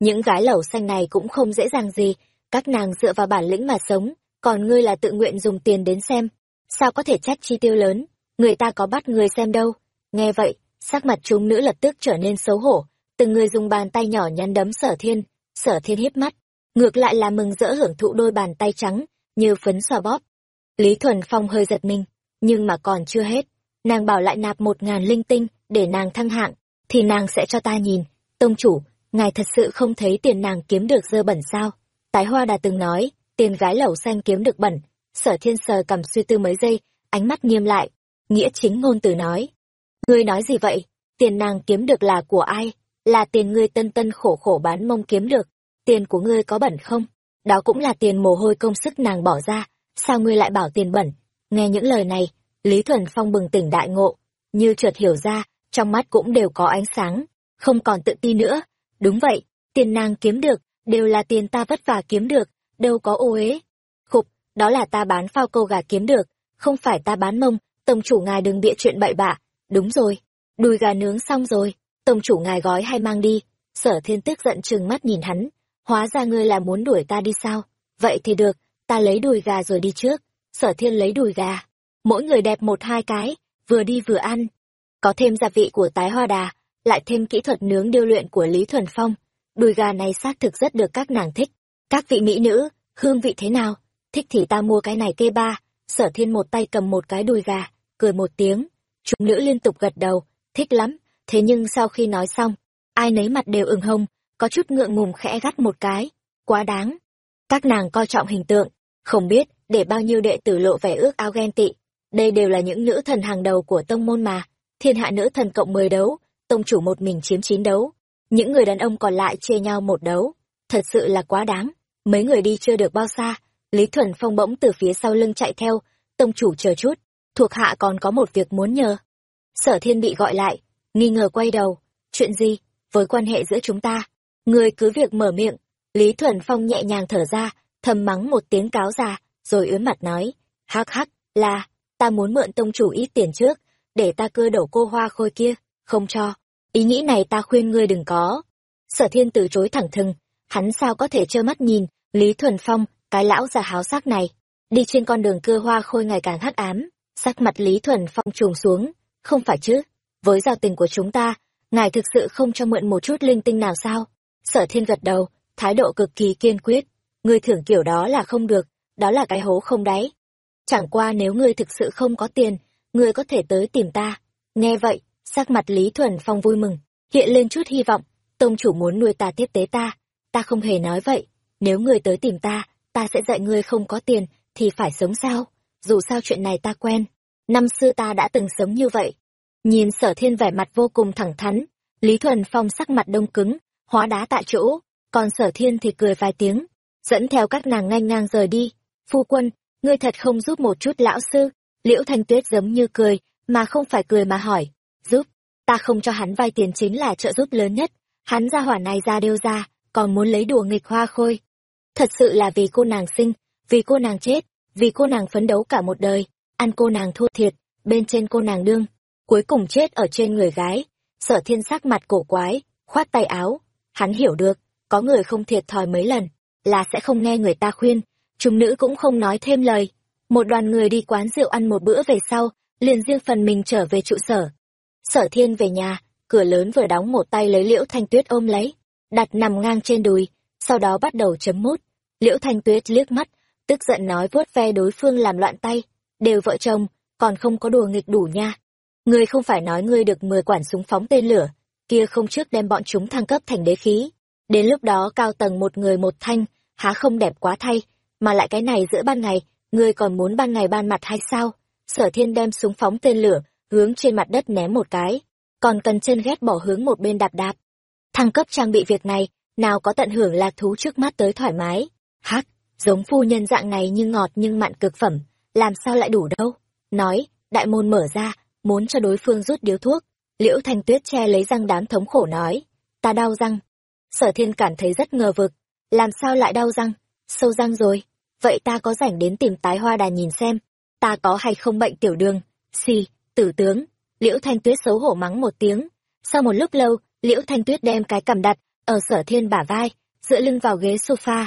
Những gái lẩu xanh này cũng không dễ dàng gì, các nàng dựa vào bản lĩnh mà sống, còn ngươi là tự nguyện dùng tiền đến xem. Sao có thể trách chi tiêu lớn, người ta có bắt người xem đâu. Nghe vậy, sắc mặt chúng nữ lập tức trở nên xấu hổ, từng người dùng bàn tay nhỏ nhắn đấm sở thiên, sở thiên hiếp mắt, ngược lại là mừng rỡ hưởng thụ đôi bàn tay trắng, như phấn xoa bóp. Lý Thuần Phong hơi giật mình, nhưng mà còn chưa hết, nàng bảo lại nạp một ngàn linh tinh để nàng thăng hạng, thì nàng sẽ cho ta nhìn, tông chủ, ngài thật sự không thấy tiền nàng kiếm được dơ bẩn sao? Tái Hoa đã từng nói, tiền gái lẩu xanh kiếm được bẩn, sở thiên sờ cầm suy tư mấy giây, ánh mắt nghiêm lại, nghĩa chính ngôn từ nói, Ngươi nói gì vậy? Tiền nàng kiếm được là của ai? Là tiền ngươi tân tân khổ khổ bán mông kiếm được. Tiền của ngươi có bẩn không? Đó cũng là tiền mồ hôi công sức nàng bỏ ra. Sao ngươi lại bảo tiền bẩn? Nghe những lời này, Lý Thuần Phong bừng tỉnh đại ngộ, như chợt hiểu ra, trong mắt cũng đều có ánh sáng, không còn tự ti nữa. Đúng vậy, tiền nàng kiếm được, đều là tiền ta vất vả kiếm được, đâu có ô uế. Khục, đó là ta bán phao câu gà kiếm được, không phải ta bán mông, tổng chủ ngài đừng bịa chuyện bậy bạ. Đúng rồi, đùi gà nướng xong rồi, tổng chủ ngài gói hay mang đi. Sở thiên tức giận trừng mắt nhìn hắn, hóa ra ngươi là muốn đuổi ta đi sao? Vậy thì được, ta lấy đùi gà rồi đi trước. Sở thiên lấy đùi gà, mỗi người đẹp một hai cái, vừa đi vừa ăn. Có thêm gia vị của tái hoa đà, lại thêm kỹ thuật nướng điêu luyện của Lý Thuần Phong. Đùi gà này xác thực rất được các nàng thích. Các vị mỹ nữ, hương vị thế nào? Thích thì ta mua cái này kê ba. Sở thiên một tay cầm một cái đùi gà, cười một tiếng. Chúng nữ liên tục gật đầu, thích lắm. Thế nhưng sau khi nói xong, ai nấy mặt đều ửng hồng, có chút ngượng ngùng khẽ gắt một cái. Quá đáng. Các nàng coi trọng hình tượng, không biết để bao nhiêu đệ tử lộ vẻ ước ao ghen tị. Đây đều là những nữ thần hàng đầu của tông môn mà. Thiên hạ nữ thần cộng 10 đấu, tông chủ một mình chiếm chín đấu. Những người đàn ông còn lại chia nhau một đấu. Thật sự là quá đáng. Mấy người đi chưa được bao xa, Lý Thuần Phong bỗng từ phía sau lưng chạy theo, tông chủ chờ chút, thuộc hạ còn có một việc muốn nhờ. Sở thiên bị gọi lại, nghi ngờ quay đầu, chuyện gì, với quan hệ giữa chúng ta, người cứ việc mở miệng, Lý Thuần Phong nhẹ nhàng thở ra, thầm mắng một tiếng cáo già, rồi ướm mặt nói, hắc hắc, là, ta muốn mượn tông chủ ít tiền trước, để ta cưa đổ cô hoa khôi kia, không cho. Ý nghĩ này ta khuyên ngươi đừng có. Sở thiên từ chối thẳng thừng, hắn sao có thể trơ mắt nhìn, Lý Thuần Phong, cái lão già háo sắc này, đi trên con đường cưa hoa khôi ngày càng hắc ám, sắc mặt Lý Thuần Phong trùng xuống, không phải chứ, với giao tình của chúng ta, ngài thực sự không cho mượn một chút linh tinh nào sao? Sở thiên gật đầu, thái độ cực kỳ kiên quyết, ngươi thưởng kiểu đó là không được, đó là cái hố không đáy. Chẳng qua nếu ngươi thực sự không có tiền, ngươi có thể tới tìm ta. Nghe vậy, sắc mặt Lý Thuần Phong vui mừng, hiện lên chút hy vọng, tông chủ muốn nuôi ta tiếp tế ta. Ta không hề nói vậy, nếu ngươi tới tìm ta, ta sẽ dạy ngươi không có tiền, thì phải sống sao? Dù sao chuyện này ta quen, năm xưa ta đã từng sống như vậy. Nhìn sở thiên vẻ mặt vô cùng thẳng thắn, Lý Thuần Phong sắc mặt đông cứng, hóa đá tại chỗ, còn sở thiên thì cười vài tiếng, dẫn theo các nàng ngang ngang rời đi. Phu quân, ngươi thật không giúp một chút lão sư, liễu thanh tuyết giống như cười, mà không phải cười mà hỏi, giúp, ta không cho hắn vay tiền chính là trợ giúp lớn nhất, hắn ra hỏa này ra đêu ra, còn muốn lấy đùa nghịch hoa khôi. Thật sự là vì cô nàng sinh, vì cô nàng chết, vì cô nàng phấn đấu cả một đời, ăn cô nàng thua thiệt, bên trên cô nàng đương, cuối cùng chết ở trên người gái. Sở thiên sắc mặt cổ quái, khoát tay áo, hắn hiểu được, có người không thiệt thòi mấy lần, là sẽ không nghe người ta khuyên, chúng nữ cũng không nói thêm lời. Một đoàn người đi quán rượu ăn một bữa về sau, liền riêng phần mình trở về trụ sở. Sở thiên về nhà, cửa lớn vừa đóng một tay lấy liễu thanh tuyết ôm lấy, đặt nằm ngang trên đùi, sau đó bắt đầu chấm mút. Liễu thanh tuyết liếc mắt, tức giận nói vuốt ve đối phương làm loạn tay, đều vợ chồng, còn không có đùa nghịch đủ nha. Ngươi không phải nói ngươi được mười quản súng phóng tên lửa, kia không trước đem bọn chúng thăng cấp thành đế khí. Đến lúc đó cao tầng một người một thanh, há không đẹp quá thay, mà lại cái này giữa ban ngày, ngươi còn muốn ban ngày ban mặt hay sao? Sở thiên đem súng phóng tên lửa, hướng trên mặt đất ném một cái, còn cần chân ghét bỏ hướng một bên đạp đạp. Thăng cấp trang bị việc này, nào có tận hưởng lạc thú trước mắt tới thoải mái. Hắc, giống phu nhân dạng này như ngọt nhưng mặn cực phẩm, làm sao lại đủ đâu. Nói, đại môn mở ra, muốn cho đối phương rút điếu thuốc. Liễu Thanh Tuyết che lấy răng đám thống khổ nói, ta đau răng. Sở thiên cảm thấy rất ngờ vực, làm sao lại đau răng, sâu răng rồi, vậy ta có rảnh đến tìm tái hoa đà nhìn xem, ta có hay không bệnh tiểu đường, xì, tử tướng, liễu thanh tuyết xấu hổ mắng một tiếng. Sau một lúc lâu, liễu thanh tuyết đem cái cầm đặt, ở sở thiên bả vai, dựa lưng vào ghế sofa.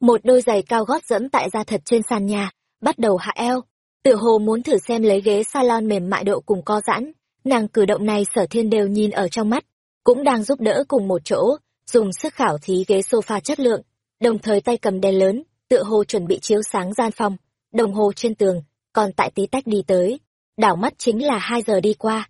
Một đôi giày cao gót dẫm tại ra thật trên sàn nhà, bắt đầu hạ eo. Tự hồ muốn thử xem lấy ghế salon mềm mại độ cùng co giãn, nàng cử động này sở thiên đều nhìn ở trong mắt, cũng đang giúp đỡ cùng một chỗ, dùng sức khảo thí ghế sofa chất lượng, đồng thời tay cầm đèn lớn, tựa hồ chuẩn bị chiếu sáng gian phòng, đồng hồ trên tường, còn tại tí tách đi tới, đảo mắt chính là hai giờ đi qua.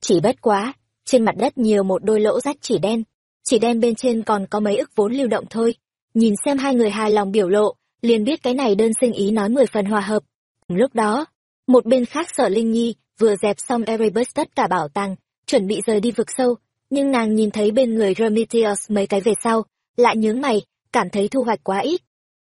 Chỉ bất quá, trên mặt đất nhiều một đôi lỗ rách chỉ đen, chỉ đen bên trên còn có mấy ức vốn lưu động thôi. Nhìn xem hai người hài lòng biểu lộ, liền biết cái này đơn sinh ý nói mười phần hòa hợp. Lúc đó, một bên khác sở Linh Nhi vừa dẹp xong Erebus tất cả bảo tàng, chuẩn bị rời đi vực sâu, nhưng nàng nhìn thấy bên người Prometheus mấy cái về sau, lại nhướng mày, cảm thấy thu hoạch quá ít.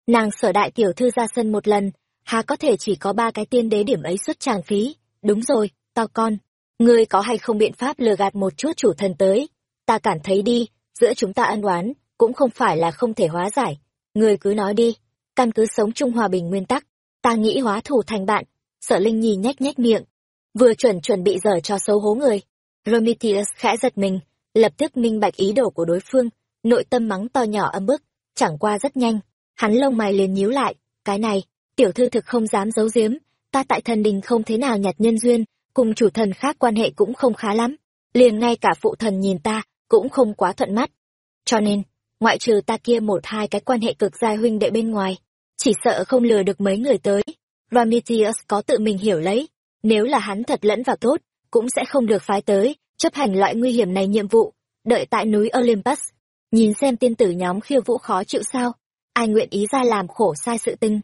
Nàng sở đại tiểu thư ra sân một lần, há có thể chỉ có ba cái tiên đế điểm ấy xuất tràng phí, đúng rồi, tao con. Ngươi có hay không biện pháp lừa gạt một chút chủ thần tới? Ta cảm thấy đi, giữa chúng ta ân oán, cũng không phải là không thể hóa giải. Ngươi cứ nói đi, căn cứ sống chung hòa bình nguyên tắc, ta nghĩ hóa thù thành bạn. Sở Linh nhì nhếch nhếch miệng, vừa chuẩn chuẩn bị dở cho xấu hố người. Prometheus khẽ giật mình, lập tức minh bạch ý đồ của đối phương, nội tâm mắng to nhỏ âm bức, chẳng qua rất nhanh, hắn lông mày liền nhíu lại, cái này, tiểu thư thực không dám giấu giếm, ta tại thần đình không thế nào nhặt nhân duyên, cùng chủ thần khác quan hệ cũng không khá lắm, liền ngay cả phụ thần nhìn ta, cũng không quá thuận mắt. Cho nên, ngoại trừ ta kia một hai cái quan hệ cực giai huynh đệ bên ngoài, chỉ sợ không lừa được mấy người tới. Prometheus có tự mình hiểu lấy, nếu là hắn thật lẫn vào tốt, cũng sẽ không được phái tới, chấp hành loại nguy hiểm này nhiệm vụ, đợi tại núi Olympus, nhìn xem tiên tử nhóm khiêu vũ khó chịu sao, ai nguyện ý ra làm khổ sai sự tinh.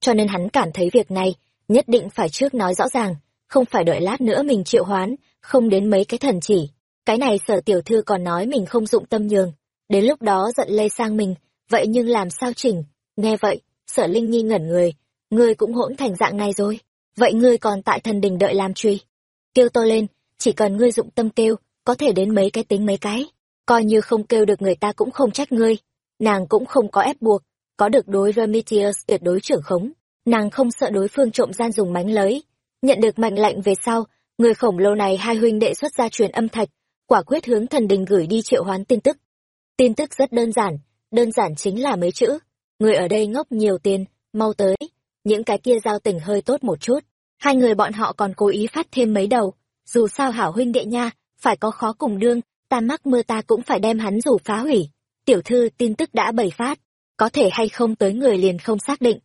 Cho nên hắn cảm thấy việc này, nhất định phải trước nói rõ ràng, không phải đợi lát nữa mình triệu hoán, không đến mấy cái thần chỉ. Cái này sở tiểu thư còn nói mình không dụng tâm nhường, đến lúc đó giận lây sang mình, vậy nhưng làm sao chỉnh, nghe vậy, sở linh nhi ngẩn người, ngươi cũng hỗn thành dạng này rồi, vậy ngươi còn tại thần đình đợi làm truy. Kêu to lên, chỉ cần ngươi dụng tâm kêu, có thể đến mấy cái tính mấy cái, coi như không kêu được người ta cũng không trách ngươi. Nàng cũng không có ép buộc, có được đối Prometheus tuyệt đối trưởng khống, nàng không sợ đối phương trộm gian dùng mánh lới. Nhận được mệnh lệnh về sau, người khổng lồ này hai huynh đệ xuất ra truyền âm thạch, quả quyết hướng thần đình gửi đi triệu hoán tin tức. Tin tức rất đơn giản, đơn giản chính là mấy chữ. Người ở đây ngốc nhiều tiền, mau tới. Những cái kia giao tình hơi tốt một chút. Hai người bọn họ còn cố ý phát thêm mấy đầu. Dù sao hảo huynh đệ nha, phải có khó cùng đương, ta mắc mưa ta cũng phải đem hắn rủ phá hủy. Tiểu thư tin tức đã bày phát, có thể hay không tới người liền không xác định.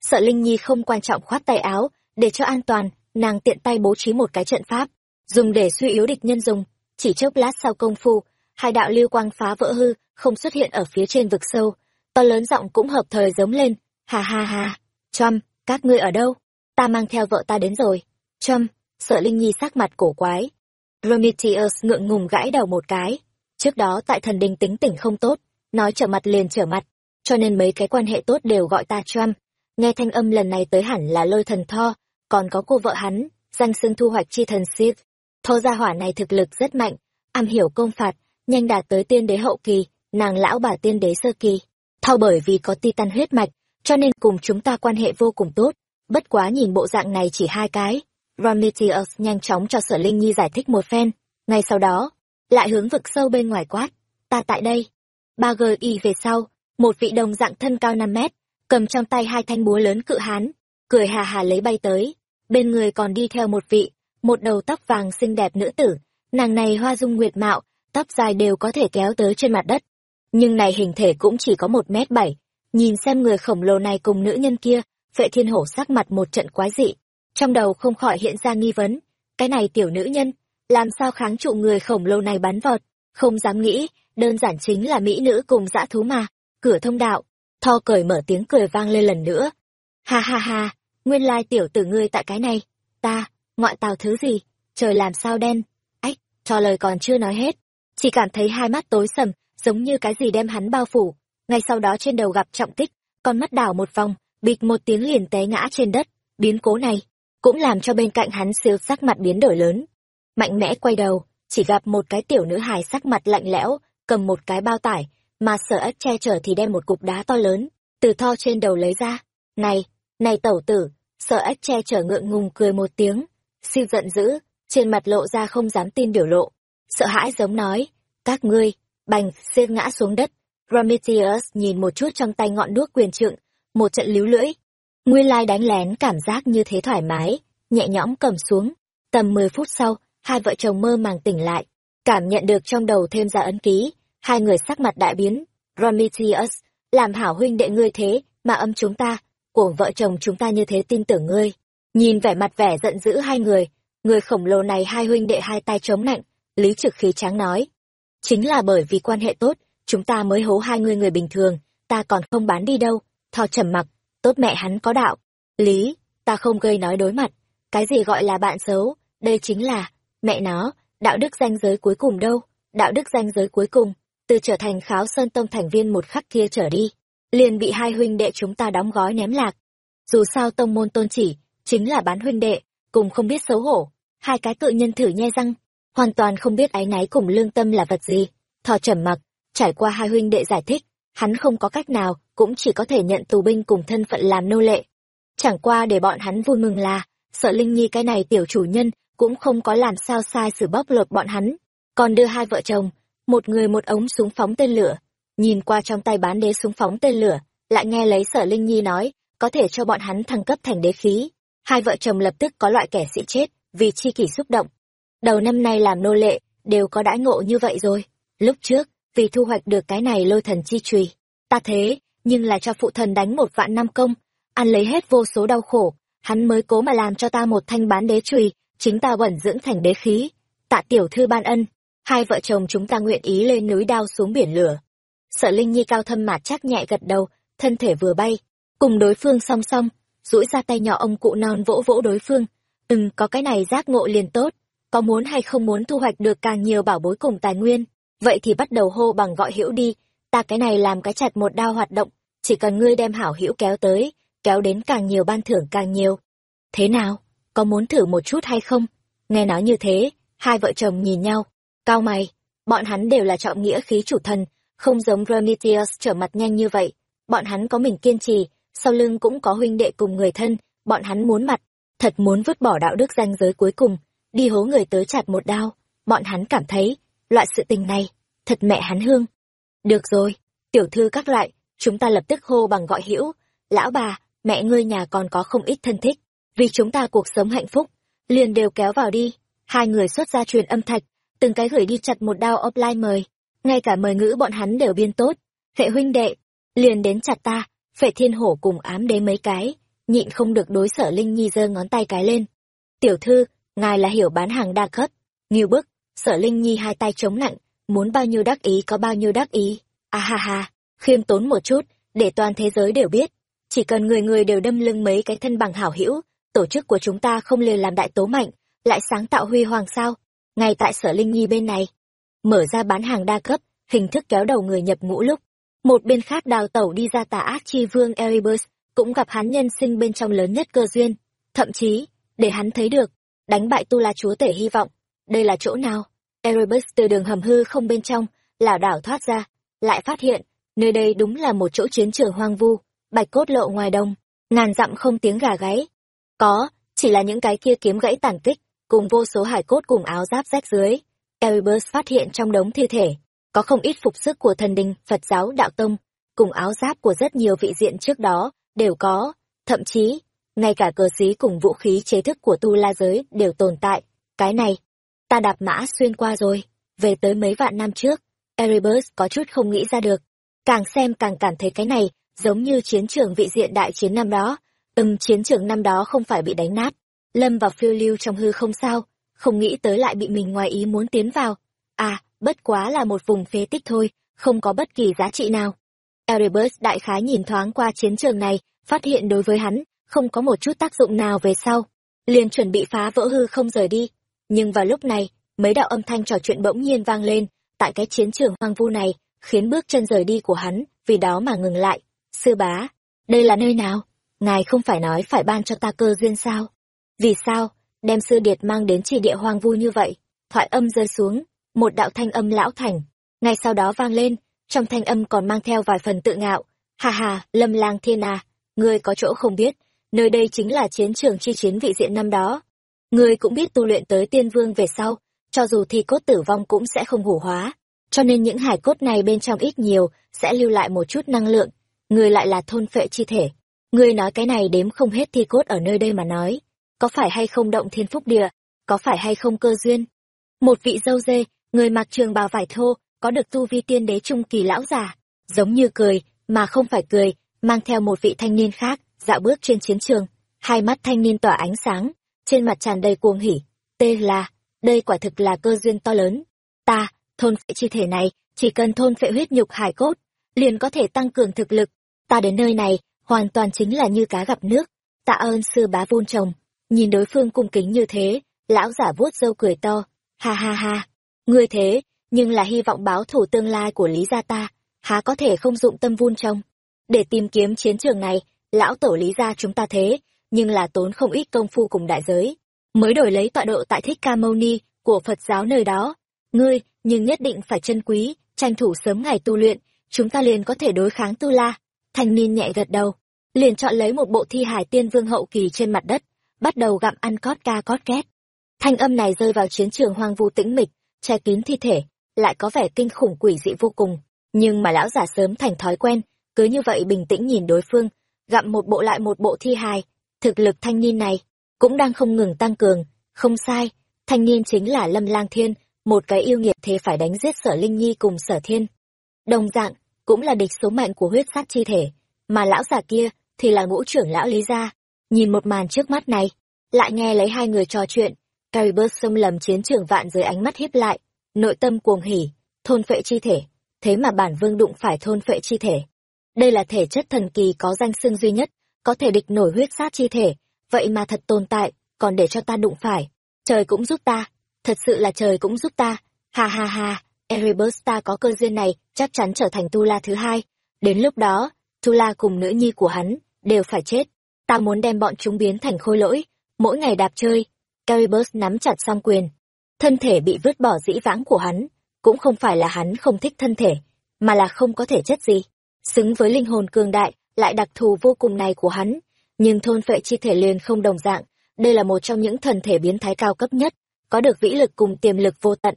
Sợ Linh Nhi không quan trọng khoát tay áo, để cho an toàn, nàng tiện tay bố trí một cái trận pháp, dùng để suy yếu địch nhân dùng. Chỉ chốc lát sau công phu, hai đạo lưu quang phá vỡ hư, không xuất hiện ở phía trên vực sâu. To lớn giọng cũng hợp thời giống lên, ha ha ha, Trâm, các ngươi ở đâu? Ta mang theo vợ ta đến rồi. Trâm, sợ Linh Nhi sắc mặt cổ quái. Prometheus ngượng ngùng gãi đầu một cái. Trước đó tại thần đình tính tỉnh không tốt, nói trở mặt liền trở mặt, cho nên mấy cái quan hệ tốt đều gọi ta Trâm. Nghe thanh âm lần này tới hẳn là lôi thần Tho, còn có cô vợ hắn, danh xưng thu hoạch chi thần Sith. Thô gia hỏa này thực lực rất mạnh, am hiểu công phạt, nhanh đạt tới tiên đế hậu kỳ, nàng lão bà tiên đế sơ kỳ. Thao bởi vì có titan huyết mạch, cho nên cùng chúng ta quan hệ vô cùng tốt. Bất quá nhìn bộ dạng này chỉ hai cái. Prometheus nhanh chóng cho sở Linh Nhi giải thích một phen. Ngay sau đó, lại hướng vực sâu bên ngoài quát. Ta tại đây. Ba gờ y về sau, một vị đồng dạng thân cao 5 mét, cầm trong tay hai thanh búa lớn cự hán, cười hà hà lấy bay tới. Bên người còn đi theo một vị, một đầu tóc vàng xinh đẹp nữ tử, nàng này hoa dung nguyệt mạo, tóc dài đều có thể kéo tới trên mặt đất. Nhưng này hình thể cũng chỉ có một mét bảy. Nhìn xem người khổng lồ này cùng nữ nhân kia, vệ thiên hổ sắc mặt một trận quái dị. Trong đầu không khỏi hiện ra nghi vấn, cái này tiểu nữ nhân, làm sao kháng trụ người khổng lồ này bắn vọt, không dám nghĩ, đơn giản chính là mỹ nữ cùng dã thú mà, cửa thông đạo, Tho cởi mở tiếng cười vang lên lần nữa. Ha ha ha, nguyên lai tiểu tử ngươi tại cái này, ta, ngoại tào thứ gì, trời làm sao đen, ách, cho lời còn chưa nói hết, chỉ cảm thấy hai mắt tối sầm, giống như cái gì đem hắn bao phủ, ngay sau đó trên đầu gặp trọng kích, con mắt đảo một vòng, bịch một tiếng liền té ngã trên đất, biến cố này, cũng làm cho bên cạnh hắn siêu sắc mặt biến đổi lớn. Mạnh mẽ quay đầu, chỉ gặp một cái tiểu nữ hài sắc mặt lạnh lẽo, cầm một cái bao tải, mà sở ất che chở thì đem một cục đá to lớn từ tho trên đầu lấy ra. Này này tẩu tử sở ất che chở ngượng ngùng cười một tiếng. Siêu giận dữ trên mặt lộ ra không dám tin biểu lộ. Sợ hãi giống nói các ngươi bành xiên ngã xuống đất prometheus nhìn một chút trong tay ngọn đuốc quyền trượng một trận líu lưỡi nguyên lai đánh lén cảm giác như thế thoải mái nhẹ nhõm cầm xuống tầm mười phút sau hai vợ chồng mơ màng tỉnh lại cảm nhận được trong đầu thêm ra ấn ký hai người sắc mặt đại biến. Prometheus, làm hảo huynh đệ ngươi thế, mà âm chúng ta, của vợ chồng chúng ta như thế tin tưởng ngươi. Nhìn vẻ mặt vẻ giận dữ hai người, người khổng lồ này hai huynh đệ hai tay chống nạnh, lý trực khí tráng nói. Chính là bởi vì quan hệ tốt, chúng ta mới hố hai người người bình thường, ta còn không bán đi đâu, thò trầm mặc, tốt mẹ hắn có đạo. Lý, ta không gây nói đối mặt, cái gì gọi là bạn xấu, đây chính là, mẹ nó, đạo đức danh giới cuối cùng đâu, đạo đức danh giới cuối cùng từ trở thành kháo sơn tông thành viên một khắc kia trở đi, liền bị hai huynh đệ chúng ta đóng gói ném lạc. Dù sao tông môn tôn chỉ, chính là bán huynh đệ, cùng không biết xấu hổ. Hai cái cự nhân thử nhe răng hoàn toàn không biết áy náy cùng lương tâm là vật gì. Thò trầm mặc trải qua hai huynh đệ giải thích, hắn không có cách nào, cũng chỉ có thể nhận tù binh cùng thân phận làm nô lệ. Chẳng qua để bọn hắn vui mừng là, sợ linh nhi cái này tiểu chủ nhân cũng không có làm sao sai sự bóc lột bọn hắn. Còn đưa hai vợ chồng, một người một ống súng phóng tên lửa. Nhìn qua trong tay bán đế súng phóng tên lửa, lại nghe lấy sở linh nhi nói, có thể cho bọn hắn thăng cấp thành đế khí. Hai vợ chồng lập tức có loại kẻ sĩ chết, vì chi kỷ xúc động. Đầu năm nay làm nô lệ, đều có đãi ngộ như vậy rồi. Lúc trước vì thu hoạch được cái này lôi thần chi trùy ta thế, nhưng là cho phụ thần đánh một vạn năm công, ăn lấy hết vô số đau khổ, hắn mới cố mà làm cho ta một thanh bán đế trùy chính ta bẩn dưỡng thành đế khí. Tạ tiểu thư ban ân, hai vợ chồng chúng ta nguyện ý lên núi đao xuống biển lửa. Sợ linh nhi cao thâm mạt chắc nhẹ gật đầu, thân thể vừa bay, cùng đối phương song song, duỗi ra tay nhỏ ông cụ non vỗ vỗ đối phương. Ừm, có cái này giác ngộ liền tốt, có muốn hay không muốn thu hoạch được càng nhiều bảo bối cùng tài nguyên vậy thì bắt đầu hô bằng gọi hữu đi. Ta cái này làm cái chặt một đao hoạt động. Chỉ cần ngươi đem hảo hữu kéo tới, kéo đến càng nhiều ban thưởng càng nhiều. Thế nào? Có muốn thử một chút hay không? Nghe nói như thế, hai vợ chồng nhìn nhau. Cao mày. Bọn hắn đều là trọng nghĩa khí chủ thần, không giống prometheus trở mặt nhanh như vậy. Bọn hắn có mình kiên trì, sau lưng cũng có huynh đệ cùng người thân, bọn hắn muốn mặt, thật muốn vứt bỏ đạo đức danh giới cuối cùng, đi hố người tới chặt một đao. Bọn hắn cảm thấy loại sự tình này, thật mẹ hắn hương. Được rồi, tiểu thư các loại, chúng ta lập tức hô bằng gọi hữu. Lão bà, mẹ ngươi nhà còn có không ít thân thích. Vì chúng ta cuộc sống hạnh phúc, liền đều kéo vào đi. Hai người xuất ra truyền âm thạch, từng cái gửi đi chặt một đao offline mời. Ngay cả mời ngữ bọn hắn đều biên tốt. Phệ huynh đệ, liền đến chặt ta phệ thiên hổ cùng ám đế mấy cái. Nhịn không được đối sở linh nhi giơ ngón tay cái lên. Tiểu thư, ngài là hiểu bán hàng đa cấp. Nghiêu bức sở linh nhi hai tay chống nặng muốn bao nhiêu đắc ý có bao nhiêu đắc ý. A ha ha, khiêm tốn một chút, để toàn thế giới đều biết. Chỉ cần người người đều đâm lưng mấy cái thân bằng hảo hữu, tổ chức của chúng ta không liền làm đại tố mạnh, lại sáng tạo huy hoàng sao? Ngay tại sở linh nhi bên này. Mở ra bán hàng đa cấp, hình thức kéo đầu người nhập ngũ lúc. Một bên khác đào tẩu đi ra tà ác chi vương erebus, cũng gặp hắn nhân sinh bên trong lớn nhất cơ duyên. Thậm chí, để hắn thấy được, đánh bại tu la chúa tể hy vọng đây là chỗ nào? Erebus từ đường hầm hư không bên trong, lảo đảo thoát ra, lại phát hiện, nơi đây đúng là một chỗ chiến trường hoang vu, bạch cốt lộ ngoài đông, ngàn dặm không tiếng gà gáy. Có, chỉ là những cái kia kiếm gãy tàn kích, cùng vô số hải cốt cùng áo giáp rách dưới. Erebus phát hiện trong đống thi thể, có không ít phục sức của thần đình, phật giáo, đạo tông, cùng áo giáp của rất nhiều vị diện trước đó, đều có. Thậm chí, ngay cả cờ xí cùng vũ khí chế thức của tu la giới đều tồn tại. Cái này ta đạp mã xuyên qua rồi, về tới mấy vạn năm trước, erebus có chút không nghĩ ra được. Càng xem càng cảm thấy cái này giống như chiến trường vị diện đại chiến năm đó. Ừm, chiến trường năm đó không phải bị đánh nát. Lâm vào phiêu lưu trong hư không sao? Không nghĩ tới lại bị mình ngoài ý muốn tiến vào. À bất quá là một vùng phế tích thôi, không có bất kỳ giá trị nào. Erebus đại khái nhìn thoáng qua chiến trường này, phát hiện đối với hắn, không có một chút tác dụng nào về sau. Liền chuẩn bị phá vỡ hư không rời đi nhưng vào lúc này, mấy đạo âm thanh trò chuyện bỗng nhiên vang lên, tại cái chiến trường hoang vu này, khiến bước chân rời đi của hắn, vì đó mà ngừng lại. Sư bá, đây là nơi nào? Ngài không phải nói phải ban cho ta cơ duyên sao? Vì sao, đem sư điệt mang đến chỉ địa hoang vu như vậy? Thoại âm rơi xuống, một đạo thanh âm lão thành. Ngay sau đó vang lên, trong thanh âm còn mang theo vài phần tự ngạo. Hà hà lâm lang thiên à ngươi có chỗ không biết, nơi đây chính là chiến trường chi chiến vị diện năm đó ngươi cũng biết tu luyện tới tiên vương về sau, cho dù thi cốt tử vong cũng sẽ không hủ hóa, cho nên những hải cốt này bên trong ít nhiều sẽ lưu lại một chút năng lượng. Ngươi lại là thôn phệ chi thể. Ngươi nói cái này đếm không hết thi cốt ở nơi đây mà nói. Có phải hay không động thiên phúc địa? Có phải hay không cơ duyên? Một vị dâu dê, người mặc trường bào vải thô, có được tu vi tiên đế trung kỳ lão già. Giống như cười, mà không phải cười, mang theo một vị thanh niên khác, dạo bước trên chiến trường. Hai mắt thanh niên tỏa ánh sáng trên mặt tràn đầy cuồng hỉ. Tê là đây quả thực là cơ duyên to lớn. Ta thôn phệ chi thể này chỉ cần thôn phệ huyết nhục hải cốt liền có thể tăng cường thực lực. Ta đến nơi này hoàn toàn chính là như cá gặp nước. Tạ ơn sư bá vun trồng. Nhìn đối phương cung kính như thế lão giả vuốt râu cười to. Ha ha ha. Ngươi thế nhưng là hy vọng báo thủ tương lai của lý gia ta. Há có thể không dụng tâm vun trồng, để tìm kiếm chiến trường này lão tổ lý gia chúng ta thế nhưng là tốn không ít công phu cùng đại giới. Mới đổi lấy tọa độ tại thích ca mâu ni của phật giáo nơi đó. Ngươi, nhưng nhất định phải chân quý, tranh thủ sớm ngày tu luyện, chúng ta liền có thể đối kháng tu la. Thanh niên nhẹ gật đầu, liền chọn lấy một bộ thi hải tiên vương hậu kỳ trên mặt đất, bắt đầu gặm ăn cót ca cót két. Thanh âm này rơi vào chiến trường hoang vu tĩnh mịch, che kín thi thể, lại có vẻ kinh khủng quỷ dị vô cùng. Nhưng mà lão giả sớm thành thói quen, cứ như vậy bình tĩnh nhìn đối phương, gặm một bộ lại một bộ thi hài thực lực thanh niên này cũng đang không ngừng tăng cường. Không sai, thanh niên chính là lâm lang thiên, một cái yêu nghiệt thế phải đánh giết sở linh nhi cùng sở thiên. Đồng dạng, cũng là địch số mệnh của huyết sát chi thể, mà lão già kia thì là ngũ trưởng lão lý gia. Nhìn một màn trước mắt này, lại nghe lấy hai người trò chuyện caribus xông lầm chiến trường vạn dưới ánh mắt hiếp lại, nội tâm cuồng hỉ, thôn phệ chi thể, thế mà bản vương đụng phải thôn phệ chi thể. Đây là thể chất thần kỳ có danh xưng duy nhất có thể địch nổi huyết sát chi thể, vậy mà thật tồn tại, còn để cho ta đụng phải. Trời cũng giúp ta, thật sự là trời cũng giúp ta. Ha ha ha, erebus ta có cơ duyên này, chắc chắn trở thành tu la thứ hai. Đến lúc đó tu la cùng nữ nhi của hắn đều phải chết. Ta muốn đem bọn chúng biến thành khôi lỗi, mỗi ngày đạp chơi. Erebus nắm chặt song quyền. Thân thể bị vứt bỏ dĩ vãng của hắn, cũng không phải là hắn không thích thân thể, mà là không có thể chất gì. Xứng với linh hồn cường đại lại đặc thù vô cùng này của hắn, nhưng thôn phệ chi thể liền không đồng dạng, đây là một trong những thần thể biến thái cao cấp nhất, có được vĩ lực cùng tiềm lực vô tận.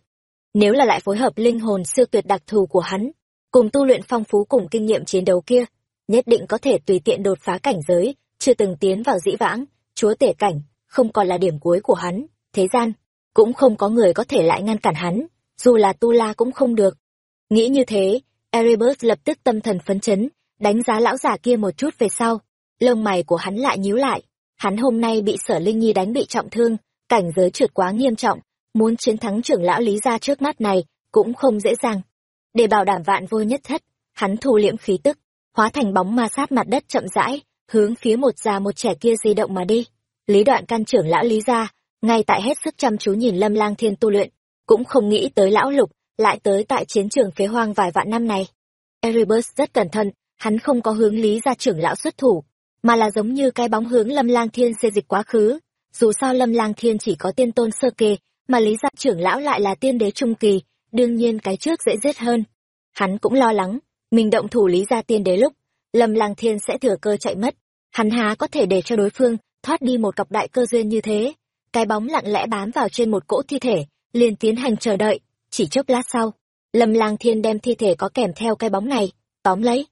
Nếu là lại phối hợp linh hồn siêu tuyệt đặc thù của hắn, cùng tu luyện phong phú cùng kinh nghiệm chiến đấu kia, nhất định có thể tùy tiện đột phá cảnh giới, chưa từng tiến vào dĩ vãng, chúa tể cảnh, không còn là điểm cuối của hắn, thế gian, cũng không có người có thể lại ngăn cản hắn, dù là tu la cũng không được. Nghĩ như thế, erebus lập tức tâm thần phấn chấn đánh giá lão già kia một chút về sau. Lông mày của hắn lại nhíu lại. Hắn hôm nay bị sở linh nhi đánh bị trọng thương, cảnh giới trượt quá nghiêm trọng, muốn chiến thắng trưởng lão lý gia trước mắt này cũng không dễ dàng. Để bảo đảm vạn vô nhất thất, hắn thu liễm khí tức, hóa thành bóng ma sát mặt đất chậm rãi, hướng phía một già một trẻ kia di động mà đi. Lý đoạn căn trưởng lão lý gia, ngay tại hết sức chăm chú nhìn lâm lang thiên tu luyện, cũng không nghĩ tới lão lục, lại tới tại chiến trường phế hoang vài vạn năm này. Erebus rất cẩn thận hắn không có hướng lý gia trưởng lão xuất thủ, mà là giống như cái bóng hướng lâm lang thiên xê dịch quá khứ. Dù sao lâm lang thiên chỉ có tiên tôn sơ kê, mà lý gia trưởng lão lại là tiên đế trung kỳ, đương nhiên cái trước dễ giết hơn. Hắn cũng lo lắng, mình động thủ lý gia tiên đế lúc, lâm lang thiên sẽ thừa cơ chạy mất. Hắn há có thể để cho đối phương thoát đi một cặp đại cơ duyên như thế. Cái bóng lặng lẽ bám vào trên một cỗ thi thể, liền tiến hành chờ đợi, chỉ chốc lát sau, lâm lang thiên đem thi thể có kèm theo cái bóng này, tóm lấy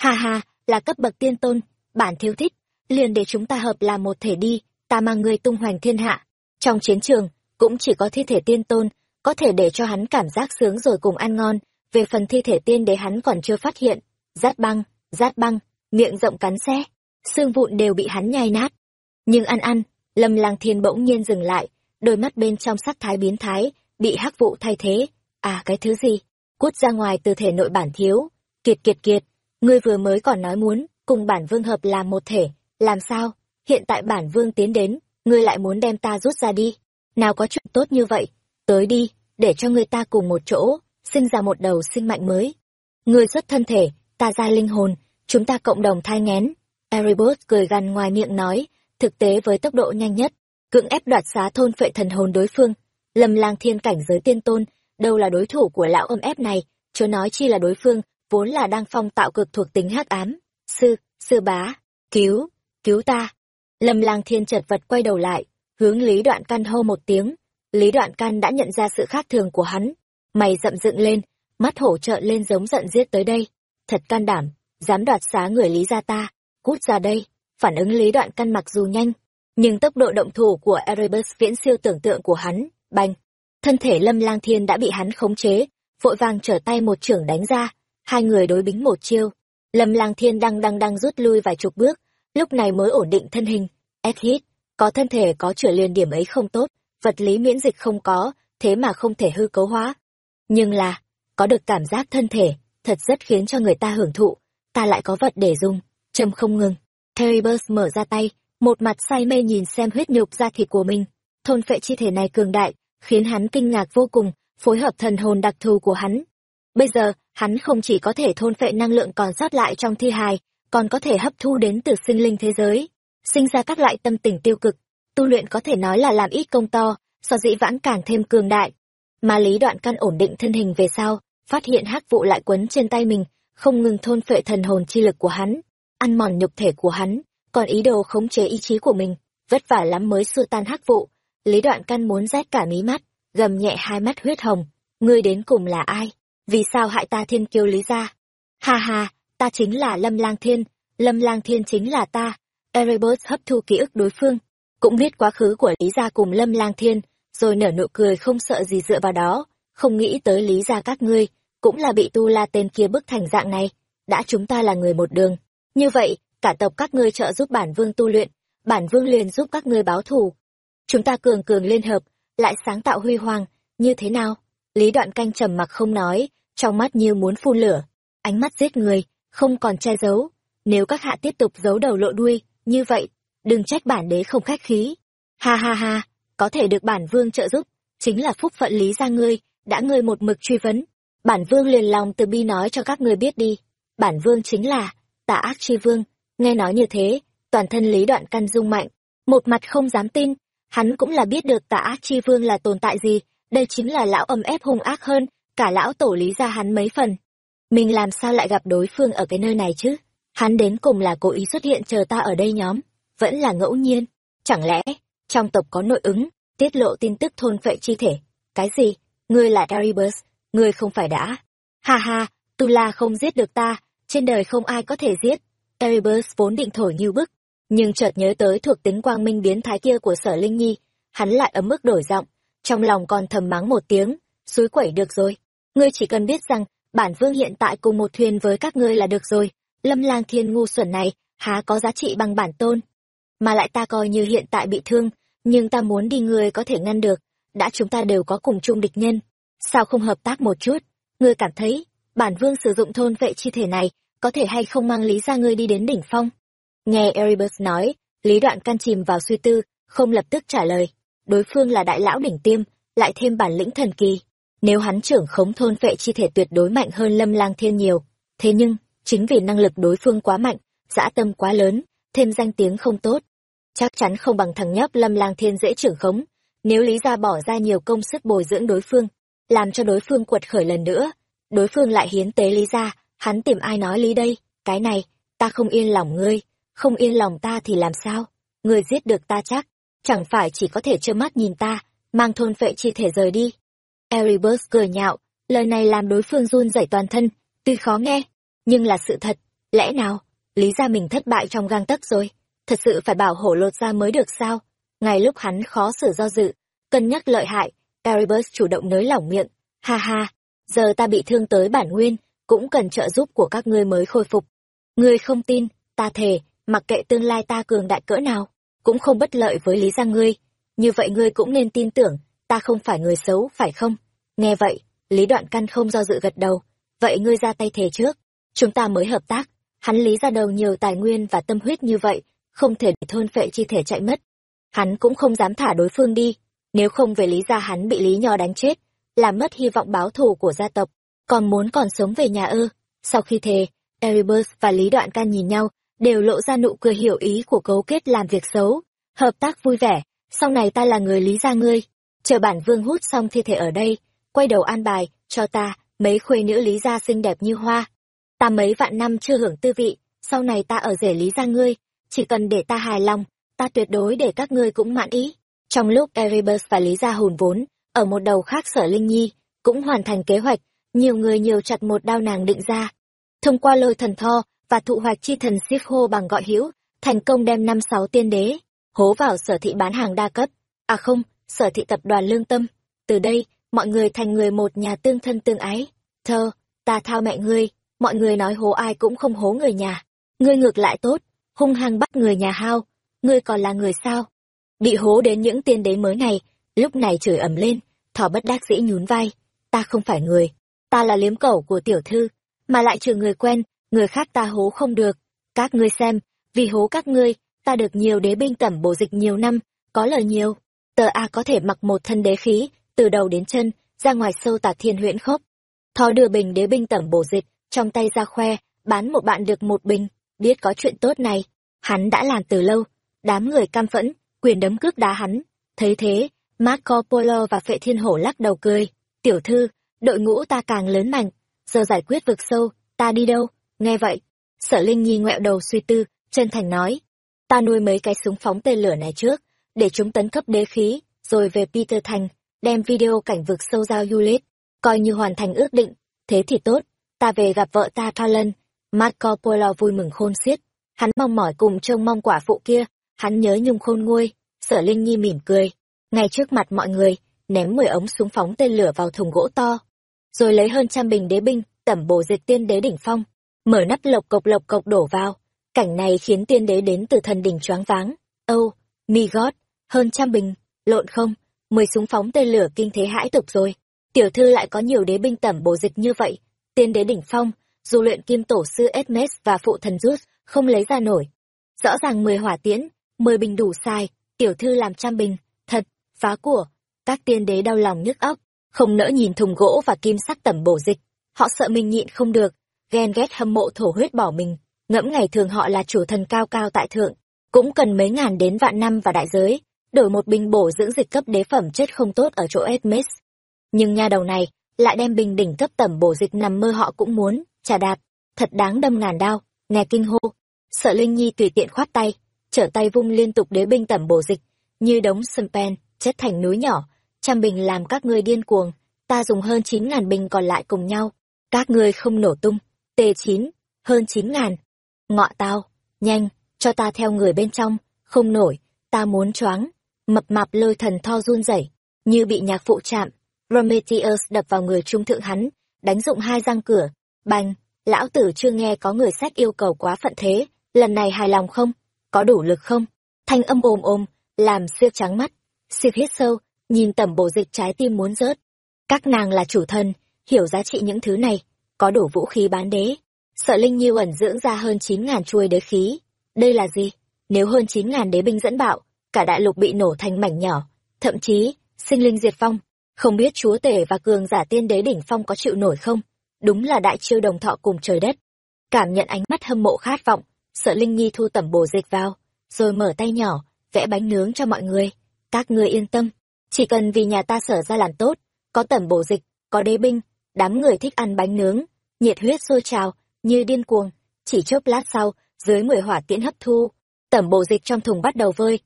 ha ha, là cấp bậc tiên tôn, bản thiếu thích, liền để chúng ta hợp làm một thể đi, ta mang người tung hoành thiên hạ. Trong chiến trường, cũng chỉ có thi thể tiên tôn, có thể để cho hắn cảm giác sướng rồi cùng ăn ngon. Về phần thi thể tiên đế hắn còn chưa phát hiện. Rát băng rát băng, miệng rộng cắn xe xương vụn đều bị hắn nhai nát. Nhưng ăn ăn, lâm lang thiên bỗng nhiên dừng lại, đôi mắt bên trong sắc thái biến thái, bị hắc vụ thay thế. À cái thứ gì? Cút ra ngoài từ thể nội bản thiếu. Kiệt kiệt kiệt ngươi vừa mới còn nói muốn cùng bản vương hợp làm một thể, làm sao? Hiện tại bản vương tiến đến, ngươi lại muốn đem ta rút ra đi. Nào có chuyện tốt như vậy, tới đi, để cho người ta cùng một chỗ, sinh ra một đầu sinh mạnh mới. Ngươi xuất thân thể, ta ra linh hồn, chúng ta cộng đồng thai ngén. Erebus cười gằn ngoài miệng nói, thực tế với tốc độ nhanh nhất, cưỡng ép đoạt xá thôn phệ thần hồn đối phương. Lâm lang thiên cảnh giới tiên tôn, đâu là đối thủ của lão âm ép này, chớ nói chi là đối phương vốn là đang phong tạo cực thuộc tính hắc ám. Sư sư bá, cứu cứu ta. Lâm lang thiên chật vật quay đầu lại, hướng lý đoạn căn hô một tiếng. Lý đoạn căn đã nhận ra sự khác thường của hắn. Mày rậm dựng lên, mắt hổ trợn lên giống giận giết tới đây. Thật can đảm, dám đoạt xá người lý gia ta, cút ra đây. Phản ứng lý đoạn căn mặc dù nhanh, nhưng tốc độ động thủ của erebus viễn siêu tưởng tượng của hắn, bành. Thân thể lâm lang thiên đã bị hắn khống chế, vội vàng trở tay một trưởng đánh ra hai người đối bính một chiêu. Lâm lang thiên đang đang đang rút lui vài chục bước, lúc này mới ổn định thân hình. Ép hít, có thân thể, có chữa liền điểm ấy không tốt, vật lý miễn dịch không có, thế mà không thể hư cấu hóa. Nhưng là, có được cảm giác thân thể, thật rất khiến cho người ta hưởng thụ, ta lại có vật để dùng trầm không ngừng. Teribus mở ra tay, một mặt say mê nhìn xem huyết nhục da thịt của mình. Thôn phệ chi thể này cường đại, khiến hắn kinh ngạc vô cùng, phối hợp thần hồn đặc thù của hắn bây giờ hắn không chỉ có thể thôn phệ năng lượng còn sót lại trong thi hài còn có thể hấp thu đến từ sinh linh thế giới sinh ra các loại tâm tình tiêu cực tu luyện có thể nói là làm ít công to, so dĩ vãng càng thêm cường đại. Mà lý đoạn căn ổn định thân hình về sau, phát hiện hắc vụ lại quấn trên tay mình, không ngừng thôn phệ thần hồn chi lực của hắn, ăn mòn nhục thể của hắn, còn ý đồ khống chế ý chí của mình, vất vả lắm mới xua tan hắc vụ. Lý đoạn căn muốn rét cả mí mắt, gầm nhẹ hai mắt huyết hồng, ngươi đến cùng là ai? Vì sao hại ta thiên kiêu lý ra? Ha ha, ta chính là Lâm Lang Thiên, Lâm Lang Thiên chính là ta. Erebus hấp thu ký ức đối phương, cũng biết quá khứ của Lý gia cùng Lâm Lang Thiên, rồi nở nụ cười không sợ gì dựa vào đó, không nghĩ tới Lý gia các ngươi, cũng là bị tu la tên kia bức thành dạng này, đã chúng ta là người một đường. Như vậy, cả tộc các ngươi trợ giúp bản vương tu luyện, bản vương liền giúp các ngươi báo thù. Chúng ta cường cường liên hợp, lại sáng tạo huy hoàng, như thế nào? Lý đoạn canh trầm mặc không nói, trong mắt như muốn phun lửa, ánh mắt giết người, không còn che giấu. Nếu các hạ tiếp tục giấu đầu lộ đuôi, như vậy, đừng trách bản đế không khách khí. Ha ha ha, có thể được bản vương trợ giúp, chính là phúc phận lý ra ngươi, đã ngươi một mực truy vấn. Bản vương liền lòng từ bi nói cho các ngươi biết đi. Bản vương chính là, tà ác chi vương. Nghe nói như thế, toàn thân lý đoạn căn dung mạnh, một mặt không dám tin, hắn cũng là biết được tà ác chi vương là tồn tại gì, đây chính là lão âm ép hung ác hơn, cả lão tổ lý ra hắn mấy phần. Mình làm sao lại gặp đối phương ở cái nơi này chứ? Hắn đến cùng là cố ý xuất hiện chờ ta ở đây nhóm, vẫn là ngẫu nhiên. Chẳng lẽ, trong tộc có nội ứng, tiết lộ tin tức thôn phệ chi thể? Cái gì? Ngươi là Daribus, ngươi không phải đã. Ha ha, Tu La không giết được ta, trên đời không ai có thể giết. Daribus vốn định thổi như bức, nhưng chợt nhớ tới thuộc tính quang minh biến thái kia của sở Linh Nhi, hắn lại ấm ức đổi giọng, trong lòng còn thầm mắng một tiếng, suối quẩy được rồi. Ngươi chỉ cần biết rằng, bản vương hiện tại cùng một thuyền với các ngươi là được rồi, lâm lang thiên ngu xuẩn này, há có giá trị bằng bản tôn. Mà lại ta coi như hiện tại bị thương, nhưng ta muốn đi ngươi có thể ngăn được, đã chúng ta đều có cùng chung địch nhân. Sao không hợp tác một chút? Ngươi cảm thấy, bản vương sử dụng thôn vệ chi thể này, có thể hay không mang lý ra ngươi đi đến đỉnh phong? Nghe Erebus nói, lý đoạn căn chìm vào suy tư, không lập tức trả lời. Đối phương là đại lão đỉnh tiêm, lại thêm bản lĩnh thần kỳ. Nếu hắn trưởng khống thôn vệ chi thể tuyệt đối mạnh hơn lâm lang thiên nhiều. Thế nhưng, chính vì năng lực đối phương quá mạnh, dã tâm quá lớn, thêm danh tiếng không tốt. Chắc chắn không bằng thằng nhóc lâm lang thiên dễ trưởng khống. Nếu lý ra bỏ ra nhiều công sức bồi dưỡng đối phương, làm cho đối phương quật khởi lần nữa, đối phương lại hiến tế lý ra, hắn tìm ai nói lý đây, cái này, ta không yên lòng ngươi, không yên lòng ta thì làm sao, ngươi giết được ta chắc, chẳng phải chỉ có thể trơ mắt nhìn ta, mang thôn vệ chi thể rời đi. Erebus cười nhạo, lời này làm đối phương run rẩy toàn thân, tuy khó nghe, nhưng là sự thật, lẽ nào, lý ra mình thất bại trong gang tấc rồi, thật sự phải bảo hổ lột ra mới được sao? Ngay lúc hắn khó xử do dự, cân nhắc lợi hại, Erebus chủ động nới lỏng miệng, ha ha, giờ ta bị thương tới bản nguyên, cũng cần trợ giúp của các ngươi mới khôi phục. Ngươi không tin, ta thề, mặc kệ tương lai ta cường đại cỡ nào, cũng không bất lợi với lý gia ngươi. Như vậy ngươi cũng nên tin tưởng, ta không phải người xấu, phải không? Nghe vậy, Lý Đoạn Căn không do dự gật đầu. Vậy ngươi ra tay thề trước, chúng ta mới hợp tác. Hắn lý ra đầu nhiều tài nguyên và tâm huyết như vậy, không thể để thôn phệ chi thể chạy mất. Hắn cũng không dám thả đối phương đi, nếu không về lý gia hắn bị lý nho đánh chết, làm mất hy vọng báo thù của gia tộc, còn muốn còn sống về nhà ư. Sau khi thề, Erebus và Lý Đoạn Can nhìn nhau, đều lộ ra nụ cười hiểu ý của cấu kết làm việc xấu, hợp tác vui vẻ, sau này ta là người lý gia ngươi, chờ bản vương hút xong thi thể ở đây, quay đầu an bài, cho ta, mấy khuê nữ lý gia xinh đẹp như hoa. Ta mấy vạn năm chưa hưởng tư vị, sau này ta ở rể lý gia ngươi, chỉ cần để ta hài lòng, ta tuyệt đối để các ngươi cũng mãn ý. Trong lúc Erebus và Lý Gia hùn vốn, ở một đầu khác sở Linh Nhi, cũng hoàn thành kế hoạch, nhiều người nhiều chặt một đao nàng định ra. Thông qua lôi thần tho và thụ hoạch chi thần siết hô bằng gọi hữu, thành công đem năm sáu tiên đế, hố vào sở thị bán hàng đa cấp. À không, sở thị tập đoàn lương tâm. Từ đây, mọi người thành người một nhà tương thân tương ái. Thơ, ta thao mẹ ngươi, mọi người nói hố ai cũng không hố người nhà. Ngươi ngược lại tốt, hung hăng bắt người nhà hao. Ngươi còn là người sao? Bị hố đến những tiên đế mới này, lúc này chửi ầm lên, thỏ bất đắc dĩ nhún vai. Ta không phải người, ta là liếm cẩu của tiểu thư, mà lại trừ người quen, người khác ta hố không được. Các ngươi xem, vì hố các ngươi, ta được nhiều đế binh tẩm bổ dịch nhiều năm, có lời nhiều. Tờ A có thể mặc một thân đế khí, từ đầu đến chân, ra ngoài sâu tả thiên huyễn khốc. Thò đưa bình đế binh tẩm bổ dịch, trong tay ra khoe, bán một bạn được một bình, biết có chuyện tốt này. Hắn đã làm từ lâu, đám người cam phẫn, quyền đấm cước đá hắn. Thấy thế, Marco Polo và Phệ Thiên Hổ lắc đầu cười. Tiểu thư, đội ngũ ta càng lớn mạnh, giờ giải quyết vực sâu, ta đi đâu? Nghe vậy, sở Linh Nhi ngoẹo đầu suy tư, chân thành nói. Ta nuôi mấy cái súng phóng tên lửa này trước, để chúng tấn cấp đế khí, rồi về Peter Thành, đem video cảnh vực sâu giao Yulet, coi như hoàn thành ước định. Thế thì tốt, ta về gặp vợ ta Thailand. Marco Polo vui mừng khôn xiết, hắn mong mỏi cùng trông mong quả phụ kia, hắn nhớ nhung khôn nguôi, sở Linh Nhi mỉm cười, ngay trước mặt mọi người, ném mười ống súng phóng tên lửa vào thùng gỗ to, rồi lấy hơn trăm bình đế binh, tẩm bổ dịch tiên đế đỉnh phong, mở nắp lộc cộc lộc cộc đổ vào. Cảnh này khiến tiên đế đến từ thần đỉnh choáng váng. Âu, mi gót, hơn trăm bình, lộn không, mười súng phóng tên lửa kinh thế hãi tục rồi. Tiểu thư lại có nhiều đế binh tẩm bổ dịch như vậy. Tiên đế đỉnh phong, dù luyện kim tổ sư Esmes và phụ thần rút, không lấy ra nổi. Rõ ràng mười hỏa tiễn, mười bình đủ sai, tiểu thư làm trăm bình, thật, phá của. Các tiên đế đau lòng nhức óc, không nỡ nhìn thùng gỗ và kim sắc tẩm bổ dịch. Họ sợ mình nhịn không được, ghen ghét hâm mộ thổ huyết bỏ mình. Ngẫm ngày thường họ là chủ thần cao cao tại thượng, cũng cần mấy ngàn đến vạn năm và đại giới, đổi một bình bổ dưỡng dịch cấp đế phẩm chất không tốt ở chỗ Edmes. Nhưng nha đầu này, lại đem bình đỉnh cấp tẩm bổ dịch nằm mơ họ cũng muốn, trà đạp, thật đáng đâm ngàn đao, nghe kinh hô. Sợ Linh Nhi tùy tiện khoát tay, trở tay vung liên tục đế binh tẩm bổ dịch, như đống sâm pen, chất thành núi nhỏ, trăm bình làm các ngươi điên cuồng, ta dùng hơn chín ngàn bình còn lại cùng nhau, các ngươi không nổ tung, t chín hơn chín ngàn. Ngọ tao, nhanh, cho ta theo người bên trong, không nổi, ta muốn choáng. Mập mạp lôi thần tho run rẩy, như bị nhạc phụ chạm. Prometheus đập vào người trung thượng hắn, đánh dụng hai răng cửa. Bành, lão tử chưa nghe có người sách yêu cầu quá phận thế, lần này hài lòng không? Có đủ lực không? Thanh âm ồm ồm, làm siêu trắng mắt. Siêu hít sâu, nhìn tẩm bổ dịch trái tim muốn rớt. Các nàng là chủ thân, hiểu giá trị những thứ này, có đủ vũ khí bán đế. Sợ Linh Nhiêu ẩn dưỡng ra hơn chín ngàn chuôi đế khí. Đây là gì? Nếu hơn chín ngàn đế binh dẫn bạo, cả đại lục bị nổ thành mảnh nhỏ, thậm chí, sinh linh diệt phong. Không biết chúa tể và cường giả tiên đế đỉnh phong có chịu nổi không? Đúng là đại chiêu đồng thọ cùng trời đất. Cảm nhận ánh mắt hâm mộ khát vọng, sợ Linh Nhi thu tẩm bổ dịch vào, rồi mở tay nhỏ, vẽ bánh nướng cho mọi người. Các ngươi yên tâm, chỉ cần vì nhà ta sở ra làm tốt, có tẩm bổ dịch, có đế binh, đám người thích ăn bánh nướng, nhiệt huyết sôi trào, như điên cuồng. Chỉ chốc lát sau, dưới mười hỏa tiễn hấp thu, tẩm bộ dịch trong thùng bắt đầu vơi.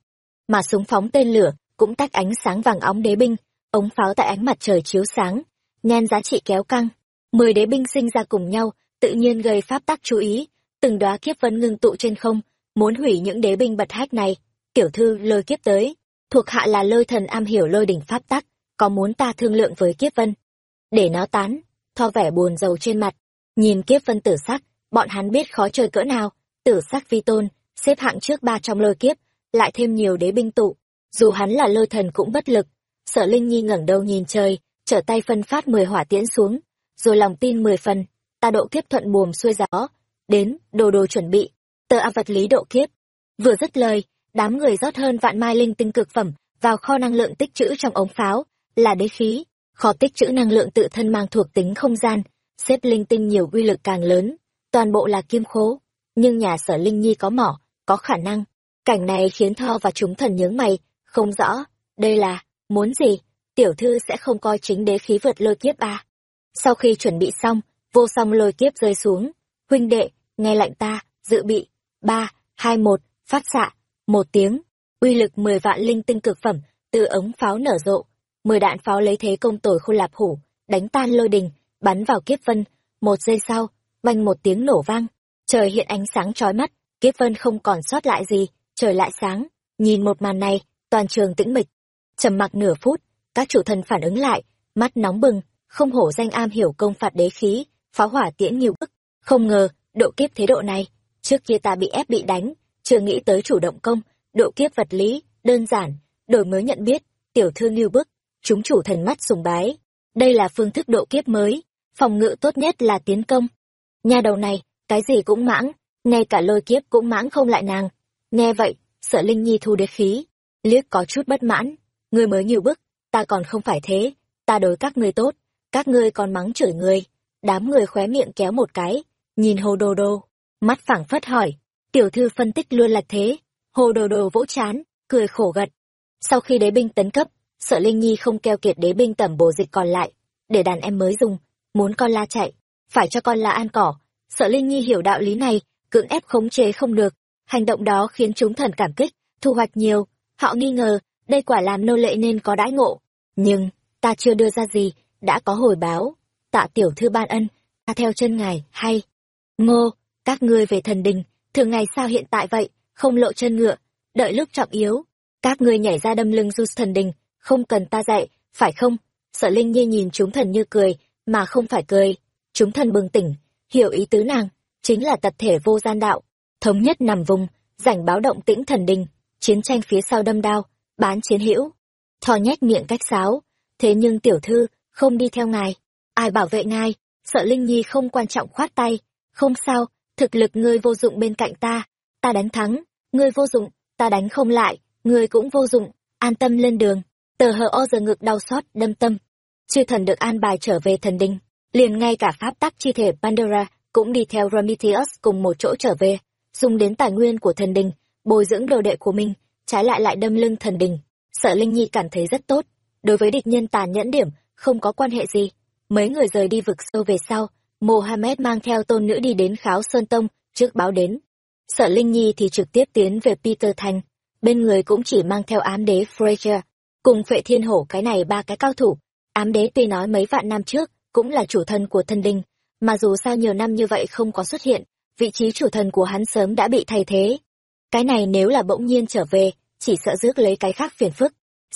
Mà súng phóng tên lửa cũng tách ánh sáng vàng óng đế binh, ống pháo tại ánh mặt trời chiếu sáng, nhen giá trị kéo căng. Mười đế binh sinh ra cùng nhau, tự nhiên gây pháp tắc chú ý, từng đóa kiếp vân ngưng tụ trên không, muốn hủy những đế binh bật hách này. Tiểu thư lôi kiếp tới, thuộc hạ là lôi thần am hiểu lôi đỉnh pháp tắc, có muốn ta thương lượng với kiếp vân? Để nó tán, tho vẻ buồn rầu trên mặt, nhìn kiếp vân tử sắc, bọn hắn biết khó chơi cỡ nào, tử sắc vi tôn, xếp hạng trước ba trong lôi kiếp, lại thêm nhiều đế binh tụ, dù hắn là lôi thần cũng bất lực. Sở Linh Nhi ngẩng đầu nhìn trời, trở tay phân phát mười hỏa tiễn xuống, rồi lòng tin mười phần, ta độ kiếp thuận buồm xuôi gió, đến, đồ đồ chuẩn bị, tờ a vật lý độ kiếp. Vừa dứt lời, đám người rót hơn vạn mai linh tinh cực phẩm vào kho năng lượng tích trữ trong ống pháo, là đế khí, kho tích trữ năng lượng tự thân mang thuộc tính không gian, xếp linh tinh nhiều uy lực càng lớn, toàn bộ là kim khố, nhưng nhà sở linh nhi có mỏ, có khả năng. Cảnh này khiến Tho và chúng thần nhướng mày, không rõ, đây là, muốn gì, tiểu thư sẽ không coi chính đế khí vượt lôi kiếp à. Sau khi chuẩn bị xong, vô song lôi kiếp rơi xuống, huynh đệ, nghe lệnh ta, dự bị, ba, hai một, phát xạ, một tiếng, uy lực mười vạn linh tinh cực phẩm, từ ống pháo nở rộ, mười đạn pháo lấy thế công tồi khôn lạp hủ, đánh tan lôi đình, bắn vào kiếp vân, một giây sau, banh một tiếng nổ vang, trời hiện ánh sáng chói mắt, kiếp vân không còn sót lại gì, trời lại sáng, nhìn một màn này, toàn trường tĩnh mịch. Trầm mặc nửa phút, các chủ thần phản ứng lại, mắt nóng bừng, không hổ danh am hiểu công phạt đế khí, pháo hỏa tiễn nhiều bức, không ngờ, độ kiếp thế độ này, trước kia ta bị ép bị đánh, chưa nghĩ tới chủ động công, độ kiếp vật lý, đơn giản, đổi mới nhận biết, tiểu thư lưu bức, chúng chủ thần mắt sùng bái. Đây là phương thức độ kiếp mới, phòng ngự tốt nhất là tiến công. Nhà đầu này, cái gì cũng mãng, ngay cả lôi kiếp cũng mãng không lại nàng. Nghe vậy, sợ Linh Nhi thu đế khí, liếc có chút bất mãn. Ngươi mới nhiều bức, ta còn không phải thế, ta đối các ngươi tốt, các ngươi còn mắng chửi người. Đám người khóe miệng kéo một cái, nhìn hồ đồ đồ, mắt phảng phất hỏi, tiểu thư phân tích luôn là thế. Hồ đồ đồ vỗ chán, cười khổ gật. Sau khi đế binh tấn cấp, sợ Linh Nhi không keo kiệt đế binh tẩm bổ dịch còn lại, để đàn em mới dùng, muốn con la chạy, phải cho con la ăn cỏ. Sợ Linh Nhi hiểu đạo lý này, cưỡng ép khống chế không được, hành động đó khiến chúng thần cảm kích, thu hoạch nhiều, họ nghi ngờ, đây quả làm nô lệ nên có đãi ngộ. Nhưng, ta chưa đưa ra gì, đã có hồi báo, tạ tiểu thư ban ân, ta theo chân ngài, hay. Ngô, các ngươi về thần đình, thường ngày sao hiện tại vậy, không lộ chân ngựa, đợi lúc trọng yếu, các ngươi nhảy ra đâm lưng du thần đình, không cần ta dạy, phải không? Sợ Linh Nhi nhìn chúng thần như cười, mà không phải cười. Chúng thần bừng tỉnh, hiểu ý tứ nàng, chính là tập thể vô gian đạo, thống nhất nằm vùng, rảnh báo động tĩnh thần đình, chiến tranh phía sau đâm đao, bán chiến hữu. Thò nhét miệng cách sáo, thế nhưng tiểu thư, không đi theo ngài, ai bảo vệ ngài, sợ Linh Nhi không quan trọng khoát tay, không sao, thực lực ngươi vô dụng bên cạnh ta, ta đánh thắng, ngươi vô dụng, ta đánh không lại, ngươi cũng vô dụng, an tâm lên đường. Tờ hờ o giờ ngực đau xót, đâm tâm. Chư thần được an bài trở về thần đình, liền ngay cả pháp tắc chi thể Pandora cũng đi theo Prometheus cùng một chỗ trở về, dùng đến tài nguyên của thần đình, bồi dưỡng đồ đệ của mình, trái lại lại đâm lưng thần đình. Sợ Linh Nhi cảm thấy rất tốt, đối với địch nhân tàn nhẫn điểm, không có quan hệ gì. Mấy người rời đi vực sâu về sau, Mohammed mang theo tôn nữ đi đến Kháo Sơn Tông, trước báo đến. Sợ Linh Nhi thì trực tiếp tiến về Peter Thành, bên người cũng chỉ mang theo ám đế Fraser, cùng phệ thiên hổ cái này ba cái cao thủ. Ám đế tuy nói mấy vạn năm trước, cũng là chủ thần của thần đình, mà dù sao nhiều năm như vậy không có xuất hiện, vị trí chủ thần của hắn sớm đã bị thay thế. Cái này nếu là bỗng nhiên trở về, chỉ sợ rước lấy cái khác phiền phức,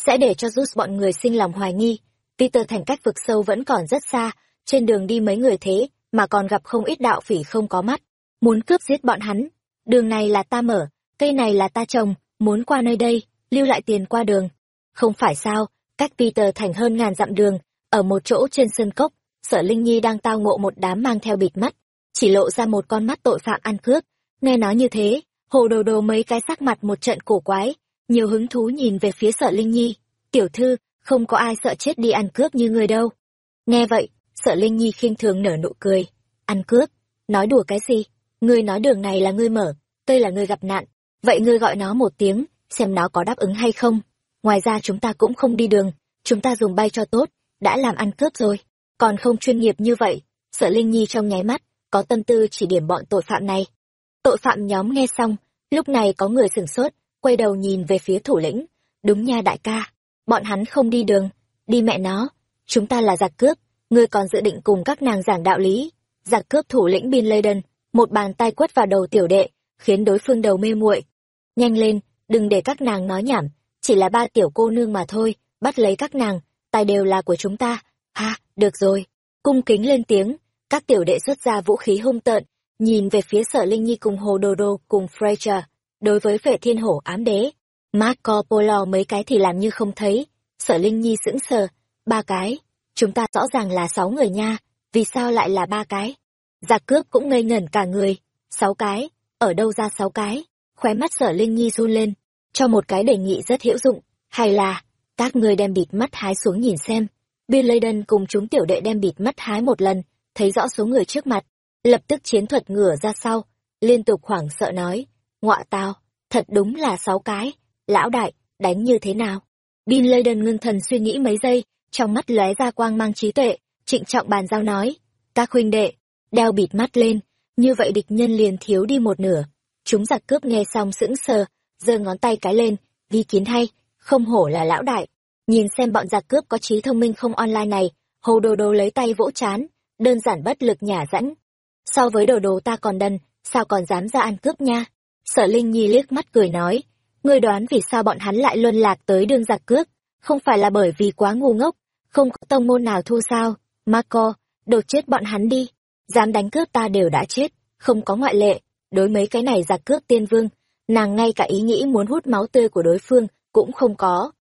sẽ để cho rút bọn người sinh lòng hoài nghi. Peter thành cách vực sâu vẫn còn rất xa, trên đường đi mấy người thế, mà còn gặp không ít đạo phỉ không có mắt, muốn cướp giết bọn hắn. Đường này là ta mở, cây này là ta trồng, muốn qua nơi đây, lưu lại tiền qua đường. Không phải sao, cách Peter thành hơn ngàn dặm đường, ở một chỗ trên sân cốc, sở Linh Nhi đang tao ngộ một đám mang theo bịt mắt, chỉ lộ ra một con mắt tội phạm ăn cướp. Nghe nói như thế, hồ đồ đồ mấy cái sắc mặt một trận cổ quái, nhiều hứng thú nhìn về phía sở Linh Nhi. Tiểu thư, không có ai sợ chết đi ăn cướp như người đâu. Nghe vậy, sợ Linh Nhi khinh thường nở nụ cười. Ăn cướp? Nói đùa cái gì? Ngươi nói đường này là ngươi mở, tây là ngươi gặp nạn. Vậy ngươi gọi nó một tiếng, xem nó có đáp ứng hay không. Ngoài ra chúng ta cũng không đi đường, chúng ta dùng bay cho tốt, đã làm ăn cướp rồi. Còn không chuyên nghiệp như vậy, sợ Linh Nhi trong nháy mắt, có tâm tư chỉ điểm bọn tội phạm này. Tội phạm nhóm nghe xong, lúc này có người sửng sốt, quay đầu nhìn về phía thủ lĩnh. Đúng nha đại ca, bọn hắn không đi đường, đi mẹ nó, chúng ta là giặc cướp, ngươi còn dự định cùng các nàng giảng đạo lý. Giặc cướp thủ lĩnh Bin Laden, một bàn tay quất vào đầu tiểu đệ, khiến đối phương đầu mê muội. Nhanh lên, đừng để các nàng nói nhảm, chỉ là ba tiểu cô nương mà thôi, bắt lấy các nàng, tài đều là của chúng ta. Ha, được rồi. Cung kính lên tiếng, các tiểu đệ xuất ra vũ khí hung tợn, nhìn về phía sở Linh Nhi cùng Hồ Đồ Đồ cùng Fraser. Đối với vệ thiên hổ ám đế, Marco Polo mấy cái thì làm như không thấy. Sở Linh Nhi sững sờ, ba cái. Chúng ta rõ ràng là sáu người nha, vì sao lại là ba cái? Giặc cướp cũng ngây ngẩn cả người. Sáu cái, ở đâu ra sáu cái? Khóe mắt sở Linh Nhi run lên, cho một cái đề nghị rất hữu dụng. Hay là, các ngươi đem bịt mắt hái xuống nhìn xem. Bill Layden cùng chúng tiểu đệ đem bịt mắt hái một lần, thấy rõ số người trước mặt, lập tức chiến thuật ngửa ra sau, liên tục hoảng sợ nói, ngọa tao, thật đúng là sáu cái, lão đại, đánh như thế nào? Bin Layden ngưng thần suy nghĩ mấy giây, trong mắt lóe ra quang mang trí tuệ, trịnh trọng bàn giao nói, các huynh đệ, đeo bịt mắt lên, như vậy địch nhân liền thiếu đi một nửa. Chúng giặc cướp nghe xong sững sờ, giơ ngón tay cái lên, vi kiến hay, không hổ là lão đại. Nhìn xem bọn giặc cướp có trí thông minh không online này, hồ đồ đồ lấy tay vỗ chán, đơn giản bất lực nhả dẫn. So với đồ đồ ta còn đần, sao còn dám ra ăn cướp nha? Sở Linh Nhi liếc mắt cười nói, ngươi đoán vì sao bọn hắn lại luân lạc tới đường giặc cướp, không phải là bởi vì quá ngu ngốc, không có tông môn nào thu sao, Marco, đột chết bọn hắn đi, dám đánh cướp ta đều đã chết, không có ngoại lệ, đối mấy cái này giặc cướp tiên vương, nàng ngay cả ý nghĩ muốn hút máu tươi của đối phương cũng không có.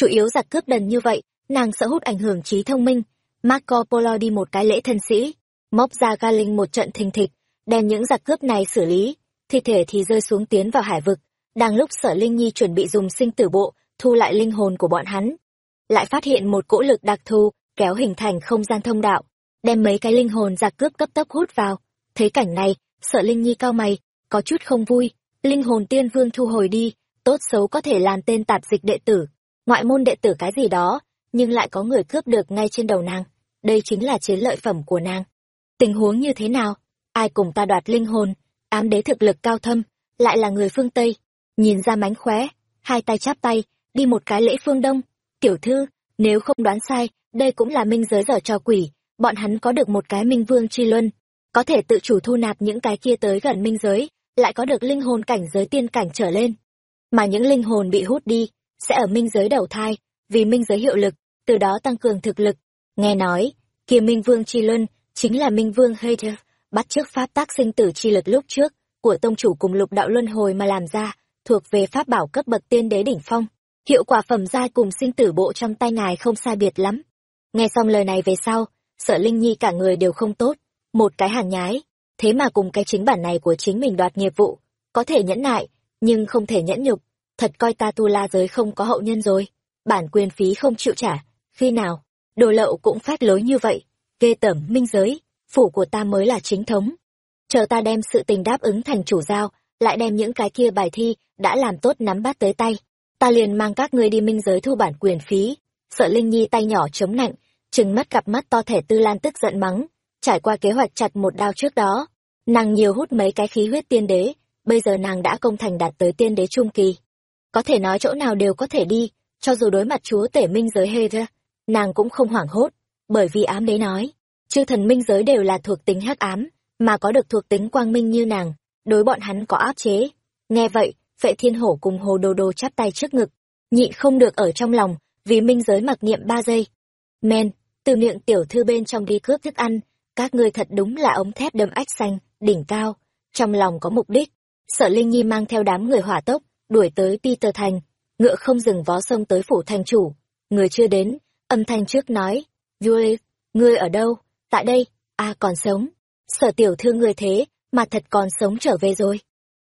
Chủ yếu giặc cướp đần như vậy, nàng sợ hút ảnh hưởng trí thông minh, Marco Polo đi một cái lễ thân sĩ, móc ra ga linh một trận thình thịch, đem những giặc cướp này xử lý, thi thể thì rơi xuống tiến vào hải vực. Đang lúc sở Linh Nhi chuẩn bị dùng sinh tử bộ, thu lại linh hồn của bọn hắn. Lại phát hiện một cỗ lực đặc thù, kéo hình thành không gian thông đạo, đem mấy cái linh hồn giặc cướp cấp tốc hút vào. Thấy cảnh này, sở Linh Nhi cao mày, có chút không vui, linh hồn tiên vương thu hồi đi, tốt xấu có thể làm tên tạp dịch đệ tử, ngoại môn đệ tử cái gì đó, nhưng lại có người cướp được ngay trên đầu nàng. Đây chính là chiến lợi phẩm của nàng. Tình huống như thế nào? Ai cùng ta đoạt linh hồn, ám đế thực lực cao thâm, lại là người phương Tây. Nhìn ra mánh khóe, hai tay chắp tay, đi một cái lễ phương Đông. Tiểu thư, nếu không đoán sai, đây cũng là minh giới dở cho quỷ, bọn hắn có được một cái minh vương tri luân, có thể tự chủ thu nạp những cái kia tới gần minh giới, lại có được linh hồn cảnh giới tiên cảnh trở lên. Mà những linh hồn bị hút đi, sẽ ở minh giới đầu thai, vì minh giới hiệu lực, từ đó tăng cường thực lực. Nghe nói, kia minh vương tri luân chính là minh vương Hater, bắt trước pháp tác sinh tử chi lực lúc trước, của tông chủ cùng lục đạo luân hồi mà làm ra, thuộc về pháp bảo cấp bậc tiên đế đỉnh phong. Hiệu quả phẩm giai cùng sinh tử bộ trong tay ngài không sai biệt lắm. Nghe xong lời này về sau, sợ Linh Nhi cả người đều không tốt, một cái hàng nhái, thế mà cùng cái chính bản này của chính mình đoạt nghiệp vụ, có thể nhẫn nại, nhưng không thể nhẫn nhục, thật coi ta tu la giới không có hậu nhân rồi, bản quyền phí không chịu trả, khi nào, đồ lậu cũng phát lối như vậy, ghê tởm minh giới, phủ của ta mới là chính thống. Chờ ta đem sự tình đáp ứng thành chủ giao, lại đem những cái kia bài thi đã làm tốt nắm bắt tới tay, ta liền mang các ngươi đi minh giới thu bản quyền phí. Sợ Linh Nhi tay nhỏ chống nạnh, trừng mắt cặp mắt to thể tư lan tức giận mắng, trải qua kế hoạch chặt một đao trước đó, nàng nhiều hút mấy cái khí huyết tiên đế, bây giờ nàng đã công thành đạt tới tiên đế trung kỳ. Có thể nói chỗ nào đều có thể đi, cho dù đối mặt chúa tể minh giới Hera, nàng cũng không hoảng hốt, bởi vì ám đế nói, chư thần minh giới đều là thuộc tính hắc ám, mà có được thuộc tính quang minh như nàng, đối bọn hắn có áp chế. Nghe vậy, vệ thiên hổ cùng hồ đồ đồ chắp tay trước ngực, nhịn không được ở trong lòng, vì minh giới mặc niệm ba giây. Men, từ miệng tiểu thư bên trong đi cướp thức ăn, các ngươi thật đúng là ống thép đâm ách xanh, đỉnh cao, trong lòng có mục đích. Sợ Linh Nhi mang theo đám người hỏa tốc, đuổi tới Peter Thành, ngựa không dừng vó sông tới phủ thành chủ. Người chưa đến, âm thanh trước nói, Julie, ngươi ở đâu? Tại đây, à còn sống. Sở tiểu thư người thế, mà thật còn sống trở về rồi.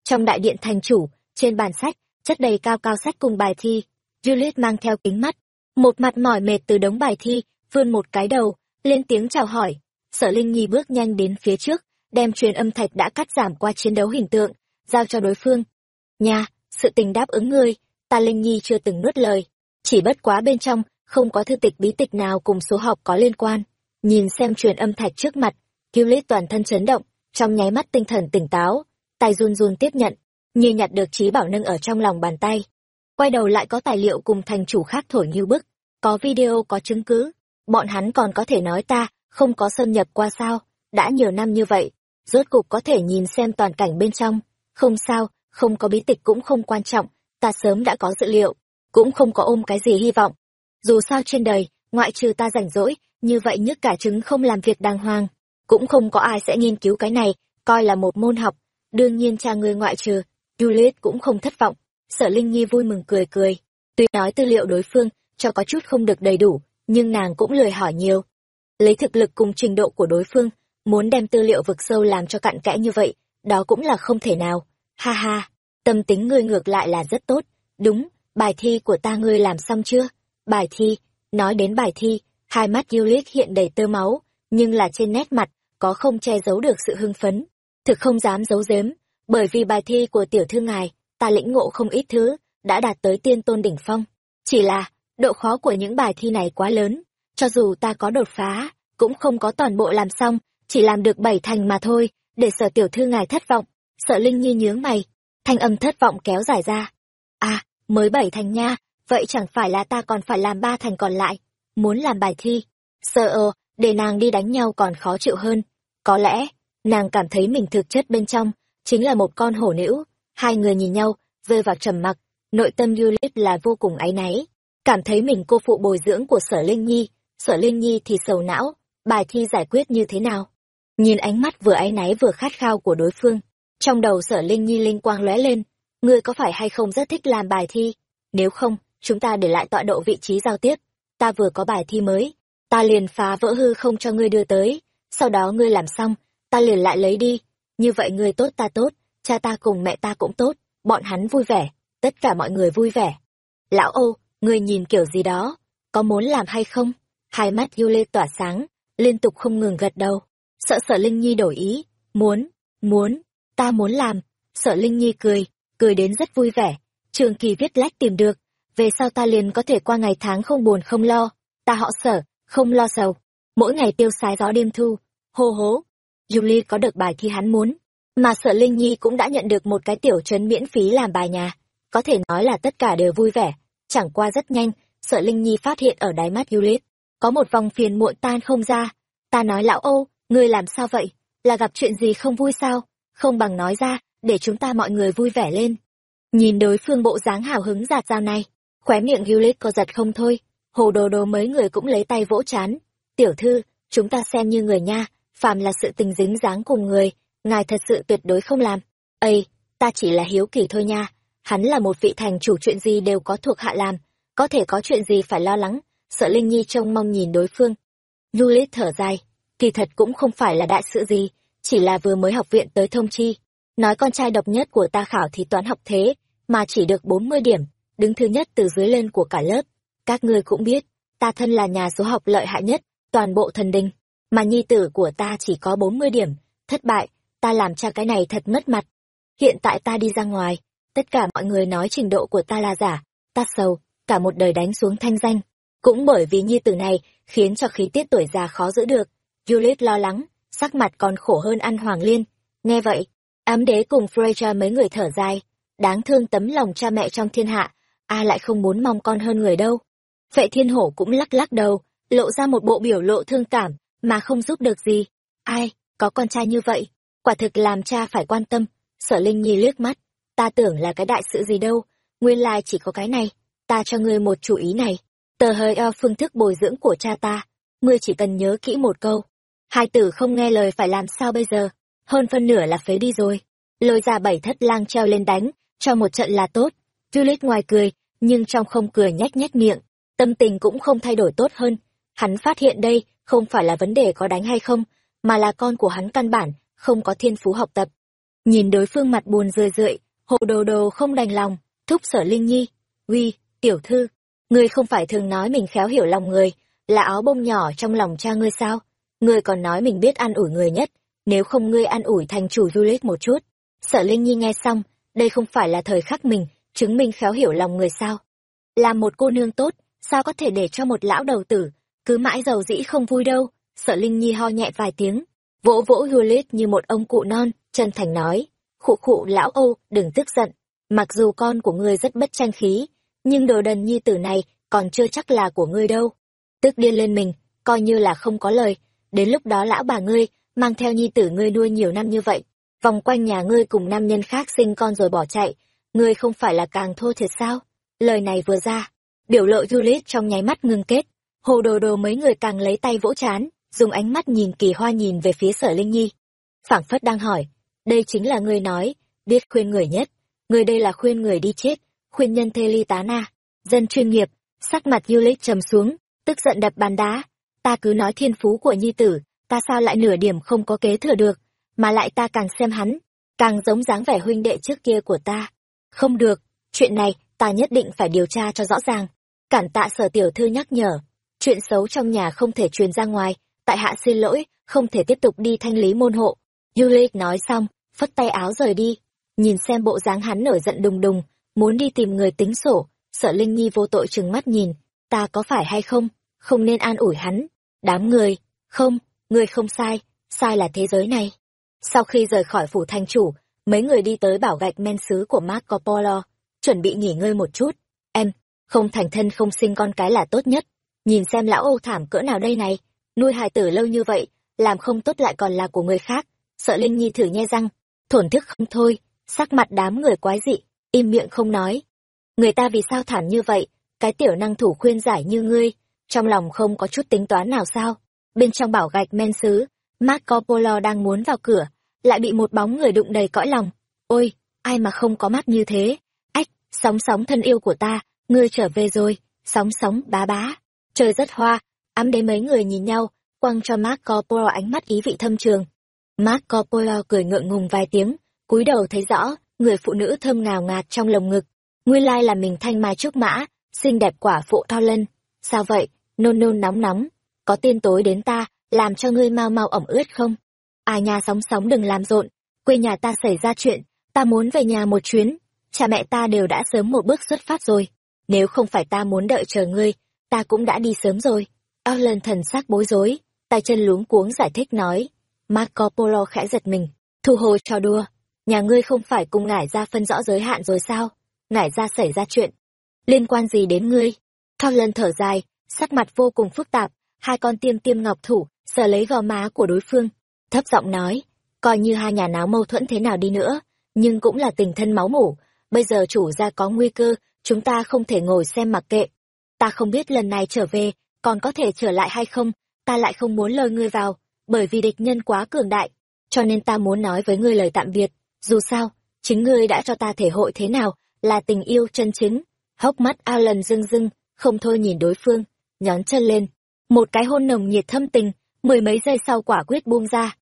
Trong đại điện thành chủ, trên bàn sách, chất đầy cao cao sách cùng bài thi. Juliet mang theo kính mắt, một mặt mỏi mệt từ đống bài thi, vươn một cái đầu, lên tiếng chào hỏi. Sở Linh Nhi bước nhanh đến phía trước, đem truyền âm thạch đã cắt giảm qua chiến đấu hình tượng, giao cho đối phương. Nha, sự tình đáp ứng ngươi, ta Linh Nhi chưa từng nuốt lời. Chỉ bất quá bên trong, không có thư tịch bí tịch nào cùng số học có liên quan. Nhìn xem truyền âm thạch trước mặt, Kiêu Lít toàn thân chấn động, trong nháy mắt tinh thần tỉnh táo, tay run run tiếp nhận, như nhặt được trí bảo nâng ở trong lòng bàn tay. Quay đầu lại có tài liệu cùng thành chủ khác thổi như bức, có video có chứng cứ, bọn hắn còn có thể nói ta không có xâm nhập qua sao, đã nhiều năm như vậy, rốt cục có thể nhìn xem toàn cảnh bên trong, không sao, không có bí tịch cũng không quan trọng, ta sớm đã có dự liệu, cũng không có ôm cái gì hy vọng. Dù sao trên đời, ngoại trừ ta rảnh rỗi, như vậy nhất cả trứng không làm việc đàng hoàng, cũng không có ai sẽ nghiên cứu cái này, coi là một môn học, đương nhiên cha người ngoại trừ, Juliet cũng không thất vọng, sở Linh Nhi vui mừng cười cười, tuy nói tư liệu đối phương cho có chút không được đầy đủ, nhưng nàng cũng lười hỏi nhiều. Lấy thực lực cùng trình độ của đối phương, muốn đem tư liệu vực sâu làm cho cặn kẽ như vậy, đó cũng là không thể nào. Ha ha, tâm tính ngươi ngược lại là rất tốt. Đúng, bài thi của ta ngươi làm xong chưa? Bài thi, nói đến bài thi, hai mắt Yulit hiện đầy tơ máu, nhưng là trên nét mặt, có không che giấu được sự hưng phấn. Thực không dám giấu giếm, bởi vì bài thi của tiểu thư ngài, ta lĩnh ngộ không ít thứ, đã đạt tới tiên tôn đỉnh phong. Chỉ là, độ khó của những bài thi này quá lớn, cho dù ta có đột phá, cũng không có toàn bộ làm xong, chỉ làm được bảy thành mà thôi, để sở tiểu thư ngài thất vọng. Sợ Linh Nhi nhướng mày, thanh âm thất vọng kéo dài ra. À, mới bảy thành nha, vậy chẳng phải là ta còn phải làm ba thành còn lại. Muốn làm bài thi, sợ ờ, để nàng đi đánh nhau còn khó chịu hơn. Có lẽ, nàng cảm thấy mình thực chất bên trong, chính là một con hổ nữ. Hai người nhìn nhau, rơi vào trầm mặc, nội tâm Yulip là vô cùng áy náy. Cảm thấy mình cô phụ bồi dưỡng của sở Linh Nhi, sở Linh Nhi thì sầu não, bài thi giải quyết như thế nào? Nhìn ánh mắt vừa áy náy vừa khát khao của đối phương, trong đầu sở Linh Nhi linh quang lóe lên, ngươi có phải hay không rất thích làm bài thi? Nếu không, chúng ta để lại tọa độ vị trí giao tiếp. Ta vừa có bài thi mới, ta liền phá vỡ hư không cho ngươi đưa tới, sau đó ngươi làm xong, ta liền lại lấy đi. Như vậy ngươi tốt ta tốt, cha ta cùng mẹ ta cũng tốt, bọn hắn vui vẻ, tất cả mọi người vui vẻ. Lão Âu, ngươi nhìn kiểu gì đó, có muốn làm hay không? Hai mắt yêu lê tỏa sáng, liên tục không ngừng gật đầu. Sợ sợ Linh Nhi đổi ý, muốn, muốn, ta muốn làm. Sợ Linh Nhi cười, cười đến rất vui vẻ. trường kỳ viết lách tìm được, về sau ta liền có thể qua ngày tháng không buồn không lo, ta họ sở, không lo sầu, mỗi ngày tiêu sái gió đêm thu, hô hố. Julie có được bài thi hắn muốn, mà sở Linh Nhi cũng đã nhận được một cái tiểu trấn miễn phí làm bài nhà, có thể nói là tất cả đều vui vẻ, chẳng qua rất nhanh, sợ Linh Nhi phát hiện ở đáy mắt yulit có một vòng phiền muộn tan không ra, ta nói lão ô, ngươi làm sao vậy, là gặp chuyện gì không vui sao, không bằng nói ra, để chúng ta mọi người vui vẻ lên. Nhìn đối phương bộ dáng hào hứng giạt dao này, khóe miệng Juliet có giật không thôi, hồ đồ đồ mấy người cũng lấy tay vỗ chán. Tiểu thư, chúng ta xem như người nha, phàm là sự tình dính dáng cùng người, ngài thật sự tuyệt đối không làm. Ây, ta chỉ là hiếu kỳ thôi nha, hắn là một vị thành chủ chuyện gì đều có thuộc hạ làm, có thể có chuyện gì phải lo lắng, sợ Linh Nhi trông mong nhìn đối phương. Juliet thở dài, kỳ thật cũng không phải là đại sự gì, chỉ là vừa mới học viện tới thông chi. Nói con trai độc nhất của ta khảo thì toán học thế, mà chỉ được 40 điểm, đứng thứ nhất từ dưới lên của cả lớp. Các ngươi cũng biết, ta thân là nhà số học lợi hại nhất, toàn bộ thần đình, mà nhi tử của ta chỉ có 40 điểm, thất bại, ta làm cha cái này thật mất mặt. Hiện tại ta đi ra ngoài, tất cả mọi người nói trình độ của ta là giả, ta sầu, cả một đời đánh xuống thanh danh. Cũng bởi vì nhi tử này, khiến cho khí tiết tuổi già khó giữ được. Juliet lo lắng, sắc mặt còn khổ hơn ăn hoàng liên. Nghe vậy, ám đế cùng Freya mấy người thở dài. Đáng thương tấm lòng cha mẹ trong thiên hạ, ai lại không muốn mong con hơn người đâu. Vệ thiên hổ cũng lắc lắc đầu, lộ ra một bộ biểu lộ thương cảm, mà không giúp được gì. Ai, có con trai như vậy, quả thực làm cha phải quan tâm. Sở Linh Nhi liếc mắt, ta tưởng là cái đại sự gì đâu, nguyên lai chỉ có cái này, ta cho ngươi một chủ ý này. Tờ hơi eo phương thức bồi dưỡng của cha ta, ngươi chỉ cần nhớ kỹ một câu. Hai tử không nghe lời phải làm sao bây giờ, hơn phân nửa là phế đi rồi. Lôi ra bảy thất lang treo lên đánh, cho một trận là tốt. Juliet ngoài cười, nhưng trong không cười nhách nhách miệng, tâm tình cũng không thay đổi tốt hơn. Hắn phát hiện đây không phải là vấn đề có đánh hay không, mà là con của hắn căn bản, không có thiên phú học tập. Nhìn đối phương mặt buồn rười rượi, hộ đồ đồ không đành lòng, thúc sở Linh Nhi. Uy, tiểu thư, ngươi không phải thường nói mình khéo hiểu lòng người, là áo bông nhỏ trong lòng cha ngươi sao? Ngươi còn nói mình biết an ủi người nhất, nếu không ngươi an ủi thành chủ du lịch một chút. Sở Linh Nhi nghe xong, đây không phải là thời khắc mình, chứng minh khéo hiểu lòng người sao. Là một cô nương tốt, sao có thể để cho một lão đầu tử, cứ mãi giàu dĩ không vui đâu. Sở Linh Nhi ho nhẹ vài tiếng, vỗ vỗ Juliet như một ông cụ non, chân thành nói, khụ khụ lão Âu, đừng tức giận, mặc dù con của ngươi rất bất tranh khí, nhưng đồ đần nhi tử này còn chưa chắc là của ngươi đâu. Tức điên lên mình, coi như là không có lời, đến lúc đó lão bà ngươi, mang theo nhi tử ngươi nuôi nhiều năm như vậy, vòng quanh nhà ngươi cùng nam nhân khác sinh con rồi bỏ chạy, ngươi không phải là càng thô thiệt sao? Lời này vừa ra, biểu lộ Juliet trong nháy mắt ngưng kết, hồ đồ đồ mấy người càng lấy tay vỗ chán, dùng ánh mắt nhìn kỳ hoa nhìn về phía sở Linh Nhi. phảng phất đang hỏi, đây chính là ngươi nói, biết khuyên người nhất, người đây là khuyên người đi chết, khuyên nhân thê ly tá na, dân chuyên nghiệp, sắc mặt Juliet trầm xuống, tức giận đập bàn đá, ta cứ nói thiên phú của nhi tử, ta sao lại nửa điểm không có kế thừa được, mà lại ta càng xem hắn, càng giống dáng vẻ huynh đệ trước kia của ta. Không được, chuyện này, ta nhất định phải điều tra cho rõ ràng. Cản tạ sở tiểu thư nhắc nhở, chuyện xấu trong nhà không thể truyền ra ngoài, tại hạ xin lỗi, không thể tiếp tục đi thanh lý môn hộ. Yulik nói xong, phất tay áo rời đi, nhìn xem bộ dáng hắn nổi giận đùng đùng, muốn đi tìm người tính sổ, sợ Linh Nhi vô tội trừng mắt nhìn, ta có phải hay không, không nên an ủi hắn. Đám người, không, người không sai, sai là thế giới này. Sau khi rời khỏi phủ thanh chủ, mấy người đi tới bảo gạch men sứ của Marco Polo, chuẩn bị nghỉ ngơi một chút. Em, không thành thân không sinh con cái là tốt nhất. Nhìn xem lão Âu thảm cỡ nào đây này, nuôi hài tử lâu như vậy, làm không tốt lại còn là của người khác. Sợ Linh Nhi thử nhe răng, thổn thức không thôi, sắc mặt đám người quái dị, im miệng không nói. Người ta vì sao thảm như vậy, cái tiểu năng thủ khuyên giải như ngươi, trong lòng không có chút tính toán nào sao? Bên trong bảo gạch men xứ, Marco Polo đang muốn vào cửa, lại bị một bóng người đụng đầy cõi lòng. Ôi, ai mà không có mắt như thế? Ách, sóng sóng thân yêu của ta, ngươi trở về rồi, sóng sóng bá bá. Trời rất hoa, ám đến mấy người nhìn nhau, quăng cho Marco Polo ánh mắt ý vị thâm trường. Marco Polo cười ngượng ngùng vài tiếng, cúi đầu thấy rõ, người phụ nữ thơm ngào ngạt trong lồng ngực. Nguyên lai là mình thanh mai trúc mã, xinh đẹp quả phụ to lân. Sao vậy, nôn nôn nóng nóng, có tiên tối đến ta, làm cho ngươi mau mau ẩm ướt không? À nhà sóng sóng đừng làm rộn, quê nhà ta xảy ra chuyện, ta muốn về nhà một chuyến. cha mẹ ta đều đã sớm một bước xuất phát rồi. Nếu không phải ta muốn đợi chờ ngươi, ta cũng đã đi sớm rồi. Alan thần sắc bối rối, tay chân luống cuống giải thích nói. Marco Polo khẽ giật mình, thu hồi trò đùa. Nhà ngươi không phải cùng ngải ra phân rõ giới hạn rồi sao? Ngải ra xảy ra chuyện. Liên quan gì đến ngươi? thao lần thở dài, sắc mặt vô cùng phức tạp, hai con tiêm tiêm ngọc thủ, sờ lấy gò má của đối phương. Thấp giọng nói, coi như hai nhà náo mâu thuẫn thế nào đi nữa, nhưng cũng là tình thân máu mủ. Bây giờ chủ gia có nguy cơ, chúng ta không thể ngồi xem mặc kệ. Ta không biết lần này trở về, còn có thể trở lại hay không, ta lại không muốn lời ngươi vào, bởi vì địch nhân quá cường đại, cho nên ta muốn nói với ngươi lời tạm biệt. Dù sao, chính ngươi đã cho ta thể hội thế nào là tình yêu chân chính. Hốc mắt Alan rưng rưng, không thôi nhìn đối phương, nhón chân lên. Một cái hôn nồng nhiệt thâm tình, mười mấy giây sau quả quyết buông ra.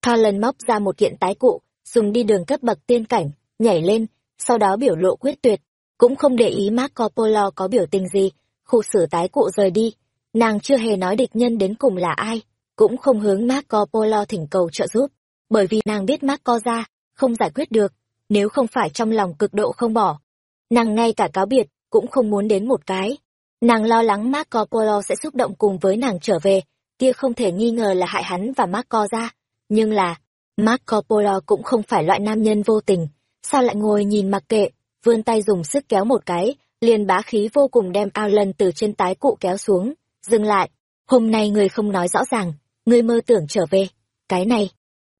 Alan móc ra một kiện tái cụ, dùng đi đường cấp bậc tiên cảnh, nhảy lên, sau đó biểu lộ quyết tuyệt, cũng không để ý Marco Polo có biểu tình gì, khu xử tái cụ rời đi. Nàng chưa hề nói địch nhân đến cùng là ai, cũng không hướng Marco Polo thỉnh cầu trợ giúp, bởi vì nàng biết Marco ra, không giải quyết được, nếu không phải trong lòng cực độ không bỏ. Nàng ngay cả cáo biệt, cũng không muốn đến một cái. Nàng lo lắng Marco Polo sẽ xúc động cùng với nàng trở về, kia không thể nghi ngờ là hại hắn và Marco ra. Nhưng là, Marco Polo cũng không phải loại nam nhân vô tình, sao lại ngồi nhìn mặc kệ, vươn tay dùng sức kéo một cái, liền bá khí vô cùng đem Alan từ trên tái cụ kéo xuống, dừng lại. Hôm nay người không nói rõ ràng, người mơ tưởng trở về. Cái này,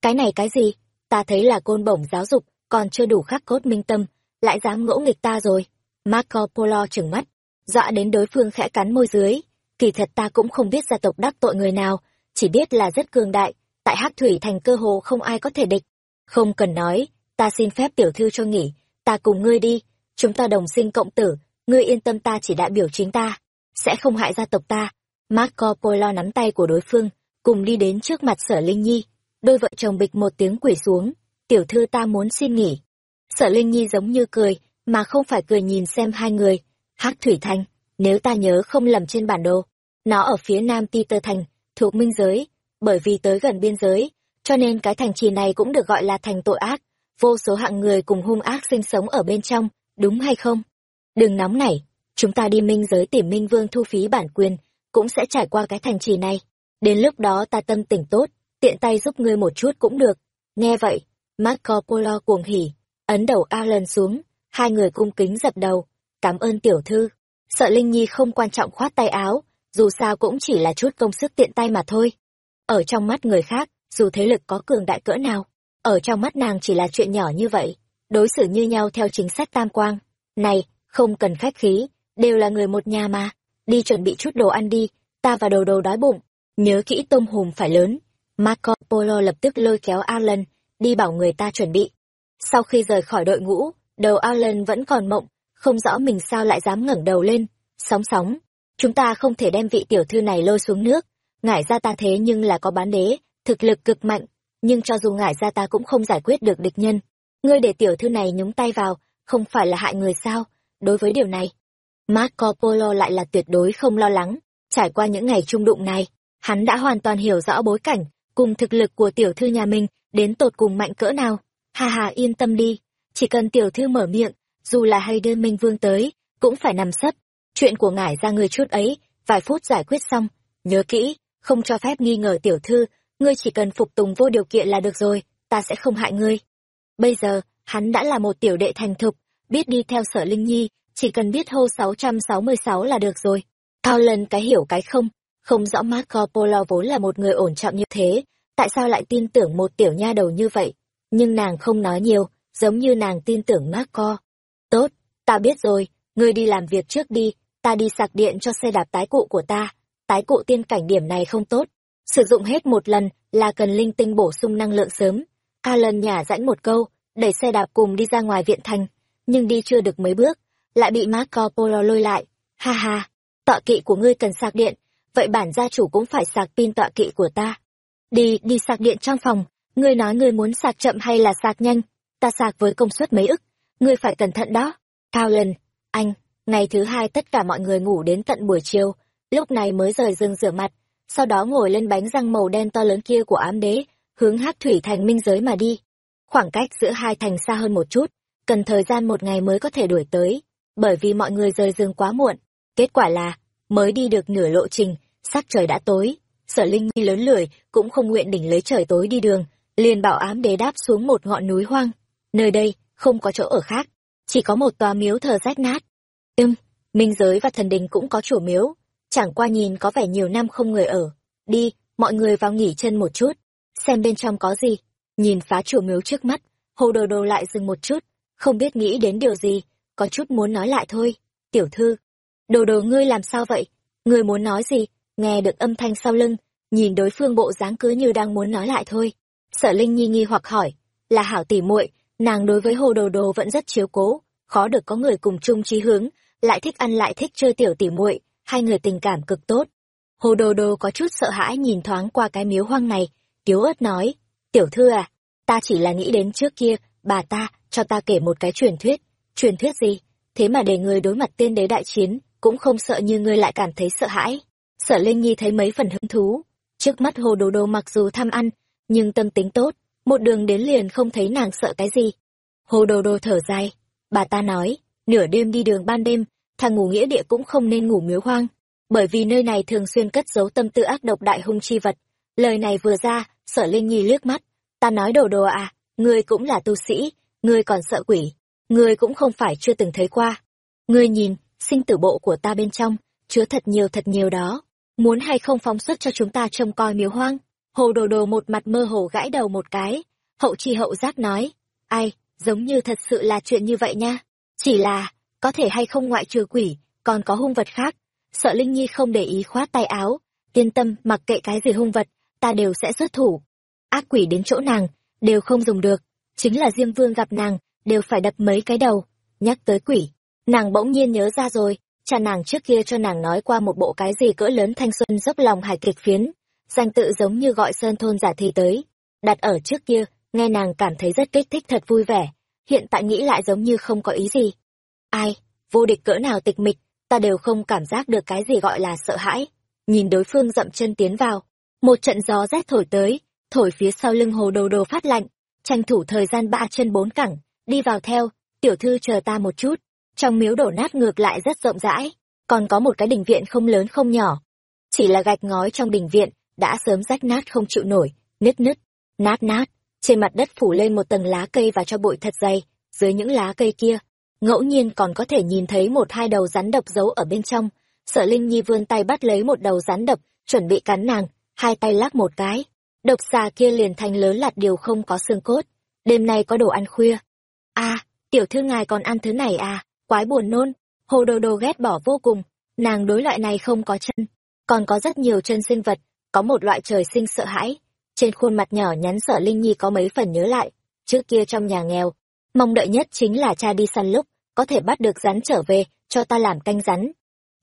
cái này cái gì? Ta thấy là côn bổng giáo dục, còn chưa đủ khắc cốt minh tâm, lại dám ngỗ nghịch ta rồi. Marco Polo trừng mắt, dọa đến đối phương khẽ cắn môi dưới. Kỳ thật ta cũng không biết gia tộc đắc tội người nào, chỉ biết là rất cường đại, tại Hắc Thủy thành cơ hồ không ai có thể địch. Không cần nói, ta xin phép tiểu thư cho nghỉ, ta cùng ngươi đi, chúng ta đồng sinh cộng tử, ngươi yên tâm ta chỉ đại biểu chính ta, sẽ không hại gia tộc ta. Marco Polo nắm tay của đối phương, cùng đi đến trước mặt sở Linh Nhi, đôi vợ chồng bịch một tiếng quỷ xuống, tiểu thư ta muốn xin nghỉ. Sở Linh Nhi giống như cười, mà không phải cười nhìn xem hai người, Hắc Thủy Thành, nếu ta nhớ không lầm trên bản đồ, nó ở phía nam Peter Thành, thuộc minh giới, bởi vì tới gần biên giới, cho nên cái thành trì này cũng được gọi là thành tội ác, vô số hạng người cùng hung ác sinh sống ở bên trong, đúng hay không? Đừng nóng nảy, chúng ta đi minh giới tìm minh vương thu phí bản quyền, cũng sẽ trải qua cái thành trì này. Đến lúc đó ta tâm tỉnh tốt, tiện tay giúp ngươi một chút cũng được. Nghe vậy, Marco Polo cuồng hỉ, ấn đầu Alan xuống, hai người cung kính dập đầu. Cảm ơn tiểu thư. Sợ Linh Nhi không quan trọng khoát tay áo, dù sao cũng chỉ là chút công sức tiện tay mà thôi. Ở trong mắt người khác, dù thế lực có cường đại cỡ nào, ở trong mắt nàng chỉ là chuyện nhỏ như vậy, đối xử như nhau theo chính sách tam quang. Này, không cần khách khí, đều là người một nhà mà, đi chuẩn bị chút đồ ăn đi, ta và đầu đầu đói bụng, nhớ kỹ tôm hùm phải lớn. Marco Polo lập tức lôi kéo Alan, đi bảo người ta chuẩn bị. Sau khi rời khỏi đội ngũ, đầu Alan vẫn còn mộng, không rõ mình sao lại dám ngẩng đầu lên. Sóng sóng, chúng ta không thể đem vị tiểu thư này lôi xuống nước, ngải ra ta thế nhưng là có bán đế, thực lực cực mạnh, nhưng cho dù ngải ra ta cũng không giải quyết được địch nhân. Ngươi để tiểu thư này nhúng tay vào, không phải là hại người sao? Đối với điều này, Marco Polo lại là tuyệt đối không lo lắng. Trải qua những ngày trung đụng này, hắn đã hoàn toàn hiểu rõ bối cảnh, cùng thực lực của tiểu thư nhà mình, đến tột cùng mạnh cỡ nào. Hà hà yên tâm đi, chỉ cần tiểu thư mở miệng, dù là hay đơn minh vương tới, cũng phải nằm sấp. Chuyện của ngải ra người chút ấy, vài phút giải quyết xong. Nhớ kỹ, không cho phép nghi ngờ tiểu thư, ngươi chỉ cần phục tùng vô điều kiện là được rồi, ta sẽ không hại ngươi. Bây giờ, hắn đã là một tiểu đệ thành thục, biết đi theo sở Linh Nhi, chỉ cần biết hô 666 là được rồi. Cao lần cái hiểu cái không, không rõ Marco Polo vốn là một người ổn trọng như thế, tại sao lại tin tưởng một tiểu nha đầu như vậy? Nhưng nàng không nói nhiều, giống như nàng tin tưởng Marco. Tốt, ta biết rồi, ngươi đi làm việc trước đi, ta đi sạc điện cho xe đạp tái cụ của ta. Tái cụ tiên cảnh điểm này không tốt, sử dụng hết một lần là cần linh tinh bổ sung năng lượng sớm. Alan nhả rãnh một câu, đẩy xe đạp cùng đi ra ngoài viện thành, nhưng đi chưa được mấy bước, lại bị Marco Polo lôi lại. Ha ha, tọa kỵ của ngươi cần sạc điện, vậy bản gia chủ cũng phải sạc pin tọa kỵ của ta. Đi, đi sạc điện trong phòng, ngươi nói ngươi muốn sạc chậm hay là sạc nhanh, ta sạc với công suất mấy ức, ngươi phải cẩn thận đó. Alan, anh, ngày thứ hai tất cả mọi người ngủ đến tận buổi chiều, lúc này mới rời giường rửa mặt, sau đó ngồi lên bánh răng màu đen to lớn kia của ám đế, hướng hát thủy thành minh giới mà đi. Khoảng cách giữa hai thành xa hơn một chút, cần thời gian một ngày mới có thể đuổi tới, bởi vì mọi người rời giường quá muộn. Kết quả là, mới đi được nửa lộ trình, sắc trời đã tối. Sở Linh Nhi lớn lười, cũng không nguyện đỉnh lấy trời tối đi đường, liền bảo ám đế đáp xuống một ngọn núi hoang. Nơi đây, không có chỗ ở khác, chỉ có một tòa miếu thờ rách nát. Ưm, minh giới và thần đình cũng có chủ miếu, chẳng qua nhìn có vẻ nhiều năm không người ở. Đi, mọi người vào nghỉ chân một chút, xem bên trong có gì. Nhìn phá chủ miếu trước mắt, hồ đồ đồ lại dừng một chút, không biết nghĩ đến điều gì, có chút muốn nói lại thôi. Tiểu thư, đồ đồ ngươi làm sao vậy? Ngươi muốn nói gì? Nghe được âm thanh sau lưng, nhìn đối phương bộ dáng cứ như đang muốn nói lại thôi. Sở Linh Nhi nghi hoặc hỏi, là hảo tỉ muội, nàng đối với hồ đồ đồ vẫn rất chiếu cố, khó được có người cùng chung chí hướng, lại thích ăn lại thích chơi tiểu tỉ muội, hai người tình cảm cực tốt. Hồ đồ đồ có chút sợ hãi nhìn thoáng qua cái miếu hoang này, tiếu ớt nói, tiểu thư à, ta chỉ là nghĩ đến trước kia, bà ta, cho ta kể một cái truyền thuyết. Truyền thuyết gì? Thế mà để người đối mặt tiên đế đại chiến, cũng không sợ như ngươi lại cảm thấy sợ hãi. Sở Linh Nhi thấy mấy phần hứng thú. Trước mắt hồ đồ đồ mặc dù tham ăn, nhưng tâm tính tốt, một đường đến liền không thấy nàng sợ cái gì. Hồ đồ đồ thở dài, bà ta nói, nửa đêm đi đường ban đêm, thằng ngủ nghĩa địa cũng không nên ngủ miếu hoang, bởi vì nơi này thường xuyên cất giấu tâm tư ác độc đại hung chi vật. Lời này vừa ra, sở Linh Nhi liếc mắt, ta nói đồ đồ à, ngươi cũng là tu sĩ, ngươi còn sợ quỷ, ngươi cũng không phải chưa từng thấy qua. Ngươi nhìn, sinh tử bộ của ta bên trong, chứa thật nhiều thật nhiều đó. Muốn hay không phóng xuất cho chúng ta trông coi miếu hoang? Hồ đồ đồ một mặt mơ hồ gãi đầu một cái. Hậu chi hậu giác nói, ai, giống như thật sự là chuyện như vậy nha. Chỉ là, có thể hay không ngoại trừ quỷ, còn có hung vật khác. Sợ Linh Nhi không để ý khoát tay áo, yên tâm mặc kệ cái gì hung vật, ta đều sẽ xuất thủ. Ác quỷ đến chỗ nàng, đều không dùng được, chính là Diêm Vương gặp nàng, đều phải đập mấy cái đầu. Nhắc tới quỷ, nàng bỗng nhiên nhớ ra rồi, cha nàng trước kia cho nàng nói qua một bộ cái gì cỡ lớn thanh xuân dốc lòng hài kịch phiến, danh tự giống như gọi sơn thôn giả thì tới. Đặt ở trước kia, nghe nàng cảm thấy rất kích thích thật vui vẻ, hiện tại nghĩ lại giống như không có ý gì. Ai, vô địch cỡ nào tịch mịch, ta đều không cảm giác được cái gì gọi là sợ hãi. Nhìn đối phương dậm chân tiến vào, một trận gió rét thổi tới, thổi phía sau lưng hồ đồ đồ phát lạnh, tranh thủ thời gian ba chân bốn cẳng, đi vào theo, tiểu thư chờ ta một chút. Trong miếu đổ nát ngược lại rất rộng rãi, còn có một cái đình viện không lớn không nhỏ. Chỉ là gạch ngói trong đình viện, đã sớm rách nát không chịu nổi, nứt nứt, nát nát. Trên mặt đất phủ lên một tầng lá cây và cho bụi thật dày, dưới những lá cây kia, ngẫu nhiên còn có thể nhìn thấy một hai đầu rắn độc giấu ở bên trong. Sợ Linh Nhi vươn tay bắt lấy một đầu rắn độc, chuẩn bị cắn nàng, hai tay lắc một cái. Độc xà kia liền thành lớn lạt điều không có xương cốt. Đêm nay có đồ ăn khuya. a tiểu thư ngài còn ăn thứ này à, quái buồn nôn. Hồ đồ đồ ghét bỏ vô cùng, nàng đối loại này không có chân. Còn có rất nhiều chân sinh vật, có một loại trời sinh sợ hãi. Trên khuôn mặt nhỏ nhắn sợ Linh Nhi có mấy phần nhớ lại, trước kia trong nhà nghèo, mong đợi nhất chính là cha đi săn lúc, có thể bắt được rắn trở về, cho ta làm canh rắn.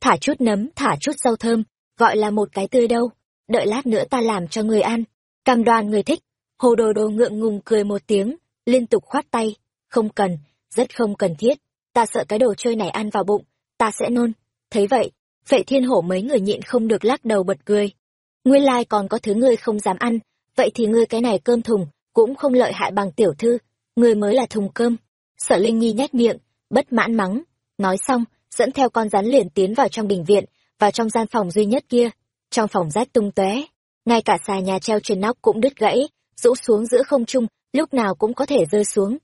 Thả chút nấm, thả chút rau thơm, gọi là một cái tươi đâu, đợi lát nữa ta làm cho người ăn. Cam đoan người thích, hồ đồ đồ ngượng ngùng cười một tiếng, liên tục khoát tay, không cần, rất không cần thiết, ta sợ cái đồ chơi này ăn vào bụng, ta sẽ nôn. Thấy vậy, vệ thiên hổ mấy người nhịn không được lắc đầu bật cười. Nguyên lai còn có thứ ngươi không dám ăn, vậy thì ngươi cái này cơm thùng, cũng không lợi hại bằng tiểu thư, ngươi mới là thùng cơm. Sở Linh Nhi nhếch miệng, bất mãn mắng, nói xong, dẫn theo con rắn liền tiến vào trong đình viện, và trong gian phòng duy nhất kia. Trong phòng rách tung tóe, ngay cả xà nhà treo trên nóc cũng đứt gãy, rũ xuống giữa không trung, lúc nào cũng có thể rơi xuống.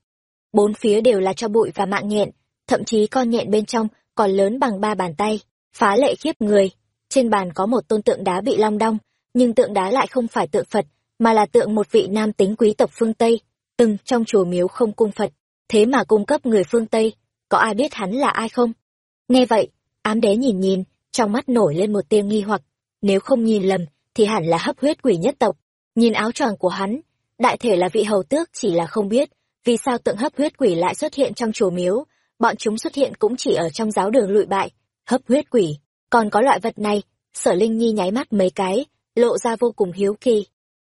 Bốn phía đều là cho bụi và mạng nhện, thậm chí con nhện bên trong còn lớn bằng ba bàn tay, phá lệ khiếp người. Trên bàn có một tôn tượng đá bị long đong, nhưng tượng đá lại không phải tượng Phật, mà là tượng một vị nam tính quý tộc phương Tây, từng trong chùa miếu không cung Phật, thế mà cung cấp người phương Tây, có ai biết hắn là ai không? Nghe vậy, ám đế nhìn nhìn, trong mắt nổi lên một tia nghi hoặc, nếu không nhìn lầm, thì hẳn là hấp huyết quỷ nhất tộc. Nhìn áo choàng của hắn, đại thể là vị hầu tước chỉ là không biết, vì sao tượng hấp huyết quỷ lại xuất hiện trong chùa miếu, bọn chúng xuất hiện cũng chỉ ở trong giáo đường lụi bại, hấp huyết quỷ, còn có loại vật này, sở linh nhi nháy mắt mấy cái, lộ ra vô cùng hiếu kỳ.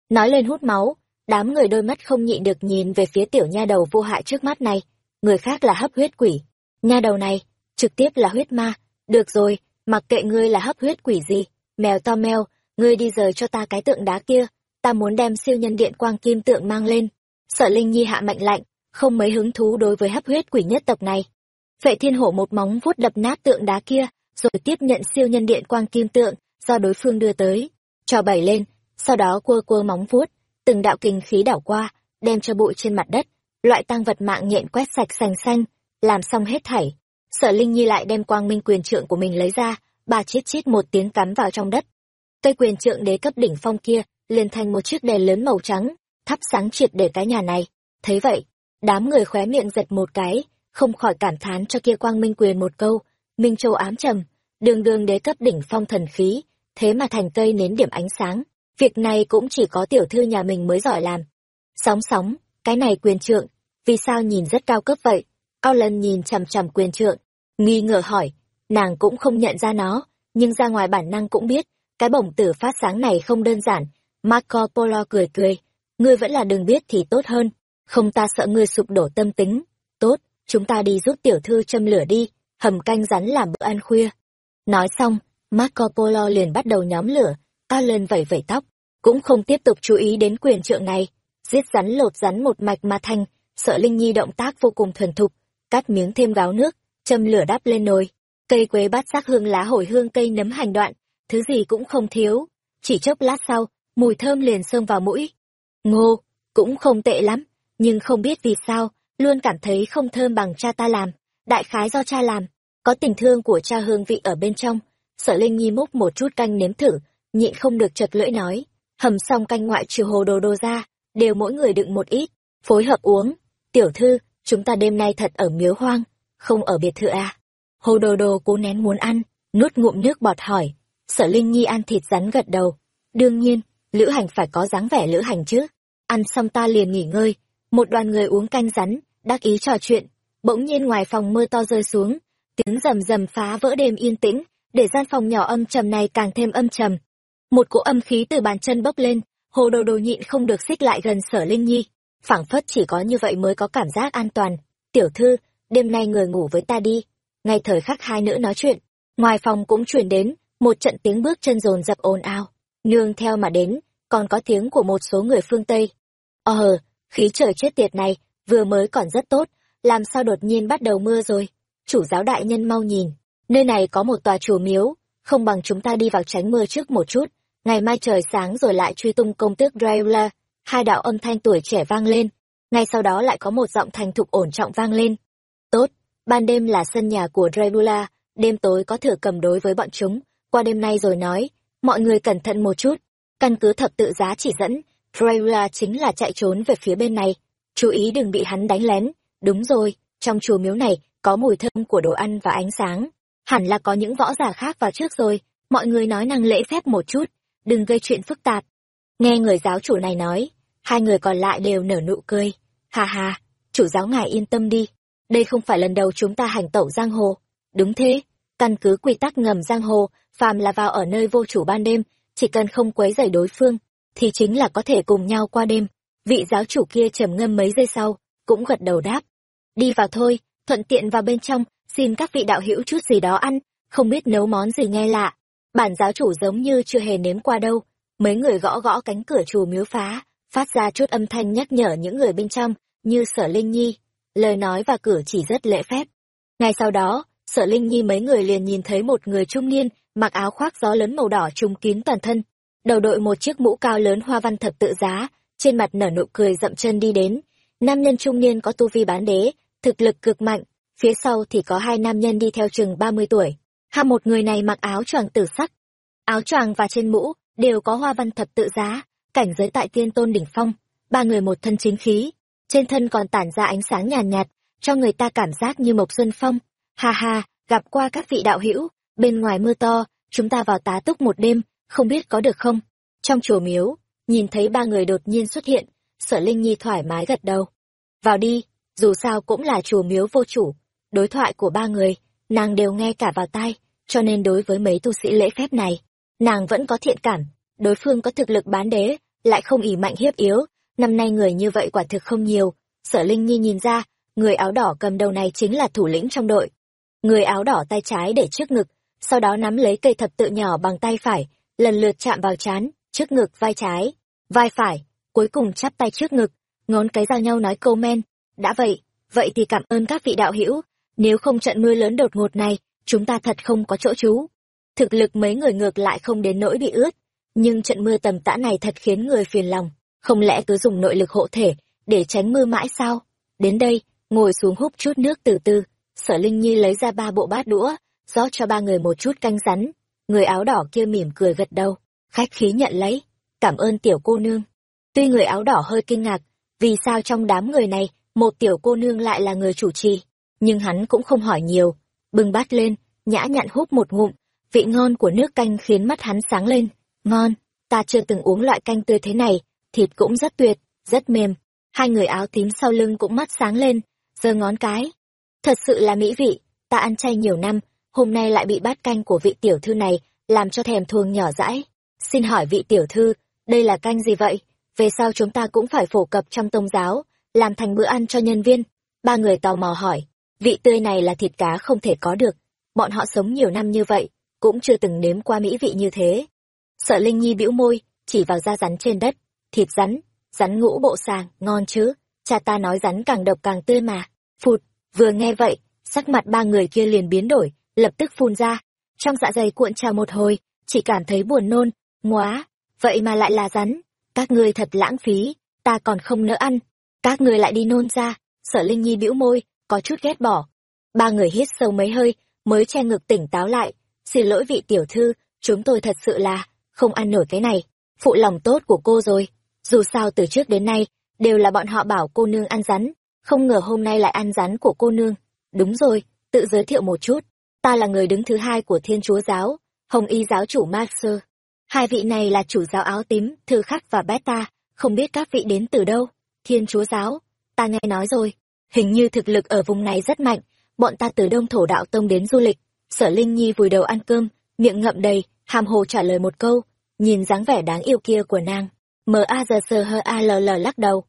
Nói lên hút máu, đám người đôi mắt không nhịn được nhìn về phía tiểu nha đầu vô hại trước mắt này, người khác là hấp huyết quỷ. Nha đầu này, trực tiếp là huyết ma, được rồi, mặc kệ ngươi là hấp huyết quỷ gì, mèo to mèo, ngươi đi rời cho ta cái tượng đá kia, ta muốn đem siêu nhân điện quang kim tượng mang lên. Sợ Linh Nhi hạ mệnh lạnh, không mấy hứng thú đối với hấp huyết quỷ nhất tộc này. Vệ thiên hổ một móng vuốt đập nát tượng đá kia, rồi tiếp nhận siêu nhân điện quang kim tượng do đối phương đưa tới, cho bảy lên, sau đó cua cua móng vuốt, từng đạo kinh khí đảo qua, đem cho bụi trên mặt đất, loại tăng vật mạng nhện quét sạch sành xanh, làm xong hết thảy. Sở Linh Nhi lại đem quang minh quyền trượng của mình lấy ra, bà chít chít một tiếng cắm vào trong đất. Cây quyền trượng đế cấp đỉnh phong kia liền thành một chiếc đèn lớn màu trắng, thắp sáng triệt để cái nhà này. Thấy vậy, đám người khóe miệng giật một cái, không khỏi cảm thán cho kia quang minh quyền một câu, Minh Châu ám trầm, đường đường đế cấp đỉnh phong thần khí, thế mà thành cây nến điểm ánh sáng. Việc này cũng chỉ có tiểu thư nhà mình mới giỏi làm. Sóng sóng, cái này quyền trượng, vì sao nhìn rất cao cấp vậy? Cao lần nhìn chằm chằm quyền trượng, nghi ngờ hỏi, nàng cũng không nhận ra nó, nhưng ra ngoài bản năng cũng biết, cái bổng tử phát sáng này không đơn giản. Marco Polo cười cười, ngươi vẫn là đừng biết thì tốt hơn, không ta sợ ngươi sụp đổ tâm tính. Tốt, chúng ta đi giúp tiểu thư châm lửa đi, hầm canh rắn làm bữa ăn khuya. Nói xong, Marco Polo liền bắt đầu nhóm lửa, ta lên vẩy vẩy tóc, cũng không tiếp tục chú ý đến quyền trượng này. Giết rắn lột rắn một mạch mà thành, sợ Linh Nhi động tác vô cùng thuần thục, cắt miếng thêm gáo nước, châm lửa đắp lên nồi. Cây quế bát sắc hương lá hồi hương cây nấm hành đoạn, thứ gì cũng không thiếu. Chỉ chốc lát sau, mùi thơm liền xông vào mũi. Ngô, cũng không tệ lắm, nhưng không biết vì sao, luôn cảm thấy không thơm bằng cha ta làm. Đại khái do cha làm, có tình thương của cha hương vị ở bên trong. Sở Linh Nhi múc một chút canh nếm thử, nhịn không được chật lưỡi nói. Hầm xong canh ngoại trừ hồ đồ đồ ra, đều mỗi người đựng một ít, phối hợp uống. Tiểu thư, chúng ta đêm nay thật ở miếu hoang, không ở biệt thự à? Hồ đồ đồ cố nén muốn ăn, nuốt ngụm nước bọt hỏi. Sở Linh Nhi ăn thịt rắn gật đầu. Đương nhiên, lữ hành phải có dáng vẻ lữ hành chứ. Ăn xong ta liền nghỉ ngơi. Một đoàn người uống canh rắn, đắc ý trò chuyện. Bỗng nhiên ngoài phòng mưa to rơi xuống, tiếng rầm rầm phá vỡ đêm yên tĩnh, để gian phòng nhỏ âm trầm này càng thêm âm trầm. Một cỗ âm khí từ bàn chân bốc lên, hồ đồ đồ nhịn không được xích lại gần sở Linh Nhi. phảng phất chỉ có như vậy mới có cảm giác an toàn. Tiểu thư, đêm nay người ngủ với ta đi. Ngay thời khắc hai nữ nói chuyện, ngoài phòng cũng truyền đến, một trận tiếng bước chân rồn rập ồn ào. Nương theo mà đến, còn có tiếng của một số người phương Tây. Ờ, khí trời chết tiệt này, vừa mới còn rất tốt, làm sao đột nhiên bắt đầu mưa rồi. Chủ giáo đại nhân mau nhìn, nơi này có một tòa chùa miếu, không bằng chúng ta đi vào tránh mưa trước một chút, ngày mai trời sáng rồi lại truy tung công tước Dracula. Hai đạo âm thanh tuổi trẻ vang lên, ngay sau đó lại có một giọng thành thục ổn trọng vang lên. Tốt, ban đêm là sân nhà của Dracula, đêm tối có thừa cầm đối với bọn chúng, qua đêm nay rồi nói, mọi người cẩn thận một chút, căn cứ thập tự giá chỉ dẫn, Dracula chính là chạy trốn về phía bên này, chú ý đừng bị hắn đánh lén, đúng rồi, trong chùa miếu này có mùi thơm của đồ ăn và ánh sáng, hẳn là có những võ giả khác vào trước rồi, mọi người nói năng lễ phép một chút, đừng gây chuyện phức tạp. Nghe người giáo chủ này nói, hai người còn lại đều nở nụ cười, hà hà, chủ giáo ngài yên tâm đi, đây không phải lần đầu chúng ta hành tẩu giang hồ, đúng thế, căn cứ quy tắc ngầm giang hồ, phàm là vào ở nơi vô chủ ban đêm, chỉ cần không quấy rầy đối phương, thì chính là có thể cùng nhau qua đêm. Vị giáo chủ kia trầm ngâm mấy giây sau, cũng gật đầu đáp. Đi vào thôi, thuận tiện vào bên trong, xin các vị đạo hữu chút gì đó ăn, không biết nấu món gì nghe lạ. Bản giáo chủ giống như chưa hề nếm qua đâu. Mấy người gõ gõ cánh cửa chùa miếu phá, phát ra chút âm thanh nhắc nhở những người bên trong, như sở Linh Nhi. Lời nói và cử chỉ rất lễ phép. Ngay sau đó, sở Linh Nhi mấy người liền nhìn thấy một người trung niên, mặc áo khoác gió lớn màu đỏ trùng kín toàn thân, đầu đội một chiếc mũ cao lớn hoa văn thập tự giá, trên mặt nở nụ cười dậm chân đi đến. Nam nhân trung niên có tu vi bán đế, thực lực cực mạnh, phía sau thì có hai nam nhân đi theo chừng mươi tuổi. Hai một người này mặc áo choàng tử sắc. Áo choàng và trên mũ đều có hoa văn thập tự giá, cảnh giới tại tiên tôn đỉnh phong, ba người một thân chính khí, trên thân còn tản ra ánh sáng nhàn nhạt, nhạt, cho người ta cảm giác như mộc xuân phong. Ha ha, gặp qua các vị đạo hữu, bên ngoài mưa to, chúng ta vào tá túc một đêm, không biết có được không? Trong chùa miếu, nhìn thấy ba người đột nhiên xuất hiện, sở Linh Nhi thoải mái gật đầu. Vào đi, dù sao cũng là chùa miếu vô chủ. Đối thoại của ba người, nàng đều nghe cả vào tai, cho nên đối với mấy tu sĩ lễ phép này, nàng vẫn có thiện cảm. Đối phương có thực lực bán đế, lại không ỉ mạnh hiếp yếu. Năm nay người như vậy quả thực không nhiều. Sở Linh Nhi nhìn ra, người áo đỏ cầm đầu này chính là thủ lĩnh trong đội. Người áo đỏ tay trái để trước ngực, sau đó nắm lấy cây thập tự nhỏ bằng tay phải, lần lượt chạm vào chán, trước ngực vai trái, vai phải, cuối cùng chắp tay trước ngực, ngón cái giao nhau nói câu men, đã vậy vậy thì cảm ơn các vị đạo hữu nếu không trận mưa lớn đột ngột này, chúng ta thật không có chỗ trú. Thực lực mấy người ngược lại không đến nỗi bị ướt, nhưng trận mưa tầm tã này thật khiến người phiền lòng. Không lẽ cứ dùng nội lực hộ thể để tránh mưa mãi sao? Đến đây, ngồi xuống húp chút nước từ từ. Sở linh nhi lấy ra ba bộ bát đũa, rót cho ba người một chút canh rắn. Người áo đỏ kia mỉm cười gật đầu, khách khí nhận lấy. Cảm ơn tiểu cô nương. Tuy người áo đỏ hơi kinh ngạc, vì sao trong đám người này, một tiểu cô nương lại là người chủ trì? Nhưng hắn cũng không hỏi nhiều. Bưng bát lên, nhã nhặn húp một ngụm, vị ngon của nước canh khiến mắt hắn sáng lên. Ngon, ta chưa từng uống loại canh tươi thế này, thịt cũng rất tuyệt, rất mềm. Hai người áo tím sau lưng cũng mắt sáng lên, giơ ngón cái. Thật sự là mỹ vị, ta ăn chay nhiều năm, hôm nay lại bị bát canh của vị tiểu thư này làm cho thèm thuồng nhỏ dãi. Xin hỏi vị tiểu thư, đây là canh gì vậy? Về sau chúng ta cũng phải phổ cập trong tôn giáo, làm thành bữa ăn cho nhân viên. Ba người tò mò hỏi vị tươi này là thịt cá không thể có được. Bọn họ sống nhiều năm như vậy, cũng chưa từng nếm qua mỹ vị như thế. Sợ linh nhi bĩu môi, chỉ vào da rắn trên đất. Thịt rắn rắn ngũ bộ sàng, ngon chứ? Cha ta nói rắn càng độc càng tươi mà. Phụt, vừa nghe vậy, sắc mặt ba người kia liền biến đổi, lập tức phun ra. Trong dạ dày cuộn trào một hồi, chỉ cảm thấy buồn nôn, ngóa. Vậy mà lại là rắn. Các ngươi thật lãng phí, ta còn không nỡ ăn. Các ngươi lại đi nôn ra. Sở linh nhi bĩu môi có chút ghét bỏ. Ba người hít sâu mấy hơi, mới che ngực tỉnh táo lại. Xin lỗi vị tiểu thư, chúng tôi thật sự là không ăn nổi cái này. Phụ lòng tốt của cô rồi. Dù sao từ trước đến nay, đều là bọn họ bảo cô nương ăn rắn. Không ngờ hôm nay lại ăn rắn của cô nương. Đúng rồi, tự giới thiệu một chút. Ta là người đứng thứ hai của thiên chúa giáo, hồng y giáo chủ master hai vị này là chủ giáo áo tím, thư khắc và beta. Không biết các vị đến từ đâu? Thiên chúa giáo, ta nghe nói rồi hình như thực lực ở vùng này rất mạnh. Bọn ta từ đông thổ đạo tông đến du lịch. Sở linh nhi vùi đầu ăn cơm, miệng ngậm đầy, hàm hồ trả lời một câu. Nhìn dáng vẻ đáng yêu kia của nàng mờ a giờ sờ hơ a l l lắc đầu.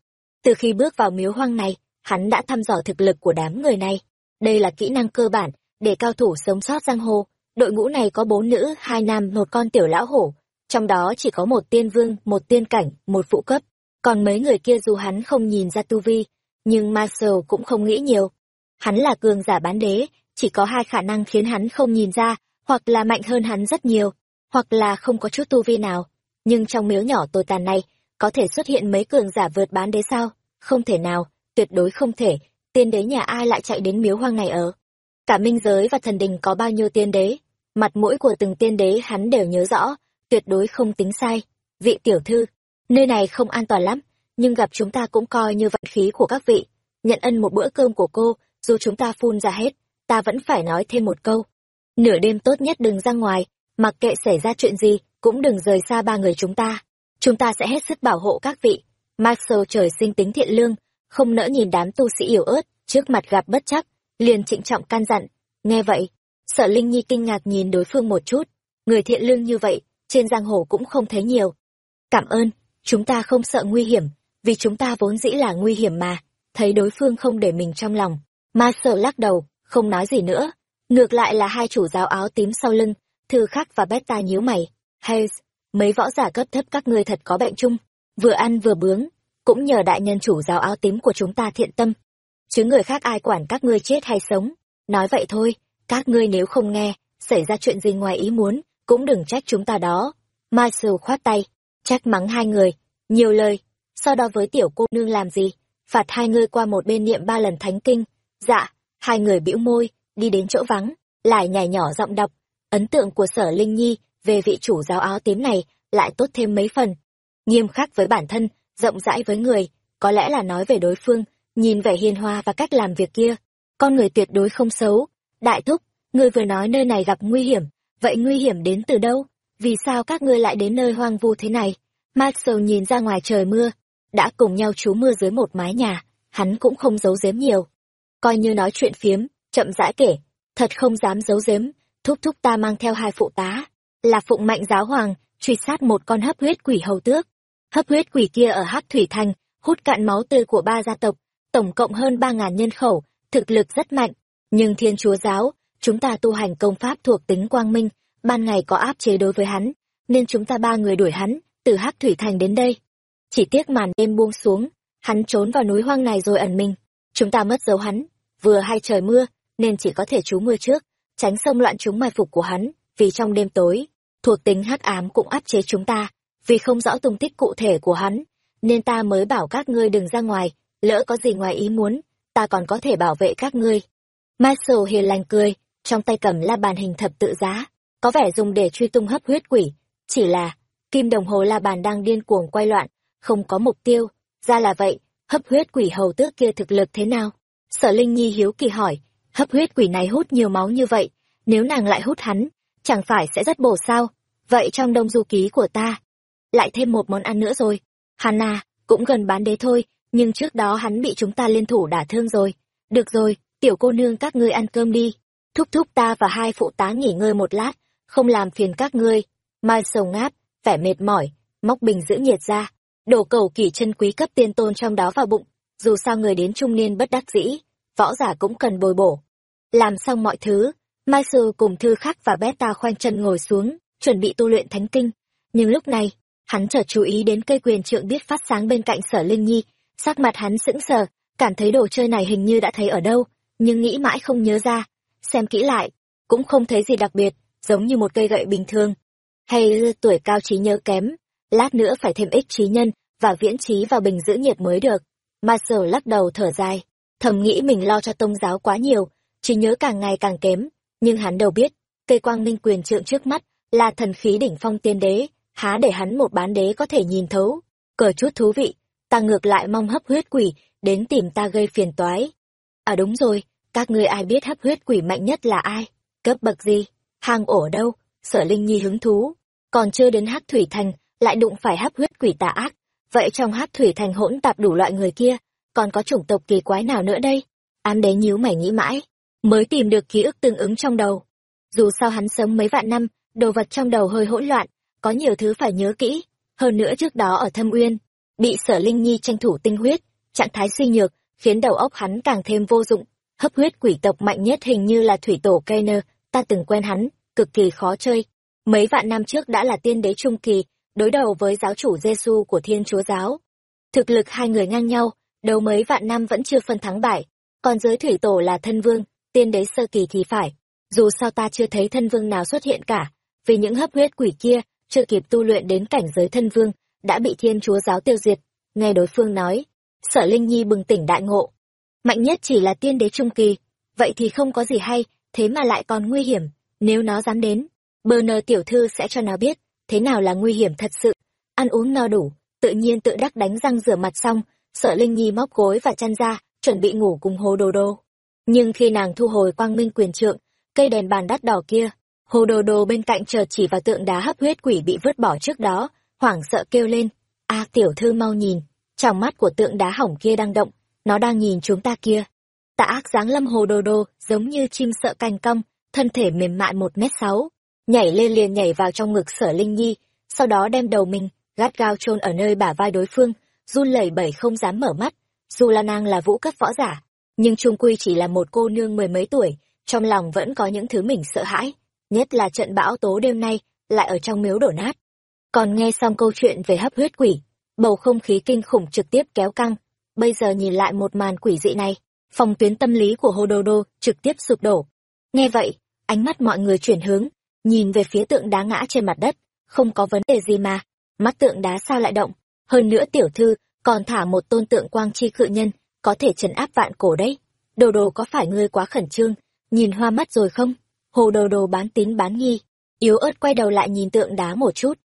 Từ khi bước vào miếu hoang này, hắn đã thăm dò thực lực của đám người này. Đây là kỹ năng cơ bản để cao thủ sống sót giang hồ. Đội ngũ này có bốn nữ, hai nam, một con tiểu lão hổ. Trong đó chỉ có một tiên vương, một tiên cảnh, một phụ cấp. Còn mấy người kia dù hắn không nhìn ra tu vi nhưng marcel cũng không nghĩ nhiều. Hắn là cường giả bán đế, chỉ có hai khả năng khiến hắn không nhìn ra, hoặc là mạnh hơn hắn rất nhiều, hoặc là không có chút tu vi nào. Nhưng trong miếu nhỏ tồi tàn này, có thể xuất hiện mấy cường giả vượt bán đế sao? Không thể nào, tuyệt đối không thể. Tiên đế nhà ai lại chạy đến miếu hoang này ở? Cả minh giới và thần đình có bao nhiêu tiên đế? Mặt mũi của từng tiên đế hắn đều nhớ rõ, tuyệt đối không tính sai. Vị tiểu thư, nơi này không an toàn lắm nhưng gặp chúng ta cũng coi như vận khí của các vị. Nhận ân một bữa cơm của cô, dù chúng ta phun ra hết, ta vẫn phải nói thêm một câu. Nửa đêm tốt nhất đừng ra ngoài, mặc kệ xảy ra chuyện gì, cũng đừng rời xa ba người chúng ta. Chúng ta sẽ hết sức bảo hộ các vị. Marcel trời sinh tính thiện lương, không nỡ nhìn đám tu sĩ yếu ớt, trước mặt gặp bất chắc, liền trịnh trọng can dặn. Nghe vậy sở linh nhi kinh ngạc nhìn đối phương một chút. Người thiện lương như vậy, trên giang hồ cũng không thấy nhiều. Cảm ơn, chúng ta không sợ nguy hiểm vì chúng ta vốn dĩ là nguy hiểm mà thấy đối phương không để mình trong lòng. Ma sợ lắc đầu không nói gì nữa. Ngược lại là hai chủ giáo áo tím sau lưng thư khắc và beta nhíu mày. Hayes, mấy võ giả cấp thấp các ngươi thật có bệnh chung. Vừa ăn vừa bướng cũng nhờ đại nhân chủ giáo áo tím của chúng ta thiện tâm. Chứ người khác ai quản các ngươi chết hay sống. Nói vậy thôi các ngươi nếu không nghe xảy ra chuyện gì ngoài ý muốn cũng đừng trách chúng ta đó. Marshall khoát tay trách mắng hai người nhiều lời so đo với tiểu cô nương làm gì? Phạt hai ngươi qua một bên niệm ba lần thánh kinh. Dạ hai người bĩu môi, đi đến chỗ vắng, lại nhảy nhỏ giọng đọc. Ấn tượng của sở linh nhi về vị chủ giáo áo tím này lại tốt thêm mấy phần. Nghiêm khắc với bản thân, rộng rãi với người, có lẽ là nói về đối phương, nhìn vẻ hiền hòa và cách làm việc kia. Con người tuyệt đối không xấu. Đại thúc, người vừa nói nơi này gặp nguy hiểm, vậy nguy hiểm đến từ đâu? Vì sao các ngươi lại đến nơi hoang vu thế này? Maxwell nhìn ra ngoài trời mưa đã cùng nhau trú mưa dưới một mái nhà, hắn cũng không giấu giếm nhiều. Coi như nói chuyện phiếm, chậm rãi kể, thật không dám giấu giếm, thúc thúc ta mang theo hai phụ tá, là phụng mạnh giáo hoàng, truy sát một con hấp huyết quỷ hầu tước. Hấp huyết quỷ kia ở hắc thủy thành, hút cạn máu tươi của ba gia tộc, tổng cộng hơn ba ngàn nhân khẩu, thực lực rất mạnh. Nhưng thiên chúa giáo, chúng ta tu hành công pháp thuộc tính quang minh, ban ngày có áp chế đối với hắn, nên chúng ta ba người đuổi hắn từ hắc thủy thành đến đây chỉ tiếc màn đêm buông xuống, hắn trốn vào núi hoang này rồi ẩn mình. Chúng ta mất dấu hắn, vừa hay trời mưa, nên chỉ có thể trú mưa trước, tránh xông loạn chúng mai phục của hắn, vì trong đêm tối, thuộc tính hắc ám cũng áp chế chúng ta. Vì không rõ tung tích cụ thể của hắn, nên ta mới bảo các ngươi đừng ra ngoài, lỡ có gì ngoài ý muốn, ta còn có thể bảo vệ các ngươi. Marshall hiền lành cười, trong tay cầm la bàn hình thập tự giá, có vẻ dùng để truy tung hấp huyết quỷ, chỉ là kim đồng hồ la bàn đang điên cuồng quay loạn không có mục tiêu. Ra là vậy, hấp huyết quỷ hầu tước kia thực lực thế nào? Sở linh nhi hiếu kỳ hỏi, hấp huyết quỷ này hút nhiều máu như vậy, nếu nàng lại hút hắn, chẳng phải sẽ rất bổ sao? Vậy trong đông du ký của ta, lại thêm một món ăn nữa rồi. Hắn à cũng gần bán đế thôi, nhưng trước đó hắn bị chúng ta liên thủ đả thương rồi. Được rồi, tiểu cô nương các ngươi ăn cơm đi. Thúc thúc ta và hai phụ tá nghỉ ngơi một lát, không làm phiền các ngươi. Mai sầu ngáp, vẻ mệt mỏi, móc bình giữ nhiệt ra đổ cầu kỷ chân quý cấp tiên tôn trong đó vào bụng, dù sao người đến trung niên bất đắc dĩ, võ giả cũng cần bồi bổ. Làm xong mọi thứ, mai sư cùng thư khắc và beta khoanh chân ngồi xuống, chuẩn bị tu luyện thánh kinh. Nhưng lúc này, hắn chợt chú ý đến cây quyền trượng biết phát sáng bên cạnh sở linh nhi, sắc mặt hắn sững sờ, cảm thấy đồ chơi này hình như đã thấy ở đâu, nhưng nghĩ mãi không nhớ ra. Xem kỹ lại, cũng không thấy gì đặc biệt, giống như một cây gậy bình thường. Hay, tuổi cao trí nhớ kém lát nữa phải thêm ích trí nhân và viễn trí vào bình giữ nhiệt mới được. Ma sờ lắc đầu thở dài. Thầm nghĩ mình lo cho tông giáo quá nhiều, trí nhớ càng ngày càng kém. Nhưng hắn đâu biết, cây quang minh quyền trượng trước mắt là thần khí đỉnh phong tiên đế, há để hắn một bán đế có thể nhìn thấu. Cờ chút thú vị, ta ngược lại mong hấp huyết quỷ đến tìm ta gây phiền toái. À đúng rồi, các ngươi ai biết hấp huyết quỷ mạnh nhất là ai? Cấp bậc gì? Hang ổ đâu? Sở linh nhi hứng thú. Còn chưa đến hắc thủy thành lại đụng phải hấp huyết quỷ tà ác. Vậy trong hắc thủy thành hỗn tạp đủ loại người kia còn có chủng tộc kỳ quái nào nữa đây? Ám đế nhíu mày nghĩ mãi mới tìm được ký ức tương ứng trong đầu. Dù sao hắn sống mấy vạn năm đồ vật trong đầu hơi hỗn loạn có nhiều thứ phải nhớ kỹ. Hơn nữa trước đó ở thâm uyên bị sở linh nhi tranh thủ tinh huyết trạng thái suy nhược khiến đầu óc hắn càng thêm vô dụng. Hấp huyết quỷ tộc mạnh nhất hình như là thủy tổ Kainer, ta từng quen hắn cực kỳ khó chơi. Mấy vạn năm trước đã là tiên đế trung kỳ đối đầu với giáo chủ giê của thiên chúa giáo. Thực lực hai người ngang nhau đầu mấy vạn năm vẫn chưa phân thắng bại. Còn giới thủy tổ là thân vương, tiên đế sơ kỳ thì phải. Dù sao ta chưa thấy thân vương nào xuất hiện cả, vì những hấp huyết quỷ kia chưa kịp tu luyện đến cảnh giới thân vương, đã bị thiên chúa giáo tiêu diệt, nghe đối phương nói. Sở linh nhi bừng tỉnh đại ngộ. Mạnh nhất chỉ là tiên đế trung kỳ, vậy thì không có gì hay, thế mà lại còn nguy hiểm, nếu nó dám đến, bờ nờ tiểu thư sẽ cho nó biết thế nào là nguy hiểm thật sự? Ăn uống no đủ, tự nhiên tự đắc đánh răng rửa mặt xong, sợ linh nhi móc gối và chăn ra, chuẩn bị ngủ cùng hồ đồ đô nhưng khi nàng thu hồi quang minh quyền trượng, cây đèn bàn đắt đỏ kia, hồ đồ đồ bên cạnh chợt chỉ vào tượng đá hấp huyết quỷ bị vứt bỏ trước đó, hoảng sợ kêu lên, a tiểu thư mau nhìn, trong mắt của tượng đá hỏng kia đang động, nó đang nhìn chúng ta kia. Tạ ác dáng lâm hồ đồ đồ giống như chim sợ cành cong, thân thể mềm mại một mét sáu nhảy lên liền nhảy vào trong ngực sở linh nhi, sau đó đem đầu mình gắt gao chôn ở nơi bả vai đối phương, run lẩy bẩy không dám mở mắt. Dù là nàng là vũ cấp võ giả, nhưng trung quy chỉ là một cô nương mười mấy tuổi, trong lòng vẫn có những thứ mình sợ hãi, nhất là trận bão tố đêm nay lại ở trong miếu đổ nát. Còn nghe xong câu chuyện về hấp huyết quỷ, bầu không khí kinh khủng trực tiếp kéo căng, bây giờ nhìn lại một màn quỷ dị này, phòng tuyến tâm lý của hô đô đô trực tiếp sụp đổ. Nghe vậy, ánh mắt mọi người chuyển hướng nhìn về phía tượng đá ngã trên mặt đất, không có vấn đề gì mà. Mắt tượng đá sao lại động? Hơn nữa tiểu thư còn thả một tôn tượng quang chi cự nhân, có thể trấn áp vạn cổ đấy. Đồ đồ có phải ngươi quá khẩn trương? Nhìn hoa mắt rồi không? Hồ đồ đồ bán tín bán nghi, yếu ớt quay đầu lại nhìn tượng đá một chút.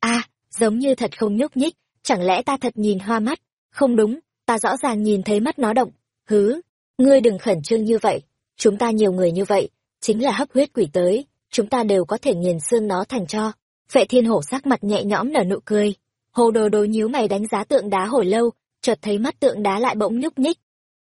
A, giống như thật không nhúc nhích, chẳng lẽ ta thật nhìn hoa mắt? Không đúng, ta rõ ràng nhìn thấy mắt nó động. Hứ, ngươi đừng khẩn trương như vậy. Chúng ta nhiều người như vậy, chính là hấp huyết quỷ tới chúng ta đều có thể nghiền xương nó thành cho. Vệ thiên hổ sắc mặt nhẹ nhõm nở nụ cười. Hồ đồ đồ nhíu mày đánh giá tượng đá hồi lâu, chợt thấy mắt tượng đá lại bỗng nhúc nhích.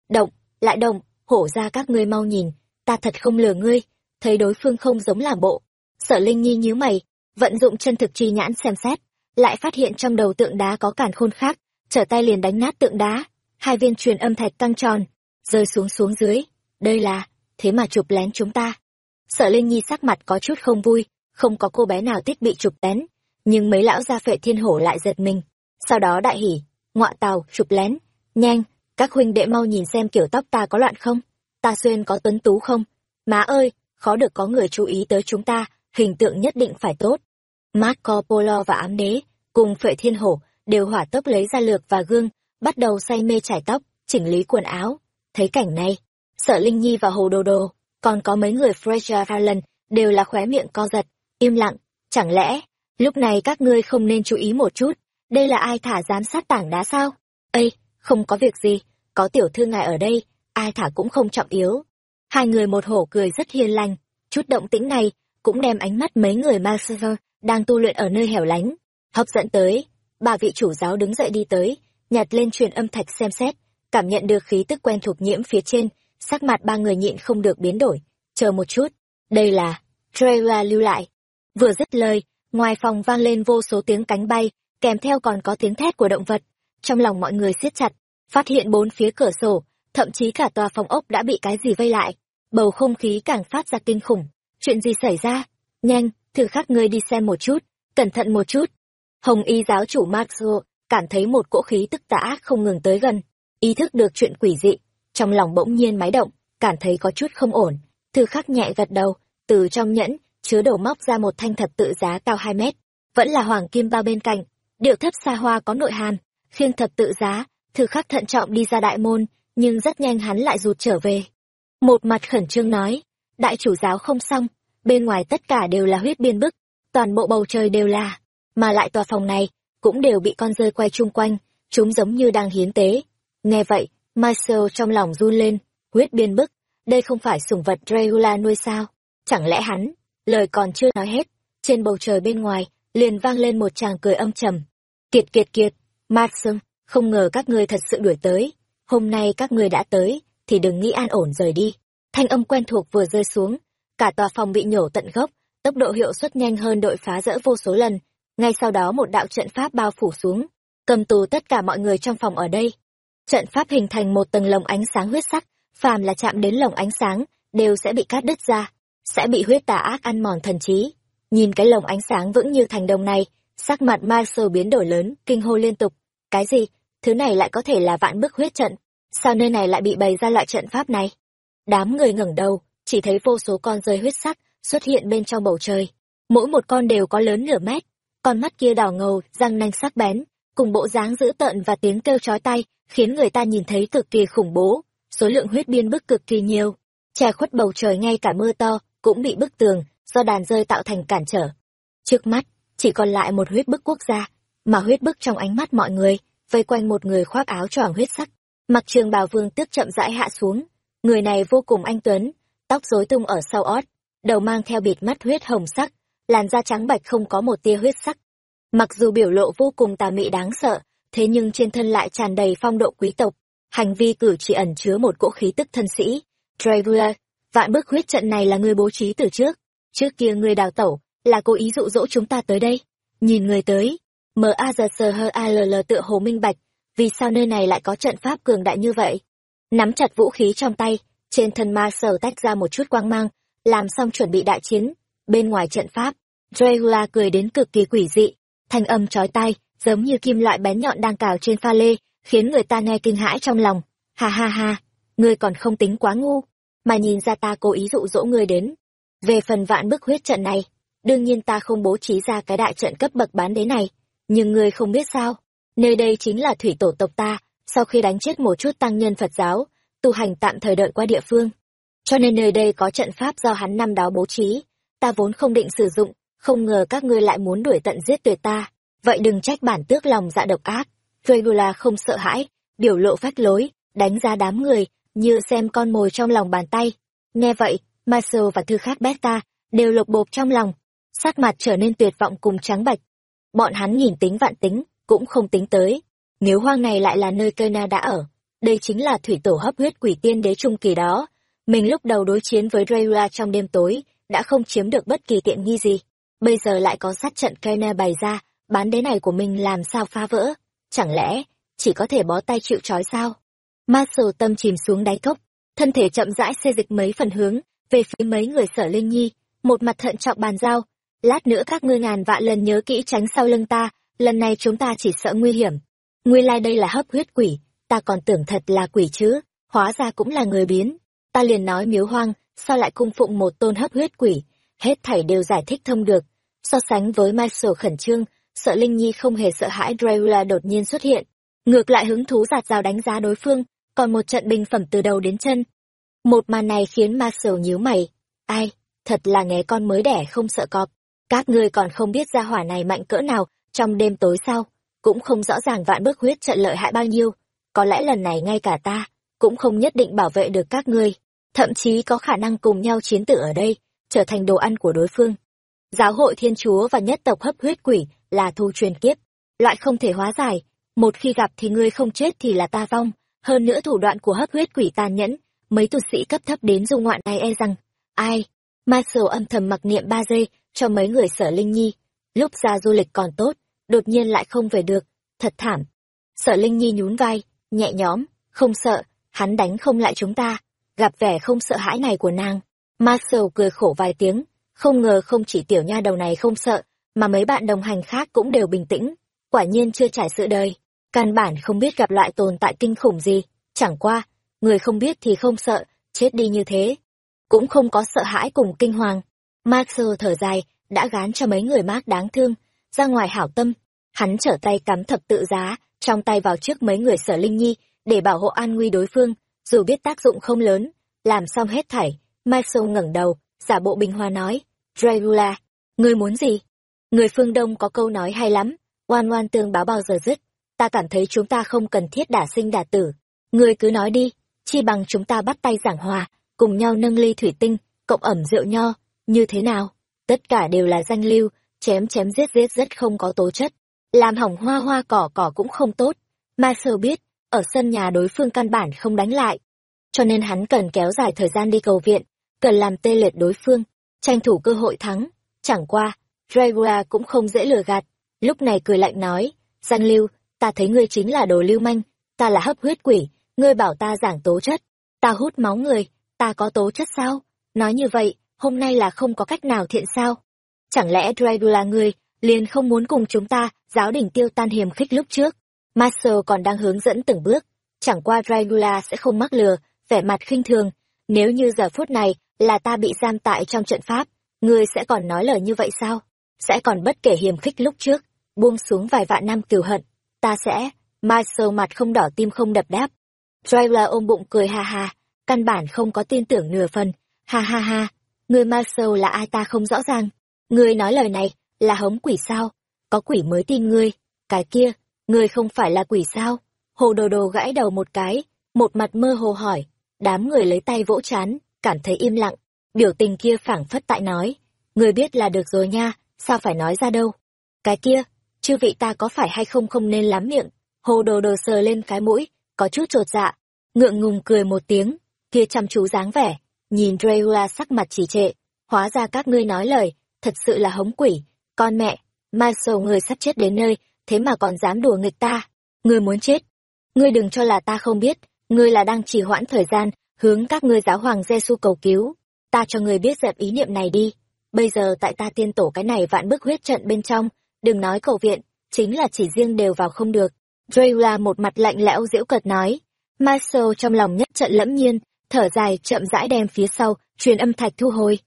Động, lại động, hổ ra các ngươi mau nhìn, ta thật không lừa ngươi, thấy đối phương không giống làm bộ. Sở linh nhi nhíu mày, vận dụng chân thực chi nhãn xem xét, lại phát hiện trong đầu tượng đá có cản khôn khác, trở tay liền đánh nát tượng đá, hai viên truyền âm thạch căng tròn, rơi xuống xuống dưới. Đây là, thế mà chụp lén chúng ta sợ linh nhi sắc mặt có chút không vui, không có cô bé nào thích bị chụp lén, nhưng mấy lão gia phệ thiên hổ lại giật mình. Sau đó đại hỉ, ngọa tàu chụp lén. Nhanh, các huynh đệ mau nhìn xem kiểu tóc ta có loạn không? Ta xuyên có tuấn tú không? Má ơi, khó được có người chú ý tới chúng ta, hình tượng nhất định phải tốt. Marco polo và ám đế, cùng phệ thiên hổ, đều hỏa tốc lấy ra lược và gương, bắt đầu say mê trải tóc, chỉnh lý quần áo. Thấy cảnh này, sợ linh nhi và hồ đồ đồ còn có mấy người fraser Rowland đều là khóe miệng co giật, im lặng, chẳng lẽ lúc này các ngươi không nên chú ý một chút, đây là ai thả giám sát tảng đá sao? Ây không có việc gì, có tiểu thư ngài ở đây, ai thả cũng không trọng yếu. Hai người một hổ cười rất hiền lành, chút động tĩnh này cũng đem ánh mắt mấy người master đang tu luyện ở nơi hẻo lánh, hấp dẫn tới, bà vị chủ giáo đứng dậy đi tới, nhặt lên truyền âm thạch xem xét, cảm nhận được khí tức quen thuộc nhiễm phía trên sắc mặt ba người nhịn không được biến đổi. Chờ một chút. Đây là trailer lưu lại. Vừa dứt lời, ngoài phòng vang lên vô số tiếng cánh bay, kèm theo còn có tiếng thét của động vật. Trong lòng mọi người siết chặt, phát hiện bốn phía cửa sổ, thậm chí cả tòa phòng ốc đã bị cái gì vây lại. Bầu không khí càng phát ra kinh khủng. Chuyện gì xảy ra? Nhanh, thử khắc ngươi đi xem một chút, cẩn thận một chút. Hồng y giáo chủ maxwell cảm thấy một cỗ khí tức tả ác không ngừng tới gần. Ý thức được chuyện quỷ dị trong lòng bỗng nhiên máy động cảm thấy có chút không ổn. Thư khắc nhẹ gật đầu từ trong nhẫn chứa đổ móc ra một thanh thật tự giá cao hai mét. Vẫn là hoàng kim bao bên cạnh điệu thấp xa hoa có nội hàn, khiêng thật tự giá. Thư khắc thận trọng đi ra đại môn nhưng rất nhanh hắn lại rụt trở về. Một mặt khẩn trương nói đại chủ giáo không xong bên ngoài tất cả đều là huyết biên bức toàn bộ bầu trời đều là mà lại tòa phòng này cũng đều bị con rơi quay chung quanh chúng giống như đang hiến tế. Nghe vậy marcel trong lòng run lên, huyết biên bức, đây không phải sủng vật dracula nuôi sao? Chẳng lẽ hắn, lời còn chưa nói hết, trên bầu trời bên ngoài, liền vang lên một tràng cười âm trầm. Kiệt kiệt kiệt marcel không ngờ các ngươi thật sự đuổi tới. Hôm nay các ngươi đã tới, thì đừng nghĩ an ổn rời đi. Thanh âm quen thuộc vừa rơi xuống, cả tòa phòng bị nhổ tận gốc, tốc độ hiệu suất nhanh hơn đội phá rỡ vô số lần. Ngay sau đó một đạo trận pháp bao phủ xuống, cầm tù tất cả mọi người trong phòng ở đây trận pháp hình thành một tầng lồng ánh sáng huyết sắc, phàm là chạm đến lồng ánh sáng, đều sẽ bị cắt đứt ra, sẽ bị huyết tà ác ăn mòn thần trí. Nhìn cái lồng ánh sáng vững như thành đồng này, sắc mặt marcel biến đổi lớn, kinh hô liên tục. Cái gì? Thứ này lại có thể là vạn bức huyết trận. Sao nơi này lại bị bày ra loại trận pháp này? Đám người ngẩng đầu, chỉ thấy vô số con rơi huyết sắc xuất hiện bên trong bầu trời. Mỗi một con đều có lớn nửa mét, con mắt kia đỏ ngầu, răng nanh sắc bén cùng bộ dáng dữ tợn và tiếng kêu chói tay khiến người ta nhìn thấy cực kỳ khủng bố. Số lượng huyết biên bức cực kỳ nhiều. Che khuất bầu trời ngay cả mưa to cũng bị bức tường, do đàn rơi tạo thành cản trở. Trước mắt, chỉ còn lại một huyết bức quốc gia, mà huyết bức trong ánh mắt mọi người, vây quanh một người khoác áo choàng huyết sắc. Mặc trường bào vương tước chậm rãi hạ xuống. Người này vô cùng anh tuấn, tóc rối tung ở sau ót, đầu mang theo bịt mắt huyết hồng sắc, làn da trắng bạch không có một tia huyết sắc mặc dù biểu lộ vô cùng tà mị đáng sợ thế nhưng trên thân lại tràn đầy phong độ quý tộc. Hành vi cử chỉ ẩn chứa một cỗ khí tức thân sĩ. Dragula, vạn bức huyết trận này là người bố trí từ trước. Trước kia người đào tẩu là cố ý dụ dỗ chúng ta tới đây. Nhìn người tới m a g s h a l l tựa hồ minh bạch vì sao nơi này lại có trận pháp cường đại như vậy? Nắm chặt vũ khí trong tay trên thân ma sở tách ra một chút quang mang làm xong chuẩn bị đại chiến. Bên ngoài trận pháp Dragula cười đến cực kỳ quỷ dị thanh âm chói tai, giống như kim loại bén nhọn đang cào trên pha lê, khiến người ta nghe kinh hãi trong lòng. Ha ha ha, ngươi còn không tính quá ngu, mà nhìn ra ta cố ý dụ dỗ ngươi đến. Về phần vạn bức huyết trận này, đương nhiên ta không bố trí ra cái đại trận cấp bậc bán đế này, nhưng ngươi không biết sao. Nơi đây chính là thủy tổ tộc ta, sau khi đánh chết một chút tăng nhân phật giáo, tu hành tạm thời đợi qua địa phương. Cho nên nơi đây có trận pháp do hắn năm đó bố trí, ta vốn không định sử dụng không ngờ các ngươi lại muốn đuổi tận giết tuyệt ta. Vậy đừng trách bản tước lòng dạ độc ác. Regula không sợ hãi, biểu lộ phách lối, đánh ra đám người, như xem con mồi trong lòng bàn tay. Nghe vậy, Marcel và thư khác beta đều lột bộp trong lòng. Sắc mặt trở nên tuyệt vọng cùng trắng bạch. Bọn hắn nhìn tính vạn tính, cũng không tính tới. Nếu hoang này lại là nơi cây na đã ở, đây chính là thủy tổ hấp huyết quỷ tiên đế trung kỳ đó. Mình lúc đầu đối chiến với Dracula trong đêm tối, đã không chiếm được bất kỳ tiện nghi gì bây giờ lại có sát trận Kena bày ra bán đế này của mình làm sao phá vỡ? Chẳng lẽ chỉ có thể bó tay chịu trói sao? Marcel tâm chìm xuống đáy cốc thân thể chậm rãi xê dịch mấy phần hướng về phía mấy người sở linh nhi một mặt thận trọng bàn giao. Lát nữa các ngươi ngàn vạn lần nhớ kỹ tránh sau lưng ta lần này chúng ta chỉ sợ nguy hiểm. Nguyên lai đây là hấp huyết quỷ ta còn tưởng thật là quỷ chứ, hóa ra cũng là người biến. Ta liền nói miếu hoang, sao lại cung phụng một tôn hấp huyết quỷ, hết thảy đều giải thích thông được. So sánh với Michael khẩn trương, sợ Linh Nhi không hề sợ hãi Dracula đột nhiên xuất hiện. Ngược lại hứng thú giạt rào đánh giá đối phương, còn một trận bình phẩm từ đầu đến chân. Một màn này khiến Michael nhíu mày. Ai, thật là nghe con mới đẻ không sợ cọp. Các ngươi còn không biết ra hỏa này mạnh cỡ nào trong đêm tối sau, cũng không rõ ràng vạn bước huyết trận lợi hại bao nhiêu. Có lẽ lần này ngay cả ta, cũng không nhất định bảo vệ được các ngươi, thậm chí có khả năng cùng nhau chiến tử ở đây, trở thành đồ ăn của đối phương. Giáo hội Thiên Chúa và nhất tộc hấp huyết quỷ là thu truyền kiếp, loại không thể hóa giải, một khi gặp thì ngươi không chết thì là ta vong, hơn nữa thủ đoạn của hấp huyết quỷ tàn nhẫn, mấy tu sĩ cấp thấp đến dung ngoạn này e rằng, ai, Marcel âm thầm mặc niệm ba giây cho mấy người sở Linh Nhi, lúc ra du lịch còn tốt, đột nhiên lại không về được, thật thảm. Sở Linh Nhi nhún vai, nhẹ nhõm, không sợ, hắn đánh không lại chúng ta, gặp vẻ không sợ hãi này của nàng. Marcel cười khổ vài tiếng, không ngờ không chỉ tiểu nha đầu này không sợ, mà mấy bạn đồng hành khác cũng đều bình tĩnh, quả nhiên chưa trải sự đời, căn bản không biết gặp loại tồn tại kinh khủng gì, chẳng qua, người không biết thì không sợ, chết đi như thế. Cũng không có sợ hãi cùng kinh hoàng. Marcel thở dài, đã gán cho mấy người Mark đáng thương, ra ngoài hảo tâm, hắn trở tay cắm thập tự giá, trong tay vào trước mấy người sở linh nhi, để bảo hộ an nguy đối phương, dù biết tác dụng không lớn, làm xong hết thảy, Michael ngẩng đầu, giả bộ bình hòa nói, Dragula, ngươi muốn gì? Người phương Đông có câu nói hay lắm, oan oan tương báo bao giờ dứt, ta cảm thấy chúng ta không cần thiết đả sinh đả tử. Ngươi cứ nói đi, chi bằng chúng ta bắt tay giảng hòa, cùng nhau nâng ly thủy tinh, cộng ẩm rượu nho, như thế nào? Tất cả đều là danh lưu, chém chém giết giết rất không có tố chất. Làm hỏng hoa hoa cỏ cỏ cũng không tốt. Ma sơ biết, ở sân nhà đối phương căn bản không đánh lại. Cho nên hắn cần kéo dài thời gian đi cầu viện, cần làm tê liệt đối phương, tranh thủ cơ hội thắng. Chẳng qua, Dragula cũng không dễ lừa gạt. Lúc này cười lạnh nói, Giang lưu, ta thấy ngươi chính là đồ lưu manh, ta là hấp huyết quỷ, ngươi bảo ta giảng tố chất. Ta hút máu người, ta có tố chất sao? Nói như vậy, hôm nay là không có cách nào thiện sao? Chẳng lẽ Dragula ngươi liền không muốn cùng chúng ta giáo đỉnh tiêu tan hiềm khích lúc trước? Marcel còn đang hướng dẫn từng bước, chẳng qua Dragula sẽ không mắc lừa, vẻ mặt khinh thường. Nếu như giờ phút này là ta bị giam tại trong trận pháp, ngươi sẽ còn nói lời như vậy sao? Sẽ còn bất kể hiềm khích lúc trước, buông xuống vài vạn năm cừu hận. Ta sẽ, Marcel mặt không đỏ tim không đập đáp. Trailer ôm bụng cười ha ha, căn bản không có tin tưởng nửa phần. Ha ha ha, người mai Marcel là ai ta không rõ ràng. Ngươi nói lời này, là hống quỷ sao? Có quỷ mới tin ngươi. Cái kia, ngươi không phải là quỷ sao? Hồ đồ đồ gãi đầu một cái, một mặt mơ hồ hỏi. Đám người lấy tay vỗ chán, cảm thấy im lặng. Biểu tình kia phảng phất tại nói. người biết là được rồi nha, sao phải nói ra đâu? Cái kia, chư vị ta có phải hay không không nên lắm miệng? Hồ đồ đồ sờ lên cái mũi, có chút trột dạ. Ngượng ngùng cười một tiếng, kia chăm chú dáng vẻ. Nhìn Dracula sắc mặt chỉ trệ. Hóa ra các ngươi nói lời, thật sự là hống quỷ. Con mẹ, Marcel người sắp chết đến nơi, thế mà còn dám đùa nghịch ta. Ngươi muốn chết. Ngươi đừng cho là ta không biết, ngươi là đang trì hoãn thời gian, hướng các ngươi giáo hoàng Giêsu cầu cứu. Ta cho ngươi biết dẹp ý niệm này đi. Bây giờ tại ta tiên tổ cái này vạn bức huyết trận bên trong, đừng nói cầu viện, chính là chỉ riêng đều vào không được. Dracula một mặt lạnh lẽo giễu cợt nói. Marcel trong lòng nhất trận lẫm nhiên, thở dài chậm rãi đem phía sau, truyền âm thạch thu hồi.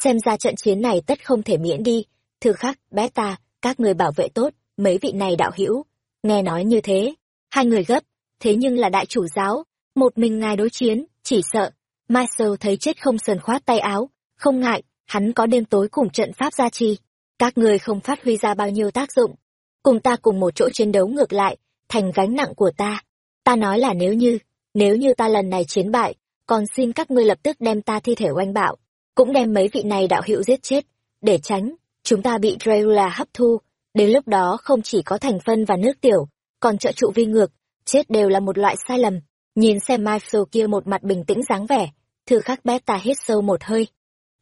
Xem ra trận chiến này tất không thể miễn đi, thư khắc, bé ta, các người bảo vệ tốt, mấy vị này đạo hữu Nghe nói như thế, hai người gấp, thế nhưng là đại chủ giáo, một mình ngài đối chiến, chỉ sợ. Marcel thấy chết không sờn khoát tay áo, không ngại, hắn có đêm tối cùng trận pháp gia trì. Các người không phát huy ra bao nhiêu tác dụng. Cùng ta cùng một chỗ chiến đấu ngược lại, thành gánh nặng của ta. Ta nói là nếu như, nếu như ta lần này chiến bại, còn xin các ngươi lập tức đem ta thi thể oanh bạo, cũng đem mấy vị này đạo hữu giết chết, để tránh, chúng ta bị Dracula hấp thu, đến lúc đó không chỉ có thành phân và nước tiểu, còn trợ trụ vi ngược, chết đều là một loại sai lầm. Nhìn xem Michael kia một mặt bình tĩnh dáng vẻ, thư khắc bé ta hít sâu một hơi.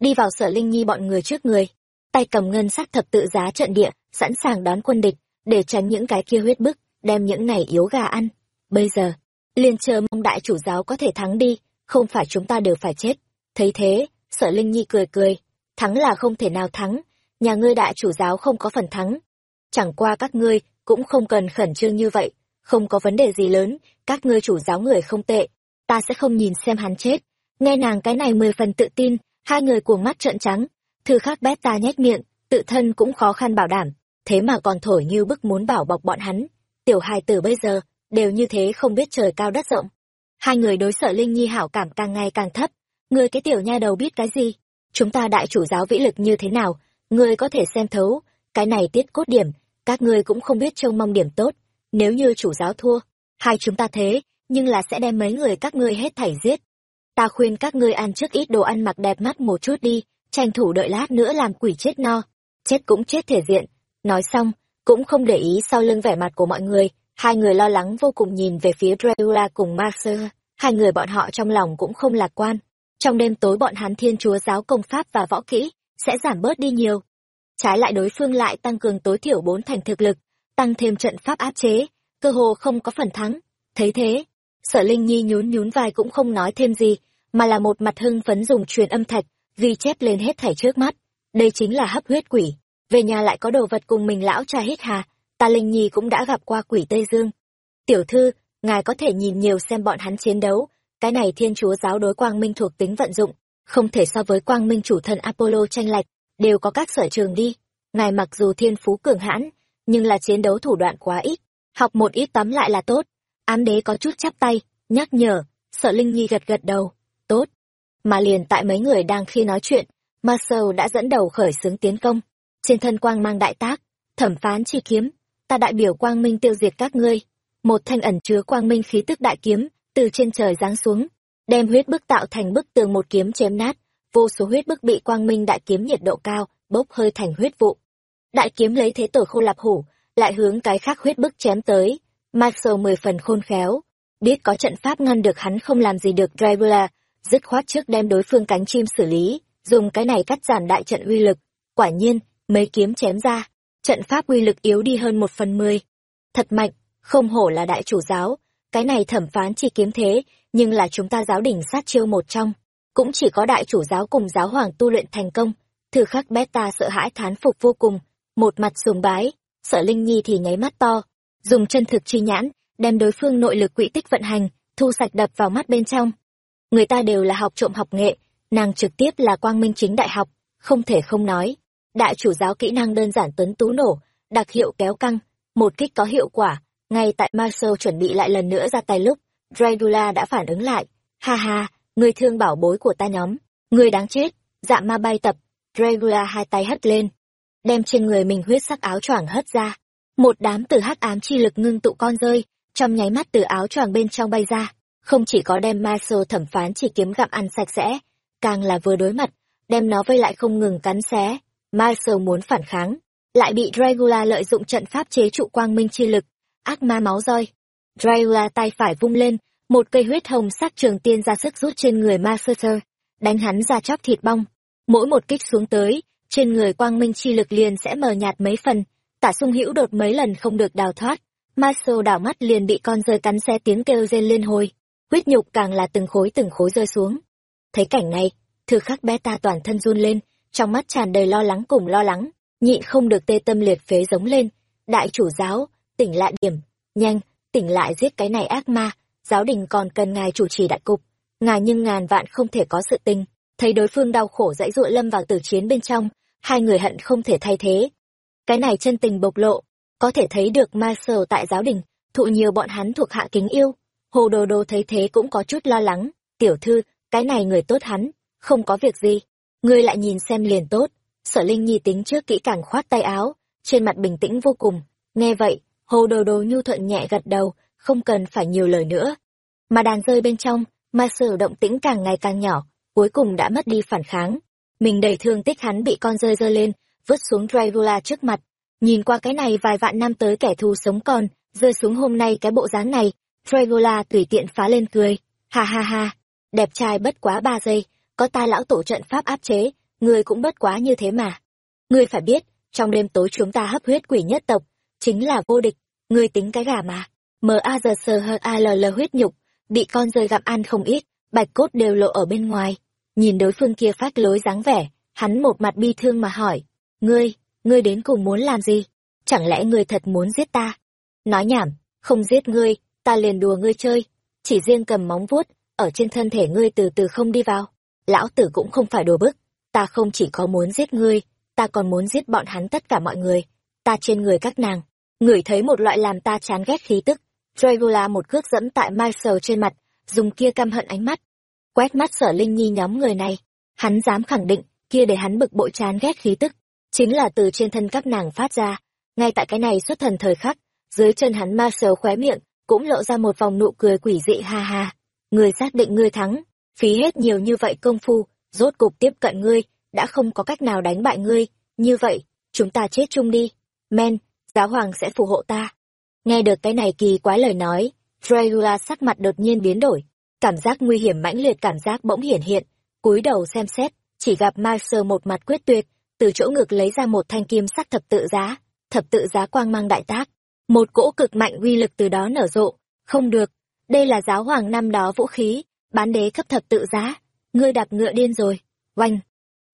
Đi vào sở linh nhi bọn người trước người, tay cầm ngân sắc thập tự giá trận địa, sẵn sàng đón quân địch, để tránh những cái kia huyết bức, đem những này yếu gà ăn. Bây giờ, liền chờ mong đại chủ giáo có thể thắng đi, không phải chúng ta đều phải chết. Thấy thế, sở linh nhi cười cười, thắng là không thể nào thắng, nhà ngươi đại chủ giáo không có phần thắng. Chẳng qua các ngươi cũng không cần khẩn trương như vậy, không có vấn đề gì lớn, các ngươi chủ giáo người không tệ, ta sẽ không nhìn xem hắn chết. Nghe nàng cái này mười phần tự tin, hai người cuồng mắt trợn trắng, thư khắc bét ta nhếch miệng, tự thân cũng khó khăn bảo đảm, thế mà còn thổi như bức muốn bảo bọc bọn hắn. Tiểu hài tử bây giờ, đều như thế không biết trời cao đất rộng. Hai người đối sở Linh Nhi hảo cảm càng ngày càng thấp, người cái tiểu nha đầu biết cái gì? Chúng ta đại chủ giáo vĩ lực như thế nào, ngươi có thể xem thấu, cái này tiết cốt điểm, các ngươi cũng không biết trông mong điểm tốt, nếu như chủ giáo thua, hai chúng ta thế, nhưng là sẽ đem mấy người các ngươi hết thảy giết. Ta khuyên các ngươi ăn trước ít đồ ăn mặc đẹp mắt một chút đi, tranh thủ đợi lát nữa làm quỷ chết no, chết cũng chết thể diện. Nói xong, cũng không để ý sau lưng vẻ mặt của mọi người, hai người lo lắng vô cùng nhìn về phía Dracula cùng Marcel, hai người bọn họ trong lòng cũng không lạc quan. Trong đêm tối bọn hắn thiên chúa giáo công pháp và võ kỹ, sẽ giảm bớt đi nhiều. Trái lại đối phương lại tăng cường tối thiểu bốn thành thực lực, tăng thêm trận pháp áp chế, cơ hồ không có phần thắng. Thấy thế, sở Linh Nhi nhún nhún vai cũng không nói thêm gì, mà là một mặt hưng phấn dùng truyền âm thạch, ghi chép lên hết thảy trước mắt. Đây chính là hấp huyết quỷ. Về nhà lại có đồ vật cùng mình lão cha hết hà, ta Linh Nhi cũng đã gặp qua quỷ Tây Dương. Tiểu thư, ngài có thể nhìn nhiều xem bọn hắn chiến đấu, cái này thiên chúa giáo đối quang minh thuộc tính vận dụng, không thể so với quang minh chủ thần Apollo tranh lệch, đều có các sở trường đi. Ngài mặc dù thiên phú cường hãn, nhưng là chiến đấu thủ đoạn quá ít, học một ít tóm lại là tốt. Ám đế có chút chắp tay, nhắc nhở, sợ Linh Nhi gật gật đầu, tốt. Mà liền tại mấy người đang khi nói chuyện, Marcel đã dẫn đầu khởi xướng tiến công. Trên thân quang mang đại tác, thẩm phán chi kiếm, ta đại biểu quang minh tiêu diệt các ngươi. Một thanh ẩn chứa quang minh khí tức đại kiếm, từ trên trời giáng xuống, đem huyết bức tạo thành bức tường một kiếm chém nát, vô số huyết bức bị quang minh đại kiếm nhiệt độ cao, bốc hơi thành huyết vụ. Đại kiếm lấy thế tổ khô lạp hủ, lại hướng cái khác huyết bức chém tới. Marcel mười phần khôn khéo, biết có trận pháp ngăn được hắn không làm gì được Dracula, dứt khoát trước đem đối phương cánh chim xử lý, dùng cái này cắt giảm đại trận uy lực. Quả nhiên, mấy kiếm chém ra, trận pháp uy lực yếu đi hơn một phần mười. Thật mạnh, không hổ là đại chủ giáo, cái này thẩm phán chỉ kiếm thế, nhưng là chúng ta giáo đỉnh sát chiêu một trong. Cũng chỉ có đại chủ giáo cùng giáo hoàng tu luyện thành công. Thử khắc beta sợ hãi thán phục vô cùng, một mặt sùng bái, sợ Linh Nhi thì nháy mắt to, dùng chân thực chi nhãn, đem đối phương nội lực quỹ tích vận hành, thu sạch đập vào mắt bên trong. Người ta đều là học trộm học nghệ, nàng trực tiếp là quang minh chính đại học, không thể không nói. Đại chủ giáo kỹ năng đơn giản tuấn tú nổ, đặc hiệu kéo căng, một kích có hiệu quả, ngay tại Marshall chuẩn bị lại lần nữa ra tay lúc, Dracula đã phản ứng lại. Ha ha, người thương bảo bối của ta nhóm, người đáng chết, dạ ma bay tập. Dracula hai tay hất lên, đem trên người mình huyết sắc áo choàng hất ra. Một đám từ hắc ám chi lực ngưng tụ con rơi, trong nháy mắt từ áo choàng bên trong bay ra. Không chỉ có đem Marcel thẩm phán chỉ kiếm gặm ăn sạch sẽ, càng là vừa đối mặt, đem nó vây lại không ngừng cắn xé. Marcel muốn phản kháng, lại bị Dragula lợi dụng trận pháp chế trụ quang minh chi lực, ác ma máu roi. Dragula tay phải vung lên, một cây huyết hồng sắc trường tiên ra sức rút trên người Master, đánh hắn ra chóc thịt bong. Mỗi một kích xuống tới, trên người quang minh chi lực liền sẽ mờ nhạt mấy phần, tả sung hữu đột mấy lần không được đào thoát. Marcel đảo mắt liền bị con rơi cắn xe tiếng kêu rên lên hồi, huyết nhục càng là từng khối từng khối rơi xuống. Thấy cảnh này, thư khắc beta toàn thân run lên, trong mắt tràn đầy lo lắng cùng lo lắng, nhịn không được tê tâm liệt phế giống lên. Đại chủ giáo, tỉnh lại điểm, nhanh, tỉnh lại giết cái này ác ma, giáo đình còn cần ngài chủ trì đại cục. Ngài nhưng ngàn vạn không thể có sự tình, thấy đối phương đau khổ dãy dụa lâm vào tử chiến bên trong, hai người hận không thể thay thế. Cái này chân tình bộc lộ, có thể thấy được Marcel tại giáo đình, thụ nhiều bọn hắn thuộc hạ kính yêu. Hồ Đồ Đồ thấy thế cũng có chút lo lắng, tiểu thư, cái này người tốt hắn, không có việc gì. Ngươi lại nhìn xem liền tốt. Sở Linh Nhi tính trước kỹ càng khoát tay áo, trên mặt bình tĩnh vô cùng. Nghe vậy, Hồ Đồ Đồ nhu thuận nhẹ gật đầu, không cần phải nhiều lời nữa. Mà đàn rơi bên trong, ma sử động tĩnh càng ngày càng nhỏ, cuối cùng đã mất đi phản kháng. Mình đầy thương tích hắn bị con rơi rơi lên, vứt xuống dragula trước mặt. Nhìn qua cái này vài vạn năm tới kẻ thù sống còn, rơi xuống hôm nay cái bộ dáng này, dragula tùy tiện phá lên cười. Ha ha ha, đẹp trai bất quá ba giây, có ta lão tổ trận pháp áp chế, người cũng bất quá như thế mà. Ngươi phải biết, trong đêm tối chúng ta hấp huyết quỷ nhất tộc, chính là vô địch, ngươi tính cái gà mà. M A giờ sờ hơ A L L huyết nhục, bị con rơi gặm ăn không ít, bạch cốt đều lộ ở bên ngoài. Nhìn đối phương kia phát lối dáng vẻ, hắn một mặt bi thương mà hỏi, ngươi, ngươi đến cùng muốn làm gì? Chẳng lẽ ngươi thật muốn giết ta? Nói nhảm, không giết ngươi, ta liền đùa ngươi chơi, chỉ riêng cầm móng vuốt, ở trên thân thể ngươi từ từ không đi vào. Lão tử cũng không phải đùa bức, ta không chỉ có muốn giết ngươi, ta còn muốn giết bọn hắn tất cả mọi người. Ta trên người các nàng, ngửi thấy một loại làm ta chán ghét khí tức. Dragula một cước dẫm tại Marcel trên mặt, dùng kia căm hận ánh mắt. Quét mắt sở linh nhi nhóm người này, hắn dám khẳng định, kia để hắn bực bội chán ghét khí tức, chính là từ trên thân các nàng phát ra. Ngay tại cái này xuất thần thời khắc, dưới chân hắn ma Marcel khóe miệng, cũng lộ ra một vòng nụ cười quỷ dị ha ha. Người xác định ngươi thắng, phí hết nhiều như vậy công phu, rốt cục tiếp cận ngươi, đã không có cách nào đánh bại ngươi, như vậy, chúng ta chết chung đi. Men, giáo hoàng sẽ phù hộ ta. Nghe được cái này kỳ quái lời nói, Dragula sắc mặt đột nhiên biến đổi, cảm giác nguy hiểm mãnh liệt cảm giác bỗng hiển hiện, cúi đầu xem xét, chỉ gặp Marcer một mặt quyết tuyệt, từ chỗ ngực lấy ra một thanh kim sắc thập tự giá, thập tự giá quang mang đại tác, một cỗ cực mạnh uy lực từ đó nở rộ, không được, đây là giáo hoàng năm đó vũ khí, bán đế cấp thập tự giá, ngươi đạp ngựa điên rồi, oanh.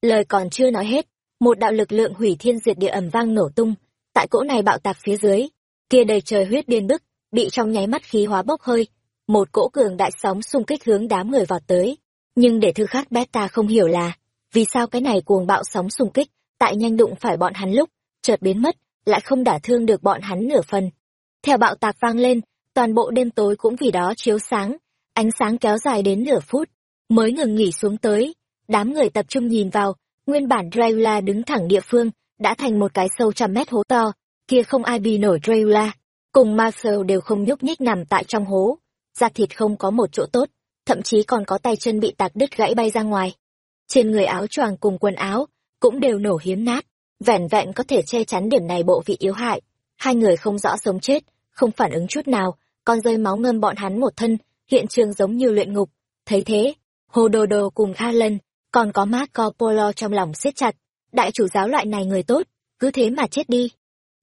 Lời còn chưa nói hết, một đạo lực lượng hủy thiên diệt địa ầm vang nổ tung, tại cỗ này bạo tạc phía dưới, kia đầy trời huyết điên bức, bị trong nháy mắt khí hóa bốc hơi, một cỗ cường đại sóng xung kích hướng đám người vọt tới. Nhưng để thư khát beta không hiểu là, vì sao cái này cuồng bạo sóng xung kích, tại nhanh đụng phải bọn hắn lúc, chợt biến mất, lại không đả thương được bọn hắn nửa phần. Theo bạo tạc vang lên, toàn bộ đêm tối cũng vì đó chiếu sáng, ánh sáng kéo dài đến nửa phút, mới ngừng nghỉ xuống tới. Đám người tập trung nhìn vào, nguyên bản Dracula đứng thẳng địa phương, đã thành một cái sâu trăm mét hố to, kia không ai bì nổi Dracula. Cùng Marcel đều không nhúc nhích nằm tại trong hố, da thịt không có một chỗ tốt, thậm chí còn có tay chân bị tạc đứt gãy bay ra ngoài. Trên người áo choàng cùng quần áo, cũng đều nổ hiếm nát, vẻn vẹn có thể che chắn điểm này bộ vị yếu hại. Hai người không rõ sống chết, không phản ứng chút nào, còn rơi máu ngâm bọn hắn một thân, hiện trường giống như luyện ngục. Thấy thế, Hồ Đồ Đồ cùng Alan, còn có Marco Polo trong lòng siết chặt. Đại chủ giáo loại này người tốt, cứ thế mà chết đi.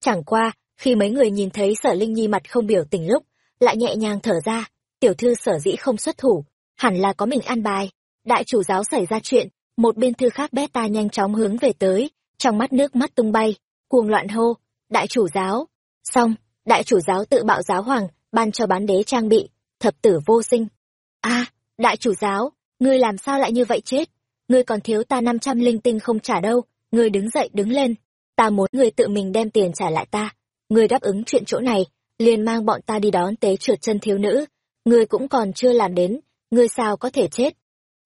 Chẳng qua, khi mấy người nhìn thấy sở Linh Nhi mặt không biểu tình lúc, lại nhẹ nhàng thở ra, tiểu thư sở dĩ không xuất thủ, hẳn là có mình an bài. Đại chủ giáo xảy ra chuyện, một bên thư khác bé ta nhanh chóng hướng về tới, trong mắt nước mắt tung bay, cuồng loạn hô, đại chủ giáo. Xong, đại chủ giáo tự bạo giáo hoàng, ban cho bán đế trang bị, thập tử vô sinh. a đại chủ giáo, ngươi làm sao lại như vậy chết? Ngươi còn thiếu ta năm trăm linh tinh không trả đâu, ngươi đứng dậy đứng lên. Ta muốn ngươi tự mình đem tiền trả lại ta. Ngươi đáp ứng chuyện chỗ này, liền mang bọn ta đi đón tế trượt chân thiếu nữ. Ngươi cũng còn chưa làm đến, ngươi sao có thể chết?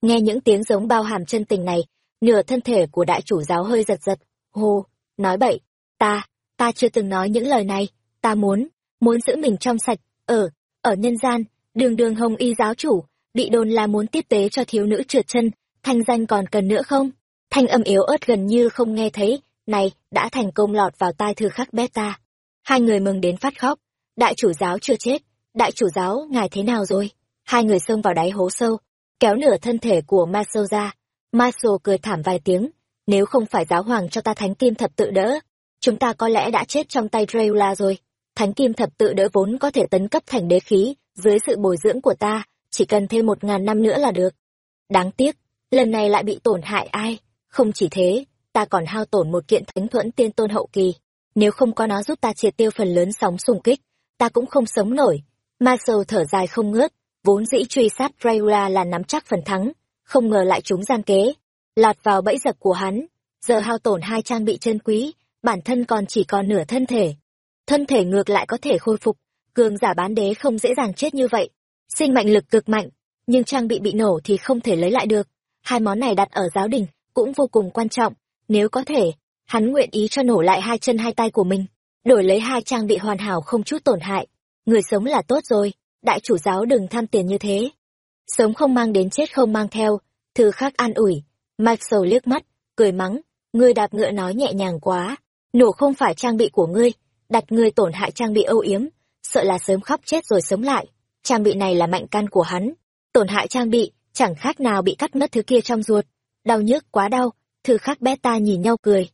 Nghe những tiếng giống bao hàm chân tình này, nửa thân thể của đại chủ giáo hơi giật giật. Hô, nói bậy, ta, ta chưa từng nói những lời này, ta muốn, muốn giữ mình trong sạch, ở, ở nhân gian, đường đường hồng y giáo chủ, bị đồn là muốn tiếp tế cho thiếu nữ trượt chân, thanh danh còn cần nữa không? Thanh âm yếu ớt gần như không nghe thấy, này, đã thành công lọt vào tai thư khắc beta. Hai người mừng đến phát khóc, đại chủ giáo chưa chết, đại chủ giáo, ngài thế nào rồi? Hai người xông vào đáy hố sâu, kéo nửa thân thể của Marcel ra. Marcel cười thảm vài tiếng, nếu không phải giáo hoàng cho ta thánh kim thập tự đỡ, chúng ta có lẽ đã chết trong tay dreula rồi. Thánh kim thập tự đỡ vốn có thể tấn cấp thành đế khí, dưới sự bồi dưỡng của ta, chỉ cần thêm một ngàn năm nữa là được. Đáng tiếc, lần này lại bị tổn hại ai? Không chỉ thế, ta còn hao tổn một kiện thánh thuẫn tiên tôn hậu kỳ. Nếu không có nó giúp ta triệt tiêu phần lớn sóng xung kích, ta cũng không sống nổi. Ma Sầu thở dài không ngớt, vốn dĩ truy sát Dracula là nắm chắc phần thắng, không ngờ lại chúng gian kế, lọt vào bẫy dập của hắn, giờ hao tổn hai trang bị chân quý, bản thân còn chỉ còn nửa thân thể. Thân thể ngược lại có thể khôi phục, cường giả bán đế không dễ dàng chết như vậy. Sinh mệnh lực cực mạnh, nhưng trang bị bị nổ thì không thể lấy lại được. Hai món này đặt ở giáo đình cũng vô cùng quan trọng, nếu có thể, hắn nguyện ý cho nổ lại hai chân hai tay của mình, đổi lấy hai trang bị hoàn hảo không chút tổn hại. Người sống là tốt rồi, đại chủ giáo đừng tham tiền như thế. Sống không mang đến chết không mang theo, thư khác an ủi. Michael liếc mắt, cười mắng, ngươi đạp ngựa nói nhẹ nhàng quá, nổ không phải trang bị của ngươi, đặt ngươi tổn hại trang bị âu yếm, sợ là sớm khóc chết rồi sống lại. Trang bị này là mạnh căn của hắn, tổn hại trang bị, chẳng khác nào bị cắt mất thứ kia trong ruột. Đau nhức quá đau, thư khác ta nhìn nhau cười.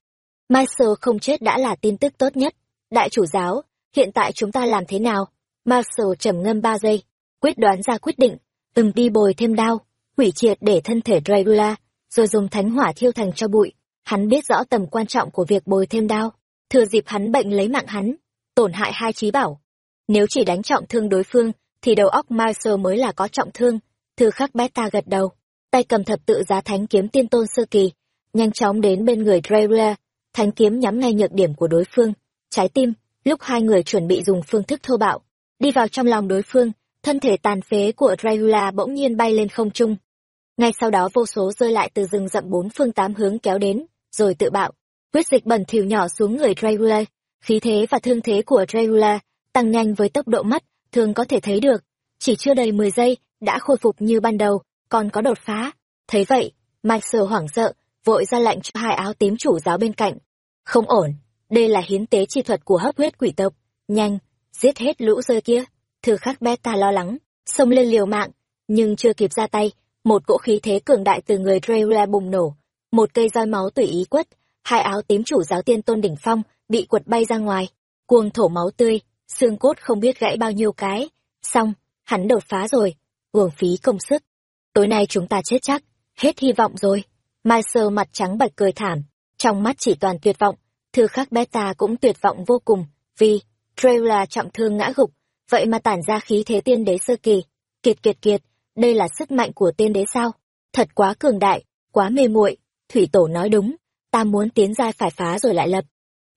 Michael không chết đã là tin tức tốt nhất. Đại chủ giáo, hiện tại chúng ta làm thế nào? Marcel trầm ngâm ba giây, quyết đoán ra quyết định, từng đi bồi thêm đao, hủy triệt để thân thể Dracula, rồi dùng thánh hỏa thiêu thành cho bụi. Hắn biết rõ tầm quan trọng của việc bồi thêm đao, thừa dịp hắn bệnh lấy mạng hắn, tổn hại hai trí bảo. Nếu chỉ đánh trọng thương đối phương, thì đầu óc Marcel mới là có trọng thương. Thư khắc beta gật đầu, tay cầm thập tự giá thánh kiếm tiên tôn sơ kỳ, nhanh chóng đến bên người Dracula, thánh kiếm nhắm ngay nhược điểm của đối phương, trái tim, lúc hai người chuẩn bị dùng phương thức thô bạo, đi vào trong lòng đối phương, thân thể tàn phế của Dracula bỗng nhiên bay lên không trung. Ngay sau đó vô số rơi lại từ rừng rậm bốn phương tám hướng kéo đến, rồi tự bạo, huyết dịch bẩn thỉu nhỏ xuống người Dracula, khí thế và thương thế của Dracula tăng nhanh với tốc độ mắt thường có thể thấy được, chỉ chưa đầy 10 giây đã khôi phục như ban đầu, còn có đột phá. Thấy vậy, Michael hoảng sợ, vội ra lệnh cho hai áo tím chủ giáo bên cạnh. Không ổn, đây là hiến tế chi thuật của hấp huyết quỷ tộc, nhanh, giết hết lũ rơi kia. Thư khắc beta lo lắng, xông lên liều mạng, nhưng chưa kịp ra tay, một cỗ khí thế cường đại từ người Dracula bùng nổ, một cây roi máu tùy ý quất, hai áo tím chủ giáo tiên tôn đỉnh phong bị quật bay ra ngoài, cuồng thổ máu tươi, xương cốt không biết gãy bao nhiêu cái. Xong, hắn đột phá rồi, uổng phí công sức. Tối nay chúng ta chết chắc, hết hy vọng rồi. Mai sơ mặt trắng bạch cười thảm, trong mắt chỉ toàn tuyệt vọng, thư khắc beta cũng tuyệt vọng vô cùng, vì Trailer trọng thương ngã gục, vậy mà tản ra khí thế tiên đế sơ kỳ. Kiệt kiệt kiệt, đây là sức mạnh của tiên đế sao? Thật quá cường đại, quá mê muội. Thủy tổ nói đúng, ta muốn tiến giai phải phá rồi lại lập.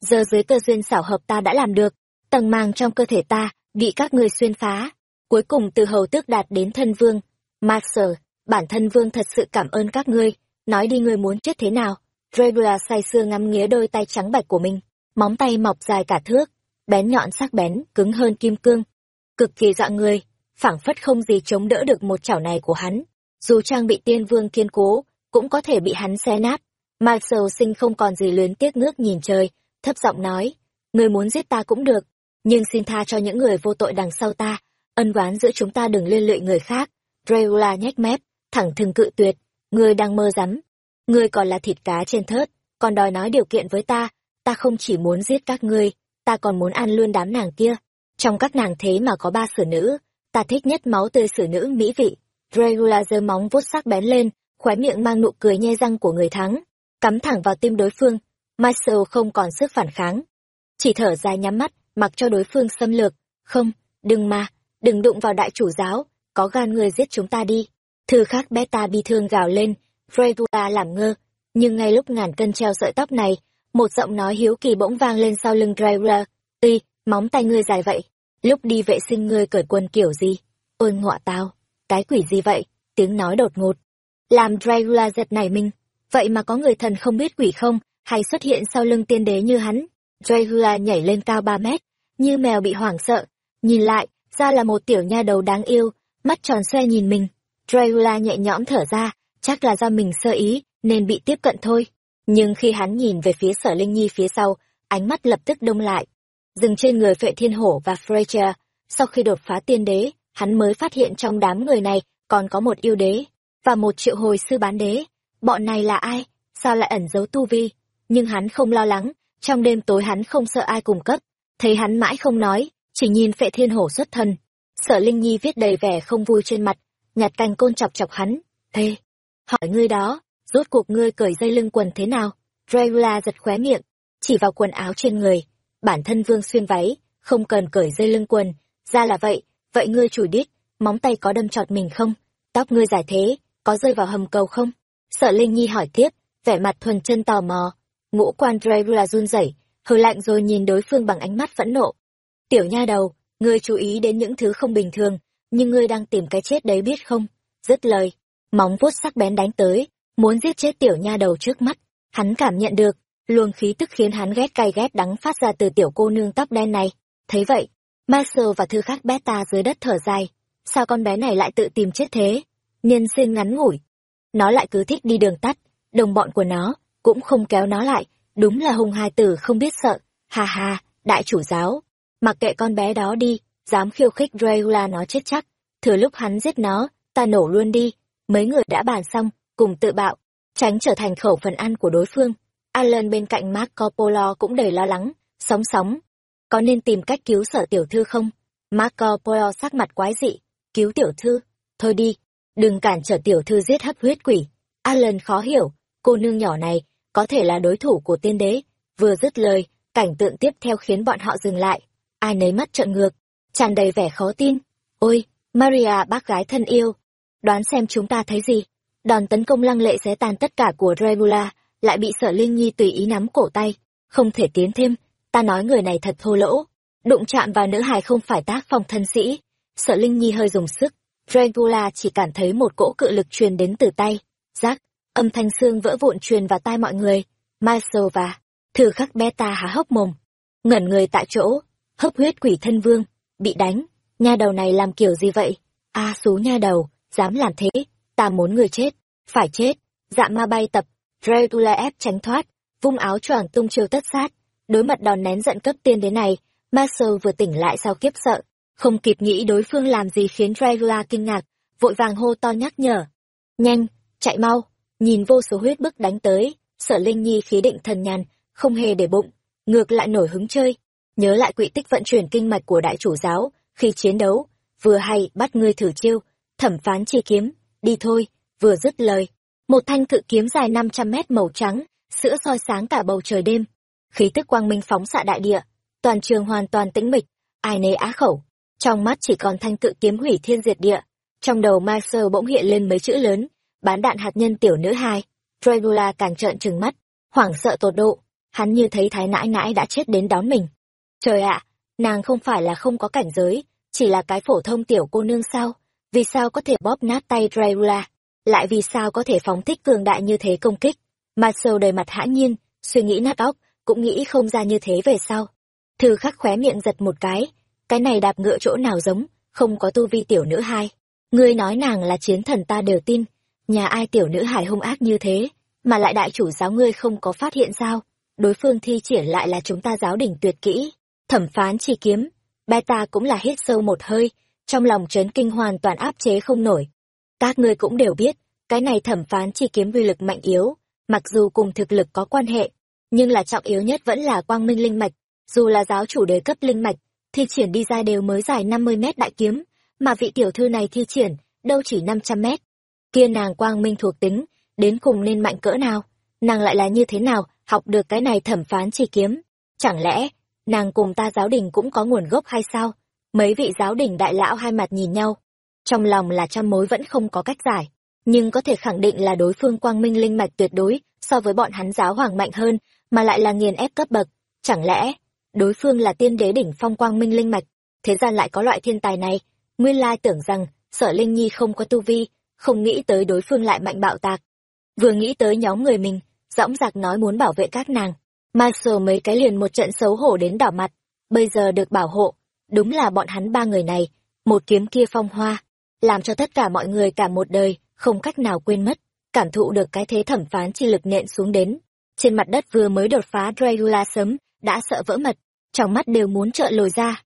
Giờ dưới cơ duyên xảo hợp ta đã làm được, tầng màng trong cơ thể ta bị các ngươi xuyên phá. Cuối cùng từ hầu tước đạt đến thân vương. Master, bản thân vương thật sự cảm ơn các ngươi, nói đi ngươi muốn chết thế nào. Dracula say sưa ngắm nghía đôi tay trắng bạch của mình, móng tay mọc dài cả thước, bén nhọn sắc bén, cứng hơn kim cương. Cực kỳ dọa người, phảng phất không gì chống đỡ được một chảo này của hắn. Dù trang bị tiên vương kiên cố, cũng có thể bị hắn xé nát. Marcel sinh không còn gì luyến tiếc ngước nhìn trời, thấp giọng nói, người muốn giết ta cũng được, nhưng xin tha cho những người vô tội đằng sau ta, ân oán giữa chúng ta đừng liên lụy người khác. Dracula nhếch mép, thẳng thừng cự tuyệt, ngươi đang mơ rắm. Ngươi còn là thịt cá trên thớt, còn đòi nói điều kiện với ta, ta không chỉ muốn giết các ngươi, ta còn muốn ăn luôn đám nàng kia. Trong các nàng thế mà có ba sử nữ, ta thích nhất máu tươi sử nữ mỹ vị. Dracula giơ móng vuốt sắc bén lên, khóe miệng mang nụ cười nhe răng của người thắng, cắm thẳng vào tim đối phương. Marcel không còn sức phản kháng. Chỉ thở dài nhắm mắt, mặc cho đối phương xâm lược. Không, đừng mà, đừng đụng vào đại chủ giáo, có gan người giết chúng ta đi. Thư khác beta bi thương gào lên, Dracula làm ngơ. Nhưng ngay lúc ngàn cân treo sợi tóc này, một giọng nói hiếu kỳ bỗng vang lên sau lưng Dracula. Ti, móng tay ngươi dài vậy. Lúc đi vệ sinh ngươi cởi quần kiểu gì? Ôi ngọa tao, cái quỷ gì vậy? Tiếng nói đột ngột. Làm Dracula giật nảy mình. Vậy mà có người thần không biết quỷ không, hay xuất hiện sau lưng tiên đế như hắn. Dracula nhảy lên cao ba mét, như mèo bị hoảng sợ. Nhìn lại, ra là một tiểu nha đầu đáng yêu, mắt tròn xoe nhìn mình. Dracula nhẹ nhõm thở ra, chắc là do mình sơ ý, nên bị tiếp cận thôi. Nhưng khi hắn nhìn về phía sở Linh Nhi phía sau, ánh mắt lập tức đông lại. Dừng trên người Phệ Thiên Hổ và Freya, sau khi đột phá tiên đế, hắn mới phát hiện trong đám người này còn có một yêu đế, và một triệu hồi sư bán đế. Bọn này là ai? Sao lại ẩn giấu tu vi? Nhưng hắn không lo lắng, trong đêm tối hắn không sợ ai cùng cấp. Thấy hắn mãi không nói, chỉ nhìn Phệ Thiên Hổ xuất thân. Sở Linh Nhi viết đầy vẻ không vui trên mặt, nhặt cành côn chọc chọc hắn. Ê, hỏi ngươi đó, rốt cuộc ngươi cởi dây lưng quần thế nào? Dracula giật khóe miệng, chỉ vào quần áo trên người. Bản thân vương xuyên váy, không cần cởi dây lưng quần. Ra là vậy, vậy ngươi chủ đít, móng tay có đâm trọt mình không? Tóc ngươi dài thế, có rơi vào hầm cầu không? Sợ Linh Nhi hỏi tiếp, vẻ mặt thuần chân tò mò. Ngũ quan Dracula run rẩy, hừ lạnh rồi nhìn đối phương bằng ánh mắt phẫn nộ. Tiểu nha đầu, ngươi chú ý đến những thứ không bình thường, nhưng ngươi đang tìm cái chết đấy biết không? Dứt lời, móng vuốt sắc bén đánh tới, muốn giết chết tiểu nha đầu trước mắt. Hắn cảm nhận được, luồng khí tức khiến hắn ghét cay ghét đắng phát ra từ tiểu cô nương tóc đen này. Thấy vậy, Marcel và thư khác beta dưới đất thở dài. Sao con bé này lại tự tìm chết thế? Nhân sinh ngắn ngủi. Nó lại cứ thích đi đường tắt, đồng bọn của nó cũng không kéo nó lại. Đúng là hùng hai tử không biết sợ. Hà hà, đại chủ giáo. Mặc kệ con bé đó đi, dám khiêu khích Dracula nó chết chắc. Thừa lúc hắn giết nó, ta nổ luôn đi. Mấy người đã bàn xong, cùng tự bạo, tránh trở thành khẩu phần ăn của đối phương. Alan bên cạnh Marco Polo cũng đầy lo lắng, sóng sóng. Có nên tìm cách cứu sở tiểu thư không? Marco Polo sắc mặt quái dị, cứu tiểu thư, thôi đi, đừng cản trở tiểu thư giết hấp huyết quỷ. Alan khó hiểu, cô nương nhỏ này có thể là đối thủ của tiên đế. Vừa dứt lời, cảnh tượng tiếp theo khiến bọn họ dừng lại. Ai nấy mắt trợn ngược, tràn đầy vẻ khó tin. Ôi, Maria bác gái thân yêu, đoán xem chúng ta thấy gì? Đòn tấn công lăng lệ xé tan tất cả của Regula, lại bị sở Linh Nhi tùy ý nắm cổ tay, không thể tiến thêm, ta nói người này thật thô lỗ. Đụng chạm vào nữ hài không phải tác phong thân sĩ. Sở Linh Nhi hơi dùng sức, Regula chỉ cảm thấy một cỗ cự lực truyền đến từ tay. Giác, âm thanh xương vỡ vụn truyền vào tai mọi người. Marcel và thử khắc beta há hốc mồm. Ngẩn người tại chỗ, hấp huyết quỷ thân vương, bị đánh. Nha đầu này làm kiểu gì vậy? A à, xú nha đầu, dám làm thế, ta muốn người chết, phải chết. Dạ ma bay tập, Dracula ép tránh thoát, vung áo choàng tung chiêu tất sát. Đối mặt đòn nén giận cấp tiên đến này, Marcel vừa tỉnh lại sau kiếp sợ, không kịp nghĩ đối phương làm gì khiến Dracula kinh ngạc, vội vàng hô to nhắc nhở. Nhanh, chạy mau, nhìn vô số huyết bức đánh tới, sợ Linh Nhi khí định thần nhàn, không hề để bụng, ngược lại nổi hứng chơi. Nhớ lại quỹ tích vận chuyển kinh mạch của đại chủ giáo, khi chiến đấu, vừa hay bắt ngươi thử chiêu, thẩm phán chi kiếm, đi thôi, vừa dứt lời. Một thanh cự kiếm dài 500 mét màu trắng, sữa soi sáng cả bầu trời đêm. Khí tức quang minh phóng xạ đại địa, toàn trường hoàn toàn tĩnh mịch, ai nấy á khẩu. Trong mắt chỉ còn thanh cự kiếm hủy thiên diệt địa. Trong đầu Marcel bỗng hiện lên mấy chữ lớn, bán đạn hạt nhân tiểu nữ hai. Dragula càng trợn trừng mắt, hoảng sợ tột độ, hắn như thấy thái nãi nãi đã chết đến đón mình. Trời ạ, nàng không phải là không có cảnh giới, chỉ là cái phổ thông tiểu cô nương sao? Vì sao có thể bóp nát tay Dracula? Lại vì sao có thể phóng thích cường đại như thế công kích? Marcel đầy mặt hã nhiên, suy nghĩ nát óc, cũng nghĩ không ra như thế về sau. Thư khắc khóe miệng giật một cái, cái này đạp ngựa chỗ nào giống, không có tu vi tiểu nữ hai. Ngươi nói nàng là chiến thần ta đều tin, nhà ai tiểu nữ hải hung ác như thế, mà lại đại chủ giáo ngươi không có phát hiện sao? Đối phương thi triển lại là chúng ta giáo đỉnh tuyệt kỹ, thẩm phán chi kiếm. Beta cũng là hít sâu một hơi, trong lòng chấn kinh hoàn toàn áp chế không nổi. Các ngươi cũng đều biết, cái này thẩm phán chi kiếm uy lực mạnh yếu, mặc dù cùng thực lực có quan hệ, nhưng là trọng yếu nhất vẫn là quang minh linh mạch, dù là giáo chủ đề cấp linh mạch, thi triển đi ra đều mới dài 50 mét đại kiếm, mà vị tiểu thư này thi triển, đâu chỉ 500 mét. Kia nàng quang minh thuộc tính, đến cùng nên mạnh cỡ nào, nàng lại là như thế nào, học được cái này thẩm phán chi kiếm. Chẳng lẽ, nàng cùng ta giáo đình cũng có nguồn gốc hay sao? Mấy vị giáo đình đại lão hai mặt nhìn nhau, trong lòng là trăm mối vẫn không có cách giải, nhưng có thể khẳng định là đối phương quang minh linh mạch tuyệt đối so với bọn hắn giáo hoàng mạnh hơn, mà lại là nghiền ép cấp bậc. Chẳng lẽ, đối phương là tiên đế đỉnh phong quang minh linh mạch, thế gian lại có loại thiên tài này, nguyên lai tưởng rằng sở linh nhi không có tu vi, không nghĩ tới đối phương lại mạnh bạo tạc. Vừa nghĩ tới nhóm người mình, dõng dạc nói muốn bảo vệ các nàng, Marshall mấy cái liền một trận xấu hổ đến đỏ mặt, bây giờ được bảo hộ, đúng là bọn hắn ba người này, một kiếm kia phong hoa, làm cho tất cả mọi người cả một đời, không cách nào quên mất, cảm thụ được cái thế thẩm phán chi lực nện xuống đến. Trên mặt đất vừa mới đột phá Dracula sớm, đã sợ vỡ mật, trong mắt đều muốn trợn lồi ra.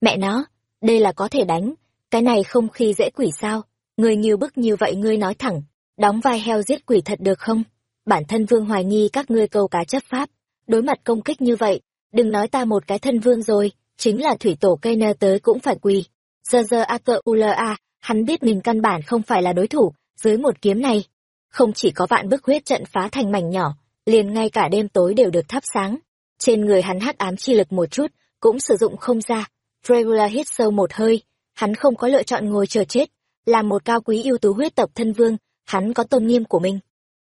Mẹ nó, đây là có thể đánh, cái này không khi dễ quỷ sao, người nhiều bức như vậy ngươi nói thẳng, đóng vai heo giết quỷ thật được không? Bản thân vương hoài nghi các ngươi câu cá chấp pháp, đối mặt công kích như vậy, đừng nói ta một cái thân vương rồi, chính là thủy tổ cây nơ tới cũng phải quỳ. Giờ giờ a cơ u a, hắn biết mình căn bản không phải là đối thủ, dưới một kiếm này. Không chỉ có vạn bức huyết trận phá thành mảnh nhỏ, liền ngay cả đêm tối đều được thắp sáng. Trên người hắn hắc ám chi lực một chút, cũng sử dụng không ra. Dracula hít sâu một hơi, hắn không có lựa chọn ngồi chờ chết. Là một cao quý ưu tú huyết tộc thân vương, hắn có tôn nghiêm của mình.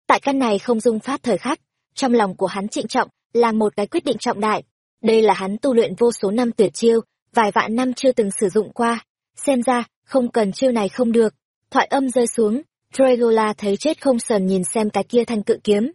Tại căn này không dung phát thời khắc, trong lòng của hắn trịnh trọng, là một cái quyết định trọng đại. Đây là hắn tu luyện vô số năm tuyệt chiêu, vài vạn năm chưa từng sử dụng qua. Xem ra, không cần chiêu này không được. Thoại âm rơi xuống, Dragola thấy chết không sờn nhìn xem cái kia thanh cự kiếm.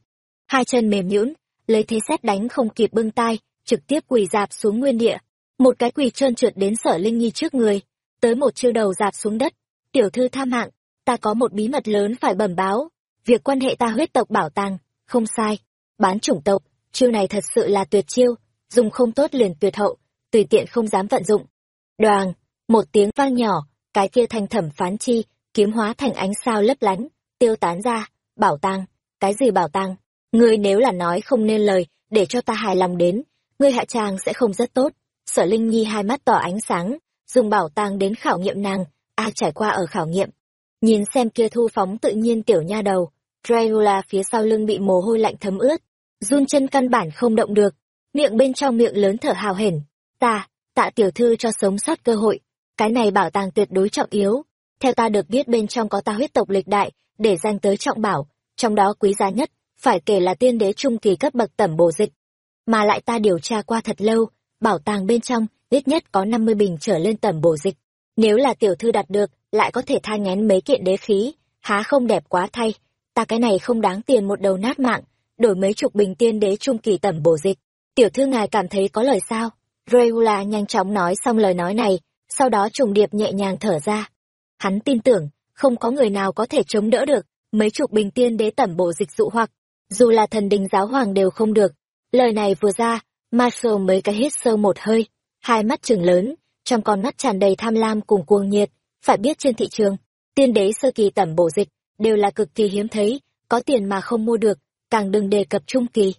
Hai chân mềm nhũn, lấy thế xét đánh không kịp bưng tai, trực tiếp quỳ dạp xuống nguyên địa. Một cái quỳ trơn trượt đến sở Linh Nhi trước người, tới một chiêu đầu dạp xuống đất. Tiểu thư tha mạng ta có một bí mật lớn phải bẩm báo. Việc quan hệ ta huyết tộc bảo tàng, không sai. Bán chủng tộc, chiêu này thật sự là tuyệt chiêu, dùng không tốt liền tuyệt hậu, tùy tiện không dám vận dụng. Đoàn, một tiếng vang nhỏ, cái kia thanh thẩm phán chi, kiếm hóa thành ánh sao lấp lánh, tiêu tán ra, bảo tàng, cái gì bảo tàng? Ngươi nếu là nói không nên lời, để cho ta hài lòng đến, ngươi hạ tràng sẽ không rất tốt. Sở Linh Nhi hai mắt tỏ ánh sáng, dùng bảo tàng đến khảo nghiệm nàng, a trải qua ở khảo nghiệm. Nhìn xem kia thu phóng tự nhiên tiểu nha đầu, Dracula phía sau lưng bị mồ hôi lạnh thấm ướt, run chân căn bản không động được, miệng bên trong miệng lớn thở hào hển. Ta, tạ tiểu thư cho sống sót cơ hội, cái này bảo tàng tuyệt đối trọng yếu. Theo ta được biết bên trong có ta huyết tộc lịch đại, để danh tới trọng bảo, trong đó quý giá nhất, phải kể là tiên đế trung kỳ cấp bậc tẩm bổ dịch. Mà lại ta điều tra qua thật lâu, bảo tàng bên trong, ít nhất có 50 bình trở lên tẩm bổ dịch. Nếu là tiểu thư đạt được, lại có thể tha ngén mấy kiện đế khí, há không đẹp quá thay. Ta cái này không đáng tiền một đầu nát mạng, đổi mấy chục bình tiên đế trung kỳ tẩm bổ dịch. Tiểu thư ngài cảm thấy có lời sao? Reula nhanh chóng nói xong lời nói này, sau đó trùng điệp nhẹ nhàng thở ra. Hắn tin tưởng, không có người nào có thể chống đỡ được, mấy chục bình tiên đế tẩm bổ dịch dụ hoặc, dù là thần đình giáo hoàng đều không được. Lời này vừa ra, Marshall mấy cái hít sâu một hơi, hai mắt trừng lớn, trong con mắt tràn đầy tham lam cùng cuồng nhiệt, phải biết trên thị trường, tiên đế sơ kỳ tẩm bổ dịch, đều là cực kỳ hiếm thấy, có tiền mà không mua được, càng đừng đề cập trung kỳ.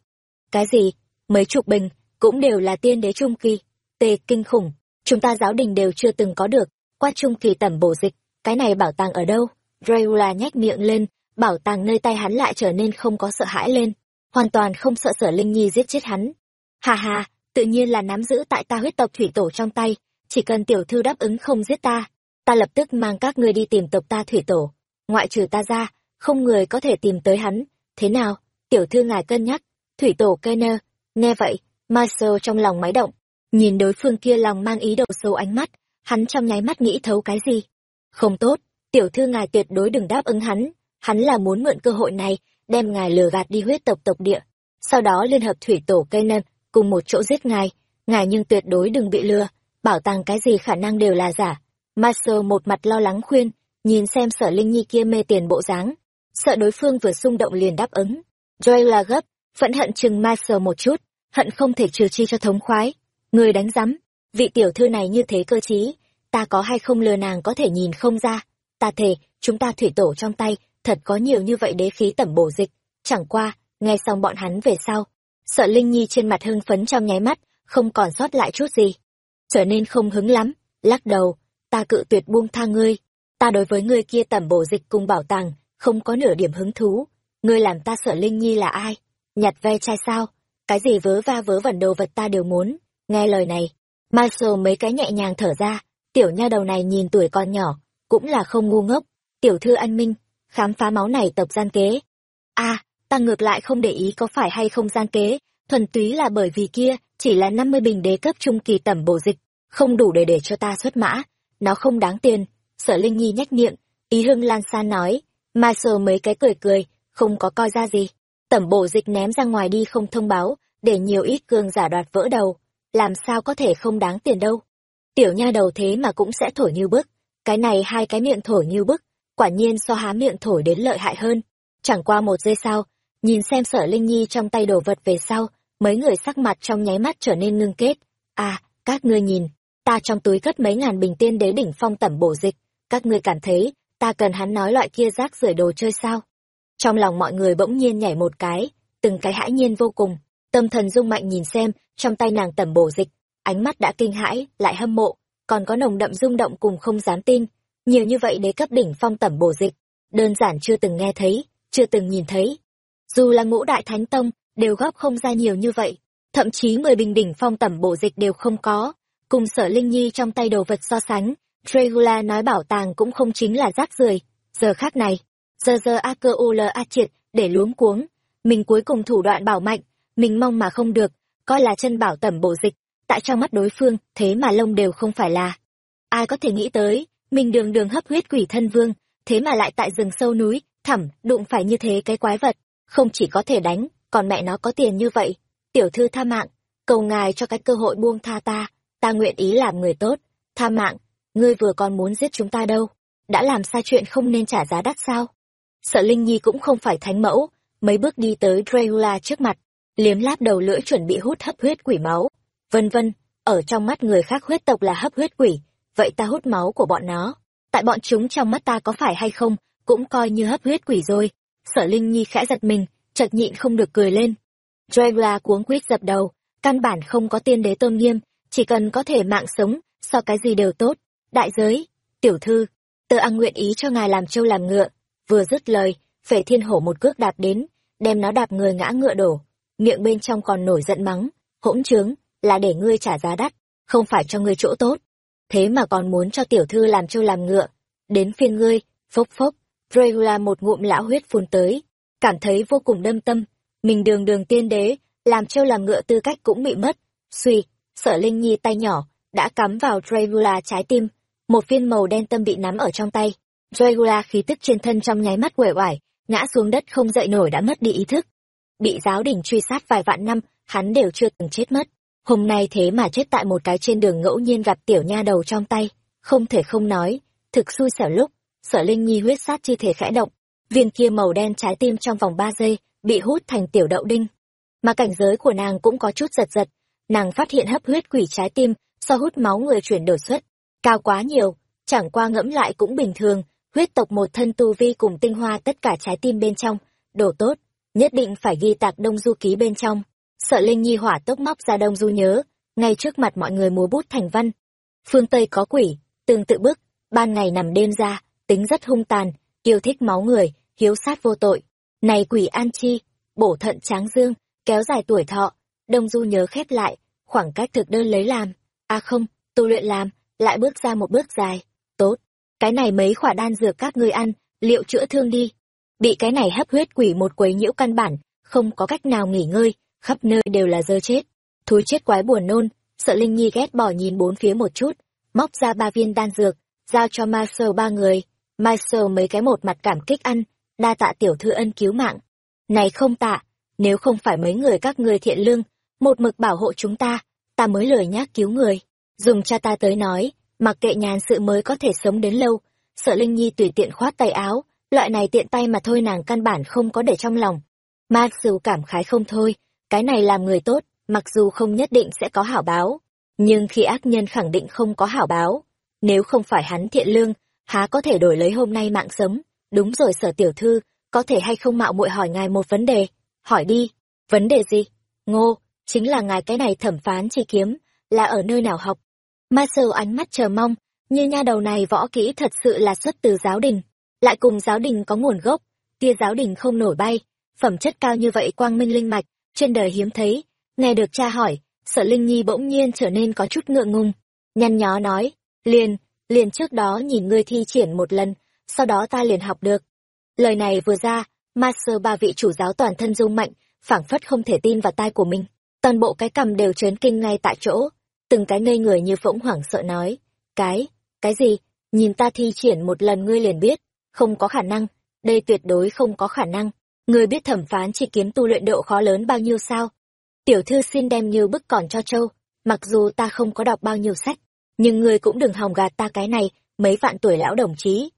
Cái gì? Mấy chục bình, cũng đều là tiên đế trung kỳ. Tề kinh khủng, chúng ta giáo đình đều chưa từng có được, qua trung kỳ tẩm bổ dịch, cái này bảo tàng ở đâu? Rayula nhếch miệng lên, bảo tàng nơi tay hắn lại trở nên không có sợ hãi lên, hoàn toàn không sợ sở Linh Nhi giết chết hắn. Hà hà, tự nhiên là nắm giữ tại ta huyết tộc thủy tổ trong tay, chỉ cần tiểu thư đáp ứng không giết ta, ta lập tức mang các ngươi đi tìm tộc ta thủy tổ. Ngoại trừ ta ra, không người có thể tìm tới hắn. Thế nào, tiểu thư ngài cân nhắc, thủy tổ Kenner, nghe vậy, Marcel trong lòng máy động, nhìn đối phương kia lòng mang ý đồ sâu ánh mắt, hắn trong nháy mắt nghĩ thấu cái gì. Không tốt, tiểu thư ngài tuyệt đối đừng đáp ứng hắn, hắn là muốn mượn cơ hội này, đem ngài lừa gạt đi huyết tộc tộc địa, sau đó liên hợp thủy tổ cây nâng, cùng một chỗ giết ngài, ngài nhưng tuyệt đối đừng bị lừa, bảo tàng cái gì khả năng đều là giả. Marcel một mặt lo lắng khuyên, nhìn xem sở linh nhi kia mê tiền bộ dáng, sợ đối phương vừa xung động liền đáp ứng. Joy là gấp, phẫn hận chừng ma sờ một chút, hận không thể trừ chi cho thống khoái. Người đánh rắm, vị tiểu thư này như thế cơ chí, ta có hay không lừa nàng có thể nhìn không ra. Ta thề, chúng ta thủy tổ trong tay, thật có nhiều như vậy đế khí tẩm bổ dịch. Chẳng qua, nghe xong bọn hắn về sau. Sợ Linh Nhi trên mặt hưng phấn trong nháy mắt, không còn sót lại chút gì. Trở nên không hứng lắm, lắc đầu, ta cự tuyệt buông tha ngươi. Ta đối với ngươi kia tẩm bổ dịch cùng bảo tàng, không có nửa điểm hứng thú. Ngươi làm ta sợ Linh Nhi là ai? Nhặt ve chai sao? Cái gì vớ va vớ vẩn đồ vật ta đều muốn. Nghe lời này, Marshall mấy cái nhẹ nhàng thở ra, tiểu nha đầu này nhìn tuổi còn nhỏ, cũng là không ngu ngốc. Tiểu thư anh minh, khám phá máu này tập gian kế. a ta ngược lại không để ý có phải hay không gian kế, thuần túy là bởi vì kia chỉ là năm mươi bình đế cấp trung kỳ tẩm bổ dịch, không đủ để để cho ta xuất mã, nó không đáng tiền. Sở Linh Nhi nhếch miệng, ý hưng lan san nói, mai mấy cái cười cười, không có coi ra gì. Tẩm bổ dịch ném ra ngoài đi không thông báo, để nhiều ít cương giả đoạt vỡ đầu, làm sao có thể không đáng tiền đâu. Tiểu nha đầu thế mà cũng sẽ thổi như bức, cái này hai cái miệng thổi như bức, quả nhiên so há miệng thổi đến lợi hại hơn. Chẳng qua một giây sau, nhìn xem sở Linh Nhi trong tay đồ vật về sau, mấy người sắc mặt trong nháy mắt trở nên ngưng kết. À, các ngươi nhìn, ta trong túi cất mấy ngàn bình tiên đế đỉnh phong tẩm bổ dịch, các ngươi cảm thấy, ta cần hắn nói loại kia rác rưởi đồ chơi sao? Trong lòng mọi người bỗng nhiên nhảy một cái, từng cái hãi nhiên vô cùng, tâm thần rung mạnh nhìn xem, trong tay nàng tẩm bổ dịch, ánh mắt đã kinh hãi, lại hâm mộ, còn có nồng đậm rung động cùng không dám tin, nhiều như vậy đế cấp đỉnh phong tẩm bổ dịch, đơn giản chưa từng nghe thấy, chưa từng nhìn thấy. Dù là ngũ đại thánh tông, đều góp không ra nhiều như vậy, thậm chí mười bình đỉnh phong tẩm bổ dịch đều không có. Cùng sở Linh Nhi trong tay đồ vật so sánh, Dracula nói bảo tàng cũng không chính là rác rưởi giờ khác này, giờ giờ a cơ u l a triệt, để luống cuống, mình cuối cùng thủ đoạn bảo mạnh, mình mong mà không được, coi là chân bảo tẩm bổ dịch, tại trong mắt đối phương, thế mà lông đều không phải là. Ai có thể nghĩ tới, mình đường đường hấp huyết quỷ thân vương, thế mà lại tại rừng sâu núi, thẳm, đụng phải như thế cái quái vật, không chỉ có thể đánh, còn mẹ nó có tiền như vậy. Tiểu thư tha mạng, cầu ngài cho cái cơ hội buông tha ta, ta nguyện ý làm người tốt, tha mạng, ngươi vừa còn muốn giết chúng ta đâu, đã làm sai chuyện không nên trả giá đắt sao? Sợ Linh Nhi cũng không phải thánh mẫu, mấy bước đi tới Dracula trước mặt, liếm láp đầu lưỡi chuẩn bị hút hấp huyết quỷ máu. Vân vân, ở trong mắt người khác huyết tộc là hấp huyết quỷ, vậy ta hút máu của bọn nó. Tại bọn chúng trong mắt ta có phải hay không, cũng coi như hấp huyết quỷ rồi. Sở Linh Nhi khẽ giật mình, chợt nhịn không được cười lên. Dragla cuống quýt dập đầu, căn bản không có tiên đế tôn nghiêm, chỉ cần có thể mạng sống, so cái gì đều tốt. Đại giới, tiểu thư, tớ ăn nguyện ý cho ngài làm trâu làm ngựa. Vừa dứt lời, phệ thiên hổ một cước đạp đến, đem nó đạp người ngã ngựa đổ. Miệng bên trong còn nổi giận mắng, hỗn trướng, là để ngươi trả giá đắt, không phải cho ngươi chỗ tốt. thế mà còn muốn cho tiểu thư làm trâu làm ngựa. Đến phiên ngươi, phốc phốc, Dracula một ngụm lão huyết phun tới, cảm thấy vô cùng đâm tâm, mình đường đường tiên đế, làm trâu làm ngựa tư cách cũng bị mất. Suy, sợ Linh Nhi tay nhỏ, đã cắm vào Dracula trái tim, một viên màu đen tâm bị nắm ở trong tay. Dracula khí tức trên thân trong nháy mắt uể oải, ngã xuống đất không dậy nổi đã mất đi ý thức. Bị giáo đình truy sát vài vạn năm, hắn đều chưa từng chết mất. Hôm nay thế mà chết tại một cái trên đường ngẫu nhiên gặp tiểu nha đầu trong tay, không thể không nói, thực xui xẻo lúc, sở linh nhi huyết sát chi thể khẽ động, viên kia màu đen trái tim trong vòng ba giây, bị hút thành tiểu đậu đinh. Mà cảnh giới của nàng cũng có chút giật giật, nàng phát hiện hấp huyết quỷ trái tim, so hút máu người chuyển đổi xuất, cao quá nhiều, chẳng qua ngẫm lại cũng bình thường, huyết tộc một thân tu vi cùng tinh hoa tất cả trái tim bên trong, đồ tốt, nhất định phải ghi tạc đông du ký bên trong. Sợ Linh Nhi hỏa tốc móc ra đông du nhớ, ngay trước mặt mọi người múa bút thành văn. Phương Tây có quỷ, tương tự bức, ban ngày nằm đêm ra, tính rất hung tàn, yêu thích máu người, hiếu sát vô tội. Này quỷ an chi, bổ thận tráng dương, kéo dài tuổi thọ, đông du nhớ khép lại, khoảng cách thực đơn lấy làm. À không, tu luyện làm, lại bước ra một bước dài. Cái này mấy khỏa đan dược các ngươi ăn, liệu chữa thương đi. Bị cái này hấp huyết quỷ một quấy nhiễu căn bản, không có cách nào nghỉ ngơi, khắp nơi đều là dơ chết. Thúi chết quái buồn nôn, sợ Linh Nhi ghét bỏ nhìn bốn phía một chút, móc ra ba viên đan dược, giao cho Marcel ba người. Marcel mấy cái một mặt cảm kích ăn, đa tạ tiểu thư ân cứu mạng. Này không tạ, nếu không phải mấy người các ngươi thiện lương, một mực bảo hộ chúng ta, ta mới lười nhác cứu người. Dùng cha ta tới nói, mặc kệ nhàn sự mới có thể sống đến lâu, sợ Linh Nhi tùy tiện khoát tay áo, loại này tiện tay mà thôi nàng căn bản không có để trong lòng. Marcel cảm khái không thôi, cái này làm người tốt, mặc dù không nhất định sẽ có hảo báo, nhưng khi ác nhân khẳng định không có hảo báo, nếu không phải hắn thiện lương, há có thể đổi lấy hôm nay mạng sống. Đúng rồi sở tiểu thư, có thể hay không mạo muội hỏi ngài một vấn đề? Hỏi đi. Vấn đề gì? Ngô, chính là ngài cái này thẩm phán chi kiếm, là ở nơi nào học? Ma Sầu ánh mắt chờ mong, như nha đầu này võ kỹ thật sự là xuất từ giáo đình, lại cùng giáo đình có nguồn gốc, tia giáo đình không nổi bay, phẩm chất cao như vậy quang minh linh mạch, trên đời hiếm thấy. Nghe được cha hỏi, sợ Linh Nhi bỗng nhiên trở nên có chút ngượng ngùng. Nhăn nhó nói, liền, liền trước đó nhìn ngươi thi triển một lần, sau đó ta liền học được. Lời này vừa ra, Master ba vị chủ giáo toàn thân rung mạnh, phảng phất không thể tin vào tai của mình. Toàn bộ cái cầm đều chấn kinh ngay tại chỗ, từng cái ngây người như phỗng hoảng sợ nói. Cái, cái gì, nhìn ta thi triển một lần ngươi liền biết, không có khả năng, đây tuyệt đối không có khả năng. Ngươi biết thẩm phán chỉ kiếm tu luyện độ khó lớn bao nhiêu sao? Tiểu thư xin đem như bức còn cho châu, mặc dù ta không có đọc bao nhiêu sách, nhưng ngươi cũng đừng hòng gạt ta cái này, mấy vạn tuổi lão đồng chí,